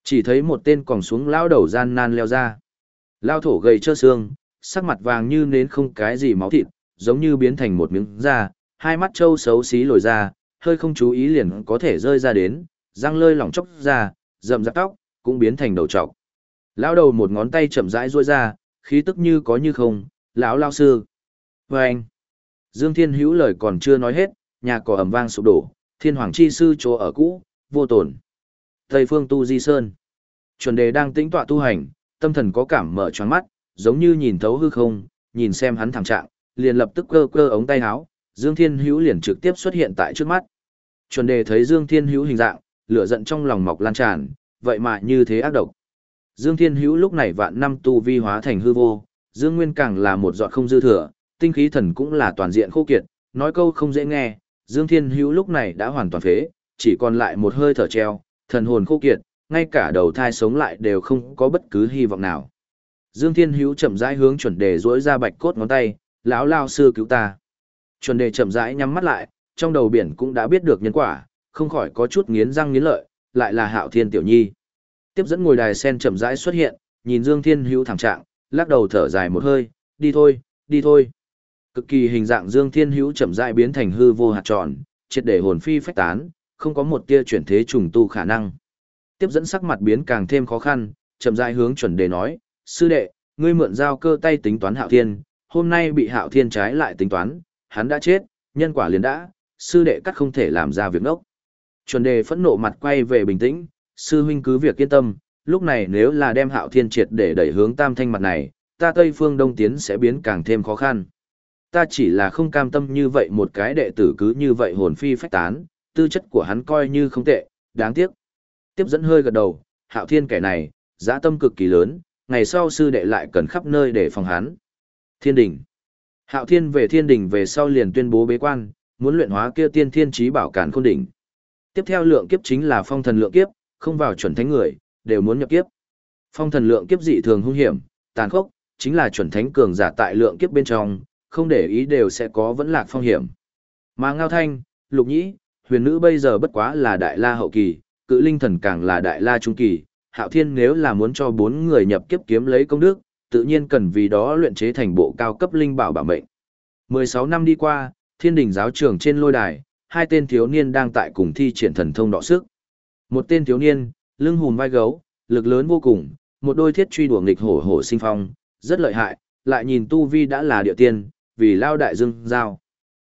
Chỉ thấy một tên còn xuống lao đầu gian nan leo ra. Lao thổ gầy trơ xương, sắc mặt vàng như nến không cái gì máu thịt, giống như biến thành một miếng da, hai mắt trâu xấu xí lồi ra, hơi không chú ý liền có thể rơi ra đến, răng lơi lỏng chốc ra, rậm rạp tóc, cũng biến thành đầu trọc. Lão đầu một ngón tay chậm rãi duỗi ra, khí tức như có như không, lão lao sư. Và anh, Dương Thiên Hữu lời còn chưa nói hết, nhà cỏ ầm vang sụp đổ, thiên hoàng chi sư chỗ ở cũ, vô tổn. Tây phương tu di sơn. Chuẩn đề đang tĩnh tọa tu hành, tâm thần có cảm mở choáng mắt, giống như nhìn thấu hư không, nhìn xem hắn thẳng trạng, liền lập tức cơ cơ ống tay áo, Dương Thiên Hữu liền trực tiếp xuất hiện tại trước mắt. Chuẩn đề thấy Dương Thiên Hữu hình dạng, lửa giận trong lòng mọc lan tràn, vậy mà như thế ác độc. Dương Thiên Hữu lúc này vạn năm tu vi hóa thành hư vô, Dương Nguyên càng là một giọt không dư thừa, tinh khí thần cũng là toàn diện khô kiệt, nói câu không dễ nghe, Dương Thiên Hữu lúc này đã hoàn toàn phế, chỉ còn lại một hơi thở treo, thần hồn khô kiệt, ngay cả đầu thai sống lại đều không có bất cứ hy vọng nào. Dương Thiên Hữu chậm rãi hướng chuẩn đề duỗi ra bạch cốt ngón tay, lão lao sư cứu ta. Chuẩn đề chậm rãi nhắm mắt lại, trong đầu biển cũng đã biết được nhân quả, không khỏi có chút nghiến răng nghiến lợi, lại là Hạo Thiên tiểu nhi. Tiếp dẫn ngồi đài sen chậm rãi xuất hiện, nhìn Dương Thiên Hữu thảm trạng, lắc đầu thở dài một hơi, đi thôi, đi thôi. Cực kỳ hình dạng Dương Thiên Hữu chậm rãi biến thành hư vô hạt tròn, triệt để hồn phi phách tán, không có một tia chuyển thế trùng tu khả năng. Tiếp dẫn sắc mặt biến càng thêm khó khăn, chậm rãi hướng chuẩn đề nói, sư đệ, ngươi mượn giao cơ tay tính toán Hạo Thiên, hôm nay bị Hạo Thiên trái lại tính toán, hắn đã chết, nhân quả liền đã, sư đệ cắt không thể làm ra việc ngốc. Chuẩn đề phẫn nộ mặt quay về bình tĩnh, sư huynh cứ việc yên tâm, lúc này nếu là đem hạo thiên triệt để đẩy hướng tam thanh mặt này, ta Tây Phương Đông Tiến sẽ biến càng thêm khó khăn. Ta chỉ là không cam tâm như vậy một cái đệ tử cứ như vậy hồn phi phách tán, tư chất của hắn coi như không tệ, đáng tiếc. Tiếp dẫn hơi gật đầu, hạo thiên kẻ này, dã tâm cực kỳ lớn, ngày sau sư đệ lại cần khắp nơi để phòng hắn. Thiên đình. Hạo thiên về thiên đình về sau liền tuyên bố bế quan, muốn luyện hóa kia tiên thiên trí bảo cản khôn đỉnh. Tiếp theo lượng kiếp chính là phong thần lượng kiếp, không vào chuẩn thánh người, đều muốn nhập kiếp. Phong thần lượng kiếp dị thường hung hiểm, tàn khốc, chính là chuẩn thánh cường giả tại lượng kiếp bên trong, không để ý đều sẽ có vẫn lạc phong hiểm. Mà Ngao Thanh, Lục Nhĩ, huyền nữ bây giờ bất quá là đại la hậu kỳ, cự linh thần càng là đại la trung kỳ, hạo thiên nếu là muốn cho bốn người nhập kiếp kiếm lấy công đức, tự nhiên cần vì đó luyện chế thành bộ cao cấp linh bảo bảo mệnh. 16 năm đi qua, thiên đình giáo trường trên lôi đài, hai tên thiếu niên đang tại cùng thi triển thần thông đọ sức. Một tên thiếu niên, lưng hùm vai gấu, lực lớn vô cùng, một đôi thiết truy đùa nghịch hổ hổ sinh phong, rất lợi hại, lại nhìn tu vi đã là địa tiên, vì lao đại dương giao.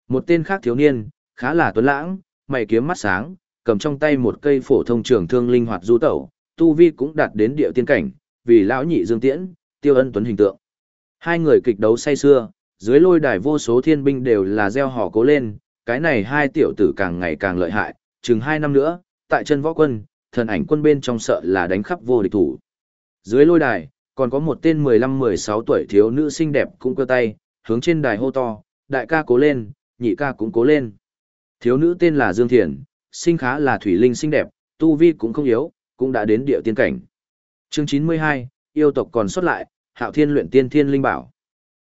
Một tên khác thiếu niên, khá là tuấn lãng, mày kiếm mắt sáng, cầm trong tay một cây phổ thông trường thương linh hoạt du tẩu, tu vi cũng đạt đến địa tiên cảnh, vì lão nhị dương tiễn, tiêu ân tuấn hình tượng. Hai người kịch đấu say xưa, dưới lôi đài vô số thiên binh đều là gieo họ cố lên, cái này hai tiểu tử càng ngày càng lợi hại, chừng hai năm nữa, tại chân võ quân, thần ảnh quân bên trong sợ là đánh khắp vô địch thủ. Dưới lôi đài, còn có một tên 15-16 tuổi thiếu nữ xinh đẹp cũng cơ tay, hướng trên đài hô to, đại ca cố lên, nhị ca cũng cố lên. Thiếu nữ tên là Dương Thiền, sinh khá là thủy linh xinh đẹp, tu vi cũng không yếu, cũng đã đến địa tiên cảnh. Chương 92, yêu tộc còn xuất lại, hạo thiên luyện tiên thiên linh bảo.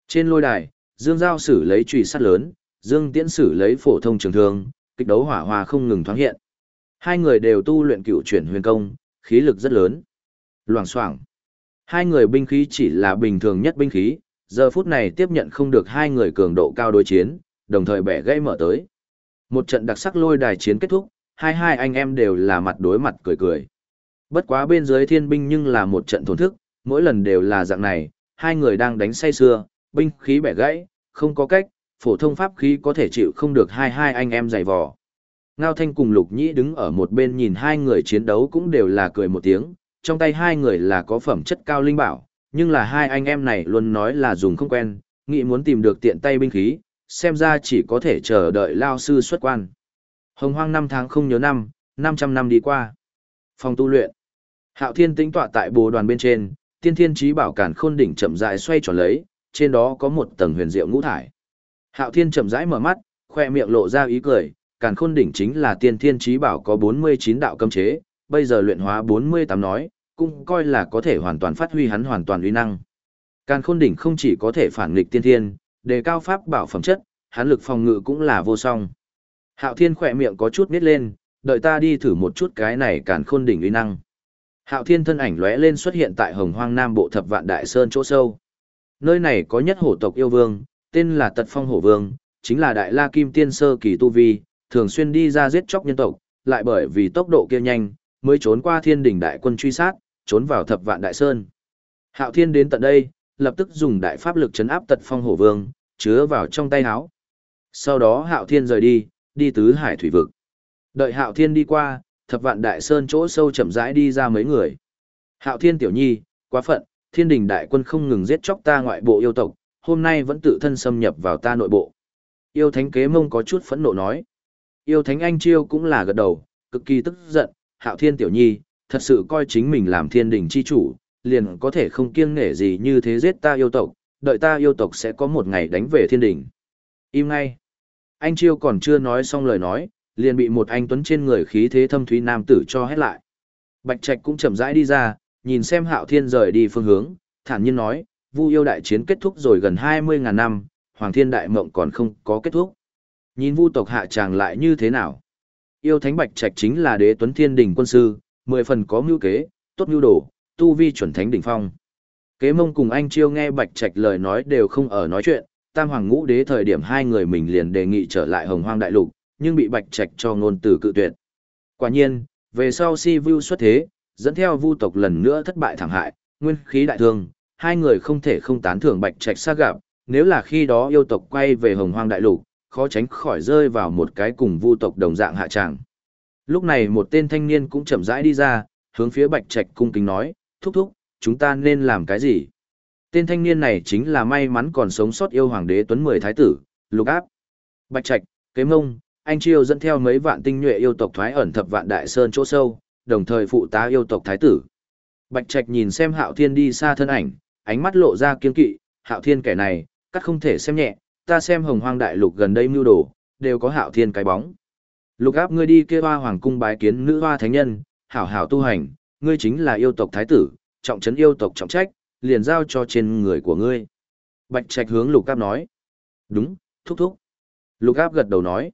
Trên lôi đài, Dương Giao sử lấy trùy sắt lớn, Dương Tiễn sử lấy phổ thông trường thương, kích đấu hỏa hoa không ngừng thoáng hiện. Hai người đều tu luyện cựu chuyển huyền công, khí lực rất lớn. Loảng xoảng. Hai người binh khí chỉ là bình thường nhất binh khí, giờ phút này tiếp nhận không được hai người cường độ cao đối chiến, đồng thời bẻ gãy mở tới. Một trận đặc sắc lôi đài chiến kết thúc, hai hai anh em đều là mặt đối mặt cười cười. Bất quá bên dưới thiên binh nhưng là một trận thổn thức, mỗi lần đều là dạng này, hai người đang đánh say sưa, binh khí bẻ gãy, không có cách, phổ thông pháp khí có thể chịu không được hai hai anh em giày vò. Ngao Thanh cùng Lục Nhĩ đứng ở một bên nhìn hai người chiến đấu cũng đều là cười một tiếng, trong tay hai người là có phẩm chất cao linh bảo, nhưng là hai anh em này luôn nói là dùng không quen, nghĩ muốn tìm được tiện tay binh khí, xem ra chỉ có thể chờ đợi lao sư xuất quan. Hồng hoang năm tháng không nhớ năm, 500 năm đi qua. Phòng tu luyện. Hạo Thiên tĩnh tọa tại bồ đoàn bên trên, tiên thiên trí bảo cản khôn đỉnh chậm rãi xoay tròn lấy, trên đó có một tầng huyền diệu ngũ thải. Hạo Thiên chậm rãi mở mắt, khoe miệng lộ ra ý cười, càn khôn đỉnh chính là tiên thiên trí bảo có 49 đạo cấm chế, bây giờ luyện hóa 48 nói, cũng coi là có thể hoàn toàn phát huy hắn hoàn toàn uy năng. Càn khôn đỉnh không chỉ có thể phản nghịch tiên thiên, đề cao pháp bảo phẩm chất, hắn lực phòng ngự cũng là vô song. Hạo Thiên khỏe miệng có chút nít lên, đợi ta đi thử một chút cái này càn khôn đỉnh uy năng. Hạo Thiên thân ảnh lóe lên xuất hiện tại Hồng Hoang Nam bộ thập vạn đại sơn chỗ sâu. Nơi này có nhất hổ tộc yêu vương, tên là Tật Phong Hổ Vương, chính là Đại La Kim Tiên sơ kỳ tu vi, thường xuyên đi ra giết chóc nhân tộc, lại bởi vì tốc độ kia nhanh, mới trốn qua thiên đỉnh đại quân truy sát, trốn vào thập vạn đại sơn. Hạo Thiên đến tận đây, lập tức dùng đại pháp lực chấn áp tật phong hổ vương, chứa vào trong tay áo. Sau đó Hạo Thiên rời đi, đi tứ hải thủy vực. Đợi Hạo Thiên đi qua, thập vạn đại sơn chỗ sâu chậm rãi đi ra mấy người. Hạo Thiên tiểu nhi, quá phận, thiên đình đại quân không ngừng giết chóc ta ngoại bộ yêu tộc, hôm nay vẫn tự thân xâm nhập vào ta nội bộ. Yêu thánh kế mông có chút phẫn nộ nói. Yêu Thánh Anh Chiêu cũng là gật đầu, cực kỳ tức giận, hạo thiên tiểu nhi, thật sự coi chính mình làm thiên đình chi chủ, liền có thể không kiêng nể gì như thế giết ta yêu tộc, đợi ta yêu tộc sẽ có một ngày đánh về thiên đình. Im ngay. Anh Chiêu còn chưa nói xong lời nói, liền bị một anh tuấn trên người khí thế thâm thúy nam tử cho hết lại. Bạch Trạch cũng chậm rãi đi ra, nhìn xem Hạo Thiên rời đi phương hướng, thản nhiên nói, Vu yêu đại chiến kết thúc rồi gần 20.000 năm, Hoàng Thiên đại mộng còn không có kết thúc. Nhìn Vu tộc hạ tràng lại như thế nào? Yêu Thánh Bạch Trạch chính là đế tuấn thiên đỉnh quân sư, mười phần có mưu kế, tốt mưu đồ, tu vi chuẩn thánh đỉnh phong. Kế mông cùng anh chiêu nghe Bạch Trạch lời nói đều không ở nói chuyện, tam hoàng ngũ đế thời điểm hai người mình liền đề nghị trở lại hồng hoang đại lục, nhưng bị Bạch Trạch cho ngôn từ cự tuyệt. Quả nhiên, về sau si vu xuất thế, dẫn theo vu tộc lần nữa thất bại thảm hại, nguyên khí đại thương, hai người không thể không tán thưởng Bạch Trạch xa gặp, nếu là khi đó yêu tộc quay về hồng hoang đại lục, khó tránh khỏi rơi vào một cái cùng vu tộc đồng dạng hạ tràng. Lúc này một tên thanh niên cũng chậm rãi đi ra, hướng phía Bạch Trạch cung kính nói, thúc thúc, chúng ta nên làm cái gì? Tên thanh niên này chính là may mắn còn sống sót yêu hoàng đế tuấn mười thái tử, lục áp. Bạch Trạch, kế mông, anh Chiêu dẫn theo mấy vạn tinh nhuệ yêu tộc thoái ẩn thập vạn đại sơn chỗ sâu, đồng thời phụ tá yêu tộc thái tử. Bạch Trạch nhìn xem Hạo Thiên đi xa thân ảnh, ánh mắt lộ ra kiên kỵ, Hạo Thiên kẻ này, cắt không thể xem nhẹ, ta xem hồng hoang đại lục gần đây mưu đồ, đều có Hạo Thiên cái bóng. Lục áp ngươi đi kia hoa hoàng cung bái kiến nữ hoa thánh nhân, hảo hảo tu hành, ngươi chính là yêu tộc thái tử, trọng trấn yêu tộc trọng trách, liền giao cho trên người của ngươi. Bạch Trạch hướng Lục Áp nói. Đúng, thúc thúc. Lục Áp gật đầu nói.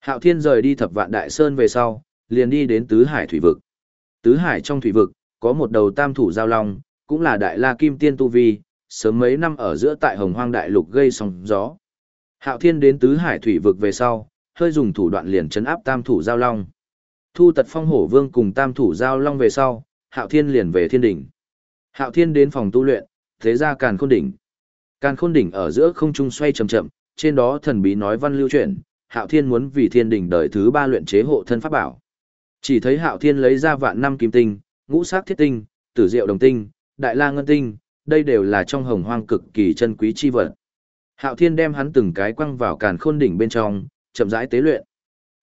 Hạo Thiên rời đi thập vạn đại sơn về sau, liền đi đến Tứ Hải thủy vực. Tứ Hải trong thủy vực, có một đầu tam thủ giao long, cũng là đại la kim tiên tu vi, sớm mấy năm ở giữa tại hồng hoang đại lục gây sóng gió. Hạo Thiên đến Tứ Hải thủy vực về sau, hơi dùng thủ đoạn liền chấn áp tam thủ giao long. Thu tật phong hổ vương cùng tam thủ giao long về sau, Hạo Thiên liền về thiên đỉnh. Hạo Thiên đến phòng tu luyện, thế ra càn khôn đỉnh. Càn khôn đỉnh ở giữa không trung xoay chậm chậm, trên đó thần bí nói văn lưu chuyển, Hạo Thiên muốn vì thiên đỉnh đời thứ ba luyện chế hộ thân pháp bảo. Chỉ thấy Hạo Thiên lấy ra vạn năm kim tinh, ngũ sắc thiết tinh, tử diệu đồng tinh, đại la ngân tinh, đây đều là trong hồng hoang cực kỳ chân quý chi vật. Hạo Thiên đem hắn từng cái quăng vào càn khôn đỉnh bên trong, chậm rãi tế luyện.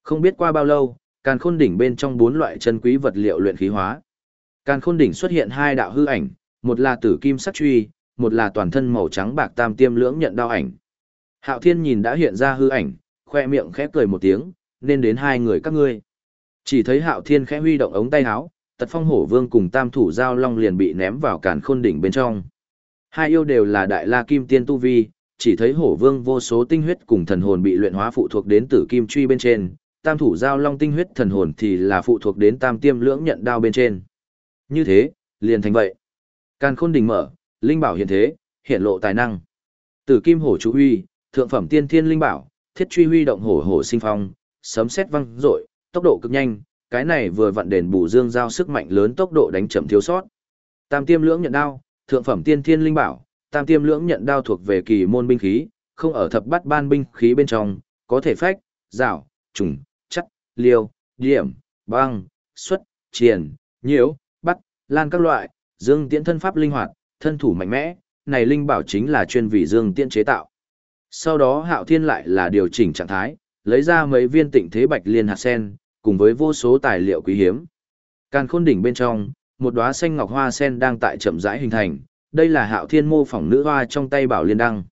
Không biết qua bao lâu, càn khôn đỉnh bên trong bốn loại chân quý vật liệu luyện khí hóa. Càn khôn đỉnh xuất hiện hai đạo hư ảnh, một là tử kim sắc truy, một là toàn thân màu trắng bạc tam tiêm lưỡng nhận đao ảnh. Hạo Thiên nhìn đã hiện ra hư ảnh, khoe miệng khẽ cười một tiếng, nên đến hai người các ngươi. Chỉ thấy Hạo Thiên khẽ huy động ống tay áo, Tật Phong Hổ Vương cùng Tam Thủ Giao Long liền bị ném vào càn khôn đỉnh bên trong. Hai yêu đều là đại la kim tiên tu vi, chỉ thấy Hổ Vương vô số tinh huyết cùng thần hồn bị luyện hóa phụ thuộc đến tử kim truy bên trên, Tam Thủ Giao Long tinh huyết thần hồn thì là phụ thuộc đến Tam Tiêm lưỡng nhận đao bên trên. Như thế, liền thành vậy. Càn khôn đỉnh mở, linh bảo hiện thế, hiện lộ tài năng. Tử kim hổ chú huy, thượng phẩm tiên thiên linh bảo, thiết truy huy động hổ hổ sinh phong, sấm sét văng dội tốc độ cực nhanh, cái này vừa vặn đền bù dương giao sức mạnh lớn tốc độ đánh chậm thiếu sót. Tam tiêm lưỡng nhận đao, thượng phẩm tiên thiên linh bảo, tam tiêm lưỡng nhận đao thuộc về kỳ môn binh khí, không ở thập bát ban binh khí bên trong, có thể phách, rào, trùng, chắc, liêu, điểm, băng, xuất, triền, nhiễu, bắt, lan các loại, dương tiễn thân pháp linh hoạt, thân thủ mạnh mẽ, này linh bảo chính là chuyên vị dương tiễn chế tạo. Sau đó hạo thiên lại là điều chỉnh trạng thái, lấy ra mấy viên tịnh thế bạch liên hạt sen, cùng với vô số tài liệu quý hiếm. Càn khôn đỉnh bên trong, một đóa xanh ngọc hoa sen đang tại chậm rãi hình thành, đây là hạo thiên mô phỏng nữ hoa trong tay bảo liên đăng.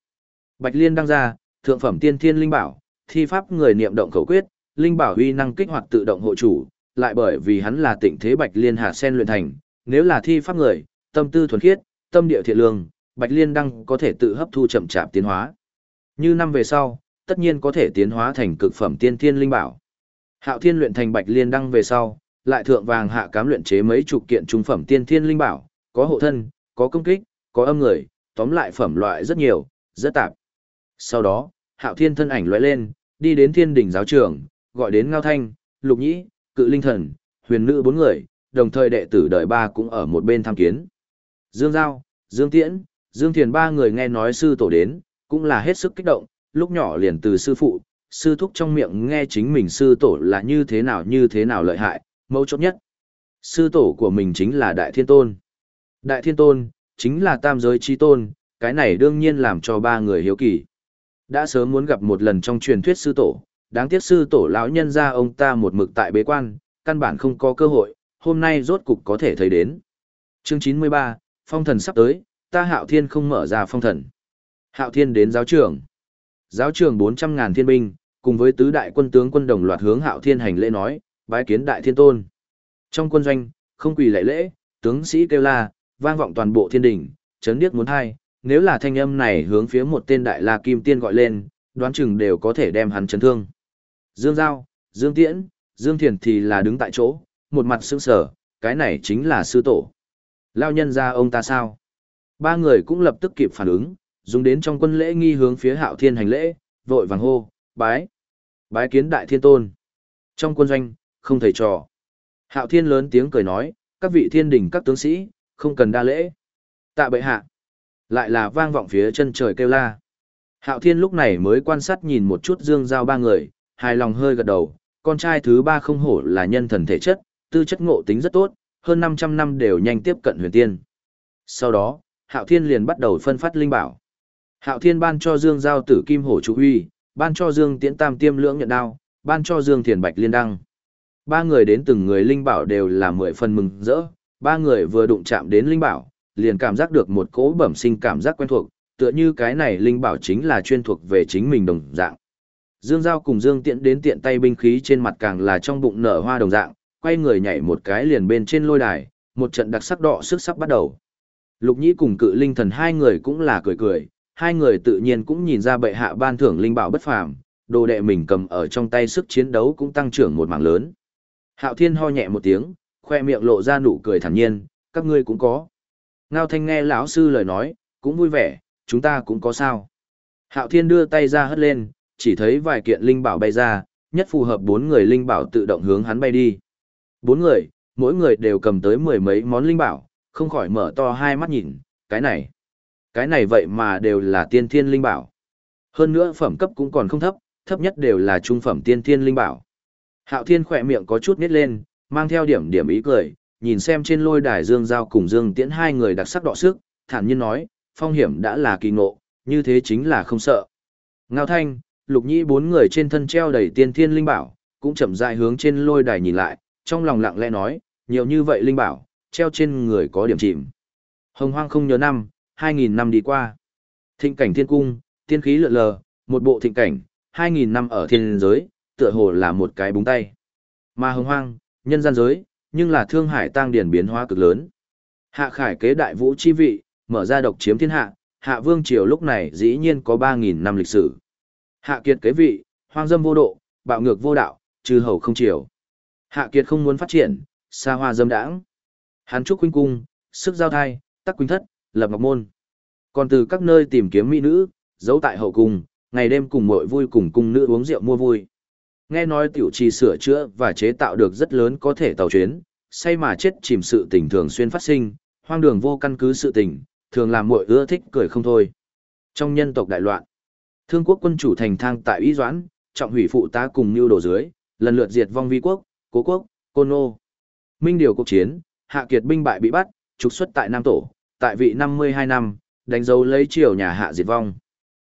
Bạch liên đăng ra, thượng phẩm tiên thiên linh bảo, thi pháp người niệm động khẩu quyết, linh bảo uy năng kích hoạt tự động hộ chủ, lại bởi vì hắn là tịnh thế bạch liên hạ sen luyện thành, nếu là thi pháp người, tâm tư thuần khiết, tâm địa thiện lương, bạch liên đăng có thể tự hấp thu chậm chạp tiến hóa. Như năm về sau, tất nhiên có thể tiến hóa thành cực phẩm tiên thiên linh bảo. Hạo Thiên luyện thành Bạch Liên đăng về sau, lại thượng vàng hạ cám luyện chế mấy chục kiện trung phẩm tiên thiên linh bảo, có hộ thân, có công kích, có âm người, tóm lại phẩm loại rất nhiều, rất tạp. Sau đó, Hạo Thiên thân ảnh lóe lên, đi đến Thiên đỉnh giáo trường, gọi đến Ngao Thanh, Lục Nhĩ, Cự Linh Thần, Huyền Nữ bốn người, đồng thời đệ tử đời ba cũng ở một bên tham kiến. Dương Giao, Dương Tiễn, Dương Thiền ba người nghe nói sư tổ đến, cũng là hết sức kích động, lúc nhỏ liền từ sư phụ, sư thúc trong miệng nghe chính mình sư tổ là như thế nào như thế nào lợi hại, mấu chốt nhất. Sư tổ của mình chính là Đại Thiên Tôn. Đại Thiên Tôn, chính là tam giới chi tôn, cái này đương nhiên làm cho ba người hiếu kỳ. Đã sớm muốn gặp một lần trong truyền thuyết sư tổ, đáng tiếc sư tổ lão nhân ra ông ta một mực tại bế quan, căn bản không có cơ hội, hôm nay rốt cục có thể thấy đến. Chương 93, phong thần sắp tới, ta hạo thiên không mở ra phong thần. Hạo thiên đến giáo trường. Giáo trường 400.000 thiên binh, cùng với tứ đại quân tướng quân đồng loạt hướng hạo thiên hành lễ nói, bái kiến đại thiên tôn. Trong quân doanh, không quỳ lễ lễ, tướng sĩ kêu la, vang vọng toàn bộ thiên đỉnh, chấn điếc muốn hai, nếu là thanh âm này hướng phía một tên đại la kim tiên gọi lên, đoán chừng đều có thể đem hắn chấn thương. Dương Giao, Dương Tiễn, Dương Thiền thì là đứng tại chỗ, một mặt sững sở, cái này chính là sư tổ. Lao nhân ra ông ta sao? Ba người cũng lập tức kịp phản ứng, dùng đến trong quân lễ nghi hướng phía hạo thiên hành lễ, vội vàng hô, bái. Bái kiến đại thiên tôn. Trong quân doanh, không thầy trò. Hạo thiên lớn tiếng cười nói, các vị thiên đình các tướng sĩ, không cần đa lễ. Tạ bệ hạ. Lại là vang vọng phía chân trời kêu la. Hạo thiên lúc này mới quan sát nhìn một chút dương giao ba người, hài lòng hơi gật đầu, con trai thứ ba không hổ là nhân thần thể chất, tư chất ngộ tính rất tốt, hơn 500 năm đều nhanh tiếp cận huyền tiên. Sau đó, Hạo Thiên liền bắt đầu phân phát linh bảo. Hạo Thiên ban cho Dương Giao Tử Kim Hổ chủ Huy, ban cho Dương Tiễn Tam Tiêm Lưỡng Nhận Đao, ban cho Dương Thiền Bạch Liên Đăng. Ba người đến từng người linh bảo đều là mười phần mừng rỡ, ba người vừa đụng chạm đến linh bảo, liền cảm giác được một cỗ bẩm sinh cảm giác quen thuộc, tựa như cái này linh bảo chính là chuyên thuộc về chính mình đồng dạng. Dương Giao cùng Dương Tiễn đến tiện tay binh khí trên mặt càng là trong bụng nở hoa đồng dạng, quay người nhảy một cái liền bên trên lôi đài, một trận đặc sắc đỏ sức sắp bắt đầu. Lục Nhĩ cùng cự linh thần hai người cũng là cười cười, hai người tự nhiên cũng nhìn ra bệ hạ ban thưởng linh bảo bất phàm, đồ đệ mình cầm ở trong tay sức chiến đấu cũng tăng trưởng một mảng lớn. Hạo Thiên ho nhẹ một tiếng, khoe miệng lộ ra nụ cười thản nhiên, các ngươi cũng có. Ngao Thanh nghe lão sư lời nói, cũng vui vẻ, chúng ta cũng có sao. Hạo Thiên đưa tay ra hất lên, chỉ thấy vài kiện linh bảo bay ra, nhất phù hợp bốn người linh bảo tự động hướng hắn bay đi. Bốn người, mỗi người đều cầm tới mười mấy món linh bảo, không khỏi mở to hai mắt nhìn, cái này. Cái này vậy mà đều là tiên thiên linh bảo. Hơn nữa phẩm cấp cũng còn không thấp, thấp nhất đều là trung phẩm tiên thiên linh bảo. Hạo Thiên khỏe miệng có chút nít lên, mang theo điểm điểm ý cười, nhìn xem trên lôi đài Dương Giao cùng Dương Tiễn hai người đặc sắc đọ sức, thản nhiên nói, phong hiểm đã là kỳ ngộ, như thế chính là không sợ. Ngao Thanh, Lục Nhĩ bốn người trên thân treo đầy tiên thiên linh bảo, cũng chậm rãi hướng trên lôi đài nhìn lại, trong lòng lặng lẽ nói, nhiều như vậy linh bảo, treo trên người có điểm chìm. Hồng hoang không nhớ năm, 2.000 năm đi qua. Thịnh cảnh thiên cung, tiên khí lượn lờ, một bộ thịnh cảnh, 2.000 năm ở thiên giới, tựa hồ là một cái búng tay. Mà hồng hoang, nhân gian giới, nhưng là thương hải tăng điển biến hóa cực lớn. Hạ khải kế đại vũ chi vị, mở ra độc chiếm thiên hạ, hạ vương triều lúc này dĩ nhiên có 3.000 năm lịch sử. Hạ kiệt kế vị, hoang dâm vô độ, bạo ngược vô đạo, trừ hầu không triều. Hạ kiệt không muốn phát triển, xa hoa dâm đãng. Hán trúc huynh cung, sức giao thai, tắc quỳnh thất, lập ngọc môn. Còn từ các nơi tìm kiếm mỹ nữ, giấu tại hậu cung, ngày đêm cùng mội vui cùng cung nữ uống rượu mua vui. Nghe nói tiểu trì sửa chữa và chế tạo được rất lớn có thể tàu chuyến, say mà chết chìm sự tình thường xuyên phát sinh, hoang đường vô căn cứ sự tình, thường làm muội ưa thích cười không thôi. Trong nhân tộc đại loạn, thương quốc quân chủ thành thang tại Ý doãn, trọng hủy phụ tá cùng như đổ dưới, lần lượt diệt vong vi quốc, cố quốc, côn nô. Minh điều cuộc chiến, hạ kiệt binh bại bị bắt, trục xuất tại Nam Tổ, tại vị 52 năm, đánh dấu lấy triều nhà hạ diệt vong.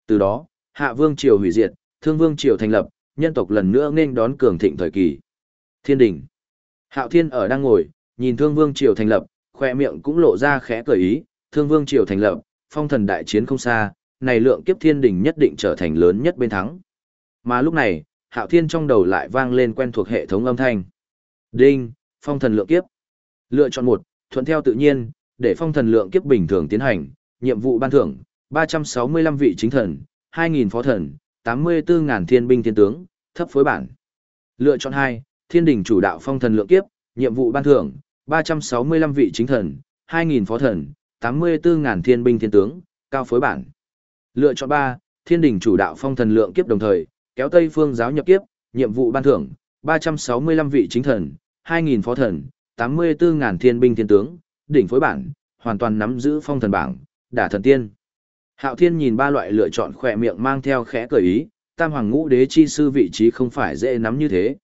Từ đó, hạ vương triều hủy diệt, thương vương triều thành lập, nhân tộc lần nữa nên đón cường thịnh thời kỳ. Thiên đỉnh. Hạo Thiên ở đang ngồi, nhìn Thương Vương triều thành lập, khoe miệng cũng lộ ra khẽ cười ý, Thương Vương triều thành lập, phong thần đại chiến không xa, này lượng kiếp thiên đỉnh nhất định trở thành lớn nhất bên thắng. Mà lúc này, Hạo Thiên trong đầu lại vang lên quen thuộc hệ thống âm thanh. Đinh, phong thần lượng kiếp. Lựa chọn một, thuận theo tự nhiên, để phong thần lượng kiếp bình thường tiến hành, nhiệm vụ ban thưởng, 365 vị chính thần, 2.000 phó thần, 84.000 thiên binh thiên tướng, thấp phối bản. Lựa chọn 2, thiên đình chủ đạo phong thần lượng kiếp, nhiệm vụ ban thưởng, 365 vị chính thần, 2.000 phó thần, 84.000 thiên binh thiên tướng, cao phối bản. Lựa chọn 3, thiên đình chủ đạo phong thần lượng kiếp đồng thời, kéo Tây phương giáo nhập kiếp, nhiệm vụ ban thưởng, 365 vị chính thần, 2.000 phó thần, 84.000 thiên binh thiên tướng, đỉnh phối bản, hoàn toàn nắm giữ phong thần bảng, đả thần tiên. Hạo Thiên nhìn ba loại lựa chọn khỏe miệng mang theo khẽ cười ý, tam hoàng ngũ đế chi sư vị trí không phải dễ nắm như thế.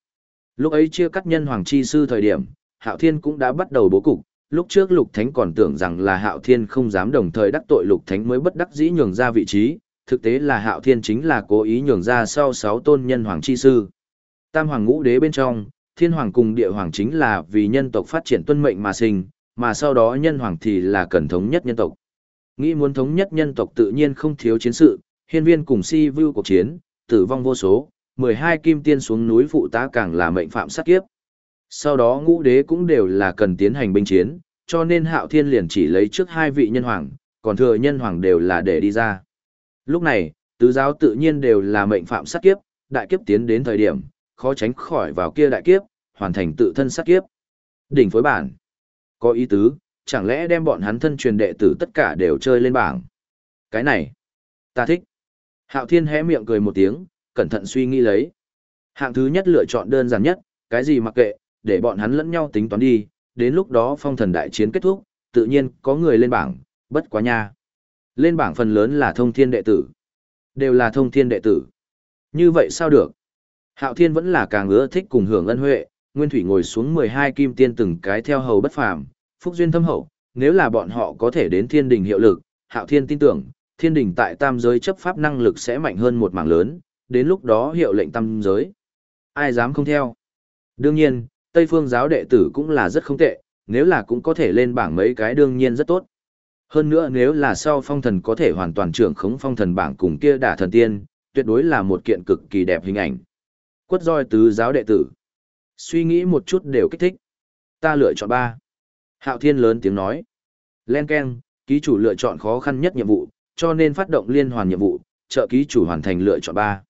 Lúc ấy chia cắt nhân hoàng chi sư thời điểm, Hạo Thiên cũng đã bắt đầu bố cục, lúc trước Lục Thánh còn tưởng rằng là Hạo Thiên không dám đồng thời đắc tội Lục Thánh mới bất đắc dĩ nhường ra vị trí, thực tế là Hạo Thiên chính là cố ý nhường ra sau sáu tôn nhân hoàng chi sư. Tam hoàng ngũ đế bên trong, thiên hoàng cùng địa hoàng chính là vì nhân tộc phát triển tuân mệnh mà sinh, mà sau đó nhân hoàng thì là cần thống nhất nhân tộc. Nghĩ muốn thống nhất nhân tộc tự nhiên không thiếu chiến sự, hiên viên cùng si vưu cuộc chiến, tử vong vô số, 12 kim tiên xuống núi phụ tá càng là mệnh phạm sát kiếp. Sau đó ngũ đế cũng đều là cần tiến hành binh chiến, cho nên hạo thiên liền chỉ lấy trước hai vị nhân hoàng, còn thừa nhân hoàng đều là để đi ra. Lúc này, tứ giáo tự nhiên đều là mệnh phạm sát kiếp, đại kiếp tiến đến thời điểm, khó tránh khỏi vào kia đại kiếp, hoàn thành tự thân sát kiếp. Đỉnh phối bản. Có ý tứ, chẳng lẽ đem bọn hắn thân truyền đệ tử tất cả đều chơi lên bảng. Cái này, ta thích. Hạo Thiên hé miệng cười một tiếng, cẩn thận suy nghĩ lấy. Hạng thứ nhất lựa chọn đơn giản nhất, cái gì mặc kệ, để bọn hắn lẫn nhau tính toán đi, đến lúc đó phong thần đại chiến kết thúc, tự nhiên có người lên bảng, bất quá nha. Lên bảng phần lớn là thông thiên đệ tử. Đều là thông thiên đệ tử. Như vậy sao được? Hạo Thiên vẫn là càng ưa thích cùng hưởng ân huệ, Nguyên Thủy ngồi xuống 12 kim tiên từng cái theo hầu bất phàm, phúc duyên thâm hậu, nếu là bọn họ có thể đến thiên đình hiệu lực, Hạo Thiên tin tưởng, thiên đình tại tam giới chấp pháp năng lực sẽ mạnh hơn một mảng lớn, đến lúc đó hiệu lệnh tam giới. Ai dám không theo? Đương nhiên, Tây phương giáo đệ tử cũng là rất không tệ, nếu là cũng có thể lên bảng mấy cái đương nhiên rất tốt. Hơn nữa nếu là sau phong thần có thể hoàn toàn trưởng khống phong thần bảng cùng kia đả thần tiên, tuyệt đối là một kiện cực kỳ đẹp hình ảnh. Quất roi tứ giáo đệ tử. Suy nghĩ một chút đều kích thích. Ta lựa chọn ba. Hạo Thiên lớn tiếng nói. Len Ken, ký chủ lựa chọn khó khăn nhất nhiệm vụ, cho nên phát động liên hoàn nhiệm vụ, trợ ký chủ hoàn thành lựa chọn ba.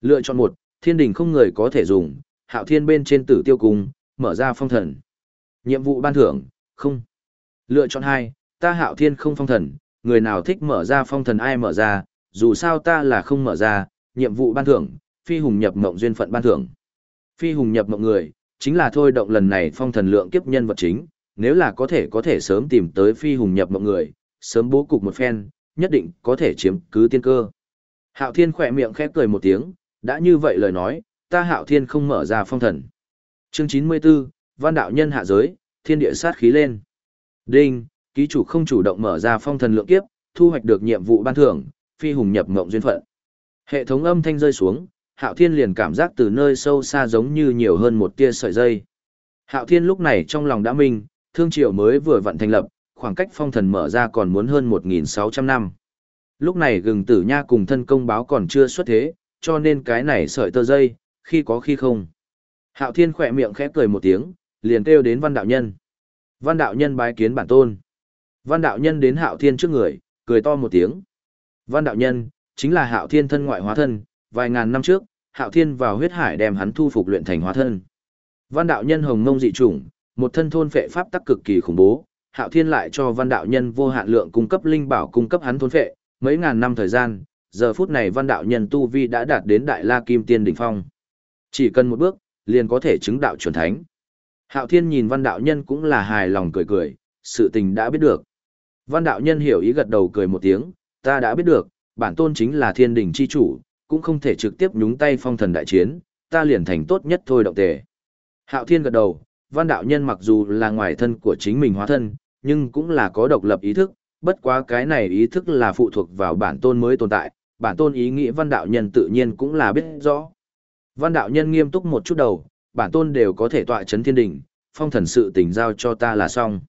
Lựa chọn một, thiên đình không người có thể dùng, Hạo Thiên bên trên tử tiêu cung, mở ra phong thần. Nhiệm vụ ban thưởng, không. Lựa chọn hai, ta Hạo Thiên không phong thần, người nào thích mở ra phong thần ai mở ra, dù sao ta là không mở ra, nhiệm vụ ban thưởng, phi hùng nhập mộng duyên phận ban thưởng. Phi hùng nhập mộng người, chính là thôi động lần này phong thần lượng kiếp nhân vật chính, nếu là có thể có thể sớm tìm tới phi hùng nhập mộng người, sớm bố cục một phen, nhất định có thể chiếm cứ tiên cơ. Hạo Thiên khỏe miệng khép cười một tiếng, đã như vậy lời nói, ta Hạo Thiên không mở ra phong thần. Chương 94, Văn đạo nhân hạ giới, thiên địa sát khí lên. Đinh, ký chủ không chủ động mở ra phong thần lượng kiếp, thu hoạch được nhiệm vụ ban thưởng, phi hùng nhập mộng duyên phận. Hệ thống âm thanh rơi xuống, Hạo Thiên liền cảm giác từ nơi sâu xa giống như nhiều hơn một tia sợi dây. Hạo Thiên lúc này trong lòng đã minh, thương triều mới vừa vận thành lập, khoảng cách phong thần mở ra còn muốn hơn 1.600 năm. Lúc này gừng tử nha cùng thân công báo còn chưa xuất thế, cho nên cái này sợi tơ dây, khi có khi không. Hạo Thiên khỏe miệng khẽ cười một tiếng, liền kêu đến văn đạo nhân. Văn đạo nhân bái kiến bản tôn. Văn đạo nhân đến Hạo Thiên trước người, cười to một tiếng. Văn đạo nhân, chính là Hạo Thiên thân ngoại hóa thân, vài ngàn năm trước, Hạo Thiên vào huyết hải đem hắn thu phục luyện thành hóa thân. Văn đạo nhân hồng ngông dị chủng, một thân thôn phệ pháp tắc cực kỳ khủng bố, Hạo Thiên lại cho Văn đạo nhân vô hạn lượng cung cấp linh bảo cung cấp hắn thôn phệ, mấy ngàn năm thời gian, giờ phút này Văn đạo nhân tu vi đã đạt đến Đại La Kim Tiên đỉnh phong. Chỉ cần một bước, liền có thể chứng đạo chuẩn thánh. Hạo Thiên nhìn Văn đạo nhân cũng là hài lòng cười cười, sự tình đã biết được. Văn đạo nhân hiểu ý gật đầu cười một tiếng, ta đã biết được, bản tôn chính là thiên đình chi chủ, cũng không thể trực tiếp nhúng tay phong thần đại chiến, ta liền thành tốt nhất thôi động tề. Hạo Thiên gật đầu, văn đạo nhân mặc dù là ngoài thân của chính mình hóa thân, nhưng cũng là có độc lập ý thức, bất quá cái này ý thức là phụ thuộc vào bản tôn mới tồn tại, bản tôn ý nghĩ văn đạo nhân tự nhiên cũng là biết rõ. Văn đạo nhân nghiêm túc một chút đầu, bản tôn đều có thể tọa chấn thiên đình, phong thần sự tình giao cho ta là xong.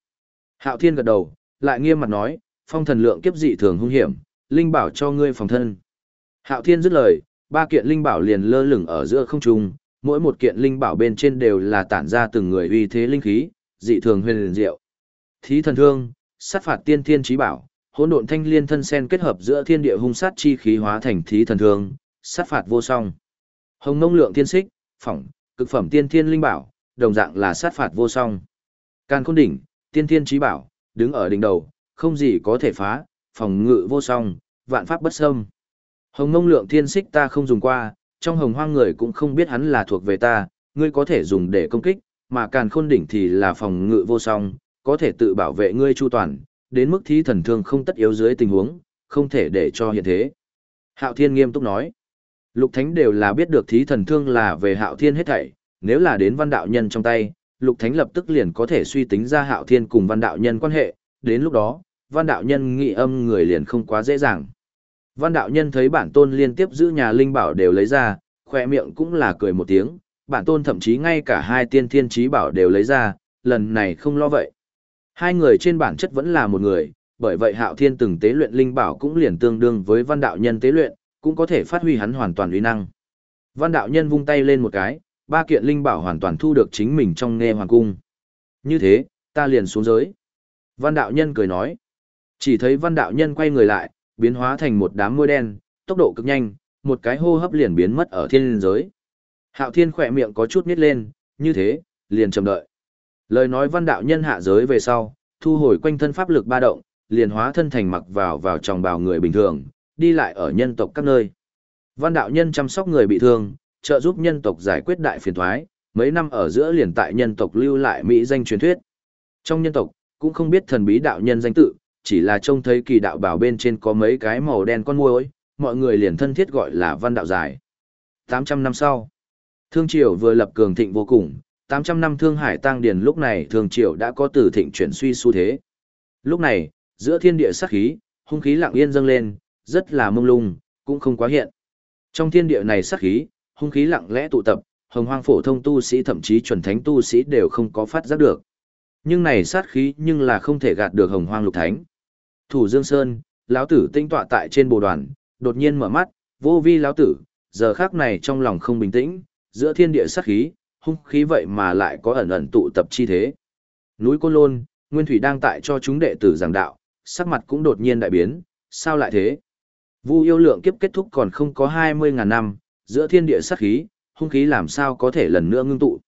Hạo Thiên gật đầu, lại nghiêm mặt nói, phong thần lượng kiếp dị thường hung hiểm, linh bảo cho ngươi phòng thân. Hạo Thiên dứt lời, ba kiện linh bảo liền lơ lửng ở giữa không trung, mỗi một kiện linh bảo bên trên đều là tản ra từng người uy thế linh khí, dị thường huyền liền diệu. Thí thần thương, sát phạt tiên thiên chí bảo, hỗn độn thanh liên thân sen kết hợp giữa thiên địa hung sát chi khí hóa thành thí thần thương, sát phạt vô song. Hồng nông lượng tiên xích, phỏng, cực phẩm tiên thiên linh bảo, đồng dạng là sát phạt vô song. Càn khôn đỉnh, tiên thiên chí bảo, đứng ở đỉnh đầu, không gì có thể phá, phòng ngự vô song, vạn pháp bất xâm. Hồng ngông lượng thiên xích ta không dùng qua, trong hồng hoang người cũng không biết hắn là thuộc về ta, ngươi có thể dùng để công kích, mà càn khôn đỉnh thì là phòng ngự vô song, có thể tự bảo vệ ngươi chu toàn, đến mức thí thần thương không tất yếu dưới tình huống, không thể để cho hiện thế. Hạo Thiên nghiêm túc nói, Lục Thánh đều là biết được thí thần thương là về Hạo Thiên hết thảy, nếu là đến văn đạo nhân trong tay, Lục Thánh lập tức liền có thể suy tính ra Hạo Thiên cùng văn đạo nhân quan hệ, đến lúc đó, văn đạo nhân nghị âm người liền không quá dễ dàng. Văn đạo nhân thấy bản tôn liên tiếp giữ nhà linh bảo đều lấy ra, khoe miệng cũng là cười một tiếng, bản tôn thậm chí ngay cả hai tiên thiên trí bảo đều lấy ra, lần này không lo vậy. Hai người trên bản chất vẫn là một người, bởi vậy hạo thiên từng tế luyện linh bảo cũng liền tương đương với văn đạo nhân tế luyện, cũng có thể phát huy hắn hoàn toàn uy năng. Văn đạo nhân vung tay lên một cái, ba kiện linh bảo hoàn toàn thu được chính mình trong nghe hoàng cung. Như thế, ta liền xuống giới. Văn đạo nhân cười nói. Chỉ thấy văn đạo nhân quay người lại, biến hóa thành một đám môi đen, tốc độ cực nhanh, một cái hô hấp liền biến mất ở thiên giới. Hạo thiên khỏe miệng có chút nít lên, như thế, liền chầm đợi. Lời nói văn đạo nhân hạ giới về sau, thu hồi quanh thân pháp lực ba động, liền hóa thân thành mặc vào vào trong bào người bình thường, đi lại ở nhân tộc các nơi. Văn đạo nhân chăm sóc người bị thương, trợ giúp nhân tộc giải quyết đại phiền thoái, mấy năm ở giữa liền tại nhân tộc lưu lại mỹ danh truyền thuyết. Trong nhân tộc, cũng không biết thần bí đạo nhân danh tự, chỉ là trông thấy kỳ đạo bảo bên trên có mấy cái màu đen con muỗi, mọi người liền thân thiết gọi là văn đạo giải. 800 năm sau, Thương Triều vừa lập cường thịnh vô cùng, 800 năm Thương Hải tăng điền lúc này Thương Triều đã có từ thịnh chuyển suy xu thế. Lúc này, giữa thiên địa sát khí, hung khí lặng yên dâng lên, rất là mông lung, cũng không quá hiện. Trong thiên địa này sát khí, hung khí lặng lẽ tụ tập, hồng hoang phổ thông tu sĩ thậm chí chuẩn thánh tu sĩ đều không có phát giác được. Nhưng này sát khí nhưng là không thể gạt được hồng hoang lục thánh. Thủ Dương Sơn, lão tử tinh tọa tại trên bồ đoàn, đột nhiên mở mắt, vô vi lão tử, giờ khác này trong lòng không bình tĩnh, giữa thiên địa sát khí, hung khí vậy mà lại có ẩn ẩn tụ tập chi thế. Núi Côn Lôn, Nguyên Thủy đang tại cho chúng đệ tử giảng đạo, sắc mặt cũng đột nhiên đại biến, sao lại thế? Vu yêu lượng kiếp kết thúc còn không có 20.000 năm, giữa thiên địa sát khí, hung khí làm sao có thể lần nữa ngưng tụ.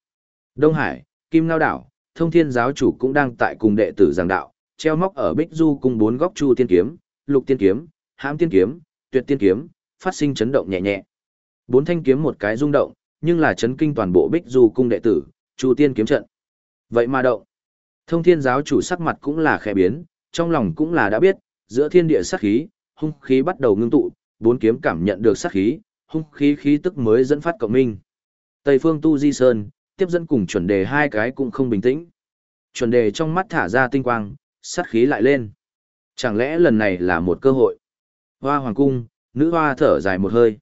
Đông Hải, Kim Ngao Đảo, thông thiên giáo chủ cũng đang tại cùng đệ tử giảng đạo, treo móc ở Bích Du cùng bốn góc chu tiên kiếm, lục tiên kiếm, hãm tiên kiếm, tuyệt tiên kiếm, phát sinh chấn động nhẹ nhẹ. Bốn thanh kiếm một cái rung động, nhưng là chấn kinh toàn bộ Bích Du cung đệ tử, chu tiên kiếm trận. Vậy mà động. Thông thiên giáo chủ sắc mặt cũng là khẽ biến, trong lòng cũng là đã biết, giữa thiên địa sát khí, hung khí bắt đầu ngưng tụ, bốn kiếm cảm nhận được sát khí, hung khí khí tức mới dẫn phát cộng minh. Tây phương tu di sơn, tiếp dẫn cùng chuẩn đề hai cái cũng không bình tĩnh. Chuẩn đề trong mắt thả ra tinh quang, sát khí lại lên. Chẳng lẽ lần này là một cơ hội? Hoa hoàng cung, nữ hoa thở dài một hơi.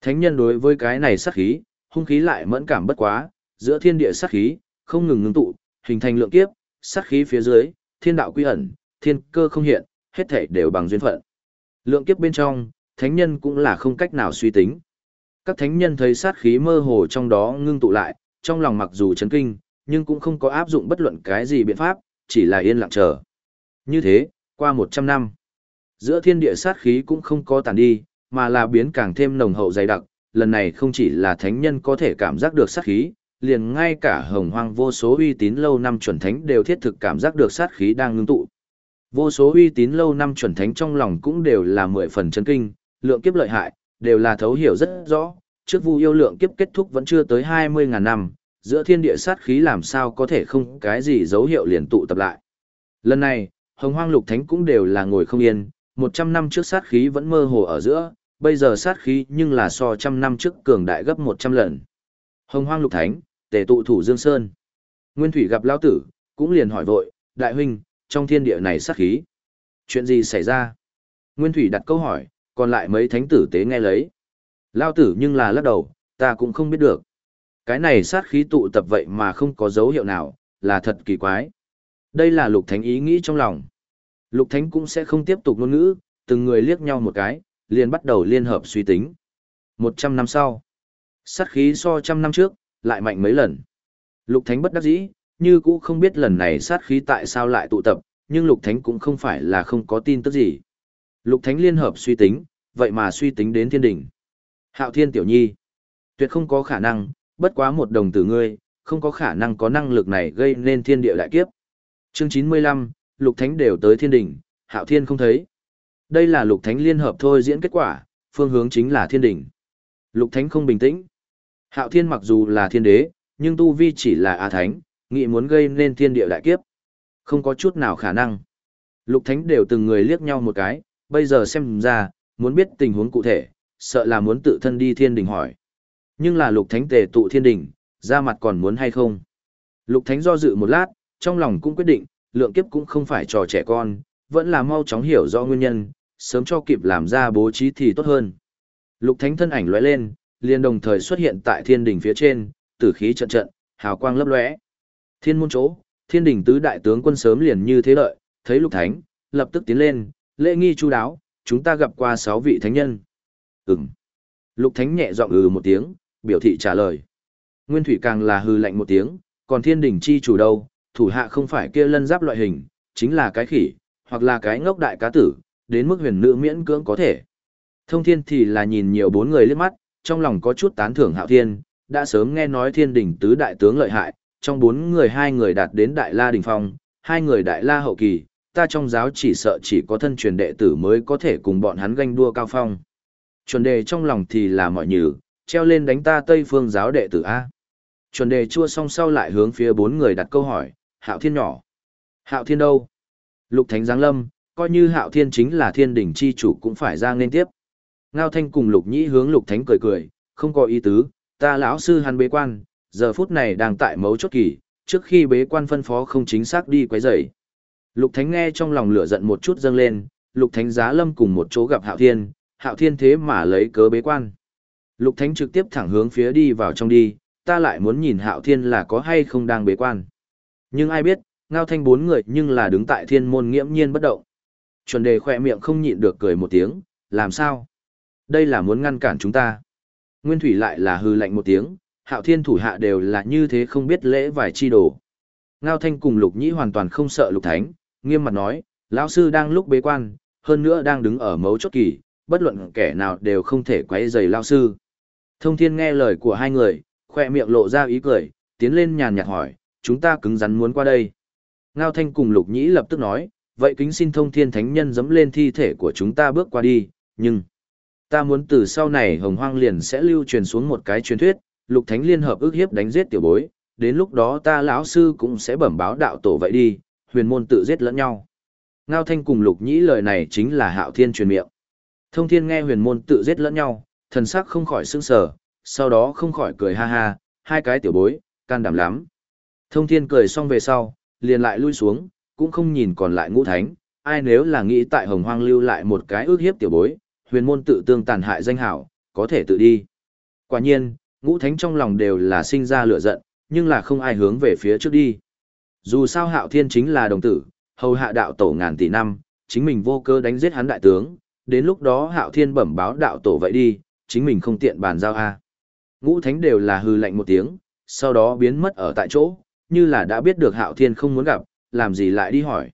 Thánh nhân đối với cái này sát khí, hung khí lại mẫn cảm bất quá, giữa thiên địa sát khí, không ngừng ngưng tụ, hình thành lượng kiếp, sát khí phía dưới, thiên đạo quy ẩn, thiên cơ không hiện, hết thảy đều bằng duyên phận. Lượng kiếp bên trong, thánh nhân cũng là không cách nào suy tính. Các thánh nhân thấy sát khí mơ hồ trong đó ngưng tụ lại, trong lòng mặc dù chấn kinh, nhưng cũng không có áp dụng bất luận cái gì biện pháp, chỉ là yên lặng chờ. Như thế, qua 100 năm, giữa thiên địa sát khí cũng không có tàn đi, mà là biến càng thêm nồng hậu dày đặc, lần này không chỉ là thánh nhân có thể cảm giác được sát khí, liền ngay cả hồng hoang vô số uy tín lâu năm chuẩn thánh đều thiết thực cảm giác được sát khí đang ngưng tụ. Vô số uy tín lâu năm chuẩn thánh trong lòng cũng đều là mười phần chân kinh, lượng kiếp lợi hại, đều là thấu hiểu rất rõ, trước vu yêu lượng kiếp kết thúc vẫn chưa tới 20.000 năm, giữa thiên địa sát khí làm sao có thể không cái gì dấu hiệu liền tụ tập lại. Lần này, hồng hoang lục thánh cũng đều là ngồi không yên, 100 năm trước sát khí vẫn mơ hồ ở giữa, bây giờ sát khí nhưng là so trăm năm trước cường đại gấp 100 lần. Hồng hoang lục thánh, tề tụ thủ Dương Sơn. Nguyên Thủy gặp Lao Tử, cũng liền hỏi vội, đại huynh, trong thiên địa này sát khí. Chuyện gì xảy ra? Nguyên Thủy đặt câu hỏi, còn lại mấy thánh tử tế nghe lấy. Lao tử nhưng là lắc đầu, ta cũng không biết được. Cái này sát khí tụ tập vậy mà không có dấu hiệu nào, là thật kỳ quái. Đây là lục thánh ý nghĩ trong lòng. Lục thánh cũng sẽ không tiếp tục ngôn ngữ, từng người liếc nhau một cái, liền bắt đầu liên hợp suy tính. Một trăm năm sau, sát khí so trăm năm trước, lại mạnh mấy lần. Lục thánh bất đắc dĩ, như cũ không biết lần này sát khí tại sao lại tụ tập, nhưng lục thánh cũng không phải là không có tin tức gì. Lục thánh liên hợp suy tính, vậy mà suy tính đến thiên đỉnh. Hạo thiên tiểu nhi, tuyệt không có khả năng, bất quá một đồng tử ngươi, không có khả năng có năng lực này gây nên thiên địa đại kiếp. Chương 95, lục thánh đều tới thiên đỉnh, hạo thiên không thấy. Đây là lục thánh liên hợp thôi diễn kết quả, phương hướng chính là thiên đỉnh. Lục thánh không bình tĩnh. Hạo thiên mặc dù là thiên đế, nhưng tu vi chỉ là a thánh, nghị muốn gây nên thiên địa đại kiếp. Không có chút nào khả năng. Lục thánh đều từng người liếc nhau một cái, bây giờ xem ra, muốn biết tình huống cụ thể, sợ là muốn tự thân đi thiên đình hỏi. Nhưng là lục thánh tề tụ thiên đình, ra mặt còn muốn hay không? Lục thánh do dự một lát, trong lòng cũng quyết định, lượng kiếp cũng không phải trò trẻ con, vẫn là mau chóng hiểu rõ nguyên nhân, sớm cho kịp làm ra bố trí thì tốt hơn. Lục thánh thân ảnh lóe lên, liền đồng thời xuất hiện tại thiên đình phía trên, tử khí trận trận, hào quang lấp lóe. Thiên môn chỗ, thiên đỉnh tứ đại tướng quân sớm liền như thế lợi, thấy lục thánh, lập tức tiến lên, lễ nghi chu đáo, chúng ta gặp qua sáu vị thánh nhân. Ừm. Lục thánh nhẹ giọng ừ một tiếng, biểu thị trả lời. Nguyên thủy càng là hừ lạnh một tiếng, còn thiên đỉnh chi chủ đâu, thủ hạ không phải kia lân giáp loại hình, chính là cái khỉ, hoặc là cái ngốc đại cá tử, đến mức huyền nữ miễn cưỡng có thể. Thông thiên thì là nhìn nhiều bốn người liếc mắt, trong lòng có chút tán thưởng hạo thiên, đã sớm nghe nói thiên đỉnh tứ đại tướng lợi hại, trong bốn người hai người đạt đến đại la đỉnh phong, hai người đại la hậu kỳ, ta trong giáo chỉ sợ chỉ có thân truyền đệ tử mới có thể cùng bọn hắn ganh đua cao phong. Chuẩn đề trong lòng thì là mọi nhử, treo lên đánh ta Tây Phương giáo đệ tử A. Chuẩn đề chua xong sau lại hướng phía bốn người đặt câu hỏi, Hạo Thiên nhỏ. Hạo Thiên đâu? Lục Thánh Giáng Lâm, coi như Hạo Thiên chính là thiên đỉnh chi chủ cũng phải ra nên tiếp. Ngao Thanh cùng Lục Nhĩ hướng Lục Thánh cười cười, không có ý tứ, ta lão sư hắn bế quan, giờ phút này đang tại mấu chốt kỳ, trước khi bế quan phân phó không chính xác đi quấy rầy. Lục Thánh nghe trong lòng lửa giận một chút dâng lên, Lục Thánh giá lâm cùng một chỗ gặp Hạo Thiên, Hạo Thiên thế mà lấy cớ bế quan. Lục Thánh trực tiếp thẳng hướng phía đi vào trong đi, ta lại muốn nhìn Hạo Thiên là có hay không đang bế quan. Nhưng ai biết, Ngao Thanh bốn người nhưng là đứng tại thiên môn nghiễm nhiên bất động. Chuẩn đề khỏe miệng không nhịn được cười một tiếng, làm sao? Đây là muốn ngăn cản chúng ta. Nguyên Thủy lại là hư lạnh một tiếng, Hạo Thiên thủ hạ đều là như thế không biết lễ vài chi đồ. Ngao Thanh cùng Lục Nhĩ hoàn toàn không sợ Lục Thánh, nghiêm mặt nói, lão sư đang lúc bế quan, hơn nữa đang đứng ở mấu chốt kỳ, bất luận kẻ nào đều không thể quấy rầy lão sư. Thông Thiên nghe lời của hai người, khoe miệng lộ ra ý cười, tiến lên nhàn nhạt hỏi, chúng ta cứng rắn muốn qua đây. Ngao Thanh cùng Lục Nhĩ lập tức nói, vậy kính xin Thông Thiên Thánh Nhân dẫm lên thi thể của chúng ta bước qua đi, nhưng ta muốn từ sau này Hồng Hoang liền sẽ lưu truyền xuống một cái truyền thuyết, Lục Thánh liên hợp ước hiếp đánh giết tiểu bối, đến lúc đó ta lão sư cũng sẽ bẩm báo đạo tổ vậy đi, huyền môn tự giết lẫn nhau. Ngao Thanh cùng Lục Nhĩ lời này chính là Hạo Thiên truyền miệng. Thông Thiên nghe huyền môn tự giết lẫn nhau, thần sắc không khỏi sững sờ, sau đó không khỏi cười ha ha, hai cái tiểu bối, can đảm lắm. Thông Thiên cười xong về sau, liền lại lui xuống, cũng không nhìn còn lại ngũ thánh, ai nếu là nghĩ tại Hồng Hoang lưu lại một cái ước hiếp tiểu bối, huyền môn tự tương tàn hại danh hảo, có thể tự đi. Quả nhiên, ngũ thánh trong lòng đều là sinh ra lửa giận, nhưng là không ai hướng về phía trước đi. Dù sao hạo thiên chính là đồng tử, hầu hạ đạo tổ ngàn tỷ năm, chính mình vô cơ đánh giết hắn đại tướng, đến lúc đó hạo thiên bẩm báo đạo tổ vậy đi, chính mình không tiện bàn giao a. Ngũ thánh đều là hư lạnh một tiếng, sau đó biến mất ở tại chỗ, như là đã biết được hạo thiên không muốn gặp, làm gì lại đi hỏi.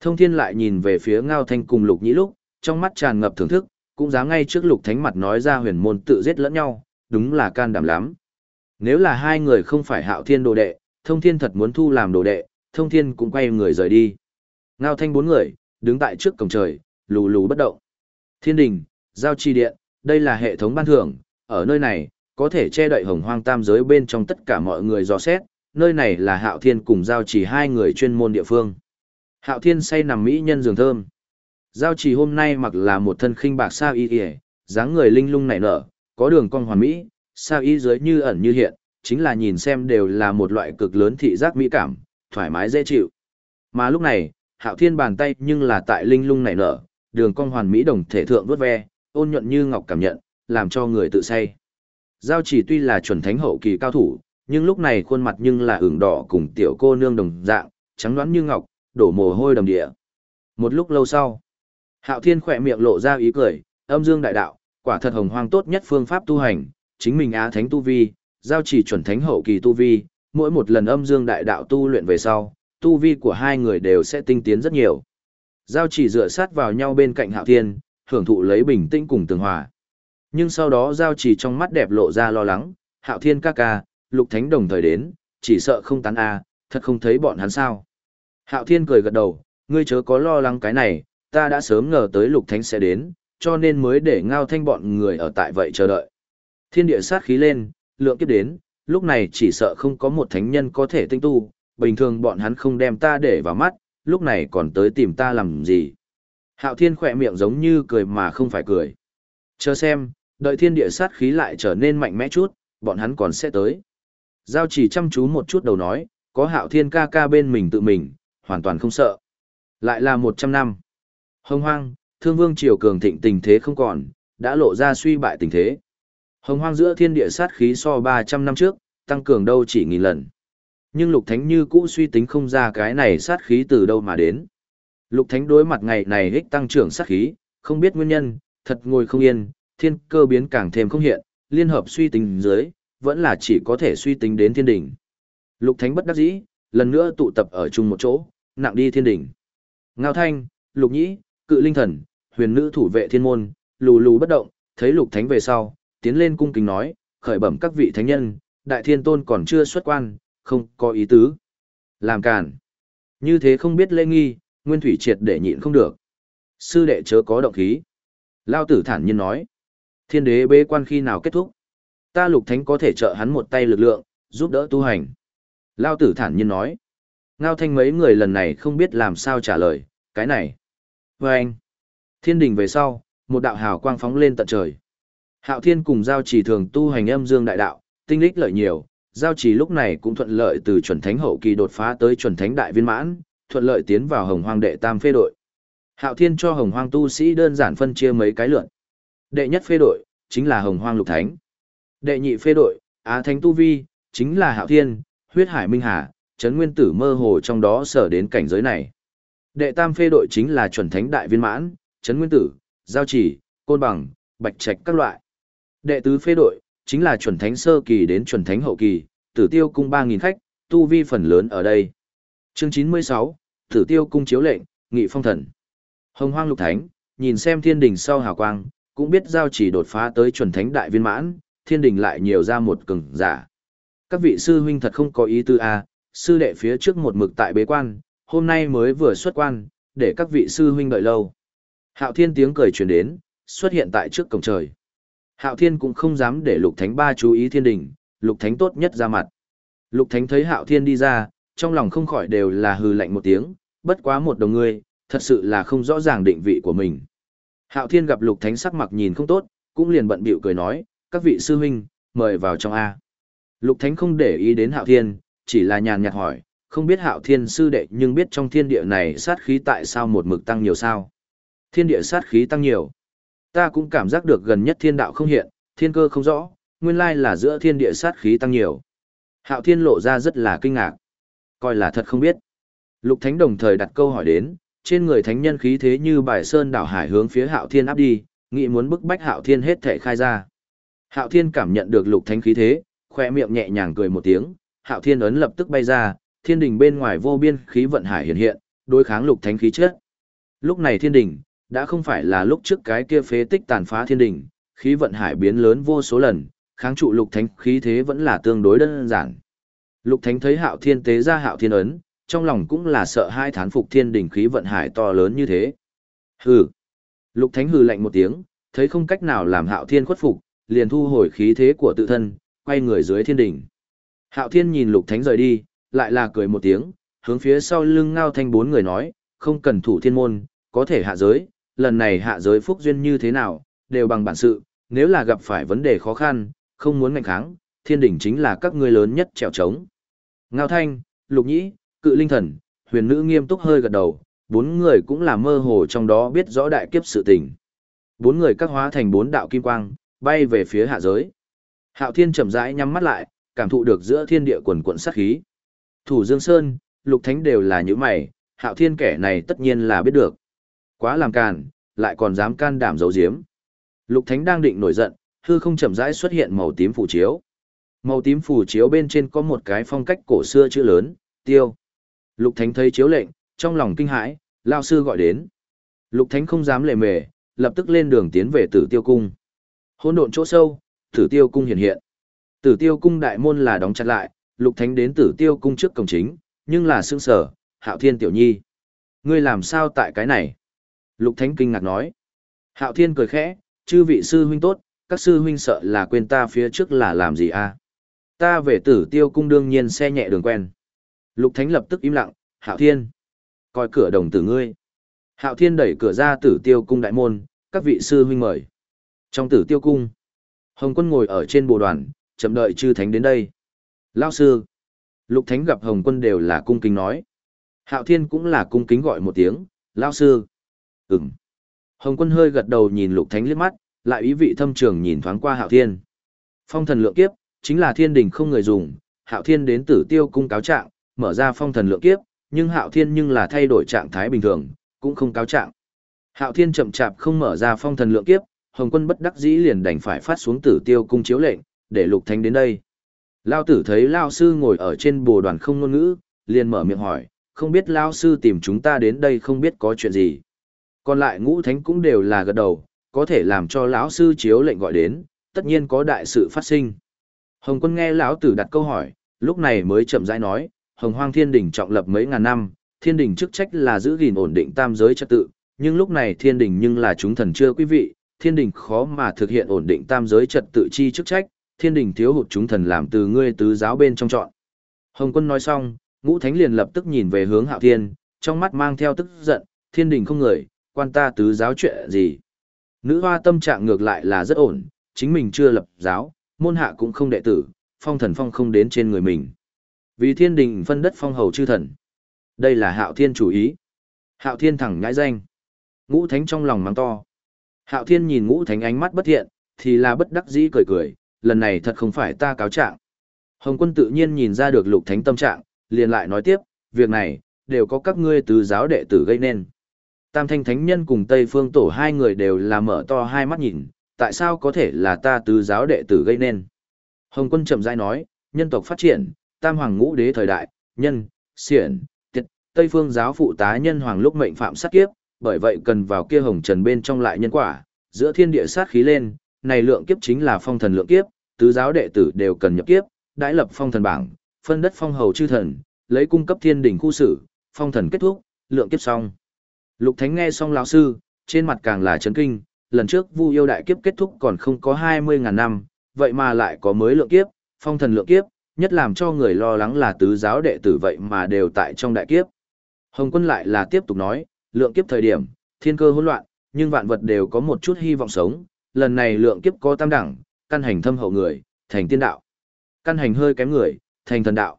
Thông thiên lại nhìn về phía ngao thanh cùng lục nhĩ lúc, trong mắt tràn ngập thưởng thức, cũng dám ngay trước lục thánh mặt nói ra huyền môn tự giết lẫn nhau, đúng là can đảm lắm. Nếu là hai người không phải hạo thiên đồ đệ, thông thiên thật muốn thu làm đồ đệ, thông thiên cũng quay người rời đi. Ngao thanh bốn người, đứng tại trước cổng trời, lù lù bất động. Thiên đình, giao chi điện, đây là hệ thống ban thưởng, ở nơi này, có thể che đậy hồng hoang tam giới bên trong tất cả mọi người dò xét, nơi này là hạo thiên cùng giao chỉ hai người chuyên môn địa phương. Hạo thiên say nằm mỹ nhân giường thơm. Giao chỉ hôm nay mặc là một thân khinh bạc sao y y, dáng người linh lung nảy nở, có đường cong hoàn mỹ, sao y dưới như ẩn như hiện, chính là nhìn xem đều là một loại cực lớn thị giác mỹ cảm, thoải mái dễ chịu. Mà lúc này, hạo thiên bàn tay nhưng là tại linh lung nảy nở, đường cong hoàn mỹ đồng thể thượng vuốt ve, ôn nhuận như ngọc cảm nhận, làm cho người tự say. Giao chỉ tuy là chuẩn thánh hậu kỳ cao thủ, nhưng lúc này khuôn mặt nhưng là ửng đỏ cùng tiểu cô nương đồng dạng, trắng đoán như ngọc, đổ mồ hôi đầm địa. Một lúc lâu sau, Hạo Thiên khỏe miệng lộ ra ý cười, âm dương đại đạo, quả thật hồng hoang tốt nhất phương pháp tu hành, chính mình á thánh tu vi, giao chỉ chuẩn thánh hậu kỳ tu vi, mỗi một lần âm dương đại đạo tu luyện về sau, tu vi của hai người đều sẽ tinh tiến rất nhiều. Giao chỉ dựa sát vào nhau bên cạnh Hạo Thiên, hưởng thụ lấy bình tĩnh cùng tường hòa. Nhưng sau đó giao chỉ trong mắt đẹp lộ ra lo lắng, Hạo Thiên ca ca, Lục Thánh đồng thời đến, chỉ sợ không tán a, thật không thấy bọn hắn sao. Hạo Thiên cười gật đầu, ngươi chớ có lo lắng cái này, ta đã sớm ngờ tới Lục Thánh sẽ đến, cho nên mới để ngao thanh bọn người ở tại vậy chờ đợi. Thiên địa sát khí lên, lượng kiếp đến, lúc này chỉ sợ không có một thánh nhân có thể tinh tu, bình thường bọn hắn không đem ta để vào mắt, lúc này còn tới tìm ta làm gì. Hạo thiên khỏe miệng giống như cười mà không phải cười. Chờ xem, đợi thiên địa sát khí lại trở nên mạnh mẽ chút, bọn hắn còn sẽ tới. Giao chỉ chăm chú một chút đầu nói, có hạo thiên ca ca bên mình tự mình, hoàn toàn không sợ. Lại là một trăm năm. Hồng hoang, thương vương triều cường thịnh tình thế không còn, đã lộ ra suy bại tình thế. Hồng hoang giữa thiên địa sát khí so 300 năm trước, tăng cường đâu chỉ nghìn lần. Nhưng Lục Thánh như cũ suy tính không ra cái này sát khí từ đâu mà đến. Lục Thánh đối mặt ngày này hích tăng trưởng sát khí, không biết nguyên nhân, thật ngồi không yên, thiên cơ biến càng thêm không hiện, liên hợp suy tính dưới, vẫn là chỉ có thể suy tính đến thiên đỉnh. Lục Thánh bất đắc dĩ, lần nữa tụ tập ở chung một chỗ, nặng đi thiên đỉnh. Ngao Thanh, Lục Nhĩ, Cự Linh Thần, huyền nữ thủ vệ thiên môn, lù lù bất động, thấy Lục Thánh về sau, tiến lên cung kính nói, khởi bẩm các vị thánh nhân, đại thiên tôn còn chưa xuất quan, không có ý tứ. Làm cản. Như thế không biết lễ nghi, nguyên thủy triệt để nhịn không được. Sư đệ chớ có động khí. Lao tử thản nhiên nói. Thiên đế bế quan khi nào kết thúc? Ta lục thánh có thể trợ hắn một tay lực lượng, giúp đỡ tu hành. Lao tử thản nhiên nói. Ngao thanh mấy người lần này không biết làm sao trả lời, cái này. Và anh. Thiên đình về sau, một đạo hào quang phóng lên tận trời. Hạo thiên cùng giao chỉ thường tu hành âm dương đại đạo, tinh lích lợi nhiều, giao chỉ lúc này cũng thuận lợi từ chuẩn thánh hậu kỳ đột phá tới chuẩn thánh đại viên mãn, thuận lợi tiến vào hồng hoang đệ tam phê đội. Hạo thiên cho hồng hoang tu sĩ đơn giản phân chia mấy cái lượn. Đệ nhất phê đội, chính là hồng hoang lục thánh. Đệ nhị phê đội, á thánh tu vi, chính là hạo thiên, huyết hải minh hà, chấn nguyên tử mơ hồ trong đó sở đến cảnh giới này. Đệ tam phê đội chính là chuẩn thánh đại viên mãn, chấn nguyên tử, giao chỉ, côn bằng, bạch trạch các loại. Đệ tứ phê đội, chính là chuẩn thánh sơ kỳ đến chuẩn thánh hậu kỳ, tử tiêu cung 3.000 khách, tu vi phần lớn ở đây. Chương 96, tử tiêu cung chiếu lệnh, nghị phong thần. Hồng hoang lục thánh, nhìn xem thiên đình sau hào quang, cũng biết giao chỉ đột phá tới chuẩn thánh đại viên mãn, thiên đình lại nhiều ra một cường giả. Các vị sư huynh thật không có ý tư a, sư đệ phía trước một mực tại bế quan, hôm nay mới vừa xuất quan, để các vị sư huynh đợi lâu. Hạo thiên tiếng cười truyền đến, xuất hiện tại trước cổng trời. Hạo thiên cũng không dám để lục thánh ba chú ý thiên đình, lục thánh tốt nhất ra mặt. Lục thánh thấy hạo thiên đi ra, trong lòng không khỏi đều là hừ lạnh một tiếng, bất quá một đồng ngươi, thật sự là không rõ ràng định vị của mình. Hạo thiên gặp lục thánh sắc mặt nhìn không tốt, cũng liền bận bịu cười nói, các vị sư huynh, mời vào trong A. Lục thánh không để ý đến hạo thiên, chỉ là nhàn nhạt hỏi, không biết hạo thiên sư đệ nhưng biết trong thiên địa này sát khí tại sao một mực tăng nhiều sao. Thiên địa sát khí tăng nhiều. Ta cũng cảm giác được gần nhất thiên đạo không hiện, thiên cơ không rõ, nguyên lai là giữa thiên địa sát khí tăng nhiều. Hạo thiên lộ ra rất là kinh ngạc. Coi là thật không biết. Lục thánh đồng thời đặt câu hỏi đến, trên người thánh nhân khí thế như bài sơn đảo hải hướng phía hạo thiên áp đi, nghĩ muốn bức bách hạo thiên hết thể khai ra. Hạo thiên cảm nhận được lục thánh khí thế, khoe miệng nhẹ nhàng cười một tiếng, hạo thiên ấn lập tức bay ra, thiên đình bên ngoài vô biên khí vận hải hiện hiện, đối kháng lục thánh khí chất. Lúc này thiên đình, đã không phải là lúc trước cái kia phế tích tàn phá thiên đình, khí vận hải biến lớn vô số lần, kháng trụ lục thánh khí thế vẫn là tương đối đơn giản. Lục thánh thấy hạo thiên tế ra hạo thiên ấn, trong lòng cũng là sợ hai thán phục thiên đình khí vận hải to lớn như thế. Hừ. Lục thánh hừ lạnh một tiếng, thấy không cách nào làm hạo thiên khuất phục, liền thu hồi khí thế của tự thân, quay người dưới thiên đỉnh. Hạo thiên nhìn lục thánh rời đi, lại là cười một tiếng, hướng phía sau lưng ngao thanh bốn người nói, không cần thủ thiên môn, có thể hạ giới, lần này hạ giới phúc duyên như thế nào, đều bằng bản sự, nếu là gặp phải vấn đề khó khăn, không muốn ngạnh kháng, thiên đỉnh chính là các ngươi lớn nhất trèo trống. Ngao thanh, lục nhĩ, cự linh thần, huyền nữ nghiêm túc hơi gật đầu, bốn người cũng là mơ hồ trong đó biết rõ đại kiếp sự tình. Bốn người các hóa thành bốn đạo kim quang, bay về phía hạ giới. Hạo thiên chậm rãi nhắm mắt lại, cảm thụ được giữa thiên địa quần quận sát khí. Thủ Dương Sơn, Lục Thánh đều là những mày, Hạo Thiên kẻ này tất nhiên là biết được. Quá làm càn, lại còn dám can đảm giấu giếm. Lục Thánh đang định nổi giận, hư không chậm rãi xuất hiện màu tím phủ chiếu. Màu tím phủ chiếu bên trên có một cái phong cách cổ xưa chữ lớn, tiêu. Lục Thánh thấy chiếu lệnh, trong lòng kinh hãi, lao sư gọi đến. Lục Thánh không dám lề mề, lập tức lên đường tiến về Tử Tiêu cung. Hỗn độn chỗ sâu, Tử Tiêu cung hiện hiện. Tử Tiêu cung đại môn là đóng chặt lại, Lục Thánh đến Tử Tiêu cung trước cổng chính, nhưng là xương sở, Hạo Thiên tiểu nhi. Ngươi làm sao tại cái này? Lục Thánh kinh ngạc nói. Hạo Thiên cười khẽ, chư vị sư huynh tốt, các sư huynh sợ là quên ta phía trước là làm gì à? Ta về tử tiêu cung đương nhiên xe nhẹ đường quen. Lục Thánh lập tức im lặng, Hạo Thiên. Coi cửa đồng tử ngươi. Hạo Thiên đẩy cửa ra tử tiêu cung đại môn, các vị sư huynh mời. Trong tử tiêu cung, Hồng quân ngồi ở trên bồ đoàn, chậm đợi chư thánh đến đây. Lao sư. Lục Thánh gặp Hồng quân đều là cung kính nói. Hạo Thiên cũng là cung kính gọi một tiếng, Lao sư. Ừm. Hồng quân hơi gật đầu nhìn Lục Thánh liếc mắt, lại ý vị thâm trường nhìn thoáng qua Hạo Thiên. Phong thần lượng kiếp, chính là thiên đình không người dùng, hạo thiên đến tử tiêu cung cáo trạng, mở ra phong thần lượng kiếp, nhưng hạo thiên nhưng là thay đổi trạng thái bình thường, cũng không cáo trạng. Hạo thiên chậm chạp không mở ra phong thần lượng kiếp, Hồng quân bất đắc dĩ liền đành phải phát xuống tử tiêu cung chiếu lệnh, để lục thánh đến đây. Lao tử thấy Lao sư ngồi ở trên bồ đoàn không ngôn ngữ, liền mở miệng hỏi, không biết Lao sư tìm chúng ta đến đây không biết có chuyện gì. Còn lại ngũ thánh cũng đều là gật đầu, có thể làm cho lão sư chiếu lệnh gọi đến, tất nhiên có đại sự phát sinh. Hồng quân nghe lão tử đặt câu hỏi, lúc này mới chậm rãi nói, Hồng Hoang Thiên Đình trọng lập mấy ngàn năm, Thiên Đình chức trách là giữ gìn ổn định tam giới trật tự, nhưng lúc này Thiên Đình nhưng là chúng thần chưa quý vị, Thiên Đình khó mà thực hiện ổn định tam giới trật tự chi chức trách, Thiên Đình thiếu hụt chúng thần làm từ ngươi tứ giáo bên trong chọn. Hồng Quân nói xong, Ngũ Thánh liền lập tức nhìn về hướng Hạo Thiên, trong mắt mang theo tức giận, Thiên Đình không người, quan ta tứ giáo chuyện gì. Nữ hoa tâm trạng ngược lại là rất ổn, chính mình chưa lập giáo, môn hạ cũng không đệ tử, phong thần phong không đến trên người mình. Vì thiên đình phân đất phong hầu chư thần. Đây là hạo thiên chủ ý. Hạo thiên thẳng nhãi danh. Ngũ thánh trong lòng mắng to. Hạo thiên nhìn ngũ thánh ánh mắt bất thiện, thì là bất đắc dĩ cười cười, lần này thật không phải ta cáo trạng. Hồng quân tự nhiên nhìn ra được lục thánh tâm trạng, liền lại nói tiếp, việc này, đều có các ngươi từ giáo đệ tử gây nên. Tam thanh thánh nhân cùng Tây phương tổ hai người đều là mở to hai mắt nhìn, tại sao có thể là ta từ giáo đệ tử gây nên. Hồng quân chậm rãi nói, nhân tộc phát triển, tam hoàng ngũ đế thời đại, nhân, xiển, tiệt, Tây phương giáo phụ tá nhân hoàng lúc mệnh phạm sát kiếp, bởi vậy cần vào kia hồng trần bên trong lại nhân quả, giữa thiên địa sát khí lên, này lượng kiếp chính là phong thần lượng kiếp, tứ giáo đệ tử đều cần nhập kiếp, đãi lập phong thần bảng, phân đất phong hầu chư thần, lấy cung cấp thiên đỉnh khu sử, phong thần kết thúc, lượng kiếp xong. Lục Thánh nghe xong lão sư, trên mặt càng là chấn kinh, lần trước Vu yêu đại kiếp kết thúc còn không có 20.000 năm, vậy mà lại có mới lượng kiếp, phong thần lượng kiếp, nhất làm cho người lo lắng là tứ giáo đệ tử vậy mà đều tại trong đại kiếp. Hồng quân lại là tiếp tục nói, lượng kiếp thời điểm, thiên cơ hỗn loạn, nhưng vạn vật đều có một chút hy vọng sống, lần này lượng kiếp có tam đẳng, căn hành thâm hậu người, thành tiên đạo. Căn hành hơi kém người, thành thần đạo.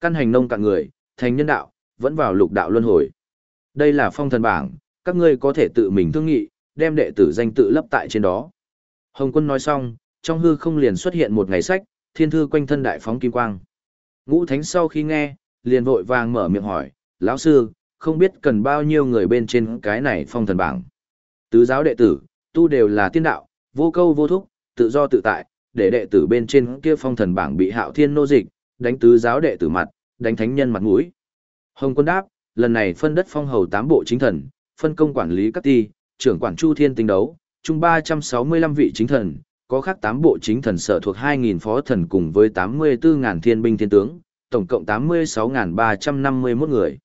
Căn hành nông cạn người, thành nhân đạo, vẫn vào lục đạo luân hồi. Đây là phong thần bảng, các ngươi có thể tự mình thương nghị, đem đệ tử danh tự lấp tại trên đó. Hồng quân nói xong, trong hư không liền xuất hiện một ngày sách, thiên thư quanh thân đại phóng kim quang. Ngũ thánh sau khi nghe, liền vội vàng mở miệng hỏi, lão sư, không biết cần bao nhiêu người bên trên cái này phong thần bảng. Tứ giáo đệ tử, tu đều là tiên đạo, vô câu vô thúc, tự do tự tại, để đệ tử bên trên kia phong thần bảng bị hạo thiên nô dịch, đánh tứ giáo đệ tử mặt, đánh thánh nhân mặt mũi. Hồng quân đáp, lần này phân đất phong hầu tám bộ chính thần, phân công quản lý các ti, trưởng quản chu thiên tinh đấu, chung 365 vị chính thần, có khác 8 bộ chính thần sở thuộc 2.000 phó thần cùng với 84.000 thiên binh thiên tướng, tổng cộng 86.351 người.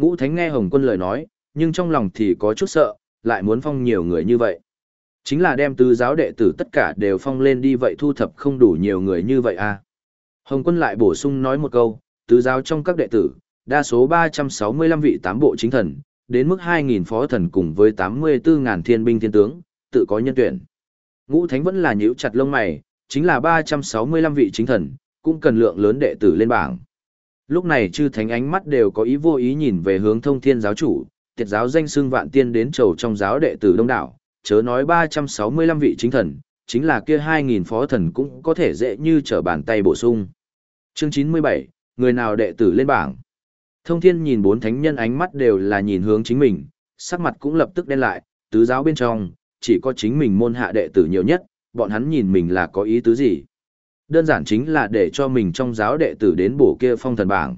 Ngũ Thánh nghe Hồng Quân lời nói, nhưng trong lòng thì có chút sợ, lại muốn phong nhiều người như vậy. Chính là đem tứ giáo đệ tử tất cả đều phong lên đi vậy thu thập không đủ nhiều người như vậy à. Hồng Quân lại bổ sung nói một câu, tứ giáo trong các đệ tử, đa số 365 vị tám bộ chính thần, đến mức 2.000 phó thần cùng với 84.000 thiên binh thiên tướng, tự có nhân tuyển. Ngũ Thánh vẫn là nhíu chặt lông mày, chính là 365 vị chính thần, cũng cần lượng lớn đệ tử lên bảng. Lúc này chư thánh ánh mắt đều có ý vô ý nhìn về hướng thông thiên giáo chủ, tiệt giáo danh xưng vạn tiên đến trầu trong giáo đệ tử đông đảo, chớ nói 365 vị chính thần, chính là kia 2.000 phó thần cũng có thể dễ như trở bàn tay bổ sung. Chương 97, người nào đệ tử lên bảng. Thông thiên nhìn bốn thánh nhân ánh mắt đều là nhìn hướng chính mình, sắc mặt cũng lập tức đen lại, tứ giáo bên trong, chỉ có chính mình môn hạ đệ tử nhiều nhất, bọn hắn nhìn mình là có ý tứ gì. Đơn giản chính là để cho mình trong giáo đệ tử đến bổ kia phong thần bảng.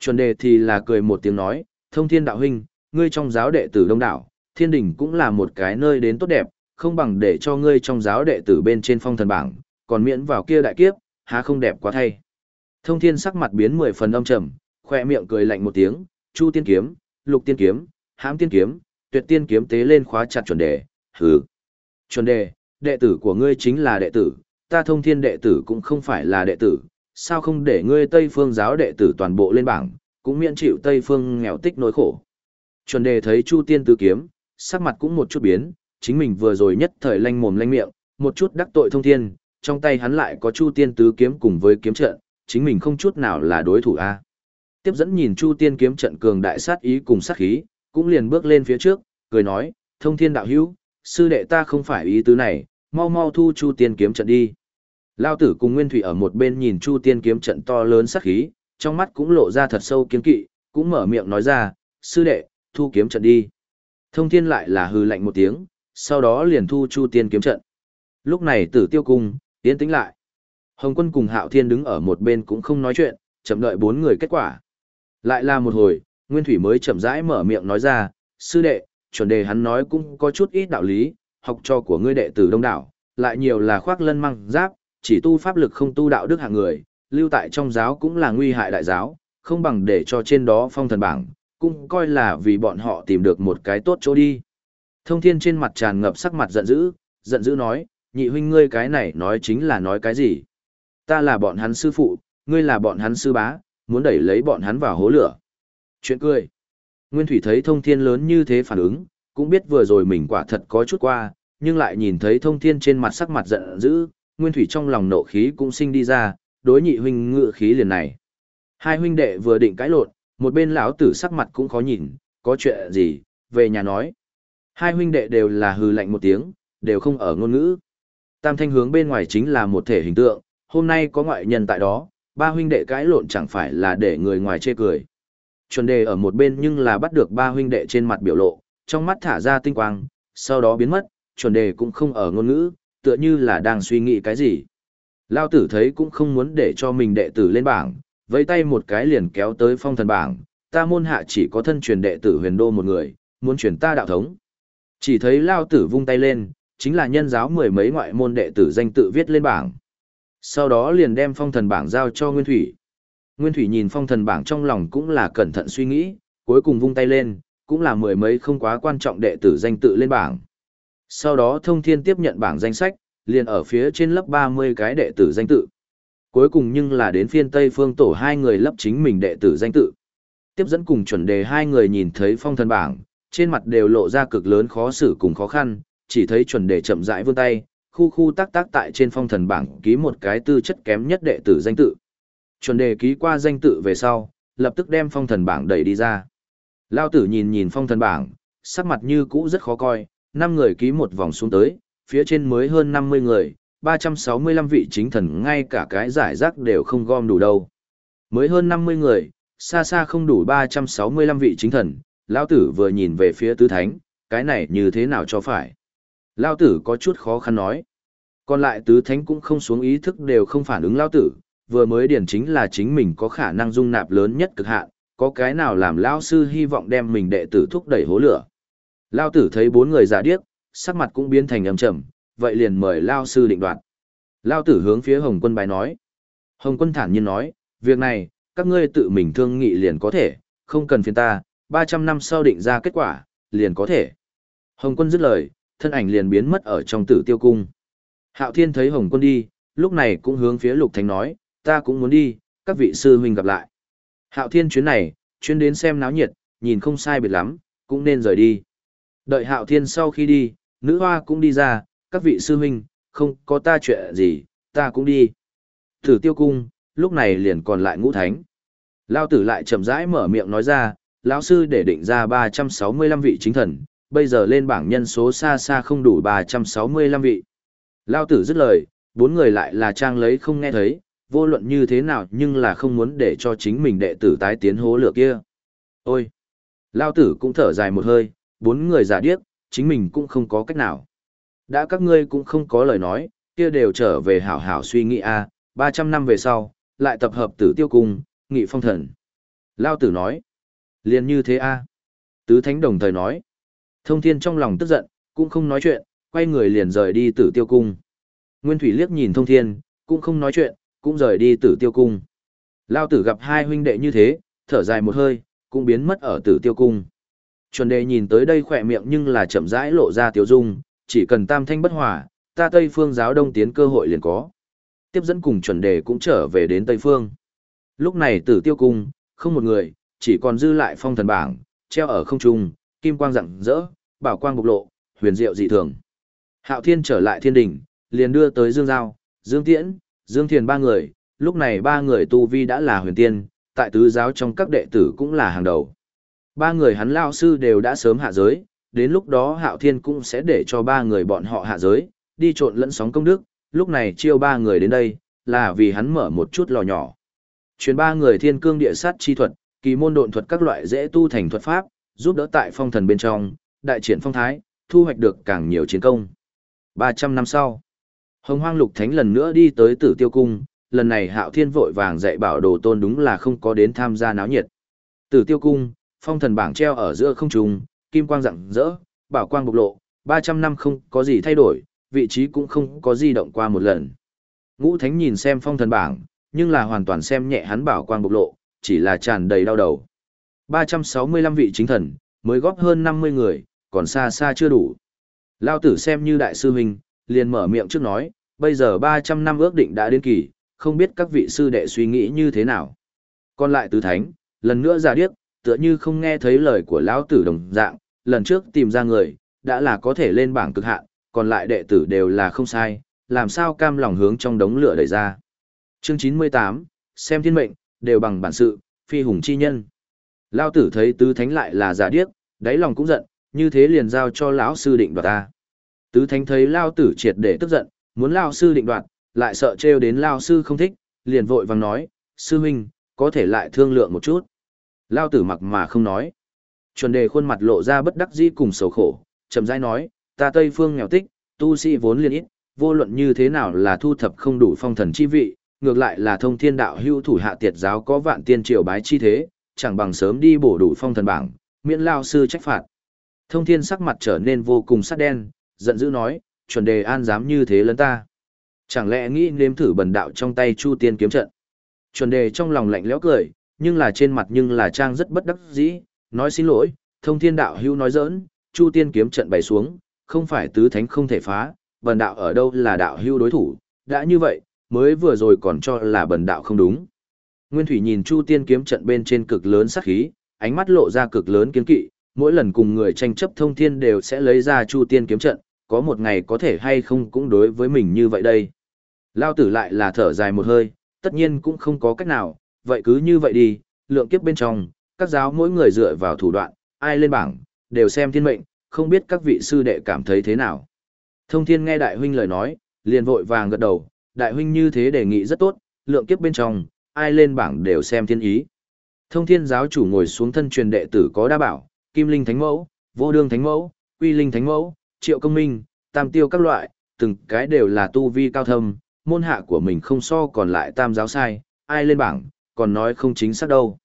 Chuẩn đề thì là cười một tiếng nói, thông thiên đạo huynh, ngươi trong giáo đệ tử đông đảo, thiên đình cũng là một cái nơi đến tốt đẹp, không bằng để cho ngươi trong giáo đệ tử bên trên phong thần bảng, còn miễn vào kia đại kiếp, há không đẹp quá thay. Thông thiên sắc mặt biến mười phần âm trầm, khoe miệng cười lạnh một tiếng, chu tiên kiếm, lục tiên kiếm, hãm tiên kiếm, tuyệt tiên kiếm tế lên khóa chặt chuẩn đề, hừ. Chuẩn đề, đệ tử của ngươi chính là đệ tử, ta thông thiên đệ tử cũng không phải là đệ tử, sao không để ngươi Tây Phương giáo đệ tử toàn bộ lên bảng, cũng miễn chịu Tây Phương nghèo tích nỗi khổ. Chuẩn đề thấy Chu Tiên Tứ Kiếm, sắc mặt cũng một chút biến, chính mình vừa rồi nhất thời lanh mồm lanh miệng, một chút đắc tội thông thiên, trong tay hắn lại có Chu Tiên Tứ Kiếm cùng với kiếm trận, chính mình không chút nào là đối thủ a. Tiếp dẫn nhìn Chu Tiên kiếm trận cường đại sát ý cùng sát khí, cũng liền bước lên phía trước, cười nói, thông thiên đạo hữu, sư đệ ta không phải ý tứ này, mau mau thu Chu Tiên kiếm trận đi. Lao tử cùng Nguyên Thủy ở một bên nhìn Chu Tiên kiếm trận to lớn sắc khí, trong mắt cũng lộ ra thật sâu kiên kỵ, cũng mở miệng nói ra, sư đệ, thu kiếm trận đi. Thông thiên lại là hư lạnh một tiếng, sau đó liền thu Chu Tiên kiếm trận. Lúc này tử tiêu cung, tiến tĩnh lại. Hồng quân cùng Hạo Thiên đứng ở một bên cũng không nói chuyện, chậm đợi bốn người kết quả. Lại là một hồi, Nguyên Thủy mới chậm rãi mở miệng nói ra, sư đệ, chuẩn đề hắn nói cũng có chút ít đạo lý, học trò của ngươi đệ tử đông đảo, lại nhiều là khoác lân măng giáp, chỉ tu pháp lực không tu đạo đức hạng người, lưu tại trong giáo cũng là nguy hại đại giáo, không bằng để cho trên đó phong thần bảng, cũng coi là vì bọn họ tìm được một cái tốt chỗ đi. Thông thiên trên mặt tràn ngập sắc mặt giận dữ, giận dữ nói, nhị huynh ngươi cái này nói chính là nói cái gì? Ta là bọn hắn sư phụ, ngươi là bọn hắn sư bá, muốn đẩy lấy bọn hắn vào hố lửa. Chuyện cười. Nguyên Thủy thấy thông thiên lớn như thế phản ứng, cũng biết vừa rồi mình quả thật có chút qua, nhưng lại nhìn thấy thông thiên trên mặt sắc mặt giận dữ, Nguyên Thủy trong lòng nộ khí cũng sinh đi ra, đối nhị huynh ngự khí liền này. Hai huynh đệ vừa định cãi lộn, một bên lão tử sắc mặt cũng khó nhìn, có chuyện gì, về nhà nói. Hai huynh đệ đều là hừ lạnh một tiếng, đều không ở ngôn ngữ. Tam thanh hướng bên ngoài chính là một thể hình tượng, hôm nay có ngoại nhân tại đó, ba huynh đệ cãi lộn chẳng phải là để người ngoài chê cười. Chuẩn đề ở một bên nhưng là bắt được ba huynh đệ trên mặt biểu lộ, trong mắt thả ra tinh quang, sau đó biến mất, chuẩn đề cũng không ở ngôn ngữ, tựa như là đang suy nghĩ cái gì. Lao tử thấy cũng không muốn để cho mình đệ tử lên bảng, vẫy tay một cái liền kéo tới phong thần bảng, ta môn hạ chỉ có thân truyền đệ tử huyền đô một người, muốn truyền ta đạo thống. Chỉ thấy Lao tử vung tay lên, chính là nhân giáo mười mấy ngoại môn đệ tử danh tự viết lên bảng. Sau đó liền đem phong thần bảng giao cho Nguyên Thủy. Nguyên Thủy nhìn phong thần bảng trong lòng cũng là cẩn thận suy nghĩ, cuối cùng vung tay lên, cũng là mười mấy không quá quan trọng đệ tử danh tự lên bảng. Sau đó thông thiên tiếp nhận bảng danh sách, liền ở phía trên lớp 30 cái đệ tử danh tự. Cuối cùng nhưng là đến phiên Tây Phương Tổ hai người lấp chính mình đệ tử danh tự. Tiếp dẫn cùng chuẩn đề hai người nhìn thấy phong thần bảng, trên mặt đều lộ ra cực lớn khó xử cùng khó khăn, chỉ thấy chuẩn đề chậm rãi vươn tay, khu khu tác tác tại trên phong thần bảng ký một cái tư chất kém nhất đệ tử danh tự. Chuẩn đề ký qua danh tự về sau, lập tức đem phong thần bảng đẩy đi ra. Lao tử nhìn nhìn phong thần bảng, sắc mặt như cũ rất khó coi, năm người ký một vòng xuống tới, phía trên mới hơn 50 người, 365 vị chính thần ngay cả cái giải rác đều không gom đủ đâu. Mới hơn 50 người, xa xa không đủ 365 vị chính thần, Lao tử vừa nhìn về phía tứ thánh, cái này như thế nào cho phải. Lao tử có chút khó khăn nói. Còn lại tứ thánh cũng không xuống ý thức đều không phản ứng Lao tử, vừa mới điển chính là chính mình có khả năng dung nạp lớn nhất cực hạn, có cái nào làm Lao sư hy vọng đem mình đệ tử thúc đẩy hố lửa. Lao tử thấy bốn người giả điếc, sắc mặt cũng biến thành âm trầm, vậy liền mời Lao sư định đoạt. Lao tử hướng phía Hồng quân bài nói. Hồng quân thản nhiên nói, việc này, các ngươi tự mình thương nghị liền có thể, không cần phiền ta, 300 năm sau định ra kết quả, liền có thể. Hồng quân dứt lời, thân ảnh liền biến mất ở trong tử tiêu cung. Hạo Thiên thấy Hồng quân đi, lúc này cũng hướng phía Lục Thánh nói, ta cũng muốn đi, các vị sư huynh gặp lại. Hạo Thiên chuyến này, chuyến đến xem náo nhiệt, nhìn không sai biệt lắm, cũng nên rời đi. Đợi Hạo Thiên sau khi đi, nữ hoa cũng đi ra, các vị sư huynh, không có ta chuyện gì, ta cũng đi. Thử tiêu cung, lúc này liền còn lại ngũ thánh. Lao tử lại chậm rãi mở miệng nói ra, lão sư để định ra 365 vị chính thần, bây giờ lên bảng nhân số xa xa không đủ 365 vị. Lao tử dứt lời, bốn người lại là trang lấy không nghe thấy, vô luận như thế nào nhưng là không muốn để cho chính mình đệ tử tái tiến hố lửa kia. Ôi! Lao tử cũng thở dài một hơi, bốn người giả điếc, chính mình cũng không có cách nào. Đã các ngươi cũng không có lời nói, kia đều trở về hảo hảo suy nghĩ a, 300 năm về sau, lại tập hợp tử tiêu cung, nghị phong thần. Lao tử nói, liền như thế a. Tứ thánh đồng thời nói, thông thiên trong lòng tức giận, cũng không nói chuyện, quay người liền rời đi tử tiêu cung. Nguyên thủy liếc nhìn thông thiên, cũng không nói chuyện, cũng rời đi tử tiêu cung. Lao tử gặp hai huynh đệ như thế, thở dài một hơi, cũng biến mất ở tử tiêu cung. Chuẩn đề nhìn tới đây khỏe miệng nhưng là chậm rãi lộ ra tiêu dung, chỉ cần tam thanh bất hòa, ta Tây Phương giáo đông tiến cơ hội liền có. Tiếp dẫn cùng chuẩn đề cũng trở về đến Tây Phương. Lúc này tử tiêu cung, không một người, chỉ còn dư lại phong thần bảng, treo ở không trung, kim quang rạng rỡ, bảo quang bộc lộ, huyền diệu dị thường. Hạo Thiên trở lại thiên đỉnh, liền đưa tới Dương Giao, Dương Tiễn, Dương Thiền ba người, lúc này ba người tu vi đã là huyền tiên, tại tứ giáo trong các đệ tử cũng là hàng đầu. Ba người hắn lao sư đều đã sớm hạ giới, đến lúc đó Hạo Thiên cũng sẽ để cho ba người bọn họ hạ giới, đi trộn lẫn sóng công đức, lúc này chiêu ba người đến đây, là vì hắn mở một chút lò nhỏ. Truyền ba người thiên cương địa sát chi thuật, kỳ môn độn thuật các loại dễ tu thành thuật pháp, giúp đỡ tại phong thần bên trong, đại triển phong thái, thu hoạch được càng nhiều chiến công. 300 năm sau, Hồng Hoang Lục Thánh lần nữa đi tới Tử Tiêu Cung, lần này Hạo Thiên vội vàng dạy bảo đồ tôn đúng là không có đến tham gia náo nhiệt. Tử Tiêu Cung, phong thần bảng treo ở giữa không trung, kim quang rạng rỡ, bảo quang bộc lộ, 300 năm không có gì thay đổi, vị trí cũng không có di động qua một lần. Ngũ Thánh nhìn xem phong thần bảng, nhưng là hoàn toàn xem nhẹ hắn bảo quang bộc lộ, chỉ là tràn đầy đau đầu. 365 vị chính thần, mới góp hơn 50 người, còn xa xa chưa đủ. Lao tử xem như đại sư huynh, liền mở miệng trước nói, bây giờ 300 năm ước định đã đến kỳ, không biết các vị sư đệ suy nghĩ như thế nào. Còn lại tứ thánh, lần nữa ra điếc, tựa như không nghe thấy lời của lão tử đồng dạng, lần trước tìm ra người, đã là có thể lên bảng cực hạn, còn lại đệ tử đều là không sai, làm sao cam lòng hướng trong đống lửa đẩy ra. Chương 98, xem thiên mệnh, đều bằng bản sự, phi hùng chi nhân. lão tử thấy tứ thánh lại là giả điếc, đáy lòng cũng giận, như thế liền giao cho lão sư định đoạt ta. Tứ thánh thấy Lao tử triệt để tức giận, muốn Lao sư định đoạt, lại sợ trêu đến Lao sư không thích, liền vội vàng nói, sư huynh, có thể lại thương lượng một chút. Lao tử mặc mà không nói. Chuẩn đề khuôn mặt lộ ra bất đắc dĩ cùng sầu khổ, chậm rãi nói, ta Tây Phương nghèo tích, tu sĩ vốn liền ít, vô luận như thế nào là thu thập không đủ phong thần chi vị, ngược lại là thông thiên đạo hưu thủ hạ tiệt giáo có vạn tiên triều bái chi thế, chẳng bằng sớm đi bổ đủ phong thần bảng, miễn lao sư trách phạt. Thông thiên sắc mặt trở nên vô cùng sắc đen, giận dữ nói, chuẩn đề an dám như thế lớn ta. Chẳng lẽ nghĩ nếm thử bần đạo trong tay chu tiên kiếm trận. Chuẩn đề trong lòng lạnh lẽo cười, nhưng là trên mặt nhưng là trang rất bất đắc dĩ, nói xin lỗi, thông thiên đạo hưu nói giỡn, chu tiên kiếm trận bày xuống, không phải tứ thánh không thể phá, bần đạo ở đâu là đạo hưu đối thủ, đã như vậy, mới vừa rồi còn cho là bần đạo không đúng. Nguyên Thủy nhìn Chu Tiên kiếm trận bên trên cực lớn sát khí, ánh mắt lộ ra cực lớn kiến kỵ, mỗi lần cùng người tranh chấp thông thiên đều sẽ lấy ra Chu Tiên kiếm trận, có một ngày có thể hay không cũng đối với mình như vậy đây. Lao tử lại là thở dài một hơi, tất nhiên cũng không có cách nào, vậy cứ như vậy đi, lượng kiếp bên trong, các giáo mỗi người dựa vào thủ đoạn, ai lên bảng, đều xem thiên mệnh, không biết các vị sư đệ cảm thấy thế nào. Thông thiên nghe đại huynh lời nói, liền vội vàng gật đầu, đại huynh như thế đề nghị rất tốt, lượng kiếp bên trong, ai lên bảng đều xem thiên ý. Thông thiên giáo chủ ngồi xuống thân truyền đệ tử có đa bảo, kim linh thánh mẫu, vô đương thánh mẫu, quy linh thánh mẫu, triệu công minh, tam tiêu các loại, từng cái đều là tu vi cao thâm, môn hạ của mình không so còn lại tam giáo sai, ai lên bảng, còn nói không chính xác đâu.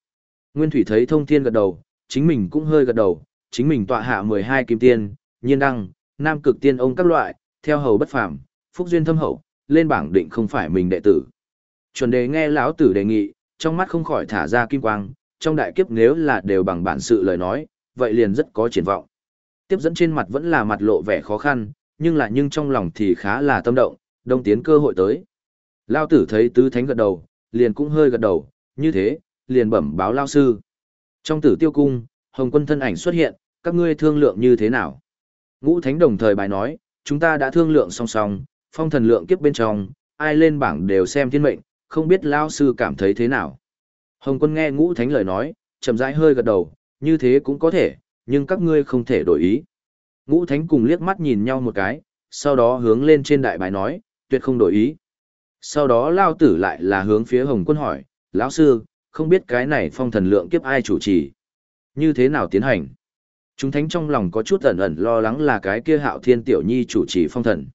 Nguyên Thủy thấy thông thiên gật đầu, chính mình cũng hơi gật đầu, chính mình tọa hạ 12 kim tiên, nhiên đăng, nam cực tiên ông các loại, theo hầu bất phàm, phúc duyên thâm hậu, lên bảng định không phải mình đệ tử. Chuẩn đề nghe lão tử đề nghị, trong mắt không khỏi thả ra kim quang, trong đại kiếp nếu là đều bằng bản sự lời nói, vậy liền rất có triển vọng. Tiếp dẫn trên mặt vẫn là mặt lộ vẻ khó khăn, nhưng là nhưng trong lòng thì khá là tâm động, đông tiến cơ hội tới. Lão tử thấy tứ thánh gật đầu, liền cũng hơi gật đầu, như thế, liền bẩm báo lao sư. Trong tử tiêu cung, Hồng quân thân ảnh xuất hiện, các ngươi thương lượng như thế nào? Ngũ thánh đồng thời bài nói, chúng ta đã thương lượng song song, phong thần lượng kiếp bên trong, ai lên bảng đều xem thiên mệnh, không biết lao sư cảm thấy thế nào. Hồng quân nghe ngũ thánh lời nói, chậm rãi hơi gật đầu, như thế cũng có thể, nhưng các ngươi không thể đổi ý. Ngũ thánh cùng liếc mắt nhìn nhau một cái, sau đó hướng lên trên đại bài nói, tuyệt không đổi ý. Sau đó lao tử lại là hướng phía hồng quân hỏi, lão sư, không biết cái này phong thần lượng kiếp ai chủ trì. Như thế nào tiến hành? Chúng thánh trong lòng có chút ẩn ẩn lo lắng là cái kia hạo thiên tiểu nhi chủ trì phong thần.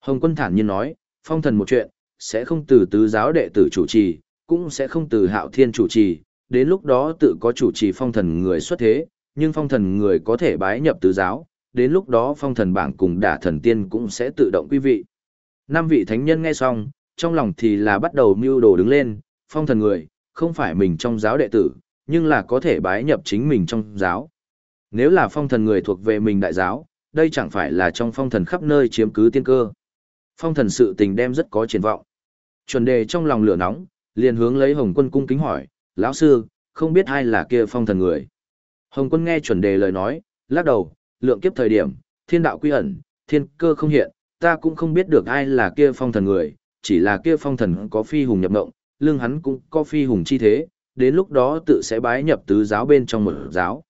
Hồng quân thản nhiên nói, phong thần một chuyện, sẽ không từ tứ giáo đệ tử chủ trì, cũng sẽ không từ hạo thiên chủ trì, đến lúc đó tự có chủ trì phong thần người xuất thế, nhưng phong thần người có thể bái nhập tứ giáo, đến lúc đó phong thần bảng cùng đả thần tiên cũng sẽ tự động quý vị. Năm vị thánh nhân nghe xong, trong lòng thì là bắt đầu mưu đồ đứng lên, phong thần người, không phải mình trong giáo đệ tử, nhưng là có thể bái nhập chính mình trong giáo. Nếu là phong thần người thuộc về mình đại giáo, đây chẳng phải là trong phong thần khắp nơi chiếm cứ tiên cơ. Phong thần sự tình đem rất có triển vọng. Chuẩn đề trong lòng lửa nóng, liền hướng lấy Hồng Quân cung kính hỏi, lão sư, không biết ai là kia phong thần người. Hồng Quân nghe chuẩn đề lời nói, lắc đầu, lượng kiếp thời điểm, thiên đạo quy ẩn, thiên cơ không hiện, ta cũng không biết được ai là kia phong thần người, chỉ là kia phong thần có phi hùng nhập ngộng, lương hắn cũng có phi hùng chi thế, đến lúc đó tự sẽ bái nhập tứ giáo bên trong một giáo.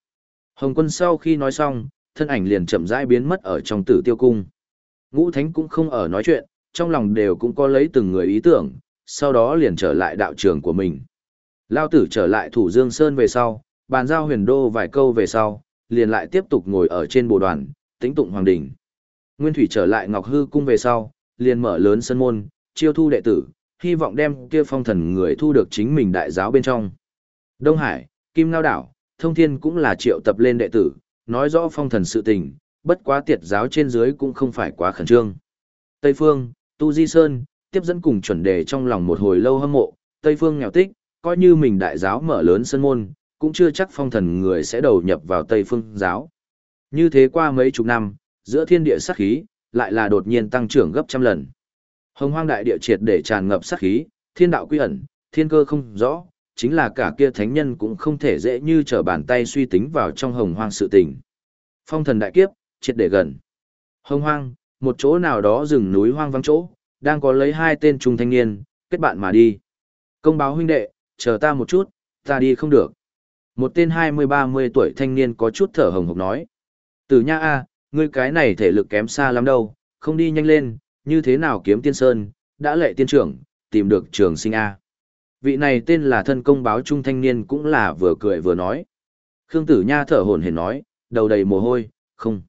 Hồng quân sau khi nói xong, thân ảnh liền chậm rãi biến mất ở trong tử tiêu cung. Ngũ thánh cũng không ở nói chuyện, trong lòng đều cũng có lấy từng người ý tưởng, sau đó liền trở lại đạo trường của mình. Lao tử trở lại thủ Dương Sơn về sau, bàn giao huyền đô vài câu về sau, liền lại tiếp tục ngồi ở trên bồ đoàn, tĩnh tụng hoàng đỉnh. Nguyên Thủy trở lại Ngọc Hư cung về sau, liền mở lớn sân môn, chiêu thu đệ tử, hy vọng đem kia phong thần người thu được chính mình đại giáo bên trong. Đông Hải, Kim Ngao Đảo, Thông Thiên cũng là triệu tập lên đệ tử, nói rõ phong thần sự tình, bất quá tiệt giáo trên dưới cũng không phải quá khẩn trương. Tây Phương, Tu Di Sơn, tiếp dẫn cùng chuẩn đề trong lòng một hồi lâu hâm mộ, Tây Phương nghèo tích, coi như mình đại giáo mở lớn sân môn, cũng chưa chắc phong thần người sẽ đầu nhập vào Tây Phương giáo. Như thế qua mấy chục năm, giữa thiên địa sát khí, lại là đột nhiên tăng trưởng gấp trăm lần. Hồng hoang đại địa triệt để tràn ngập sát khí, thiên đạo quy ẩn, thiên cơ không rõ, chính là cả kia thánh nhân cũng không thể dễ như trở bàn tay suy tính vào trong hồng hoang sự tình. Phong thần đại kiếp, triệt để gần. Hồng hoang, một chỗ nào đó rừng núi hoang vắng chỗ, đang có lấy hai tên trung thanh niên, kết bạn mà đi. Công báo huynh đệ, chờ ta một chút, ta đi không được. Một tên hai mươi ba mươi tuổi thanh niên có chút thở hồng hộc nói. Tử nha a, ngươi cái này thể lực kém xa lắm đâu, không đi nhanh lên, như thế nào kiếm tiên sơn, đã lệ tiên trưởng, tìm được trường sinh a. Vị này tên là thân công báo trung thanh niên cũng là vừa cười vừa nói. Khương tử nha thở hổn hển nói, đầu đầy mồ hôi, không.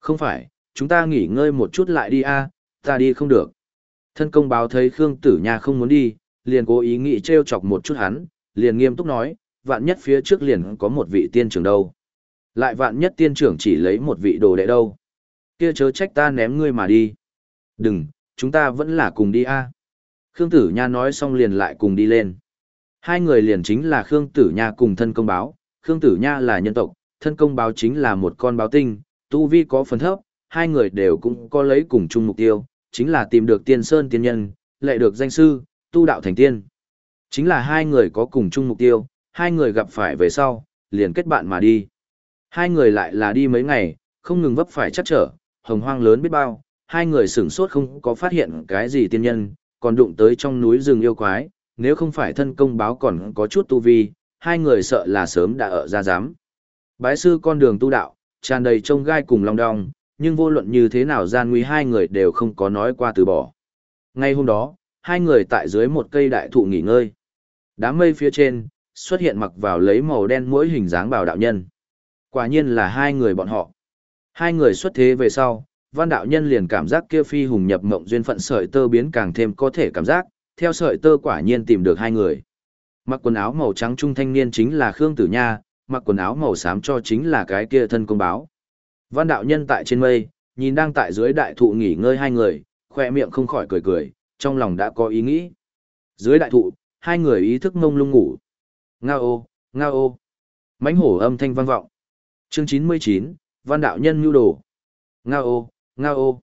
Không phải, chúng ta nghỉ ngơi một chút lại đi a, ta đi không được. Thân công báo thấy Khương tử nha không muốn đi, liền cố ý nghĩ trêu chọc một chút hắn, liền nghiêm túc nói, vạn nhất phía trước liền có một vị tiên trưởng đâu. Lại vạn nhất tiên trưởng chỉ lấy một vị đồ đệ đâu. Kia chớ trách ta ném ngươi mà đi. Đừng, chúng ta vẫn là cùng đi a. Khương Tử Nha nói xong liền lại cùng đi lên. Hai người liền chính là Khương Tử Nha cùng thân công báo. Khương Tử Nha là nhân tộc, thân công báo chính là một con báo tinh, tu vi có phần thấp, hai người đều cũng có lấy cùng chung mục tiêu, chính là tìm được tiên sơn tiên nhân, lại được danh sư, tu đạo thành tiên. Chính là hai người có cùng chung mục tiêu, hai người gặp phải về sau, liền kết bạn mà đi. Hai người lại là đi mấy ngày, không ngừng vấp phải chắc trở, hồng hoang lớn biết bao, hai người sửng sốt không có phát hiện cái gì tiên nhân, còn đụng tới trong núi rừng yêu quái, nếu không phải thân công báo còn có chút tu vi, hai người sợ là sớm đã ở ra giám. Bái sư con đường tu đạo, tràn đầy trông gai cùng long đong, nhưng vô luận như thế nào gian nguy hai người đều không có nói qua từ bỏ. Ngay hôm đó, hai người tại dưới một cây đại thụ nghỉ ngơi. Đám mây phía trên, xuất hiện mặc vào lấy màu đen mỗi hình dáng bảo đạo nhân. Quả nhiên là hai người bọn họ. Hai người xuất thế về sau, văn đạo nhân liền cảm giác kia phi hùng nhập mộng duyên phận sợi tơ biến càng thêm có thể cảm giác, theo sợi tơ quả nhiên tìm được hai người. Mặc quần áo màu trắng trung thanh niên chính là Khương Tử Nha, mặc quần áo màu xám cho chính là cái kia thân công báo. Văn đạo nhân tại trên mây, nhìn đang tại dưới đại thụ nghỉ ngơi hai người, khoe miệng không khỏi cười cười, trong lòng đã có ý nghĩ. Dưới đại thụ, hai người ý thức mông lung ngủ. Nga ô, nga ô. mãnh hổ âm thanh vang vọng. Chương 99, Văn đạo nhân nhu đồ. Nga ô, nga ô.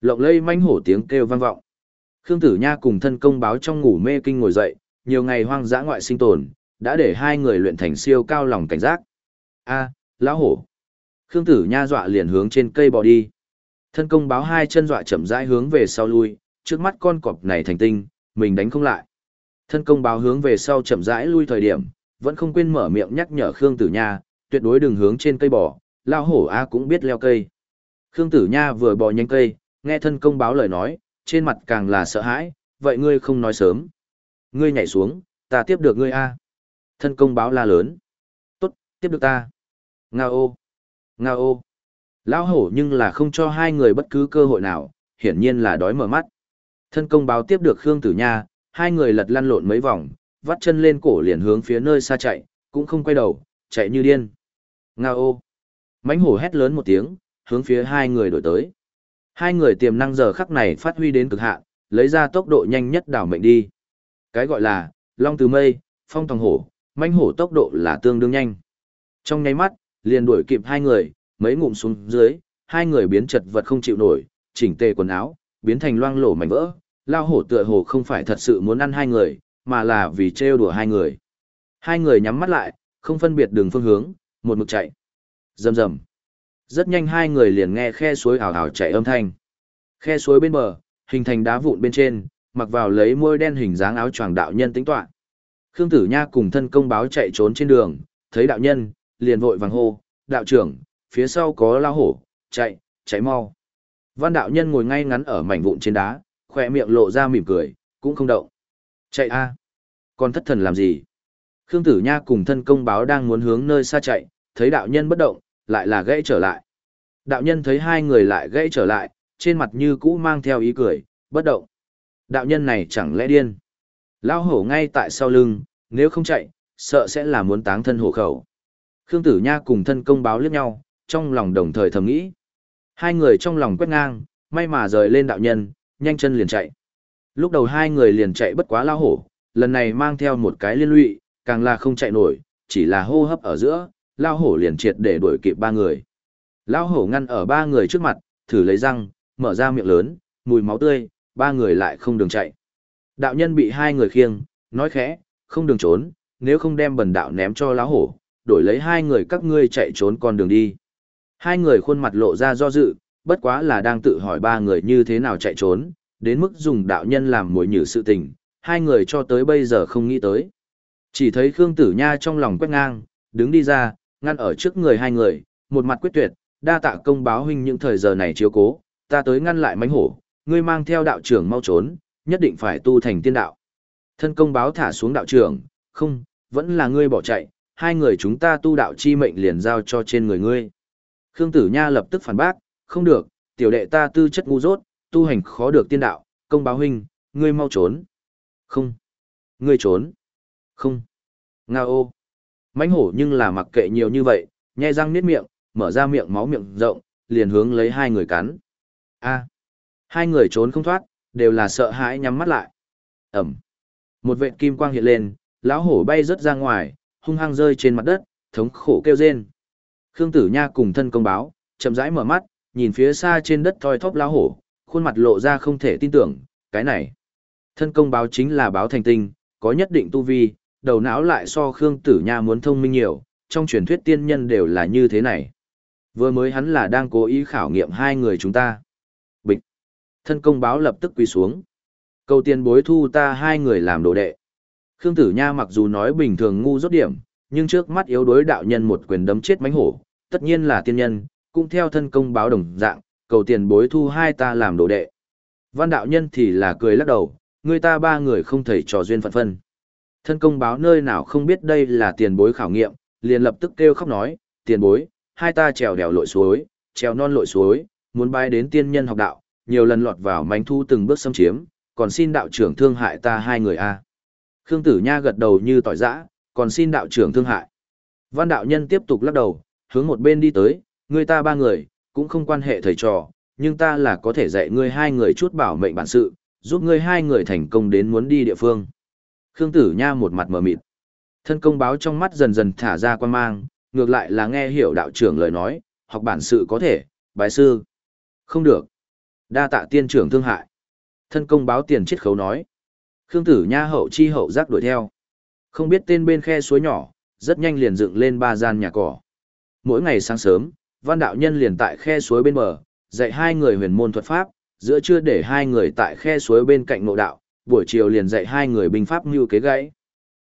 Lộng lây mãnh hổ tiếng kêu vang vọng. Khương Tử Nha cùng thân công báo trong ngủ mê kinh ngồi dậy, nhiều ngày hoang dã ngoại sinh tồn, đã để hai người luyện thành siêu cao lòng cảnh giác. A, lão hổ. Khương Tử Nha dọa liền hướng trên cây bò đi. Thân công báo hai chân dọa chậm rãi hướng về sau lui, trước mắt con cọp này thành tinh, mình đánh không lại. Thân công báo hướng về sau chậm rãi lui thời điểm, vẫn không quên mở miệng nhắc nhở Khương Tử Nha, tuyệt đối đừng hướng trên cây bò, lao hổ A cũng biết leo cây. Khương Tử Nha vừa bò nhanh cây, nghe thân công báo lời nói, trên mặt càng là sợ hãi, vậy ngươi không nói sớm. Ngươi nhảy xuống, ta tiếp được ngươi A. Thân công báo la lớn. Tốt, tiếp được ta. Nga ô. Nga ô. Lão hổ nhưng là không cho hai người bất cứ cơ hội nào, hiển nhiên là đói mở mắt. Thân công báo tiếp được Khương Tử Nha, hai người lật lăn lộn mấy vòng, vắt chân lên cổ liền hướng phía nơi xa chạy, cũng không quay đầu, chạy như điên. Nga ô. mãnh hổ hét lớn một tiếng, hướng phía hai người đổi tới. Hai người tiềm năng giờ khắc này phát huy đến cực hạn, lấy ra tốc độ nhanh nhất đảo mệnh đi. Cái gọi là, long từ mây, phong tòng hổ, mãnh hổ tốc độ là tương đương nhanh. Trong nháy mắt, liền đuổi kịp hai người, mấy ngụm xuống dưới, hai người biến chật vật không chịu nổi, chỉnh tề quần áo, biến thành loang lổ mảnh vỡ. Lao hổ tựa hồ không phải thật sự muốn ăn hai người, mà là vì trêu đùa hai người. Hai người nhắm mắt lại, không phân biệt đường phương hướng, một mực chạy. Rầm rầm. Rất nhanh hai người liền nghe khe suối ảo ảo chạy âm thanh. Khe suối bên bờ, hình thành đá vụn bên trên, mặc vào lấy môi đen hình dáng áo choàng đạo nhân tính toán. Khương Tử Nha cùng thân công báo chạy trốn trên đường, thấy đạo nhân, liền vội vàng hô, đạo trưởng, phía sau có lao hổ, chạy, chạy mau. Văn đạo nhân ngồi ngay ngắn ở mảnh vụn trên đá, khỏe miệng lộ ra mỉm cười, cũng không động. Chạy a Còn thất thần làm gì? Khương Tử Nha cùng thân công báo đang muốn hướng nơi xa chạy, thấy đạo nhân bất động, lại là gãy trở lại. Đạo nhân thấy hai người lại gãy trở lại, trên mặt như cũ mang theo ý cười, bất động. Đạo nhân này chẳng lẽ điên? Lao hổ ngay tại sau lưng, nếu không chạy, sợ sẽ là muốn táng thân hổ khẩu. Khương Tử Nha cùng thân công báo liếc nhau, trong lòng đồng thời thầm nghĩ. Hai người trong lòng quét ngang, may mà rời lên đạo nhân, nhanh chân liền chạy. Lúc đầu hai người liền chạy bất quá lao hổ, lần này mang theo một cái liên lụy, càng là không chạy nổi, chỉ là hô hấp ở giữa, lao hổ liền triệt để đuổi kịp ba người. Lao hổ ngăn ở ba người trước mặt, thử lấy răng, mở ra miệng lớn, mùi máu tươi, ba người lại không đường chạy. Đạo nhân bị hai người khiêng, nói khẽ, không đường trốn, nếu không đem bần đạo ném cho lão hổ, đổi lấy hai người các ngươi chạy trốn con đường đi. Hai người khuôn mặt lộ ra do dự, bất quá là đang tự hỏi ba người như thế nào chạy trốn, đến mức dùng đạo nhân làm mối nhử sự tình, hai người cho tới bây giờ không nghĩ tới. Chỉ thấy Khương Tử Nha trong lòng quét ngang, đứng đi ra, ngăn ở trước người hai người, một mặt quyết tuyệt, đa tạ công báo huynh những thời giờ này chiếu cố, ta tới ngăn lại mánh hổ, ngươi mang theo đạo trưởng mau trốn, nhất định phải tu thành tiên đạo. Thân công báo thả xuống đạo trưởng, không, vẫn là ngươi bỏ chạy, hai người chúng ta tu đạo chi mệnh liền giao cho trên người ngươi. Khương Tử Nha lập tức phản bác, không được, tiểu đệ ta tư chất ngu dốt, tu hành khó được tiên đạo, công báo huynh, ngươi mau trốn. Không. Ngươi trốn. Không. Nga ô. mãnh hổ nhưng là mặc kệ nhiều như vậy, nhai răng niết miệng, mở ra miệng máu miệng rộng, liền hướng lấy hai người cắn. A. Hai người trốn không thoát, đều là sợ hãi nhắm mắt lại. Ẩm. Một vệt kim quang hiện lên, lão hổ bay rớt ra ngoài, hung hăng rơi trên mặt đất, thống khổ kêu rên. Khương Tử Nha cùng thân công báo, chậm rãi mở mắt, nhìn phía xa trên đất thoi thóp lao hổ, khuôn mặt lộ ra không thể tin tưởng, cái này. Thân công báo chính là báo thành tinh, có nhất định tu vi, đầu não lại so Khương Tử Nha muốn thông minh nhiều, trong truyền thuyết tiên nhân đều là như thế này. Vừa mới hắn là đang cố ý khảo nghiệm hai người chúng ta. Bịch. Thân công báo lập tức quỳ xuống. Cầu tiền bối thu ta hai người làm đồ đệ. Khương Tử Nha mặc dù nói bình thường ngu rốt điểm, nhưng trước mắt yếu đối đạo nhân một quyền đấm chết mánh hổ, tất nhiên là tiên nhân, cũng theo thân công báo đồng dạng, cầu tiền bối thu hai ta làm đồ đệ. Văn đạo nhân thì là cười lắc đầu, người ta ba người không thể trò duyên phận phân. Thân công báo nơi nào không biết đây là tiền bối khảo nghiệm, liền lập tức kêu khóc nói, tiền bối, hai ta trèo đèo lội suối, trèo non lội suối, muốn bay đến tiên nhân học đạo, nhiều lần lọt vào mánh thu từng bước xâm chiếm, còn xin đạo trưởng thương hại ta hai người a. Khương Tử Nha gật đầu như tỏi giã, còn xin đạo trưởng thương hại. Văn đạo nhân tiếp tục lắc đầu, hướng một bên đi tới, người ta ba người, cũng không quan hệ thầy trò, nhưng ta là có thể dạy ngươi hai người chút bảo mệnh bản sự, giúp ngươi hai người thành công đến muốn đi địa phương. Khương Tử Nha một mặt mờ mịt. Thân công báo trong mắt dần dần thả ra quan mang, ngược lại là nghe hiểu đạo trưởng lời nói, học bản sự có thể, bái sư. Không được. Đa tạ tiên trưởng thương hại. Thân công báo tiền chiết khấu nói. Khương Tử Nha hậu chi hậu giác đuổi theo. Không biết tên bên khe suối nhỏ, rất nhanh liền dựng lên ba gian nhà cỏ. Mỗi ngày sáng sớm, văn đạo nhân liền tại khe suối bên bờ, dạy hai người huyền môn thuật pháp, giữa trưa để hai người tại khe suối bên cạnh nội đạo, buổi chiều liền dạy hai người binh pháp như kế gãy.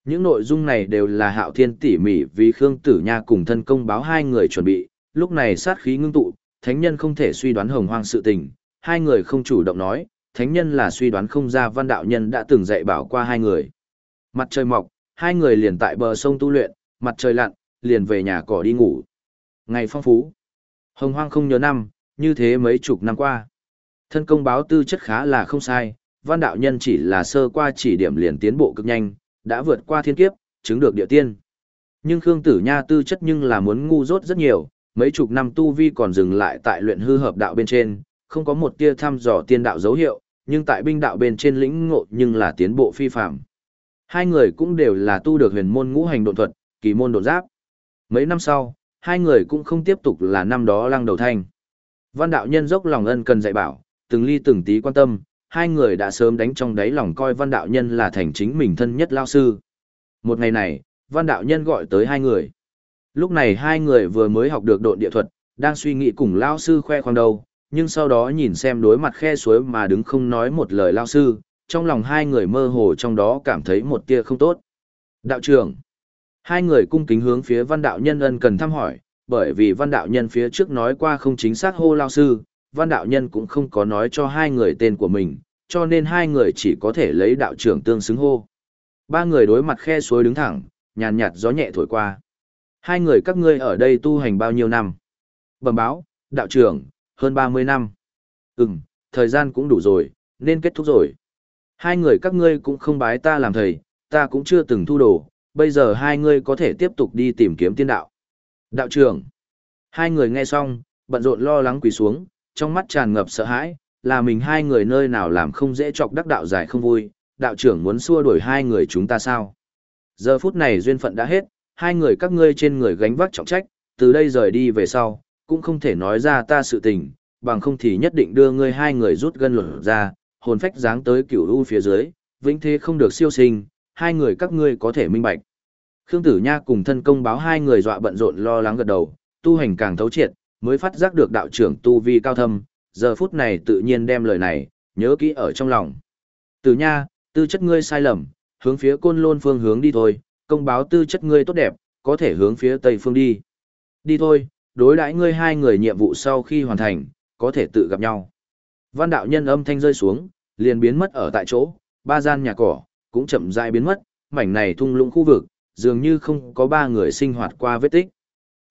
Những nội dung này đều là hạo thiên tỉ mỉ vì Khương Tử Nha cùng thân công báo hai người chuẩn bị, lúc này sát khí ngưng tụ, thánh nhân không thể suy đoán hồng hoang sự tình, hai người không chủ động nói, thánh nhân là suy đoán không ra văn đạo nhân đã từng dạy bảo qua hai người. Mặt trời mọc, hai người liền tại bờ sông tu luyện, mặt trời lặn, liền về nhà cỏ đi ngủ. Ngày phong phú. Hồng hoang không nhớ năm, như thế mấy chục năm qua. Thân công báo tư chất khá là không sai, văn đạo nhân chỉ là sơ qua chỉ điểm liền tiến bộ cực nhanh, đã vượt qua thiên kiếp, chứng được địa tiên. Nhưng Khương Tử Nha tư chất nhưng là muốn ngu dốt rất nhiều, mấy chục năm tu vi còn dừng lại tại luyện hư hợp đạo bên trên, không có một tia thăm dò tiên đạo dấu hiệu, nhưng tại binh đạo bên trên lĩnh ngộ nhưng là tiến bộ phi phạm. Hai người cũng đều là tu được huyền môn ngũ hành độn thuật, kỳ môn độn giáp. Mấy năm sau, hai người cũng không tiếp tục là năm đó lăng đầu thanh. Văn đạo nhân dốc lòng ân cần dạy bảo, từng ly từng tí quan tâm, hai người đã sớm đánh trong đáy lòng coi văn đạo nhân là thành chính mình thân nhất lao sư. Một ngày này, văn đạo nhân gọi tới hai người. Lúc này hai người vừa mới học được độn địa thuật, đang suy nghĩ cùng lao sư khoe khoang đầu, nhưng sau đó nhìn xem đối mặt khe suối mà đứng không nói một lời lao sư, trong lòng hai người mơ hồ trong đó cảm thấy một tia không tốt. Đạo trưởng, hai người cung kính hướng phía văn đạo nhân ân cần thăm hỏi, bởi vì văn đạo nhân phía trước nói qua không chính xác hô lao sư, văn đạo nhân cũng không có nói cho hai người tên của mình, cho nên hai người chỉ có thể lấy đạo trưởng tương xứng hô. Ba người đối mặt khe suối đứng thẳng, nhàn nhạt gió nhẹ thổi qua. Hai người các ngươi ở đây tu hành bao nhiêu năm? Bẩm báo, đạo trưởng, hơn 30 năm. Ừm, thời gian cũng đủ rồi, nên kết thúc rồi. Hai người các ngươi cũng không bái ta làm thầy, ta cũng chưa từng thu đồ, bây giờ hai ngươi có thể tiếp tục đi tìm kiếm tiên đạo. Đạo trưởng. Hai người nghe xong, bận rộn lo lắng quỳ xuống, trong mắt tràn ngập sợ hãi, là mình hai người nơi nào làm không dễ chọc đắc đạo giải không vui, đạo trưởng muốn xua đuổi hai người chúng ta sao? Giờ phút này duyên phận đã hết, hai người các ngươi trên người gánh vác trọng trách, từ đây rời đi về sau, cũng không thể nói ra ta sự tình, bằng không thì nhất định đưa ngươi hai người rút gân luận ra, hồn phách dáng tới cửu u phía dưới, vĩnh thế không được siêu sinh, hai người các ngươi có thể minh bạch. Khương Tử Nha cùng thân công báo hai người dọa bận rộn lo lắng gật đầu, tu hành càng thấu triệt, mới phát giác được đạo trưởng tu vi cao thâm, giờ phút này tự nhiên đem lời này, nhớ kỹ ở trong lòng. Tử Nha, tư chất ngươi sai lầm, hướng phía côn lôn phương hướng đi thôi, công báo tư chất ngươi tốt đẹp, có thể hướng phía tây phương đi. Đi thôi, đối đãi ngươi hai người nhiệm vụ sau khi hoàn thành, có thể tự gặp nhau. Văn đạo nhân âm thanh rơi xuống, liền biến mất ở tại chỗ, ba gian nhà cỏ, cũng chậm rãi biến mất, mảnh này thung lũng khu vực, dường như không có ba người sinh hoạt qua vết tích.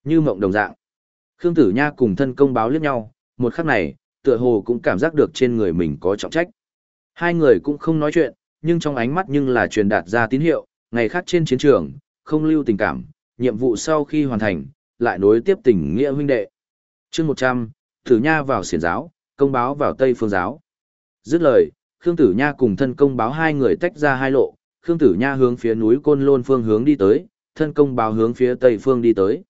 Như mộng đồng dạng. Khương Tử Nha cùng thân công báo liếc nhau, một khắc này, tựa hồ cũng cảm giác được trên người mình có trọng trách. Hai người cũng không nói chuyện, nhưng trong ánh mắt nhưng là truyền đạt ra tín hiệu, ngày khác trên chiến trường, không lưu tình cảm, nhiệm vụ sau khi hoàn thành, lại nối tiếp tình nghĩa huynh đệ. chương 100, Tử Nha vào xiển giáo, công báo vào Tây Phương giáo. Dứt lời, Khương Tử Nha cùng thân công báo hai người tách ra hai lộ, Khương Tử Nha hướng phía núi Côn Lôn phương hướng đi tới, thân công báo hướng phía Tây phương đi tới.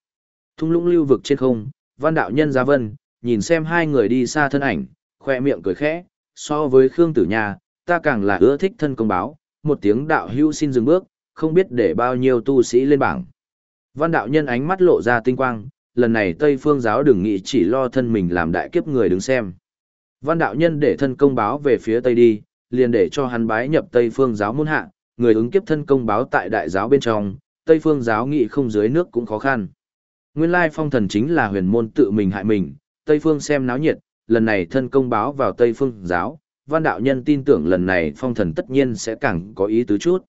Thung lũng lưu vực trên không, văn đạo nhân gia vân, nhìn xem hai người đi xa thân ảnh, khoe miệng cười khẽ, so với Khương Tử Nha, ta càng là ưa thích thân công báo, một tiếng đạo hữu xin dừng bước, không biết để bao nhiêu tu sĩ lên bảng. Văn đạo nhân ánh mắt lộ ra tinh quang, lần này Tây Phương giáo đừng nghĩ chỉ lo thân mình làm đại kiếp người đứng xem. Văn đạo nhân để thân công báo về phía Tây đi, liền để cho hắn bái nhập Tây Phương giáo môn hạ, người ứng kiếp thân công báo tại đại giáo bên trong, Tây Phương giáo nghị không dưới nước cũng khó khăn. Nguyên lai phong thần chính là huyền môn tự mình hại mình, Tây Phương xem náo nhiệt, lần này thân công báo vào Tây Phương giáo, văn đạo nhân tin tưởng lần này phong thần tất nhiên sẽ càng có ý tứ chút.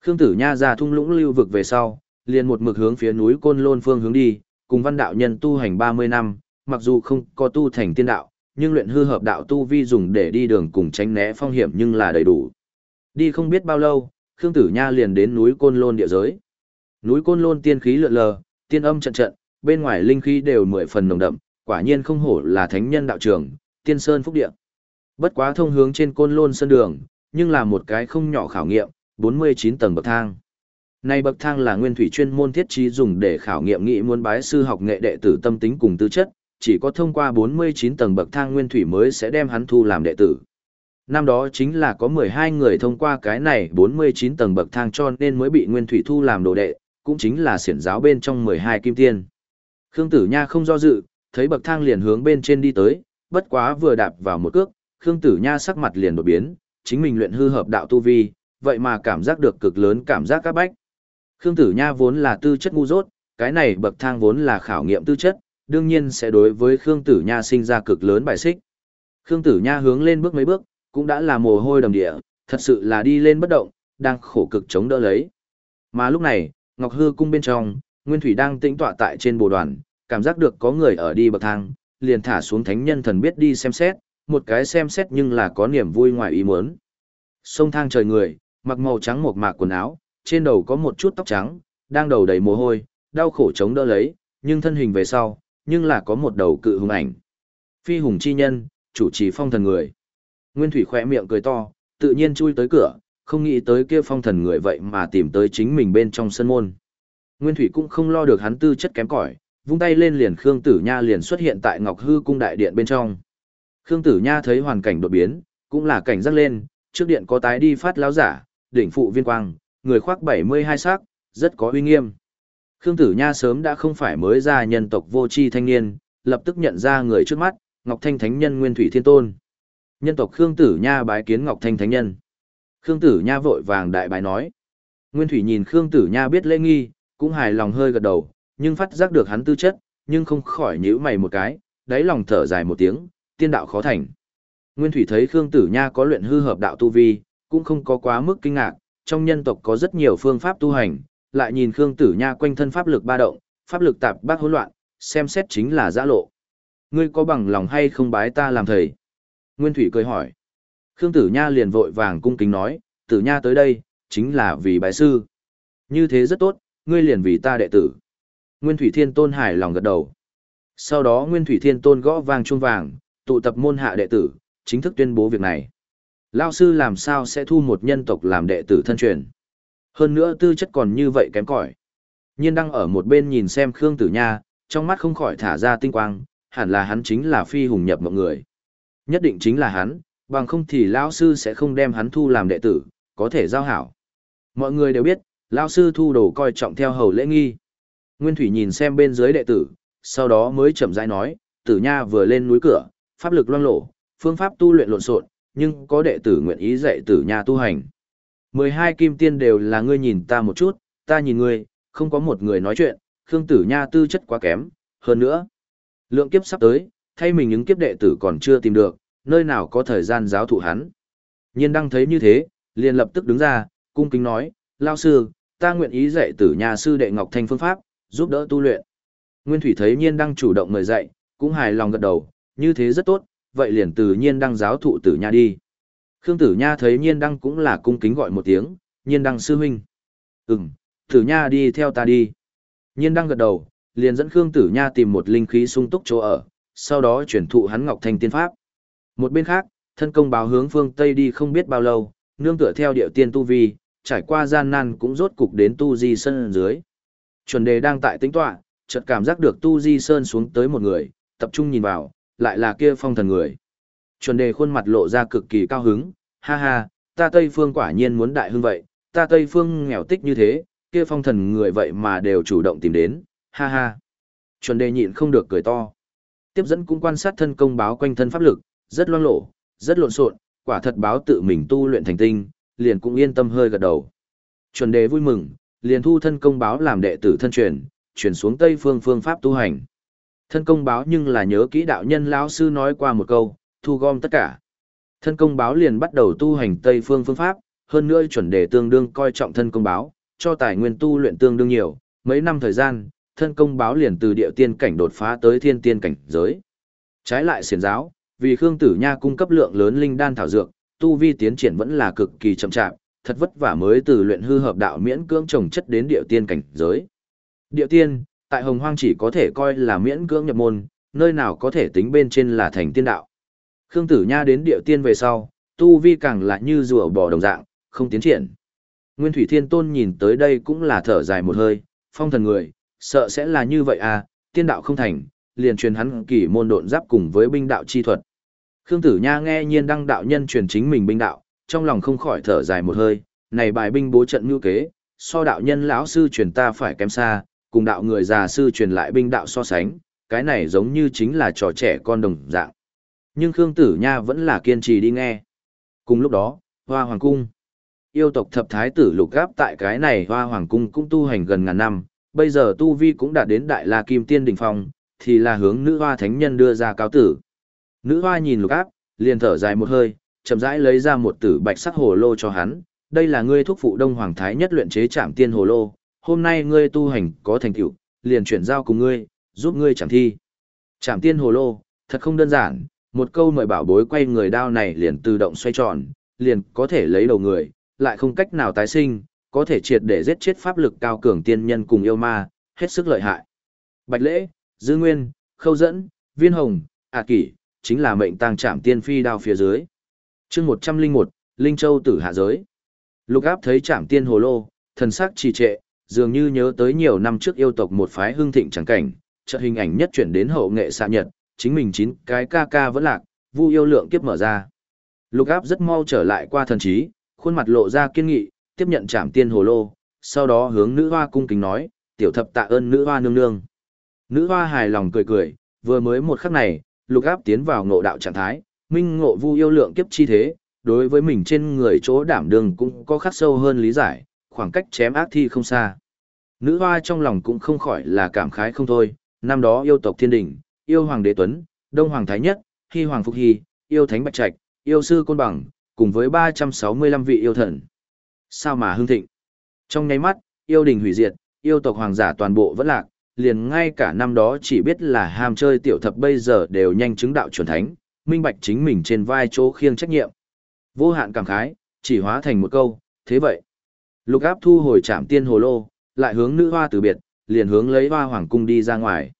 Khương Tử Nha ra thung lũng lưu vực về sau, liền một mực hướng phía núi Côn Lôn phương hướng đi, cùng văn đạo nhân tu hành 30 năm, mặc dù không có tu thành tiên đạo, nhưng luyện hư hợp đạo tu vi dùng để đi đường cùng tránh né phong hiểm nhưng là đầy đủ. Đi không biết bao lâu, Khương Tử Nha liền đến núi Côn Lôn địa giới. Núi Côn Lôn tiên khí lượn lờ, tiên âm trận trận, bên ngoài linh khí đều mười phần nồng đậm, quả nhiên không hổ là thánh nhân đạo trưởng, tiên sơn phúc địa. Bất quá thông hướng trên Côn Lôn sơn đường, nhưng là một cái không nhỏ khảo nghiệm, 49 tầng bậc thang. Này bậc thang là nguyên thủy chuyên môn thiết trí dùng để khảo nghiệm nghị muốn bái sư học nghệ đệ tử tâm tính cùng tư chất, chỉ có thông qua 49 tầng bậc thang nguyên thủy mới sẽ đem hắn thu làm đệ tử. Năm đó chính là có 12 người thông qua cái này 49 tầng bậc thang cho nên mới bị nguyên thủy thu làm đồ đệ, cũng chính là siển giáo bên trong 12 kim tiên. Khương Tử Nha không do dự, thấy bậc thang liền hướng bên trên đi tới, bất quá vừa đạp vào một cước, Khương Tử Nha sắc mặt liền đổi biến, chính mình luyện hư hợp đạo tu vi, vậy mà cảm giác được cực lớn cảm giác các bách. Khương Tử Nha vốn là tư chất ngu dốt, cái này bậc thang vốn là khảo nghiệm tư chất, đương nhiên sẽ đối với Khương Tử Nha sinh ra cực lớn bài xích. Khương Tử Nha hướng lên bước mấy bước, cũng đã là mồ hôi đầm địa, thật sự là đi lên bất động, đang khổ cực chống đỡ lấy. Mà lúc này, Ngọc Hư cung bên trong, Nguyên Thủy đang tĩnh tọa tại trên bồ đoàn, cảm giác được có người ở đi bậc thang, liền thả xuống thánh nhân thần biết đi xem xét, một cái xem xét nhưng là có niềm vui ngoài ý muốn. Sông thang trời người, mặc màu trắng một mạc quần áo, trên đầu có một chút tóc trắng, đang đầu đầy mồ hôi, đau khổ chống đỡ lấy, nhưng thân hình về sau, nhưng là có một đầu cự hùng ảnh. Phi hùng chi nhân, chủ trì phong thần người. Nguyên Thủy khỏe miệng cười to, tự nhiên chui tới cửa, không nghĩ tới kia phong thần người vậy mà tìm tới chính mình bên trong sân môn. Nguyên Thủy cũng không lo được hắn tư chất kém cỏi, vung tay lên liền Khương Tử Nha liền xuất hiện tại Ngọc Hư cung đại điện bên trong. Khương Tử Nha thấy hoàn cảnh đột biến, cũng là cảnh giác lên, trước điện có tái đi phát lão giả, đỉnh phụ viên quang, người khoác 72 sắc, rất có uy nghiêm. Khương Tử Nha sớm đã không phải mới ra nhân tộc vô tri thanh niên, lập tức nhận ra người trước mắt, Ngọc Thanh Thánh Nhân Nguyên Thủy Thiên Tôn. Nhân tộc Khương Tử Nha bái kiến Ngọc Thanh Thánh Nhân. Khương Tử Nha vội vàng đại bái nói. Nguyên Thủy nhìn Khương Tử Nha biết lễ nghi, cũng hài lòng hơi gật đầu, nhưng phát giác được hắn tư chất, nhưng không khỏi nhíu mày một cái, đáy lòng thở dài một tiếng, tiên đạo khó thành. Nguyên Thủy thấy Khương Tử Nha có luyện hư hợp đạo tu vi, cũng không có quá mức kinh ngạc, trong nhân tộc có rất nhiều phương pháp tu hành, lại nhìn Khương Tử Nha quanh thân pháp lực ba động, pháp lực tạp bác hỗn loạn, xem xét chính là giã lộ. Ngươi có bằng lòng hay không bái ta làm thầy? Nguyên Thủy cười hỏi. Khương Tử Nha liền vội vàng cung kính nói, Tử Nha tới đây, chính là vì bái sư. Như thế rất tốt, ngươi liền vì ta đệ tử. Nguyên Thủy Thiên Tôn hài lòng gật đầu. Sau đó Nguyên Thủy Thiên Tôn gõ vàng chuông vàng, tụ tập môn hạ đệ tử, chính thức tuyên bố việc này. Lao sư làm sao sẽ thu một nhân tộc làm đệ tử thân truyền. Hơn nữa tư chất còn như vậy kém cỏi. Nhiên đang ở một bên nhìn xem Khương Tử Nha, trong mắt không khỏi thả ra tinh quang, hẳn là hắn chính là phi hùng nhập mọi người. Nhất định chính là hắn, bằng không thì lão sư sẽ không đem hắn thu làm đệ tử, có thể giao hảo. Mọi người đều biết, lão sư thu đồ coi trọng theo hầu lễ nghi. Nguyên Thủy nhìn xem bên dưới đệ tử, sau đó mới chậm rãi nói, Tử Nha vừa lên núi cửa, pháp lực loang lổ, phương pháp tu luyện lộn xộn, nhưng có đệ tử nguyện ý dạy Tử Nha tu hành. Mười hai kim tiên đều là ngươi nhìn ta một chút, ta nhìn ngươi, không có một người nói chuyện, Khương Tử Nha tư chất quá kém, hơn nữa. Lượng kiếp sắp tới, thay mình những kiếp đệ tử còn chưa tìm được, nơi nào có thời gian giáo thụ hắn. Nhiên đăng thấy như thế, liền lập tức đứng ra, cung kính nói, lao sư, ta nguyện ý dạy tử nhà sư đệ Ngọc Thanh phương pháp, giúp đỡ tu luyện. Nguyên Thủy thấy nhiên đăng chủ động mời dạy, cũng hài lòng gật đầu, như thế rất tốt, vậy liền từ nhiên đăng giáo thụ tử nha đi. Khương tử nha thấy nhiên đăng cũng là cung kính gọi một tiếng, nhiên đăng sư huynh. Ừm, tử nha đi theo ta đi. Nhiên đăng gật đầu, liền dẫn Khương tử nha tìm một linh khí sung túc chỗ ở, sau đó chuyển thụ hắn Ngọc Thanh tiên pháp. Một bên khác, thân công báo hướng phương Tây đi không biết bao lâu, nương tựa theo điệu tiên tu vi, trải qua gian nan cũng rốt cục đến tu di sân dưới. Chuẩn đề đang tại tính tọa, chợt cảm giác được tu di sơn xuống tới một người, tập trung nhìn vào, lại là kia phong thần người. Chuẩn đề khuôn mặt lộ ra cực kỳ cao hứng, ha ha, ta Tây Phương quả nhiên muốn đại hưng vậy, ta Tây Phương nghèo tích như thế, kia phong thần người vậy mà đều chủ động tìm đến, ha ha. Chuẩn đề nhịn không được cười to. Tiếp dẫn cũng quan sát thân công báo quanh thân pháp lực, rất loang lộ, rất lộn xộn, quả thật báo tự mình tu luyện thành tinh, liền cũng yên tâm hơi gật đầu. Chuẩn đề vui mừng, liền thu thân công báo làm đệ tử thân truyền, chuyển xuống Tây phương phương pháp tu hành. Thân công báo nhưng là nhớ kỹ đạo nhân lão sư nói qua một câu, thu gom tất cả. Thân công báo liền bắt đầu tu hành Tây phương phương pháp, hơn nữa chuẩn đề tương đương coi trọng thân công báo, cho tài nguyên tu luyện tương đương nhiều, mấy năm thời gian, thân công báo liền từ địa tiên cảnh đột phá tới thiên tiên cảnh giới. Trái lại xiển giáo, vì Khương Tử Nha cung cấp lượng lớn linh đan thảo dược, tu vi tiến triển vẫn là cực kỳ chậm chạp, thật vất vả mới từ luyện hư hợp đạo miễn cưỡng trồng chất đến địa tiên cảnh giới. Địa tiên, tại Hồng Hoang chỉ có thể coi là miễn cưỡng nhập môn, nơi nào có thể tính bên trên là thành tiên đạo. Khương Tử Nha đến địa tiên về sau, tu vi càng là như rùa bò đồng dạng, không tiến triển. Nguyên Thủy Thiên Tôn nhìn tới đây cũng là thở dài một hơi, phong thần người, sợ sẽ là như vậy à, tiên đạo không thành, liền truyền hắn kỳ môn độn giáp cùng với binh đạo chi thuật. Khương Tử Nha nghe nhiên đăng đạo nhân truyền chính mình binh đạo, trong lòng không khỏi thở dài một hơi, này bài binh bố trận như kế, so đạo nhân lão sư truyền ta phải kém xa, cùng đạo người già sư truyền lại binh đạo so sánh, cái này giống như chính là trò trẻ con đồng dạng. Nhưng Khương Tử Nha vẫn là kiên trì đi nghe. Cùng lúc đó, Hoa Hoàng Cung. Yêu tộc thập thái tử lục gáp tại cái này Hoa Hoàng Cung cũng tu hành gần ngàn năm, bây giờ tu vi cũng đã đến Đại La Kim Tiên đỉnh phong, thì là hướng nữ hoa thánh nhân đưa ra cáo tử. Nữ hoa nhìn lục áp, liền thở dài một hơi, chậm rãi lấy ra một tử bạch sắc hồ lô cho hắn. Đây là ngươi thúc phụ Đông Hoàng Thái nhất luyện chế trảm tiên hồ lô, hôm nay ngươi tu hành có thành tựu, liền chuyển giao cùng ngươi, giúp ngươi chẳng thi. Trảm tiên hồ lô, thật không đơn giản, một câu mời bảo bối quay người đao này liền tự động xoay tròn, liền có thể lấy đầu người, lại không cách nào tái sinh, có thể triệt để giết chết pháp lực cao cường tiên nhân cùng yêu ma, hết sức lợi hại. Bạch lễ, dư nguyên, khâu dẫn, viên hồng, ả kỷ, chính là mệnh tăng trảm tiên phi đao phía dưới. chương 101, Linh Châu tử hạ giới. Lục áp thấy trảm tiên hồ lô, thần sắc trì trệ, dường như nhớ tới nhiều năm trước yêu tộc một phái hương thịnh chẳng cảnh, chợt hình ảnh nhất chuyển đến hậu nghệ xạ nhật, chính mình chín cái ca ca vẫn lạc, vu yêu lượng kiếp mở ra. Lục áp rất mau trở lại qua thần trí, khuôn mặt lộ ra kiên nghị, tiếp nhận trảm tiên hồ lô, sau đó hướng nữ hoa cung kính nói, tiểu thập tạ ơn nữ hoa nương nương. Nữ hoa hài lòng cười cười, vừa mới một khắc này, lục áp tiến vào ngộ đạo trạng thái, minh ngộ vu yêu lượng kiếp chi thế, đối với mình trên người chỗ đảm đường cũng có khắc sâu hơn lý giải, khoảng cách chém ác thi không xa. Nữ hoa trong lòng cũng không khỏi là cảm khái không thôi, năm đó yêu tộc thiên đình, yêu hoàng đế tuấn, đông hoàng thái nhất, hy hoàng phục hy, yêu thánh bạch trạch, yêu sư côn bằng, cùng với 365 vị yêu thần. Sao mà hưng thịnh? Trong nháy mắt, yêu đình hủy diệt, yêu tộc hoàng giả toàn bộ vẫn lạc, liền ngay cả năm đó chỉ biết là ham chơi tiểu thập bây giờ đều nhanh chứng đạo chuẩn thánh, minh bạch chính mình trên vai chỗ khiêng trách nhiệm. Vô hạn cảm khái, chỉ hóa thành một câu, thế vậy. Lục áp thu hồi trạm tiên hồ lô, lại hướng nữ hoa từ biệt, liền hướng lấy hoa hoàng cung đi ra ngoài.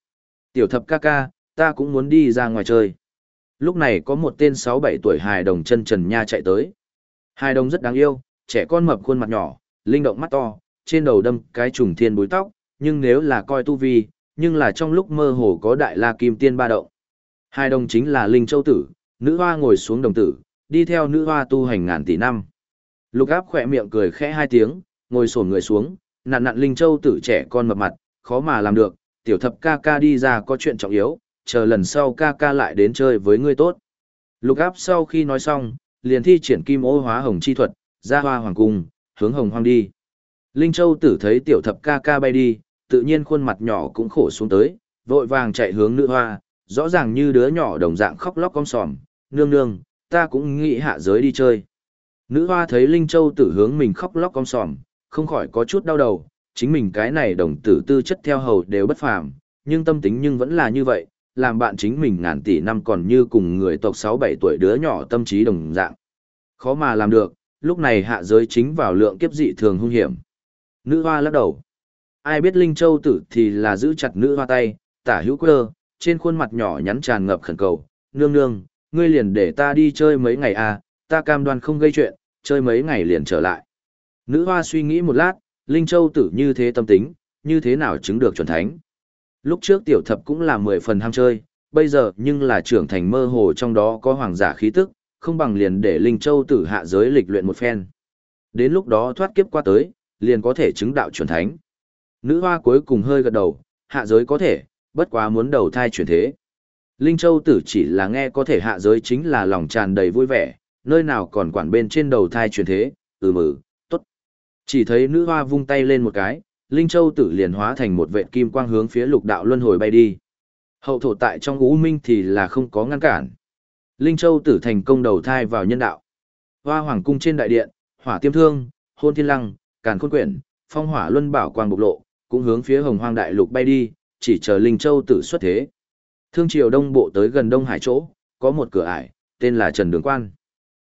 Tiểu thập ca ca, ta cũng muốn đi ra ngoài chơi. Lúc này có một tên 6-7 tuổi hài đồng chân trần nha chạy tới. Hài đồng rất đáng yêu, trẻ con mập khuôn mặt nhỏ, linh động mắt to, trên đầu đâm cái trùng thiên búi tóc, nhưng nếu là coi tu vi, nhưng là trong lúc mơ hồ có đại la kim tiên ba động. Hai đồng chính là Linh Châu Tử, nữ hoa ngồi xuống đồng tử, đi theo nữ hoa tu hành ngàn tỷ năm. Lục áp khỏe miệng cười khẽ hai tiếng, ngồi sổn người xuống, nặn nặn Linh Châu Tử trẻ con mập mặt, khó mà làm được, tiểu thập ca ca đi ra có chuyện trọng yếu, chờ lần sau ca ca lại đến chơi với ngươi tốt. Lục áp sau khi nói xong, liền thi triển kim ô hóa hồng chi thuật, ra hoa hoàng cung, hướng hồng hoang đi. Linh Châu tử thấy tiểu thập ca ca bay đi, tự nhiên khuôn mặt nhỏ cũng khổ xuống tới, vội vàng chạy hướng nữ hoa, rõ ràng như đứa nhỏ đồng dạng khóc lóc con sòm, nương nương, ta cũng nghĩ hạ giới đi chơi. Nữ hoa thấy Linh Châu tử hướng mình khóc lóc con sòm, không khỏi có chút đau đầu, chính mình cái này đồng tử tư chất theo hầu đều bất phàm, nhưng tâm tính nhưng vẫn là như vậy, làm bạn chính mình ngàn tỷ năm còn như cùng người tộc 6-7 tuổi đứa nhỏ tâm trí đồng dạng. Khó mà làm được, lúc này hạ giới chính vào lượng kiếp dị thường hung hiểm. Nữ hoa lắc đầu. Ai biết Linh Châu tử thì là giữ chặt nữ hoa tay, tả hữu quơ, trên khuôn mặt nhỏ nhắn tràn ngập khẩn cầu. Nương nương, ngươi liền để ta đi chơi mấy ngày à, ta cam đoan không gây chuyện, chơi mấy ngày liền trở lại. Nữ hoa suy nghĩ một lát, Linh Châu tử như thế tâm tính, như thế nào chứng được chuẩn thánh. Lúc trước tiểu thập cũng là mười phần ham chơi, bây giờ nhưng là trưởng thành mơ hồ trong đó có hoàng giả khí tức, không bằng liền để Linh Châu tử hạ giới lịch luyện một phen. Đến lúc đó thoát kiếp qua tới, liền có thể chứng đạo chuẩn thánh. Nữ hoa cuối cùng hơi gật đầu, hạ giới có thể, bất quá muốn đầu thai chuyển thế. Linh Châu tử chỉ là nghe có thể hạ giới chính là lòng tràn đầy vui vẻ, nơi nào còn quản bên trên đầu thai chuyển thế, ừ mừ, tốt. Chỉ thấy nữ hoa vung tay lên một cái, Linh Châu tử liền hóa thành một vệ kim quang hướng phía lục đạo luân hồi bay đi. Hậu thổ tại trong ú minh thì là không có ngăn cản. Linh Châu tử thành công đầu thai vào nhân đạo. Hoa hoàng cung trên đại điện, hỏa tiêm thương, hôn thiên lăng, càn khôn quyển, phong hỏa luân bảo quang bộc lộ, cũng hướng phía hồng hoang đại lục bay đi, chỉ chờ Linh Châu tử xuất thế. Thương triều đông bộ tới gần Đông Hải chỗ, có một cửa ải, tên là Trần Đường Quan.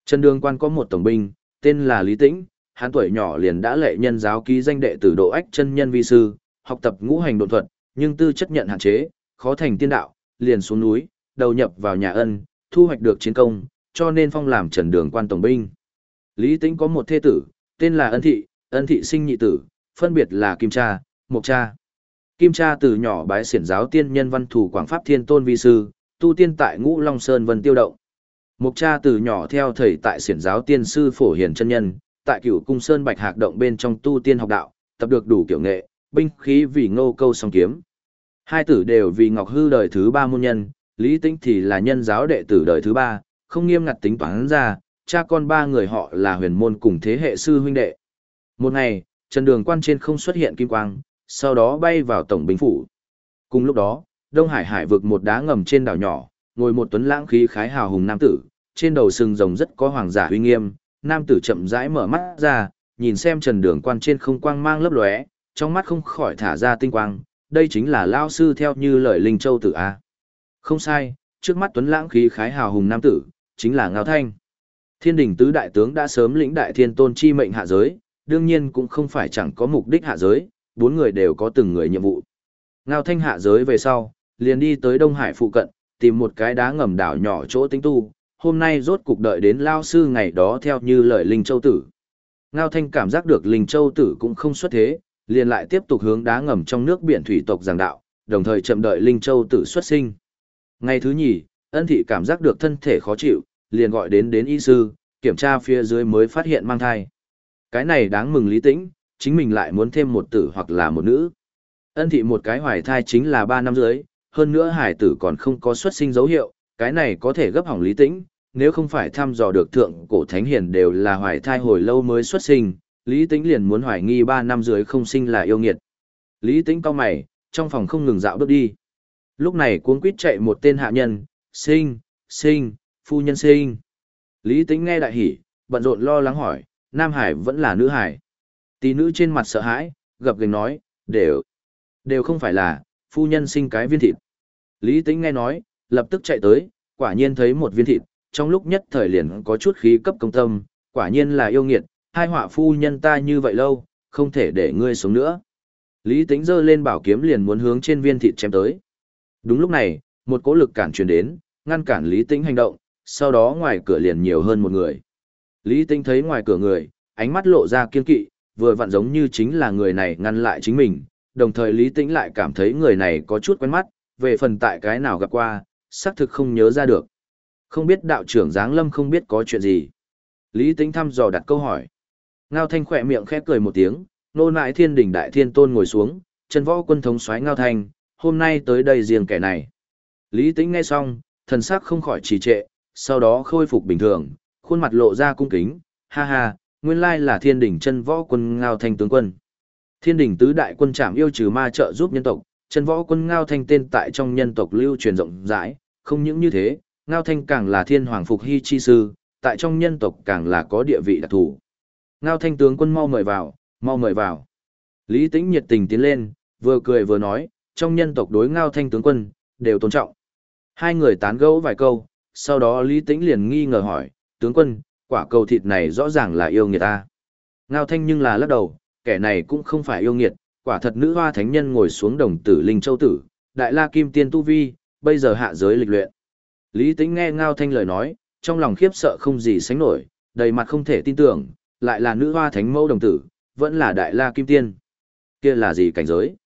Trần Đường Quan có một tổng binh, tên là Lý Tĩnh, hắn tuổi nhỏ liền đã lệ nhân giáo ký danh đệ tử độ ách chân nhân vi sư, học tập ngũ hành độn thuật, nhưng tư chất nhận hạn chế, khó thành tiên đạo, liền xuống núi, đầu nhập vào nhà ân, thu hoạch được chiến công, cho nên phong làm Trần Đường Quan tổng binh. Lý Tĩnh có một thê tử, tên là Ân Thị, ân thị sinh nhị tử, phân biệt là Kim Cha, Mộc Cha. Kim Cha từ nhỏ bái xiển giáo tiên nhân văn thủ Quảng Pháp Thiên Tôn Vi Sư, tu tiên tại Ngũ Long Sơn Vân Tiêu Động. Mộc Cha từ nhỏ theo thầy tại xiển giáo tiên sư Phổ Hiền chân Nhân, tại cửu cung Sơn Bạch Hạc Động bên trong tu tiên học đạo, tập được đủ kiểu nghệ, binh khí vì ngô câu song kiếm. Hai tử đều vì Ngọc Hư đời thứ ba môn nhân, Lý Tĩnh thì là nhân giáo đệ tử đời thứ ba, không nghiêm ngặt tính toán ra, cha con ba người họ là huyền môn cùng thế hệ sư huynh đệ. Một ngày, Trần Đường Quan trên không xuất hiện kim quang, sau đó bay vào tổng binh phủ. Cùng lúc đó, Đông Hải hải vực một đá ngầm trên đảo nhỏ, ngồi một tuấn lãng khí khái hào hùng nam tử, trên đầu sừng rồng rất có hoàng giả uy nghiêm, nam tử chậm rãi mở mắt ra, nhìn xem Trần Đường Quan trên không quang mang lấp lóe, trong mắt không khỏi thả ra tinh quang, đây chính là lao sư theo như lời Linh Châu tử a. Không sai, trước mắt tuấn lãng khí khái hào hùng nam tử, chính là Ngao Thanh. Thiên đình tứ đại tướng đã sớm lĩnh đại thiên tôn chi mệnh hạ giới, đương nhiên cũng không phải chẳng có mục đích hạ giới, bốn người đều có từng người nhiệm vụ. Ngao Thanh hạ giới về sau, liền đi tới Đông Hải phụ cận, tìm một cái đá ngầm đảo nhỏ chỗ tính tu, hôm nay rốt cục đợi đến lao sư ngày đó theo như lời Linh Châu Tử. Ngao Thanh cảm giác được Linh Châu Tử cũng không xuất thế, liền lại tiếp tục hướng đá ngầm trong nước biển thủy tộc giảng đạo, đồng thời chậm đợi Linh Châu Tử xuất sinh. Ngày thứ nhì, ân thị cảm giác được thân thể khó chịu, liền gọi đến đến y sư, kiểm tra phía dưới mới phát hiện mang thai. Cái này đáng mừng lý tĩnh, chính mình lại muốn thêm một tử hoặc là một nữ. Ân thị một cái hoài thai chính là 3 năm dưới, hơn nữa hải tử còn không có xuất sinh dấu hiệu, cái này có thể gấp hỏng lý tĩnh, nếu không phải thăm dò được thượng cổ thánh hiền đều là hoài thai hồi lâu mới xuất sinh, lý tĩnh liền muốn hoài nghi ba năm dưới không sinh là yêu nghiệt. Lý tĩnh cao mày, trong phòng không ngừng dạo bước đi. Lúc này cuống quýt chạy một tên hạ nhân, sinh, sinh, phu nhân sinh. Lý Tĩnh nghe đại hỉ, bận rộn lo lắng hỏi, Nam Hải vẫn là nữ hải. Tỷ nữ trên mặt sợ hãi, gập gành nói, đều, đều không phải là, phu nhân sinh cái viên thịt. Lý Tĩnh nghe nói, lập tức chạy tới, quả nhiên thấy một viên thịt, trong lúc nhất thời liền có chút khí cấp công tâm, quả nhiên là yêu nghiệt, hai họa phu nhân ta như vậy lâu, không thể để ngươi sống nữa. Lý Tĩnh giơ lên bảo kiếm liền muốn hướng trên viên thịt chém tới. Đúng lúc này, một cỗ lực cản truyền đến, ngăn cản Lý Tĩnh hành động, sau đó ngoài cửa liền nhiều hơn một người. Lý Tĩnh thấy ngoài cửa người, ánh mắt lộ ra kiên kỵ, vừa vặn giống như chính là người này ngăn lại chính mình, đồng thời Lý Tĩnh lại cảm thấy người này có chút quen mắt, về phần tại cái nào gặp qua, xác thực không nhớ ra được. Không biết đạo trưởng Giáng Lâm không biết có chuyện gì. Lý Tĩnh thăm dò đặt câu hỏi. Ngao Thanh khỏe miệng khẽ cười một tiếng, nô nại thiên đỉnh đại thiên tôn ngồi xuống, chân võ quân thống soái Ngao Thanh, hôm nay tới đây riêng kẻ này. Lý Tĩnh nghe xong, thần sắc không khỏi trì trệ, sau đó khôi phục bình thường, khuôn mặt lộ ra cung kính, ha ha, nguyên lai là thiên đỉnh chân võ quân Ngao Thanh tướng quân. Thiên đỉnh tứ đại quân trảm yêu trừ ma trợ giúp nhân tộc, chân võ quân Ngao Thanh tên tại trong nhân tộc lưu truyền rộng rãi, không những như thế, Ngao Thanh càng là thiên hoàng phục hy chi sư, tại trong nhân tộc càng là có địa vị đặc thù. Ngao Thanh tướng quân mau mời vào, mau mời vào. Lý Tĩnh nhiệt tình tiến lên, vừa cười vừa nói, trong nhân tộc đối Ngao Thanh tướng quân, đều tôn trọng. Hai người tán gẫu vài câu, sau đó Lý Tĩnh liền nghi ngờ hỏi, tướng quân, quả cầu thịt này rõ ràng là yêu nghiệt ta. Ngao Thanh nhưng là lắc đầu, kẻ này cũng không phải yêu nghiệt, quả thật nữ hoa thánh nhân ngồi xuống đồng tử linh châu tử, đại la kim tiên tu vi, bây giờ hạ giới lịch luyện. Lý Tĩnh nghe Ngao Thanh lời nói, trong lòng khiếp sợ không gì sánh nổi, đầy mặt không thể tin tưởng, lại là nữ hoa thánh mẫu đồng tử, vẫn là đại la kim tiên. Kia là gì cảnh giới?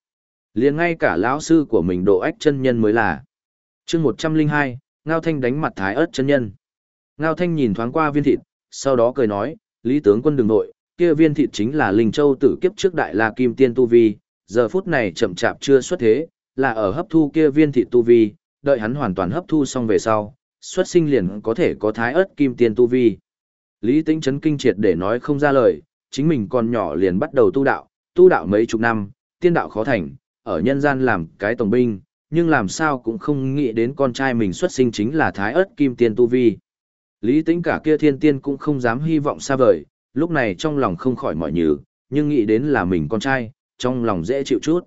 liền ngay cả lão sư của mình độ ách chân nhân mới là. chương 102, Ngao Thanh đánh mặt thái ớt chân nhân. Ngao Thanh nhìn thoáng qua viên thịt, sau đó cười nói, Lý tướng quân đừng nội, kia viên thịt chính là Linh Châu tử kiếp trước đại la kim tiên tu vi, giờ phút này chậm chạp chưa xuất thế, là ở hấp thu kia viên thịt tu vi, đợi hắn hoàn toàn hấp thu xong về sau, xuất sinh liền có thể có thái ớt kim tiên tu vi. Lý Tĩnh chấn kinh triệt để nói không ra lời, chính mình còn nhỏ liền bắt đầu tu đạo, tu đạo mấy chục năm, tiên đạo khó thành, ở nhân gian làm cái tổng binh, nhưng làm sao cũng không nghĩ đến con trai mình xuất sinh chính là thái ớt kim tiên tu vi. Lý Tĩnh cả kia thiên tiên cũng không dám hy vọng xa vời, lúc này trong lòng không khỏi mọi nhừ, nhưng nghĩ đến là mình con trai, trong lòng dễ chịu chút.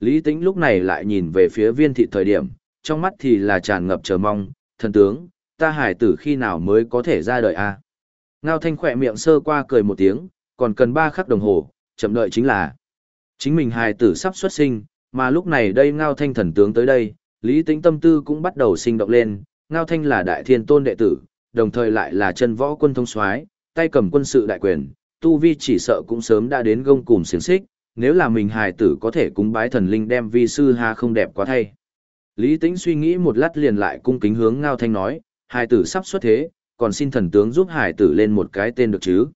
Lý Tĩnh lúc này lại nhìn về phía viên thị thời điểm, trong mắt thì là tràn ngập chờ mong, thần tướng, ta hải tử khi nào mới có thể ra đời a à? Ngao thanh khỏe miệng sơ qua cười một tiếng, còn cần ba khắc đồng hồ, chậm đợi chính là chính mình hài tử sắp xuất sinh, mà lúc này đây Ngao thanh thần tướng tới đây, lý Tĩnh tâm tư cũng bắt đầu sinh động lên, Ngao thanh là đại thiên tôn đệ tử, đồng thời lại là chân võ quân thông soái tay cầm quân sự đại quyền, tu vi chỉ sợ cũng sớm đã đến gông cùng xiềng xích, nếu là mình hài tử có thể cúng bái thần linh đem vi sư ha không đẹp quá thay. Lý Tĩnh suy nghĩ một lát liền lại cung kính hướng Ngao Thanh nói, hài tử sắp xuất thế, còn xin thần tướng giúp hài tử lên một cái tên được chứ.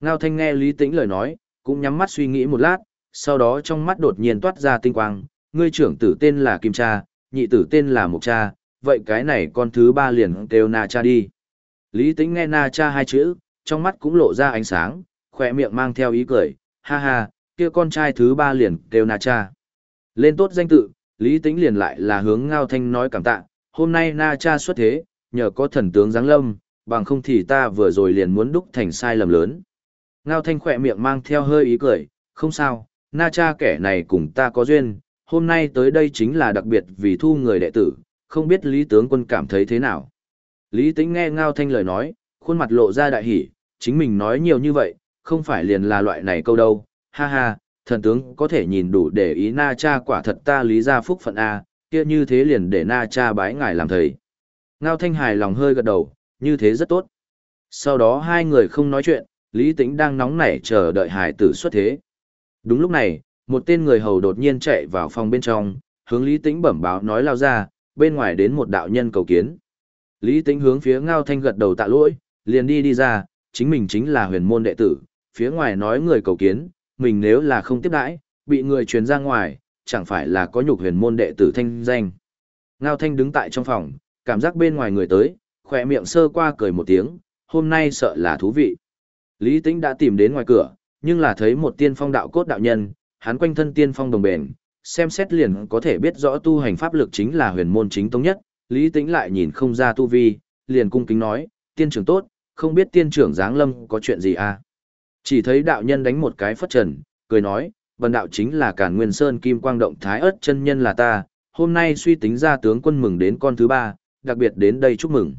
Ngao Thanh nghe Lý Tĩnh lời nói, cũng nhắm mắt suy nghĩ một lát, sau đó trong mắt đột nhiên toát ra tinh quang, ngươi trưởng tử tên là Kim Cha, nhị tử tên là Mục Cha, vậy cái này con thứ ba liền kêu Na Cha đi. Lý Tĩnh nghe Na Cha hai chữ, trong mắt cũng lộ ra ánh sáng, khỏe miệng mang theo ý cười, ha ha, kia con trai thứ ba liền kêu Na Cha. Lên tốt danh tự, Lý Tĩnh liền lại là hướng Ngao Thanh nói cảm tạ, hôm nay Na Cha xuất thế, nhờ có thần tướng giáng lâm, bằng không thì ta vừa rồi liền muốn đúc thành sai lầm lớn. Ngao Thanh khỏe miệng mang theo hơi ý cười, không sao, Na Cha kẻ này cùng ta có duyên, hôm nay tới đây chính là đặc biệt vì thu người đệ tử, không biết Lý tướng quân cảm thấy thế nào. Lý Tĩnh nghe Ngao Thanh lời nói, khuôn mặt lộ ra đại hỉ, chính mình nói nhiều như vậy, không phải liền là loại này câu đâu, ha ha, thần tướng có thể nhìn đủ để ý na cha quả thật ta lý ra phúc phận A, kia như thế liền để na cha bái ngài làm thầy. Ngao Thanh hài lòng hơi gật đầu, như thế rất tốt. Sau đó hai người không nói chuyện, Lý Tĩnh đang nóng nảy chờ đợi hải tử xuất thế. Đúng lúc này, một tên người hầu đột nhiên chạy vào phòng bên trong, hướng Lý Tĩnh bẩm báo nói lao ra, bên ngoài đến một đạo nhân cầu kiến. Lý Tĩnh hướng phía Ngao Thanh gật đầu tạ lỗi, liền đi đi ra, chính mình chính là huyền môn đệ tử, phía ngoài nói người cầu kiến, mình nếu là không tiếp đãi, bị người truyền ra ngoài, chẳng phải là có nhục huyền môn đệ tử thanh danh. Ngao Thanh đứng tại trong phòng, cảm giác bên ngoài người tới, khỏe miệng sơ qua cười một tiếng, hôm nay sợ là thú vị. Lý Tĩnh đã tìm đến ngoài cửa, nhưng là thấy một tiên phong đạo cốt đạo nhân, hắn quanh thân tiên phong đồng bền, xem xét liền có thể biết rõ tu hành pháp lực chính là huyền môn chính tông nhất, Lý Tĩnh lại nhìn không ra tu vi, liền cung kính nói, tiên trưởng tốt, không biết tiên trưởng giáng lâm có chuyện gì à? Chỉ thấy đạo nhân đánh một cái phất trần, cười nói, bần đạo chính là cản Nguyên Sơn Kim Quang Động Thái ớt chân nhân là ta, hôm nay suy tính ra tướng quân mừng đến con thứ ba, đặc biệt đến đây chúc mừng.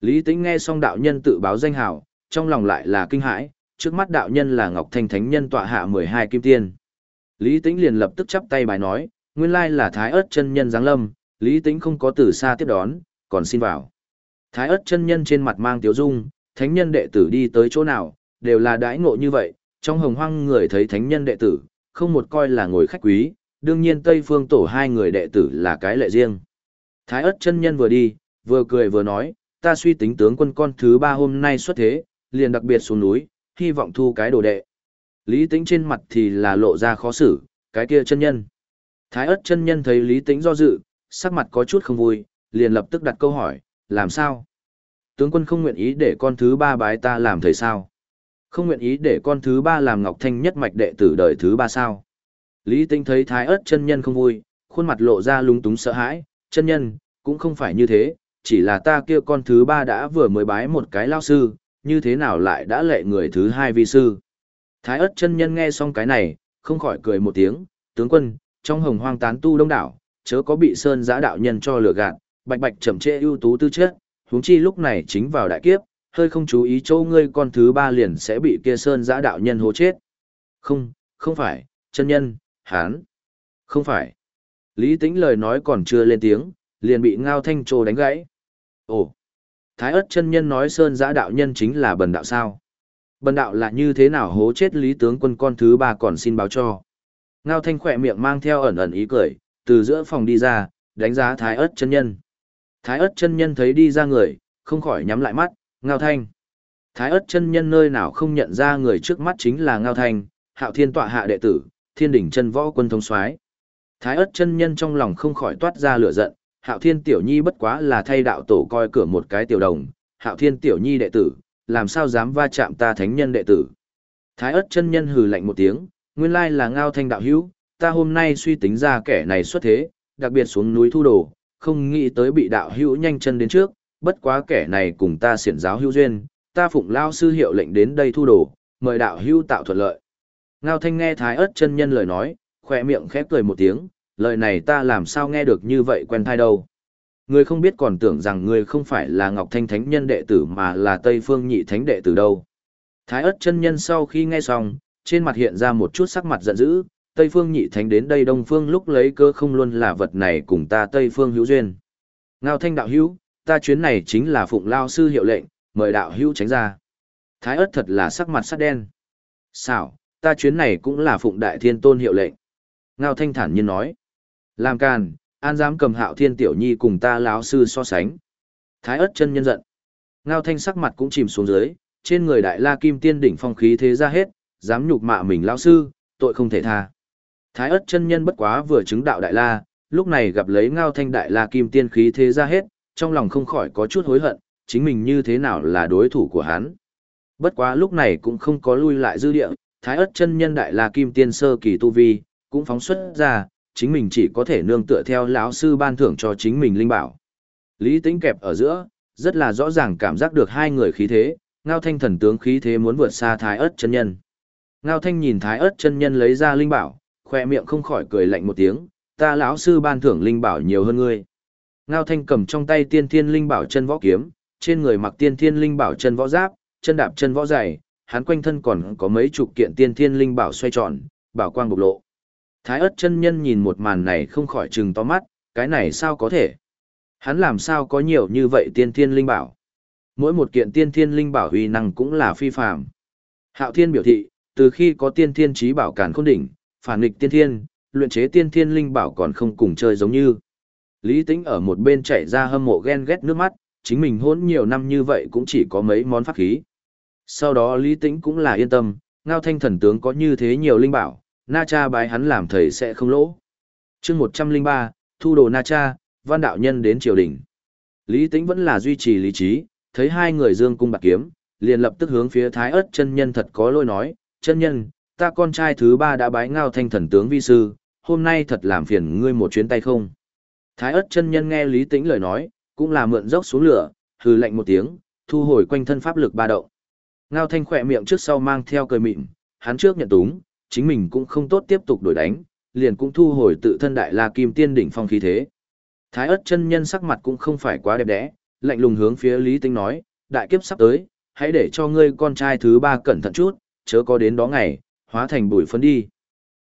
Lý Tĩnh nghe xong đạo nhân tự báo danh hào, trong lòng lại là kinh hãi, trước mắt đạo nhân là Ngọc Thanh Thánh Nhân tọa hạ 12 kim tiên. Lý Tĩnh liền lập tức chắp tay bài nói, nguyên lai là Thái ớt chân nhân giáng lâm, Lý Tĩnh không có từ xa tiếp đón, còn xin vào. Thái ớt chân nhân trên mặt mang tiếu dung, thánh nhân đệ tử đi tới chỗ nào, đều là đãi ngộ như vậy, trong hồng hoang người thấy thánh nhân đệ tử, không một coi là ngồi khách quý, đương nhiên Tây Phương tổ hai người đệ tử là cái lệ riêng. Thái ất chân nhân vừa đi, vừa cười vừa nói, ta suy tính tướng quân con thứ ba hôm nay xuất thế, liền đặc biệt xuống núi, hy vọng thu cái đồ đệ. Lý Tĩnh trên mặt thì là lộ ra khó xử, cái kia chân nhân. Thái ất chân nhân thấy Lý Tĩnh do dự, sắc mặt có chút không vui, liền lập tức đặt câu hỏi, làm sao? Tướng quân không nguyện ý để con thứ ba bái ta làm thầy sao? Không nguyện ý để con thứ ba làm Ngọc Thanh nhất mạch đệ tử đời thứ ba sao? Lý Tinh thấy Thái ớt chân nhân không vui, khuôn mặt lộ ra lúng túng sợ hãi, chân nhân, cũng không phải như thế, chỉ là ta kia con thứ ba đã vừa mới bái một cái lao sư, như thế nào lại đã lệ người thứ hai vi sư. Thái ớt chân nhân nghe xong cái này, không khỏi cười một tiếng, tướng quân, trong hồng hoang tán tu đông đảo, chớ có bị sơn giã đạo nhân cho lừa gạt, bạch bạch chậm trễ ưu tú tư chất, huống chi lúc này chính vào đại kiếp, hơi không chú ý châu ngươi con thứ ba liền sẽ bị kia sơn giã đạo nhân hố chết. Không, không phải, chân nhân, hán. Không phải. Lý tĩnh lời nói còn chưa lên tiếng, liền bị ngao thanh trô đánh gãy. Ồ, thái ất chân nhân nói sơn giã đạo nhân chính là bần đạo sao? Bần đạo là như thế nào hố chết lý tướng quân con thứ ba còn xin báo cho. Ngao thanh khỏe miệng mang theo ẩn ẩn ý cười, từ giữa phòng đi ra, đánh giá thái ất chân nhân. Thái ớt chân nhân thấy đi ra người, không khỏi nhắm lại mắt, ngao thanh. Thái ớt chân nhân nơi nào không nhận ra người trước mắt chính là ngao thanh, hạo thiên tọa hạ đệ tử, thiên đỉnh chân võ quân thống soái Thái ớt chân nhân trong lòng không khỏi toát ra lửa giận, hạo thiên tiểu nhi bất quá là thay đạo tổ coi cửa một cái tiểu đồng, hạo thiên tiểu nhi đệ tử, làm sao dám va chạm ta thánh nhân đệ tử. Thái ớt chân nhân hừ lạnh một tiếng, nguyên lai là ngao thanh đạo hữu, ta hôm nay suy tính ra kẻ này xuất thế, đặc biệt xuống núi thu đồ, không nghĩ tới bị đạo hữu nhanh chân đến trước, bất quá kẻ này cùng ta xiển giáo hữu duyên, ta phụng lao sư hiệu lệnh đến đây thu đồ, mời đạo hữu tạo thuận lợi. Ngao thanh nghe thái ất chân nhân lời nói, khỏe miệng khép cười một tiếng, lời này ta làm sao nghe được như vậy quen thai đâu. Người không biết còn tưởng rằng người không phải là Ngọc Thanh Thánh Nhân đệ tử mà là Tây Phương Nhị Thánh đệ tử đâu. Thái ất chân nhân sau khi nghe xong, trên mặt hiện ra một chút sắc mặt giận dữ, Tây Phương Nhị Thánh đến đây Đông Phương lúc lấy cơ không luôn là vật này cùng ta Tây Phương hữu duyên. Ngao Thanh đạo hữu, ta chuyến này chính là phụng lao sư hiệu lệnh, mời đạo hữu tránh ra. Thái ớt thật là sắc mặt sắc đen. Xảo, ta chuyến này cũng là phụng đại thiên tôn hiệu lệnh. Ngao Thanh thản nhiên nói. Làm càn, an dám cầm hạo thiên tiểu nhi cùng ta Lão sư so sánh. Thái ớt chân nhân giận. Ngao thanh sắc mặt cũng chìm xuống dưới, trên người đại la kim tiên đỉnh phong khí thế ra hết, dám nhục mạ mình lão sư, tội không thể tha. Thái ất chân nhân bất quá vừa chứng đạo đại la, lúc này gặp lấy ngao thanh đại la kim tiên khí thế ra hết, trong lòng không khỏi có chút hối hận, chính mình như thế nào là đối thủ của hắn. Bất quá lúc này cũng không có lui lại dư địa, thái ất chân nhân đại la kim tiên sơ kỳ tu vi, cũng phóng xuất ra, chính mình chỉ có thể nương tựa theo lão sư ban thưởng cho chính mình linh bảo. Lý Tĩnh kẹp ở giữa, rất là rõ ràng cảm giác được hai người khí thế, Ngao Thanh thần tướng khí thế muốn vượt xa Thái Ức chân nhân. Ngao Thanh nhìn Thái Ức chân nhân lấy ra linh bảo, khoe miệng không khỏi cười lạnh một tiếng, ta lão sư ban thưởng linh bảo nhiều hơn ngươi. Ngao Thanh cầm trong tay Tiên Thiên linh bảo chân võ kiếm, trên người mặc Tiên Thiên linh bảo chân võ giáp, chân đạp chân võ giày, hắn quanh thân còn có mấy chục kiện Tiên Thiên linh bảo xoay tròn, bảo quang bộc lộ. Thái ớt chân nhân nhìn một màn này không khỏi trừng to mắt, cái này sao có thể? Hắn làm sao có nhiều như vậy tiên thiên linh bảo? Mỗi một kiện tiên thiên linh bảo uy năng cũng là phi phàm. Hạo thiên biểu thị, từ khi có tiên thiên trí bảo cản khôn đỉnh, phản nghịch tiên thiên, luyện chế tiên thiên linh bảo còn không cùng chơi giống như. Lý Tĩnh ở một bên chạy ra hâm mộ ghen ghét nước mắt, chính mình hôn nhiều năm như vậy cũng chỉ có mấy món pháp khí. Sau đó Lý Tĩnh cũng là yên tâm, ngao thanh thần tướng có như thế nhiều linh bảo, Na Cha bái hắn làm thầy sẽ không lỗ. chương 103, thu đồ Na Cha, văn đạo nhân đến triều đình. Lý Tĩnh vẫn là duy trì lý trí, thấy hai người dương cung bạc kiếm, liền lập tức hướng phía thái Ức chân nhân thật có lôi nói, chân nhân, ta con trai thứ ba đã bái ngao thanh thần tướng vi sư, hôm nay thật làm phiền ngươi một chuyến tay không. Thái ớt chân nhân nghe Lý Tĩnh lời nói, cũng là mượn dốc xuống lửa, hừ lạnh một tiếng, thu hồi quanh thân pháp lực ba động. Ngao Thanh khỏe miệng trước sau mang theo cười mịn, hắn trước nhận túng, chính mình cũng không tốt tiếp tục đổi đánh, liền cũng thu hồi tự thân đại la kim tiên đỉnh phong khí thế. Thái ất chân nhân sắc mặt cũng không phải quá đẹp đẽ, lạnh lùng hướng phía Lý tĩnh nói, đại kiếp sắp tới, hãy để cho ngươi con trai thứ ba cẩn thận chút, chớ có đến đó ngày, hóa thành bụi phấn đi.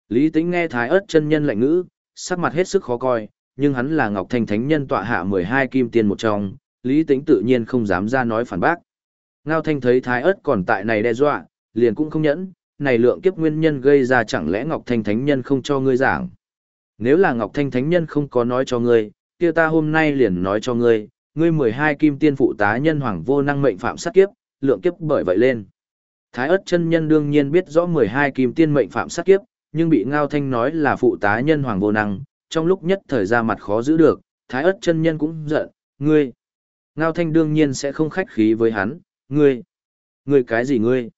Lý Tĩnh nghe Thái Ức chân nhân lạnh ngữ, sắc mặt hết sức khó coi, nhưng hắn là Ngọc Thanh Thánh nhân tọa hạ 12 kim tiên một trong, Lý Tĩnh tự nhiên không dám ra nói phản bác. Ngao Thanh thấy Thái Ức còn tại này đe dọa, liền cũng không nhẫn, này lượng kiếp nguyên nhân gây ra chẳng lẽ Ngọc Thanh Thánh nhân không cho ngươi giảng. Nếu là Ngọc Thanh Thánh nhân không có nói cho ngươi, kia ta hôm nay liền nói cho ngươi, ngươi 12 kim tiên phụ tá nhân hoàng vô năng mệnh phạm sát kiếp, lượng kiếp bởi vậy lên. Thái ất chân nhân đương nhiên biết rõ 12 kim tiên mệnh phạm sát kiếp, nhưng bị Ngao Thanh nói là phụ tá nhân hoàng vô năng, trong lúc nhất thời ra mặt khó giữ được, Thái ất chân nhân cũng giận, ngươi. Ngao Thanh đương nhiên sẽ không khách khí với hắn, ngươi. Ngươi cái gì ngươi?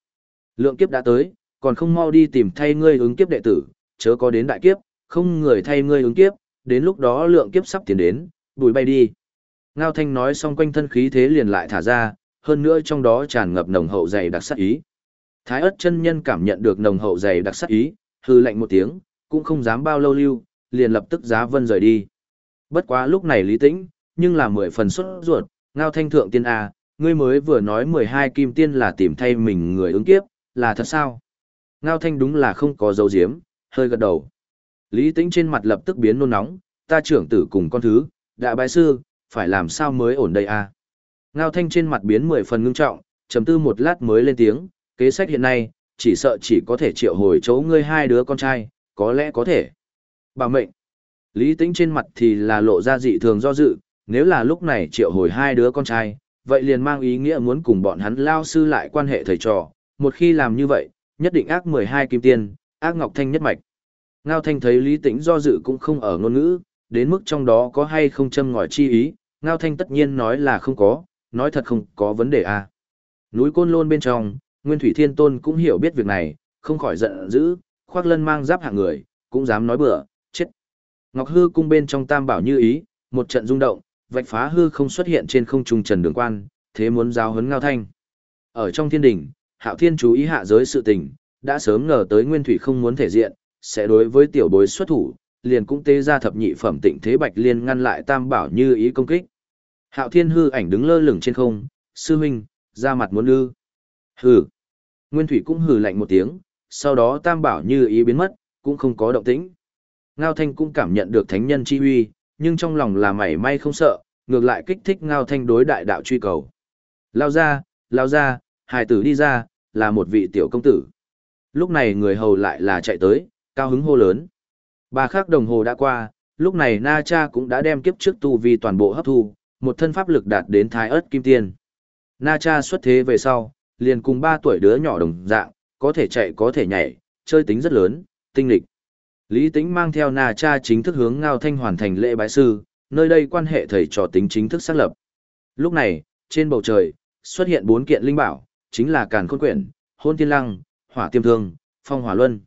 Lượng kiếp đã tới, còn không mau đi tìm thay ngươi ứng kiếp đệ tử, chớ có đến đại kiếp, không người thay ngươi ứng kiếp, đến lúc đó lượng kiếp sắp tiến đến, đuổi bay đi. Ngao Thanh nói xong quanh thân khí thế liền lại thả ra, hơn nữa trong đó tràn ngập nồng hậu dày đặc sát ý. Thái ất chân nhân cảm nhận được nồng hậu dày đặc sắc ý, hư lạnh một tiếng, cũng không dám bao lâu lưu, liền lập tức giá vân rời đi. Bất quá lúc này lý tĩnh, nhưng là mười phần xuất ruột, ngao thanh thượng tiên A, ngươi mới vừa nói mười hai kim tiên là tìm thay mình người ứng kiếp, là thật sao? Ngao thanh đúng là không có dấu diếm, hơi gật đầu. Lý tĩnh trên mặt lập tức biến nôn nóng, ta trưởng tử cùng con thứ, đại bái sư, phải làm sao mới ổn đây a? Ngao thanh trên mặt biến mười phần ngưng trọng, trầm tư một lát mới lên tiếng, kế sách hiện nay, chỉ sợ chỉ có thể triệu hồi chấu ngươi hai đứa con trai, có lẽ có thể. Bảo mệnh. Lý tĩnh trên mặt thì là lộ ra dị thường do dự, nếu là lúc này triệu hồi hai đứa con trai, vậy liền mang ý nghĩa muốn cùng bọn hắn lao sư lại quan hệ thầy trò, một khi làm như vậy, nhất định ác 12 kim tiền, ác ngọc thanh nhất mạch. Ngao thanh thấy Lý tĩnh do dự cũng không ở ngôn ngữ, đến mức trong đó có hay không châm ngòi chi ý, Ngao thanh tất nhiên nói là không có, nói thật không có vấn đề à. Núi Côn Lôn bên trong, Nguyên Thủy Thiên Tôn cũng hiểu biết việc này, không khỏi giận dữ, khoác lân mang giáp hạng người, cũng dám nói bừa, chết. Ngọc Hư cung bên trong tam bảo như ý, một trận rung động, vạch phá hư không xuất hiện trên không trung trần đường quan, thế muốn giao hấn ngao thanh. Ở trong thiên Đình, Hạo Thiên chú ý hạ giới sự tình, đã sớm ngờ tới Nguyên Thủy không muốn thể diện, sẽ đối với tiểu bối xuất thủ, liền cũng tê ra thập nhị phẩm tịnh thế bạch liên ngăn lại tam bảo như ý công kích. Hạo Thiên hư ảnh đứng lơ lửng trên không, sư huynh, ra mặt muốn ư. Hừ. Nguyên Thủy cũng hừ lạnh một tiếng, sau đó tam bảo như ý biến mất, cũng không có động tĩnh. Ngao Thanh cũng cảm nhận được thánh nhân chi uy, nhưng trong lòng là mảy may không sợ, ngược lại kích thích Ngao Thanh đối đại đạo truy cầu. Lao ra, lao ra, hài tử đi ra, là một vị tiểu công tử. Lúc này người hầu lại là chạy tới, cao hứng hô lớn. Ba khắc đồng hồ đã qua, lúc này Na Cha cũng đã đem kiếp trước tu vi toàn bộ hấp thu, một thân pháp lực đạt đến thái ớt kim tiên. Na Cha xuất thế về sau, liền cùng ba tuổi đứa nhỏ đồng dạng, có thể chạy có thể nhảy, chơi tính rất lớn, tinh lịch. Lý Tĩnh mang theo Na Cha chính thức hướng Ngao Thanh hoàn thành lễ bái sư, nơi đây quan hệ thầy trò tính chính thức xác lập. Lúc này, trên bầu trời, xuất hiện bốn kiện linh bảo, chính là Càn Khôn Quyển, Hôn Tiên Lăng, Hỏa Tiêm Thương, Phong Hỏa Luân.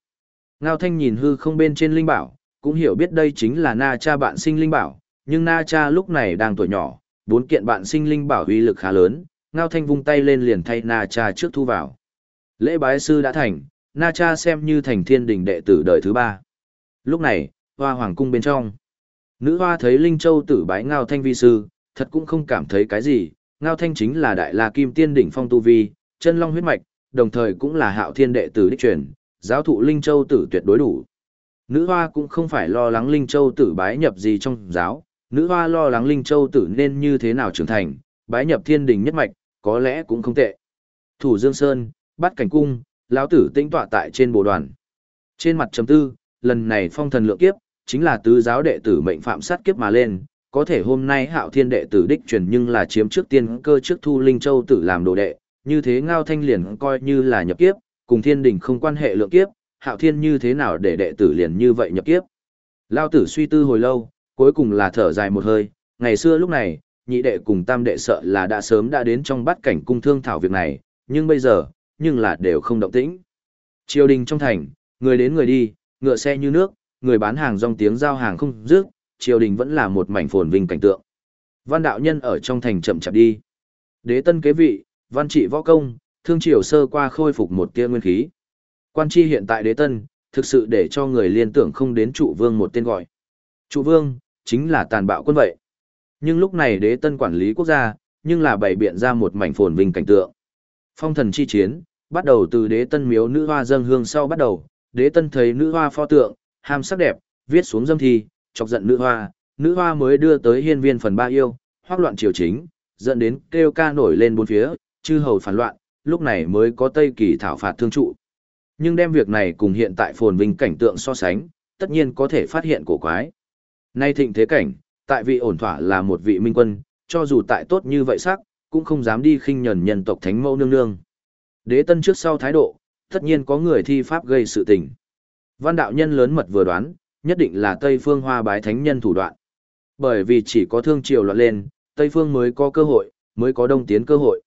Ngao Thanh nhìn hư không bên trên linh bảo, cũng hiểu biết đây chính là Na Cha bạn sinh linh bảo, nhưng Na Cha lúc này đang tuổi nhỏ, bốn kiện bạn sinh linh bảo uy lực khá lớn, Ngao Thanh vung tay lên liền thay Na Cha trước thu vào. Lễ bái sư đã thành, Na Cha xem như thành thiên đình đệ tử đời thứ ba. Lúc này, hoa hoàng cung bên trong. Nữ hoa thấy Linh Châu tử bái Ngao Thanh vi sư, thật cũng không cảm thấy cái gì, Ngao Thanh chính là đại la kim tiên đỉnh phong tu vi, chân long huyết mạch, đồng thời cũng là hạo thiên đệ tử đích truyền, giáo thụ Linh Châu tử tuyệt đối đủ. Nữ hoa cũng không phải lo lắng Linh Châu tử bái nhập gì trong giáo, nữ hoa lo lắng Linh Châu tử nên như thế nào trưởng thành, bái nhập thiên đình nhất mạch, có lẽ cũng không tệ. Thủ Dương Sơn, bắt cảnh cung, lão tử tĩnh tọa tại trên bộ đoàn. Trên mặt chấm tư, lần này phong thần lượng kiếp, chính là tứ giáo đệ tử mệnh phạm sát kiếp mà lên, có thể hôm nay hạo thiên đệ tử đích truyền nhưng là chiếm trước tiên cơ trước thu Linh Châu tử làm đồ đệ, như thế ngao thanh liền coi như là nhập kiếp, cùng thiên đình không quan hệ lượng kiếp, hạo thiên như thế nào để đệ tử liền như vậy nhập kiếp. Lao tử suy tư hồi lâu, cuối cùng là thở dài một hơi, ngày xưa lúc này, nhị đệ cùng tam đệ sợ là đã sớm đã đến trong bắt cảnh cung thương thảo việc này, nhưng bây giờ, nhưng là đều không động tĩnh. Triều đình trong thành, người đến người đi, ngựa xe như nước, người bán hàng rong tiếng giao hàng không dứt, triều đình vẫn là một mảnh phồn vinh cảnh tượng. Văn đạo nhân ở trong thành chậm chạp đi. Đế tân kế vị, văn trị võ công, thương triều sơ qua khôi phục một tia nguyên khí. Quan chi hiện tại đế tân, thực sự để cho người liên tưởng không đến trụ vương một tên gọi. Trụ vương, chính là tàn bạo quân vậy. Nhưng lúc này đế tân quản lý quốc gia, nhưng là bày biện ra một mảnh phồn vinh cảnh tượng. Phong thần chi chiến, bắt đầu từ đế tân miếu nữ hoa dâng hương sau bắt đầu, đế tân thấy nữ hoa pho tượng, ham sắc đẹp, viết xuống dâm thi, chọc giận nữ hoa, nữ hoa mới đưa tới hiên viên phần ba yêu, hoác loạn triều chính, dẫn đến kêu ca nổi lên bốn phía, chư hầu phản loạn, lúc này mới có Tây Kỳ thảo phạt thương trụ. Nhưng đem việc này cùng hiện tại phồn vinh cảnh tượng so sánh, tất nhiên có thể phát hiện cổ quái. Nay thịnh thế cảnh, tại vị ổn thỏa là một vị minh quân, cho dù tại tốt như vậy sắc, cũng không dám đi khinh nhẫn nhân tộc thánh mẫu nương nương. Đế tân trước sau thái độ, tất nhiên có người thi pháp gây sự tình. Văn đạo nhân lớn mật vừa đoán, nhất định là Tây Phương Hoa bái thánh nhân thủ đoạn. Bởi vì chỉ có thương triều loạn lên, Tây Phương mới có cơ hội, mới có đông tiến cơ hội.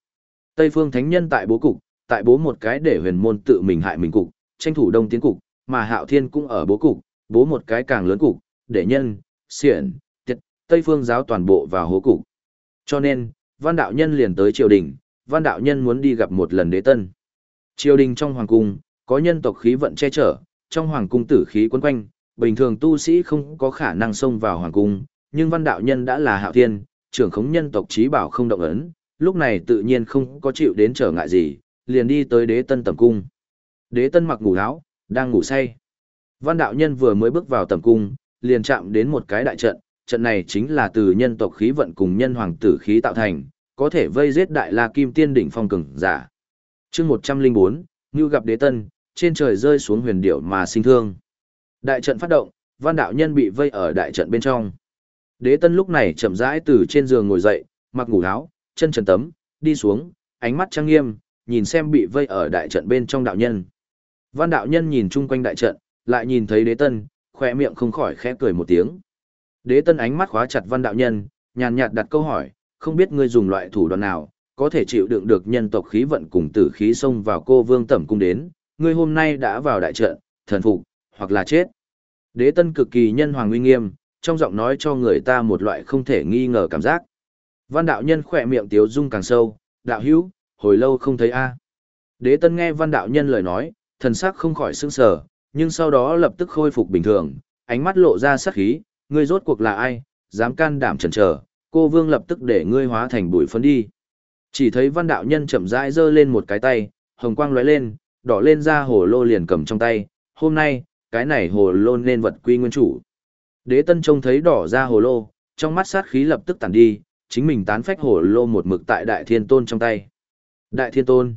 Tây Phương thánh nhân tại bố cục, tại bố một cái để huyền môn tự mình hại mình cục, tranh thủ đông tiến cục, mà Hạo Thiên cũng ở bố cục, bố một cái càng lớn cục, để nhân, xiển, Tây Phương giáo toàn bộ vào hố cục. Cho nên, văn đạo nhân liền tới triều đình, văn đạo nhân muốn đi gặp một lần đế tân. Triều đình trong hoàng cung, có nhân tộc khí vận che chở, trong hoàng cung tử khí quấn quanh, bình thường tu sĩ không có khả năng xông vào hoàng cung, nhưng văn đạo nhân đã là hạo thiên, trưởng khống nhân tộc trí bảo không động ấn, lúc này tự nhiên không có chịu đến trở ngại gì, liền đi tới đế tân tầm cung. Đế tân mặc ngủ áo, đang ngủ say. Văn đạo nhân vừa mới bước vào tầm cung, liền chạm đến một cái đại trận, trận này chính là từ nhân tộc khí vận cùng nhân hoàng tử khí tạo thành, có thể vây giết đại la kim tiên đỉnh phong cường giả. chương 104, như gặp đế tân, trên trời rơi xuống huyền điệu mà sinh thương. Đại trận phát động, văn đạo nhân bị vây ở đại trận bên trong. Đế tân lúc này chậm rãi từ trên giường ngồi dậy, mặc ngủ áo, chân trần tấm, đi xuống, ánh mắt trang nghiêm, nhìn xem bị vây ở đại trận bên trong đạo nhân. Văn đạo nhân nhìn chung quanh đại trận, lại nhìn thấy đế tân, khỏe miệng không khỏi khẽ cười một tiếng. Đế tân ánh mắt khóa chặt văn đạo nhân, nhàn nhạt đặt câu hỏi, không biết ngươi dùng loại thủ đoạn nào, có thể chịu đựng được nhân tộc khí vận cùng tử khí xông vào cô vương tẩm cung đến, ngươi hôm nay đã vào đại trận, thần phục, hoặc là chết. Đế tân cực kỳ nhân hoàng uy nghiêm, trong giọng nói cho người ta một loại không thể nghi ngờ cảm giác. Văn đạo nhân khỏe miệng tiếu dung càng sâu, đạo hữu, hồi lâu không thấy a. Đế tân nghe văn đạo nhân lời nói, thần sắc không khỏi sững sờ, nhưng sau đó lập tức khôi phục bình thường, ánh mắt lộ ra sắc khí, ngươi rốt cuộc là ai, dám can đảm chần chờ, cô vương lập tức để ngươi hóa thành bụi phấn đi. Chỉ thấy văn đạo nhân chậm rãi giơ lên một cái tay, hồng quang lóe lên, đỏ lên ra hồ lô liền cầm trong tay, hôm nay, cái này hồ lô nên vật quy nguyên chủ. Đế tân trông thấy đỏ ra hồ lô, trong mắt sát khí lập tức tàn đi, chính mình tán phách hồ lô một mực tại đại thiên tôn trong tay. Đại thiên tôn.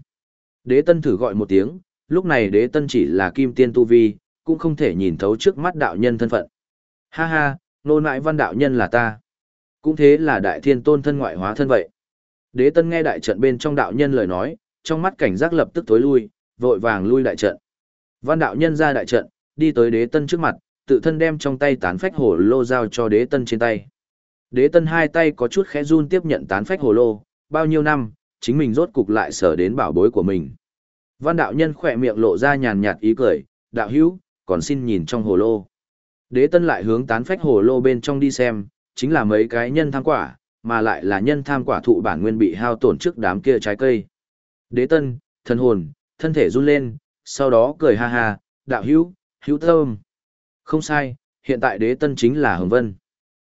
Đế tân thử gọi một tiếng, lúc này đế tân chỉ là kim tiên tu vi, cũng không thể nhìn thấu trước mắt đạo nhân thân phận. Ha ha, nô nại văn đạo nhân là ta. Cũng thế là đại thiên tôn thân ngoại hóa thân vậy. Đế tân nghe đại trận bên trong đạo nhân lời nói, trong mắt cảnh giác lập tức tối lui, vội vàng lui đại trận. Văn đạo nhân ra đại trận, đi tới đế tân trước mặt, tự thân đem trong tay tán phách hồ lô giao cho đế tân trên tay. Đế tân hai tay có chút khẽ run tiếp nhận tán phách hồ lô, bao nhiêu năm, chính mình rốt cục lại sở đến bảo bối của mình. Văn đạo nhân khỏe miệng lộ ra nhàn nhạt ý cười, đạo hữu, còn xin nhìn trong hồ lô. Đế tân lại hướng tán phách hồ lô bên trong đi xem, chính là mấy cái nhân tham quả, mà lại là nhân tham quả thụ bản nguyên bị hao tổn trước đám kia trái cây. Đế tân, thân hồn, thân thể run lên, sau đó cười ha ha, đạo hữu, hữu thơm. Không sai, hiện tại đế tân chính là Hồng Vân.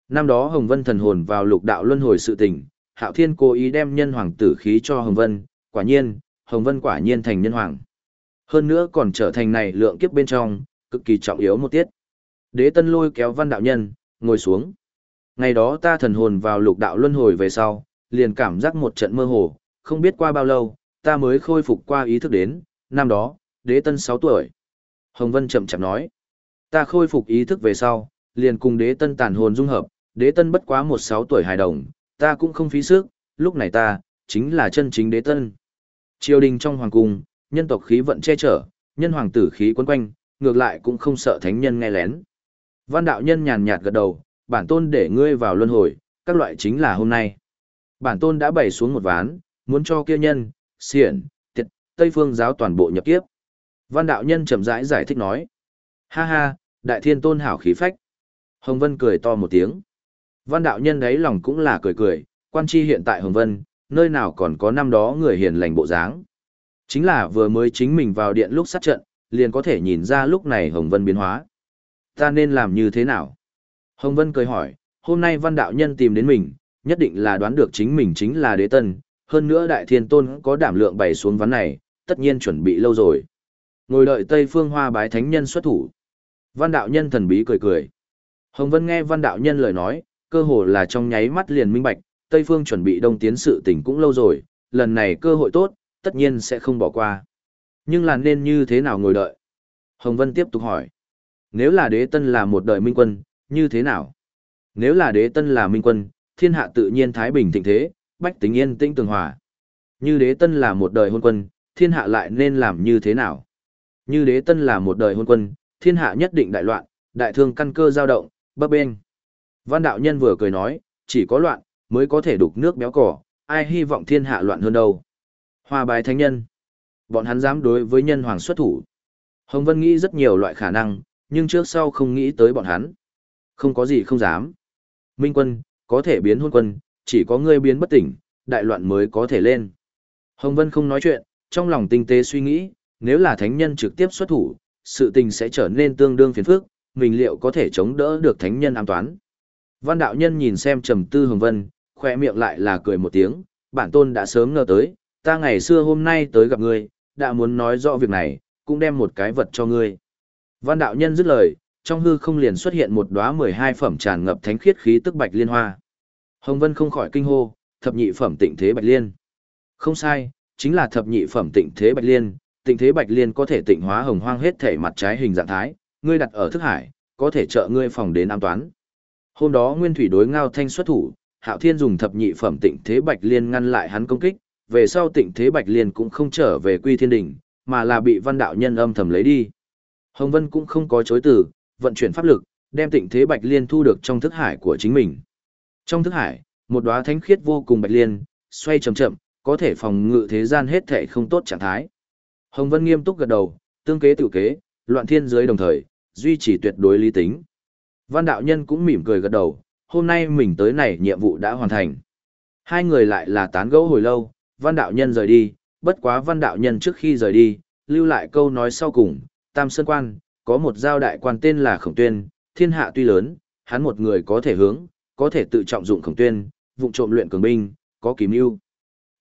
Năm đó Hồng Vân thần hồn vào lục đạo luân hồi sự tình, Hạo Thiên cố ý đem nhân hoàng tử khí cho Hồng Vân, quả nhiên, Hồng Vân quả nhiên thành nhân hoàng. Hơn nữa còn trở thành này lượng kiếp bên trong, cực kỳ trọng yếu một tiết. Đế tân lôi kéo văn đạo nhân, ngồi xuống. Ngày đó ta thần hồn vào lục đạo luân hồi về sau, liền cảm giác một trận mơ hồ, không biết qua bao lâu, ta mới khôi phục qua ý thức đến, năm đó, đế tân 6 tuổi. Hồng Vân chậm chậm nói, ta khôi phục ý thức về sau, liền cùng đế tân tàn hồn dung hợp, đế tân bất quá một sáu tuổi hài đồng, ta cũng không phí sức, lúc này ta, chính là chân chính đế tân. Triều đình trong hoàng cung, nhân tộc khí vận che chở, nhân hoàng tử khí quấn quanh, ngược lại cũng không sợ thánh nhân nghe lén. Văn đạo nhân nhàn nhạt gật đầu, bản tôn để ngươi vào luân hồi, các loại chính là hôm nay. Bản tôn đã bày xuống một ván, muốn cho kia nhân, xiển, tiệt, Tây phương giáo toàn bộ nhập kiếp. Văn đạo nhân chậm rãi giải, giải thích nói. Ha ha, đại thiên tôn hảo khí phách. Hồng Vân cười to một tiếng. Văn đạo nhân đấy lòng cũng là cười cười, quan chi hiện tại Hồng Vân, nơi nào còn có năm đó người hiền lành bộ dáng. Chính là vừa mới chính mình vào điện lúc sát trận, liền có thể nhìn ra lúc này Hồng Vân biến hóa. Ta nên làm như thế nào? Hồng Vân cười hỏi, hôm nay văn đạo nhân tìm đến mình, nhất định là đoán được chính mình chính là đế tân, hơn nữa đại thiên tôn có đảm lượng bày xuống ván này, tất nhiên chuẩn bị lâu rồi. Ngồi đợi Tây Phương Hoa bái thánh nhân xuất thủ. Văn đạo nhân thần bí cười cười. Hồng Vân nghe văn đạo nhân lời nói, cơ hồ là trong nháy mắt liền minh bạch, Tây Phương chuẩn bị đông tiến sự tình cũng lâu rồi, lần này cơ hội tốt, tất nhiên sẽ không bỏ qua. Nhưng là nên như thế nào ngồi đợi? Hồng Vân tiếp tục hỏi. Nếu là đế tân là một đời minh quân, như thế nào? Nếu là đế tân là minh quân, thiên hạ tự nhiên thái bình thịnh thế, bách tính yên tĩnh tường hòa. Như đế tân là một đời hôn quân, thiên hạ lại nên làm như thế nào? Như đế tân là một đời hôn quân, thiên hạ nhất định đại loạn, đại thương căn cơ dao động, bấp bênh. Văn đạo nhân vừa cười nói, chỉ có loạn, mới có thể đục nước béo cỏ, ai hy vọng thiên hạ loạn hơn đâu. Hoa bài thánh nhân. Bọn hắn dám đối với nhân hoàng xuất thủ. Hồng Vân nghĩ rất nhiều loại khả năng, nhưng trước sau không nghĩ tới bọn hắn. Không có gì không dám. Minh quân, có thể biến hôn quân, chỉ có ngươi biến bất tỉnh, đại loạn mới có thể lên. Hồng Vân không nói chuyện, trong lòng tinh tế suy nghĩ, nếu là thánh nhân trực tiếp xuất thủ, sự tình sẽ trở nên tương đương phiền phức, mình liệu có thể chống đỡ được thánh nhân an toán. Văn đạo nhân nhìn xem trầm tư Hồng Vân, khoe miệng lại là cười một tiếng, bản tôn đã sớm ngờ tới, ta ngày xưa hôm nay tới gặp ngươi, đã muốn nói rõ việc này, cũng đem một cái vật cho ngươi. Văn đạo nhân dứt lời, trong hư không liền xuất hiện một đóa 12 phẩm tràn ngập thánh khiết khí tức bạch liên hoa. Hồng Vân không khỏi kinh hô, thập nhị phẩm tịnh thế bạch liên. Không sai, chính là thập nhị phẩm tịnh thế bạch liên, tịnh thế bạch liên có thể tịnh hóa hồng hoang hết thể mặt trái hình dạng thái, ngươi đặt ở thức hải, có thể trợ ngươi phòng đến an toán. Hôm đó Nguyên Thủy đối Ngao Thanh xuất thủ, Hạo Thiên dùng thập nhị phẩm tịnh thế bạch liên ngăn lại hắn công kích, về sau tịnh thế bạch liên cũng không trở về quy thiên đỉnh, mà là bị văn đạo nhân âm thầm lấy đi. Hồng Vân cũng không có chối từ, vận chuyển pháp lực, đem tịnh thế bạch liên thu được trong thức hải của chính mình. Trong thức hải, một đóa thánh khiết vô cùng bạch liên, xoay chậm chậm, có thể phòng ngự thế gian hết thảy không tốt trạng thái. Hồng Vân nghiêm túc gật đầu, tương kế tự kế, loạn thiên giới đồng thời, duy trì tuyệt đối lý tính. Văn đạo nhân cũng mỉm cười gật đầu, hôm nay mình tới này nhiệm vụ đã hoàn thành. Hai người lại là tán gẫu hồi lâu, văn đạo nhân rời đi, bất quá văn đạo nhân trước khi rời đi, lưu lại câu nói sau cùng, Tam Sơn Quan, có một giao đại quan tên là Khổng Tuyên, thiên hạ tuy lớn, hắn một người có thể hướng, có thể tự trọng dụng Khổng Tuyên, vụ trộm luyện cường binh, có kiếm ưu.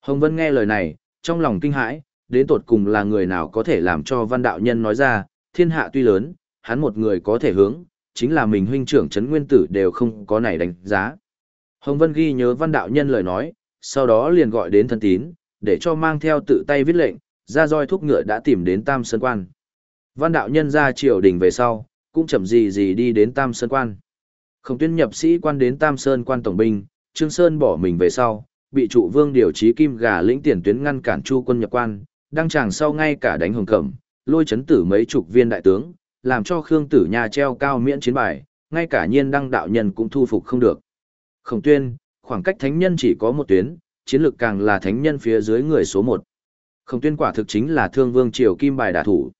Hồng Vân nghe lời này, trong lòng kinh hãi, đến tột cùng là người nào có thể làm cho văn đạo nhân nói ra, thiên hạ tuy lớn, hắn một người có thể hướng, chính là mình huynh trưởng Trấn Nguyên Tử đều không có này đánh giá. Hồng Vân ghi nhớ văn đạo nhân lời nói, sau đó liền gọi đến thân tín, để cho mang theo tự tay viết lệnh, ra roi thúc ngựa đã tìm đến Tam Sơn Quan. Văn đạo nhân ra triều đình về sau, cũng chậm gì gì đi đến Tam Sơn Quan. Khổng tuyên nhập sĩ quan đến Tam Sơn Quan Tổng binh, Trương Sơn bỏ mình về sau, bị trụ vương điều trí kim gà lĩnh tiền tuyến ngăn cản chu quân nhập quan, đăng tràng sau ngay cả đánh hồng cẩm, lôi chấn tử mấy chục viên đại tướng, làm cho Khương Tử Nha treo cao miễn chiến bài, ngay cả nhiên đăng đạo nhân cũng thu phục không được. Khổng tuyên, khoảng cách thánh nhân chỉ có một tuyến, chiến lược càng là thánh nhân phía dưới người số một. Khổng tuyên quả thực chính là thương vương triều kim bài đả thủ.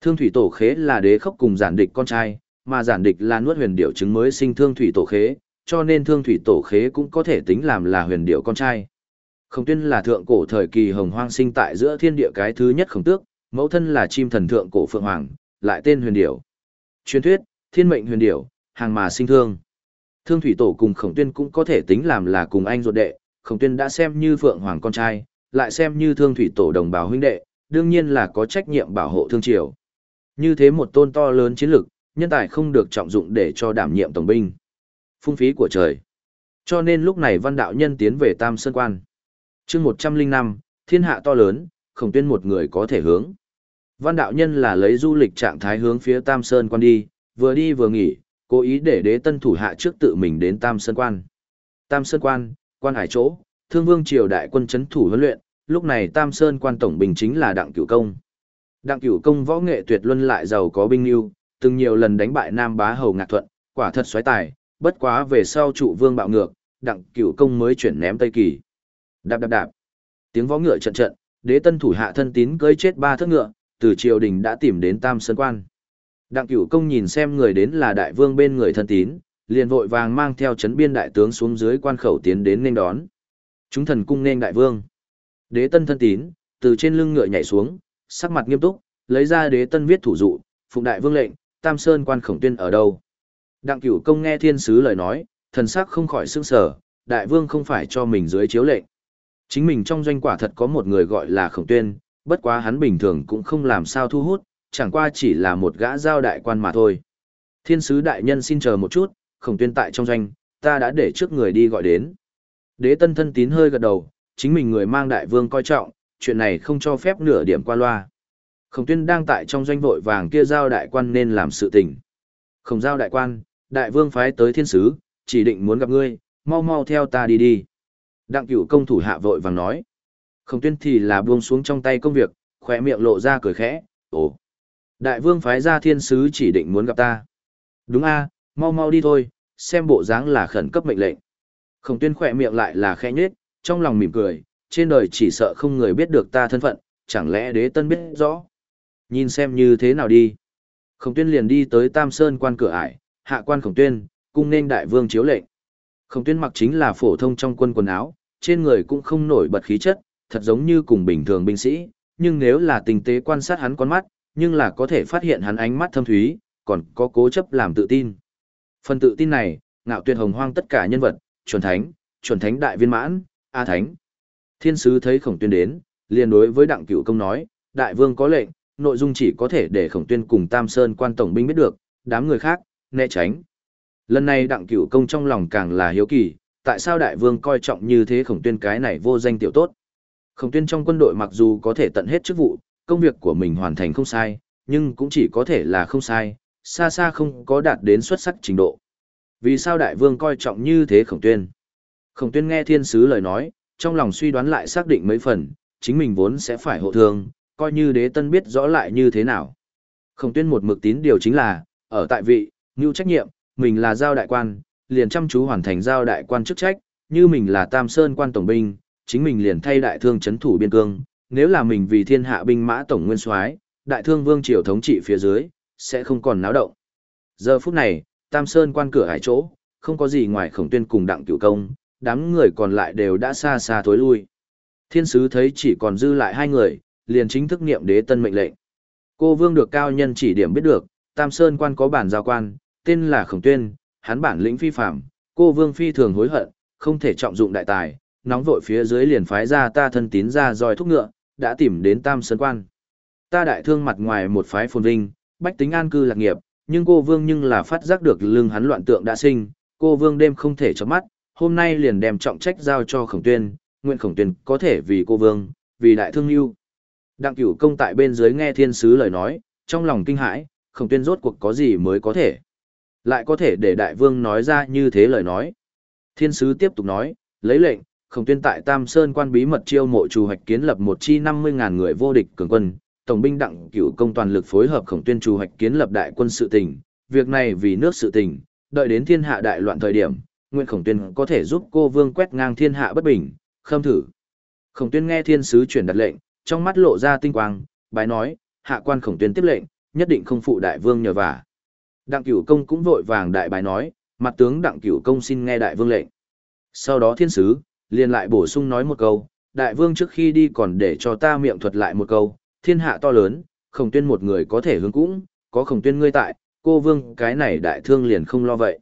Thương thủy tổ khế là đế khốc cùng giản địch con trai, mà giản địch là nuốt huyền điệu trứng mới sinh thương thủy tổ khế, cho nên thương thủy tổ khế cũng có thể tính làm là huyền điệu con trai. Khổng tuyên là thượng cổ thời kỳ hồng hoang sinh tại giữa thiên địa cái thứ nhất khổng tước, mẫu thân là chim thần thượng cổ phượng hoàng, lại tên huyền điểu. Truyền thuyết, thiên mệnh huyền điểu, hàng mà sinh thương. Thương thủy tổ cùng khổng tuyên cũng có thể tính làm là cùng anh ruột đệ, khổng tuyên đã xem như phượng hoàng con trai, lại xem như thương thủy tổ đồng bào huynh đệ, đương nhiên là có trách nhiệm bảo hộ thương triều. Như thế một tôn to lớn chiến lực, nhân tài không được trọng dụng để cho đảm nhiệm tổng binh. Phung phí của trời. Cho nên lúc này văn đạo nhân tiến về Tam Sơn Quan. chương 105, thiên hạ to lớn, khổng tuyên một người có thể hướng. Văn đạo nhân là lấy du lịch trạng thái hướng phía Tam Sơn quan đi, vừa đi vừa nghỉ, cố ý để đế tân thủ hạ trước tự mình đến Tam Sơn quan. Tam Sơn quan, quan hải chỗ, thương vương triều đại quân chấn thủ huấn luyện, lúc này Tam Sơn quan tổng bình chính là Đặng Cửu Công. Đặng Cửu Công võ nghệ tuyệt luân lại giàu có binh lưu, từng nhiều lần đánh bại Nam Bá Hầu Ngạc Thuận, quả thật xoáy tài, bất quá về sau trụ vương bạo ngược, Đặng Cửu Công mới chuyển ném Tây Kỳ. Đạp đạp đạp. Tiếng võ ngựa trận trận, đế tân thủ hạ thân tín cưỡi chết ba thất ngựa, từ triều đình đã tìm đến Tam Sơn Quan. Đặng cửu công nhìn xem người đến là đại vương bên người thân tín, liền vội vàng mang theo chấn biên đại tướng xuống dưới quan khẩu tiến đến nên đón. Chúng thần cung nên đại vương. Đế tân thân tín, từ trên lưng ngựa nhảy xuống, sắc mặt nghiêm túc, lấy ra đế tân viết thủ dụ, phụng đại vương lệnh, Tam Sơn quan khổng tuyên ở đâu. Đặng cửu công nghe thiên sứ lời nói, thần sắc không khỏi sương sở, đại vương không phải cho mình dưới chiếu lệnh. Chính mình trong doanh quả thật có một người gọi là khổng tuyên, bất quá hắn bình thường cũng không làm sao thu hút, chẳng qua chỉ là một gã giao đại quan mà thôi. Thiên sứ đại nhân xin chờ một chút, khổng tuyên tại trong doanh, ta đã để trước người đi gọi đến. Đế tân thân tín hơi gật đầu, chính mình người mang đại vương coi trọng, chuyện này không cho phép nửa điểm qua loa. Khổng tuyên đang tại trong doanh vội vàng kia giao đại quan nên làm sự tình. Khổng giao đại quan, đại vương phái tới thiên sứ, chỉ định muốn gặp ngươi, mau mau theo ta đi đi. Đặng cửu công thủ hạ vội vàng nói. Khổng tuyên thì là buông xuống trong tay công việc, khỏe miệng lộ ra cười khẽ, ồ. Đại vương phái ra thiên sứ chỉ định muốn gặp ta. Đúng a, mau mau đi thôi, xem bộ dáng là khẩn cấp mệnh lệnh. Khổng tuyên khỏe miệng lại là khẽ nhết, trong lòng mỉm cười, trên đời chỉ sợ không người biết được ta thân phận, chẳng lẽ đế tân biết rõ. Nhìn xem như thế nào đi. Khổng tuyên liền đi tới Tam Sơn quan cửa ải, hạ quan khổng tuyên, cung nên đại vương chiếu lệnh. Khổng tuyên mặc chính là phổ thông trong quân quần áo, trên người cũng không nổi bật khí chất, thật giống như cùng bình thường binh sĩ, nhưng nếu là tình tế quan sát hắn con mắt, nhưng là có thể phát hiện hắn ánh mắt thâm thúy, còn có cố chấp làm tự tin. Phần tự tin này, ngạo tuyệt hồng hoang tất cả nhân vật, chuẩn thánh, chuẩn thánh đại viên mãn, A thánh. Thiên sứ thấy khổng tuyên đến, liền đối với đặng cửu công nói, đại vương có lệnh, nội dung chỉ có thể để khổng tuyên cùng Tam Sơn quan tổng binh biết được, đám người khác, né tránh. Lần này đặng cửu công trong lòng càng là hiếu kỳ, tại sao đại vương coi trọng như thế khổng tuyên cái này vô danh tiểu tốt. Khổng tuyên trong quân đội mặc dù có thể tận hết chức vụ, công việc của mình hoàn thành không sai, nhưng cũng chỉ có thể là không sai, xa xa không có đạt đến xuất sắc trình độ. Vì sao đại vương coi trọng như thế khổng tuyên? Khổng tuyên nghe thiên sứ lời nói, trong lòng suy đoán lại xác định mấy phần, chính mình vốn sẽ phải hộ thương, coi như đế tân biết rõ lại như thế nào. Khổng tuyên một mực tín điều chính là, ở tại vị, ngưu trách nhiệm, mình là giao đại quan, liền chăm chú hoàn thành giao đại quan chức trách, như mình là tam sơn quan tổng binh, chính mình liền thay đại thương chấn thủ biên cương, nếu là mình vì thiên hạ binh mã tổng nguyên soái, đại thương vương triều thống trị phía dưới, sẽ không còn náo động. Giờ phút này, tam sơn quan cửa hải chỗ, không có gì ngoài khổng tuyên cùng đặng cửu công, đám người còn lại đều đã xa xa thối lui. Thiên sứ thấy chỉ còn dư lại hai người, liền chính thức niệm đế tân mệnh lệnh. Cô vương được cao nhân chỉ điểm biết được, tam sơn quan có bản giao quan, tên là khổng tuyên, hắn bản lĩnh phi phạm, cô vương phi thường hối hận, không thể trọng dụng đại tài, nóng vội phía dưới liền phái ra ta thân tín ra dòi thúc ngựa, đã tìm đến tam sơn quan. Ta đại thương mặt ngoài một phái phồn vinh, bách tính an cư lạc nghiệp, nhưng cô vương nhưng là phát giác được lưng hắn loạn tượng đã sinh, cô vương đêm không thể chớp mắt, hôm nay liền đem trọng trách giao cho khổng tuyên, nguyện khổng tuyên có thể vì cô vương, vì đại thương lưu. Đặng cửu công tại bên dưới nghe thiên sứ lời nói, trong lòng kinh hãi, khổng tuyên rốt cuộc có gì mới có thể. Lại có thể để đại vương nói ra như thế lời nói. Thiên sứ tiếp tục nói, lấy lệnh, khổng tuyên tại Tam Sơn quan bí mật chiêu mộ trù hoạch kiến lập một chi 50.000 người vô địch cường quân, tổng binh đặng cửu công toàn lực phối hợp khổng tuyên trù hoạch kiến lập đại quân sự Tỉnh. việc này vì nước sự Tỉnh, đợi đến thiên hạ đại loạn thời điểm, nguyện khổng tuyên có thể giúp cô vương quét ngang thiên hạ bất bình, khâm thử. Khổng tuyên nghe thiên sứ chuyển đặt lệnh, trong mắt lộ ra tinh quang, bái nói, hạ quan khổng tuyên tiếp lệnh, nhất định không phụ đại vương nhờ vả. Đặng cửu công cũng vội vàng đại bái nói, mặt tướng đặng cửu công xin nghe đại vương lệnh. Sau đó thiên sứ, liền lại bổ sung nói một câu, đại vương trước khi đi còn để cho ta miệng thuật lại một câu, thiên hạ to lớn, khổng tuyên một người có thể hướng cũng, có khổng tuyên ngươi tại, cô vương cái này đại thương liền không lo vậy.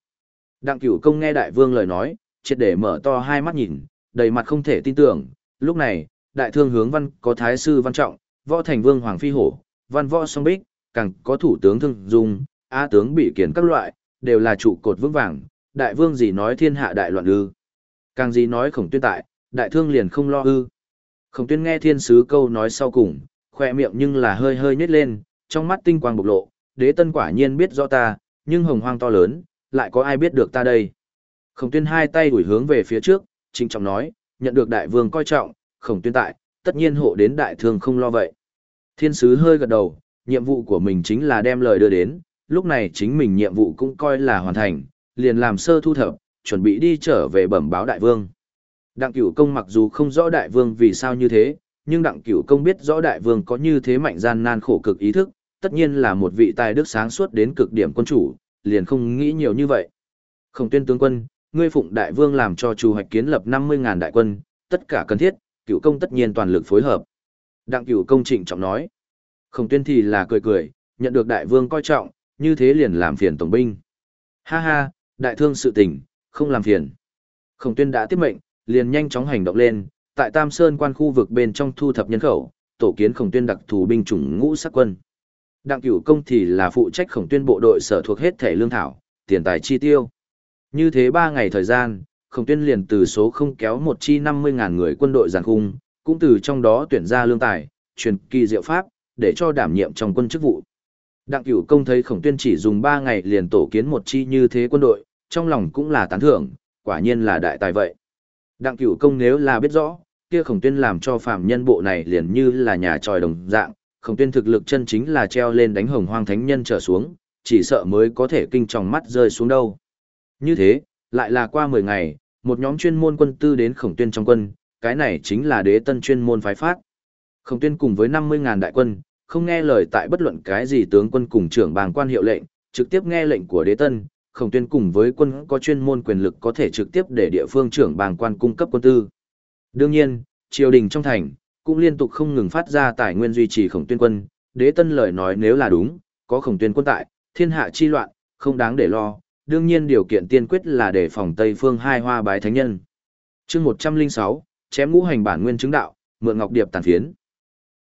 Đặng cửu công nghe đại vương lời nói, triệt để mở to hai mắt nhìn, đầy mặt không thể tin tưởng, lúc này, đại thương hướng văn có thái sư văn trọng, võ thành vương hoàng phi hổ, văn võ song bích, càng có thủ tướng thương dung, á tướng bị kiến các loại, đều là trụ cột vững vàng, đại vương gì nói thiên hạ đại loạn ư. Càng gì nói khổng tuyên tại, đại thương liền không lo ư. Khổng tuyên nghe thiên sứ câu nói sau cùng, khoe miệng nhưng là hơi hơi nhếch lên, trong mắt tinh quang bộc lộ, đế tân quả nhiên biết rõ ta, nhưng hồng hoang to lớn, lại có ai biết được ta đây. Khổng tuyên hai tay đuổi hướng về phía trước, trinh trọng nói, nhận được đại vương coi trọng, khổng tuyên tại, tất nhiên hộ đến đại thương không lo vậy. Thiên sứ hơi gật đầu, nhiệm vụ của mình chính là đem lời đưa đến, lúc này chính mình nhiệm vụ cũng coi là hoàn thành, liền làm sơ thu thập, chuẩn bị đi trở về bẩm báo đại vương. Đặng cửu công mặc dù không rõ đại vương vì sao như thế, nhưng đặng cửu công biết rõ đại vương có như thế mạnh gian nan khổ cực ý thức, tất nhiên là một vị tài đức sáng suốt đến cực điểm quân chủ, liền không nghĩ nhiều như vậy. Khổng tuyên tướng quân, ngươi phụng đại vương làm cho chủ hoạch kiến lập 50.000 đại quân, tất cả cần thiết, cựu công tất nhiên toàn lực phối hợp. Đặng cựu công trịnh trọng nói. Khổng tuyên thì là cười cười, nhận được đại vương coi trọng, như thế liền làm phiền tổng binh. Ha ha, đại thương sự tình, không làm phiền. Khổng tuyên đã tiếp mệnh, liền nhanh chóng hành động lên, tại Tam Sơn quan khu vực bên trong thu thập nhân khẩu, tổ kiến khổng tuyên đặc thù binh chủng ngũ sắc quân. Đặng cửu công thì là phụ trách khổng tuyên bộ đội sở thuộc hết thể lương thảo, tiền tài chi tiêu. Như thế ba ngày thời gian, khổng tuyên liền từ số không kéo một chi 50.000 người quân đội giàn khung, cũng từ trong đó tuyển ra lương tài, truyền kỳ diệu pháp, để cho đảm nhiệm trong quân chức vụ. Đặng cửu công thấy khổng tuyên chỉ dùng ba ngày liền tổ kiến một chi như thế quân đội, trong lòng cũng là tán thưởng, quả nhiên là đại tài vậy. Đặng cửu công nếu là biết rõ, kia khổng tuyên làm cho phạm nhân bộ này liền như là nhà tròi đồng dạng, khổng tuyên thực lực chân chính là treo lên đánh hồng hoang thánh nhân trở xuống, chỉ sợ mới có thể kinh tròng mắt rơi xuống đâu. Như thế, lại là qua 10 ngày, một nhóm chuyên môn quân tư đến khổng tuyên trong quân, cái này chính là đế tân chuyên môn phái phát. Khổng tuyên cùng với 50.000 đại quân, không nghe lời tại bất luận cái gì tướng quân cùng trưởng bàng quan hiệu lệnh, trực tiếp nghe lệnh của đế tân, khổng tuyên cùng với quân có chuyên môn quyền lực có thể trực tiếp để địa phương trưởng bàng quan cung cấp quân tư. Đương nhiên, triều đình trong thành, cũng liên tục không ngừng phát ra tài nguyên duy trì khổng tuyên quân, đế tân lời nói nếu là đúng, có khổng tuyên quân tại, thiên hạ chi loạn, không đáng để lo, đương nhiên điều kiện tiên quyết là để phòng Tây phương hai hoa bái thánh nhân. chương 106, chém ngũ hành bản nguyên chứng đạo, mượn ngọc điệp tàn phiến.